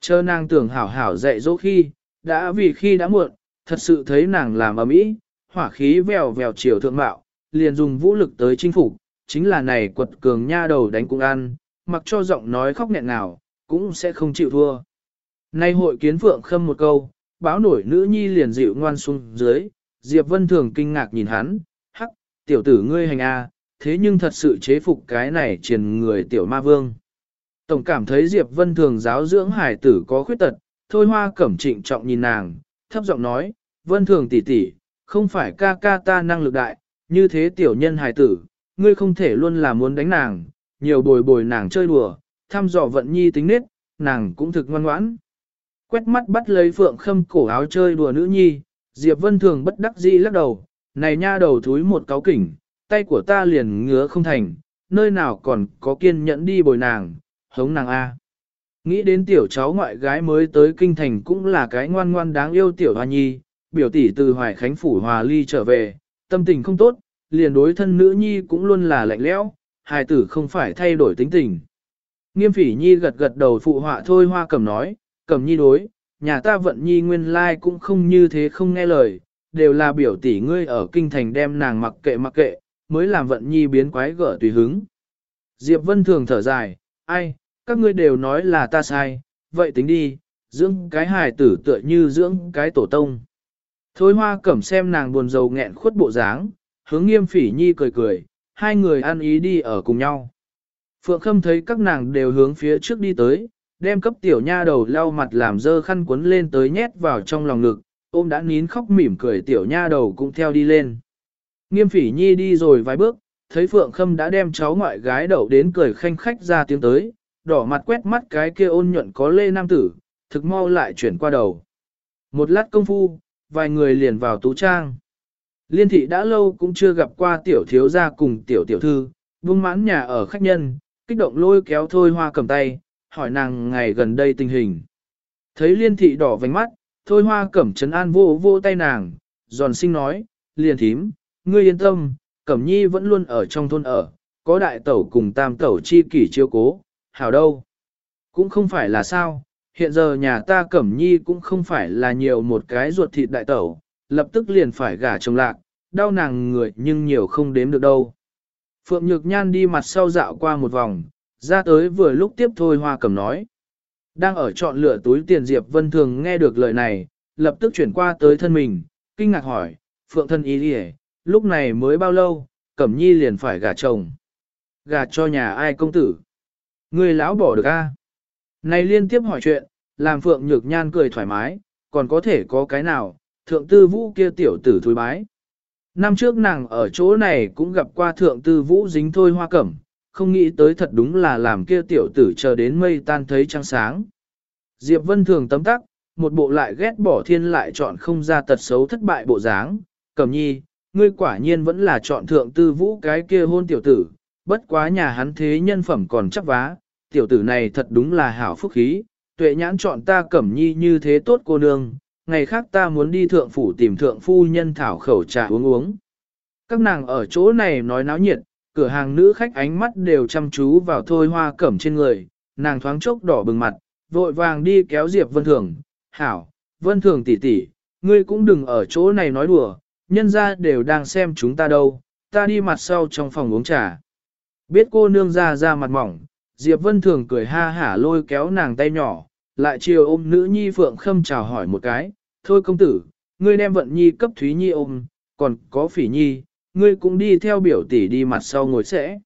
Chờ nàng tưởng hảo hảo dạy dỗ khi, đã vì khi đã muộn, thật sự thấy nàng làm ở mỹ, hỏa khí vèo vèo chiều thượng mạo, liền dùng vũ lực tới chinh phục, chính là này quật cường nha đầu đánh cũng ăn, mặc cho giọng nói khóc nghẹn nào, cũng sẽ không chịu thua. Nay hội kiến phượng khâm một câu, báo nổi nữ nhi liền dịu ngoan xuống dưới, Diệp Vân Thường kinh ngạc nhìn hắn, hắc, tiểu tử ngươi hành a, thế nhưng thật sự chế phục cái này triền người tiểu ma vương. Tổng cảm thấy Diệp Vân Thường giáo dưỡng hải tử có khuyết tật, thôi hoa cẩm trịnh trọng nhìn nàng, thấp giọng nói, Vân Thường tỷ tỷ, không phải ca ca ta năng lực đại, như thế tiểu nhân hải tử, ngươi không thể luôn là muốn đánh nàng, nhiều bồi bồi nàng chơi đùa, thăm dò vận nhi tính nết, nàng cũng thực ngoan ngoãn. Quét mắt bắt lấy phượng khâm cổ áo chơi đùa nữ nhi, Diệp Vân Thường bất đắc dĩ lắc đầu, này nha đầu thúi một cáo kỉnh, tay của ta liền ngứa không thành, nơi nào còn có kiên nhẫn đi bồi nàng, hống nàng A. Nghĩ đến tiểu cháu ngoại gái mới tới kinh thành cũng là cái ngoan ngoan đáng yêu tiểu hoa nhi, biểu tỷ từ Hoài Khánh Phủ Hòa Ly trở về, tâm tình không tốt, liền đối thân nữ nhi cũng luôn là lạnh lẽo, hài tử không phải thay đổi tính tình. Nghiêm phỉ nhi gật gật đầu phụ họa thôi hoa cầm nói, cầm nhi đối, nhà ta vận nhi nguyên lai cũng không như thế không nghe lời, đều là biểu tỷ ngươi ở kinh thành đem nàng mặc kệ mặc kệ, mới làm vận nhi biến quái gở tùy hứng. Diệp Vân thường thở dài, ai, các ngươi đều nói là ta sai, vậy tính đi, dưỡng cái hài tử tựa như dưỡng cái tổ tông. Thôi hoa cẩm xem nàng buồn rầu nghẹn khuất bộ dáng, hướng nghiêm phỉ nhi cười cười, hai người ăn ý đi ở cùng nhau. Phượng Khâm thấy các nàng đều hướng phía trước đi tới, đem cấp tiểu nha đầu lau mặt làm dơ khăn cuốn lên tới nhét vào trong lòng ngực, ôm đã nín khóc mỉm cười tiểu nha đầu cũng theo đi lên. Nghiêm phỉ nhi đi rồi vài bước, thấy Phượng Khâm đã đem cháu ngoại gái đậu đến cười khanh khách ra tiếng tới, đỏ mặt quét mắt cái kia ôn nhuận có lê nam tử, thực mau lại chuyển qua đầu. Một lát công phu, vài người liền vào tú trang. Liên thị đã lâu cũng chưa gặp qua tiểu thiếu gia cùng tiểu tiểu thư, vương mãn nhà ở khách nhân, kích động lôi kéo thôi hoa cầm tay, hỏi nàng ngày gần đây tình hình. Thấy liên thị đỏ vành mắt, thôi hoa cẩm trấn an vô vô tay nàng, giòn sinh nói, liền thím, ngươi yên tâm, cẩm nhi vẫn luôn ở trong thôn ở, có đại tẩu cùng tam tẩu chi kỷ chiêu cố, hảo đâu. Cũng không phải là sao, hiện giờ nhà ta cẩm nhi cũng không phải là nhiều một cái ruột thịt đại tẩu, lập tức liền phải gả chồng lạc, đau nàng người nhưng nhiều không đếm được đâu. Phượng Nhược Nhan đi mặt sau dạo qua một vòng, ra tới vừa lúc tiếp thôi hoa cầm nói. Đang ở chọn lựa túi tiền Diệp Vân Thường nghe được lời này, lập tức chuyển qua tới thân mình, kinh ngạc hỏi, Phượng thân ý đi lúc này mới bao lâu, Cẩm Nhi liền phải gả chồng. Gả cho nhà ai công tử? Người lão bỏ được a? Này liên tiếp hỏi chuyện, làm Phượng Nhược Nhan cười thoải mái, còn có thể có cái nào, thượng tư vũ kia tiểu tử thối bái. Năm trước nàng ở chỗ này cũng gặp qua thượng tư vũ dính thôi hoa cẩm, không nghĩ tới thật đúng là làm kia tiểu tử chờ đến mây tan thấy trăng sáng. Diệp Vân thường tấm tắc, một bộ lại ghét bỏ thiên lại chọn không ra tật xấu thất bại bộ dáng, cẩm nhi, ngươi quả nhiên vẫn là chọn thượng tư vũ cái kia hôn tiểu tử, bất quá nhà hắn thế nhân phẩm còn chắc vá, tiểu tử này thật đúng là hảo phúc khí, tuệ nhãn chọn ta cẩm nhi như thế tốt cô nương, ngày khác ta muốn đi thượng phủ tìm thượng phu nhân thảo khẩu trà uống uống. Các nàng ở chỗ này nói náo nhiệt, cửa hàng nữ khách ánh mắt đều chăm chú vào thôi hoa cẩm trên người, nàng thoáng chốc đỏ bừng mặt, vội vàng đi kéo Diệp Vân Thường. Hảo, Vân Thường tỷ tỷ, ngươi cũng đừng ở chỗ này nói đùa, nhân ra đều đang xem chúng ta đâu, ta đi mặt sau trong phòng uống trà. Biết cô nương ra ra mặt mỏng, Diệp Vân Thường cười ha hả lôi kéo nàng tay nhỏ, lại chiều ôm nữ nhi Phượng Khâm chào hỏi một cái, thôi công tử, ngươi đem vận nhi cấp Thúy Nhi ôm, còn có phỉ nhi, ngươi cũng đi theo biểu tỷ đi mặt sau ngồi sẽ.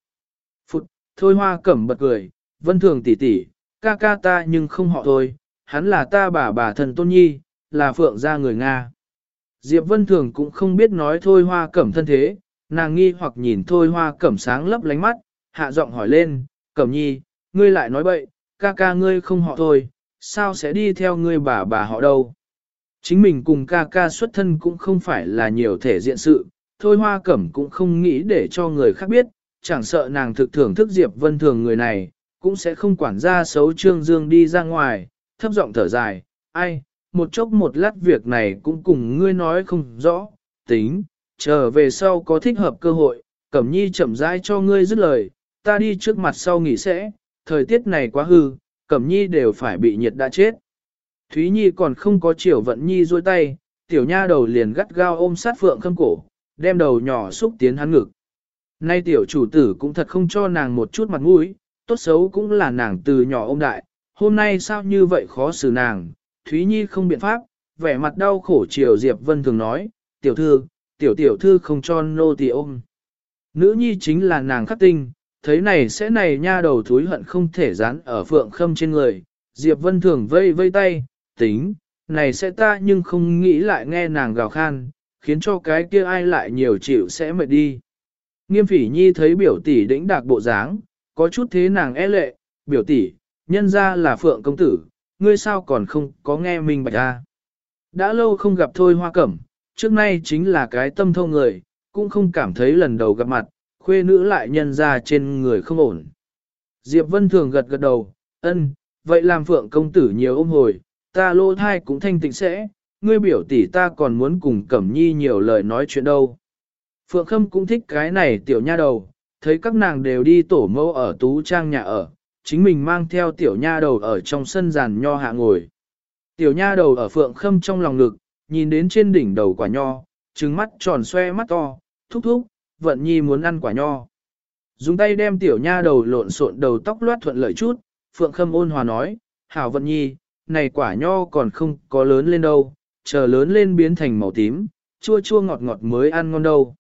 Phụt, thôi hoa cẩm bật cười, vân thường tỷ tỷ, ca ca ta nhưng không họ thôi, hắn là ta bà bà thần tôn nhi, là phượng gia người Nga. Diệp vân thường cũng không biết nói thôi hoa cẩm thân thế, nàng nghi hoặc nhìn thôi hoa cẩm sáng lấp lánh mắt, hạ giọng hỏi lên, cẩm nhi, ngươi lại nói bậy, ca ca ngươi không họ thôi, sao sẽ đi theo ngươi bà bà họ đâu. Chính mình cùng ca ca xuất thân cũng không phải là nhiều thể diện sự, thôi hoa cẩm cũng không nghĩ để cho người khác biết, chẳng sợ nàng thực thưởng thức Diệp Vân Thường người này, cũng sẽ không quản gia xấu Trương Dương đi ra ngoài, thấp giọng thở dài, ai, một chốc một lát việc này cũng cùng ngươi nói không rõ, tính, chờ về sau có thích hợp cơ hội, Cẩm Nhi chậm rãi cho ngươi dứt lời, ta đi trước mặt sau nghỉ sẽ, thời tiết này quá hư, Cẩm Nhi đều phải bị nhiệt đã chết. Thúy Nhi còn không có chiều vận Nhi dôi tay, tiểu nha đầu liền gắt gao ôm sát phượng khâm cổ, đem đầu nhỏ xúc tiến hắn ngực. Nay tiểu chủ tử cũng thật không cho nàng một chút mặt mũi, tốt xấu cũng là nàng từ nhỏ ôm đại, hôm nay sao như vậy khó xử nàng, Thúy Nhi không biện pháp, vẻ mặt đau khổ chiều Diệp Vân thường nói, tiểu thư, tiểu tiểu thư không cho nô tỳ ôm. Nữ nhi chính là nàng khắc tinh, thấy này sẽ này nha đầu thúi hận không thể dán ở phượng khâm trên người, Diệp Vân thường vây vây tay, tính, này sẽ ta nhưng không nghĩ lại nghe nàng gào khan, khiến cho cái kia ai lại nhiều chịu sẽ mệt đi. Nghiêm phỉ nhi thấy biểu tỷ đĩnh đạc bộ dáng, có chút thế nàng e lệ, biểu tỷ, nhân ra là phượng công tử, ngươi sao còn không có nghe mình bạch ra. Đã lâu không gặp thôi hoa cẩm, trước nay chính là cái tâm thông người, cũng không cảm thấy lần đầu gặp mặt, khuê nữ lại nhân ra trên người không ổn. Diệp Vân thường gật gật đầu, ân, vậy làm phượng công tử nhiều ôm hồi, ta lô thai cũng thanh tịnh sẽ, ngươi biểu tỷ ta còn muốn cùng Cẩm Nhi nhiều lời nói chuyện đâu. Phượng Khâm cũng thích cái này tiểu nha đầu, thấy các nàng đều đi tổ mẫu ở tú trang nhà ở, chính mình mang theo tiểu nha đầu ở trong sân giàn nho hạ ngồi. Tiểu nha đầu ở Phượng Khâm trong lòng ngực, nhìn đến trên đỉnh đầu quả nho, trừng mắt tròn xoe mắt to, thúc thúc, vận nhi muốn ăn quả nho. Dùng tay đem tiểu nha đầu lộn xộn đầu tóc loát thuận lợi chút, Phượng Khâm ôn hòa nói, hảo vận nhi, này quả nho còn không có lớn lên đâu, chờ lớn lên biến thành màu tím, chua chua ngọt ngọt mới ăn ngon đâu.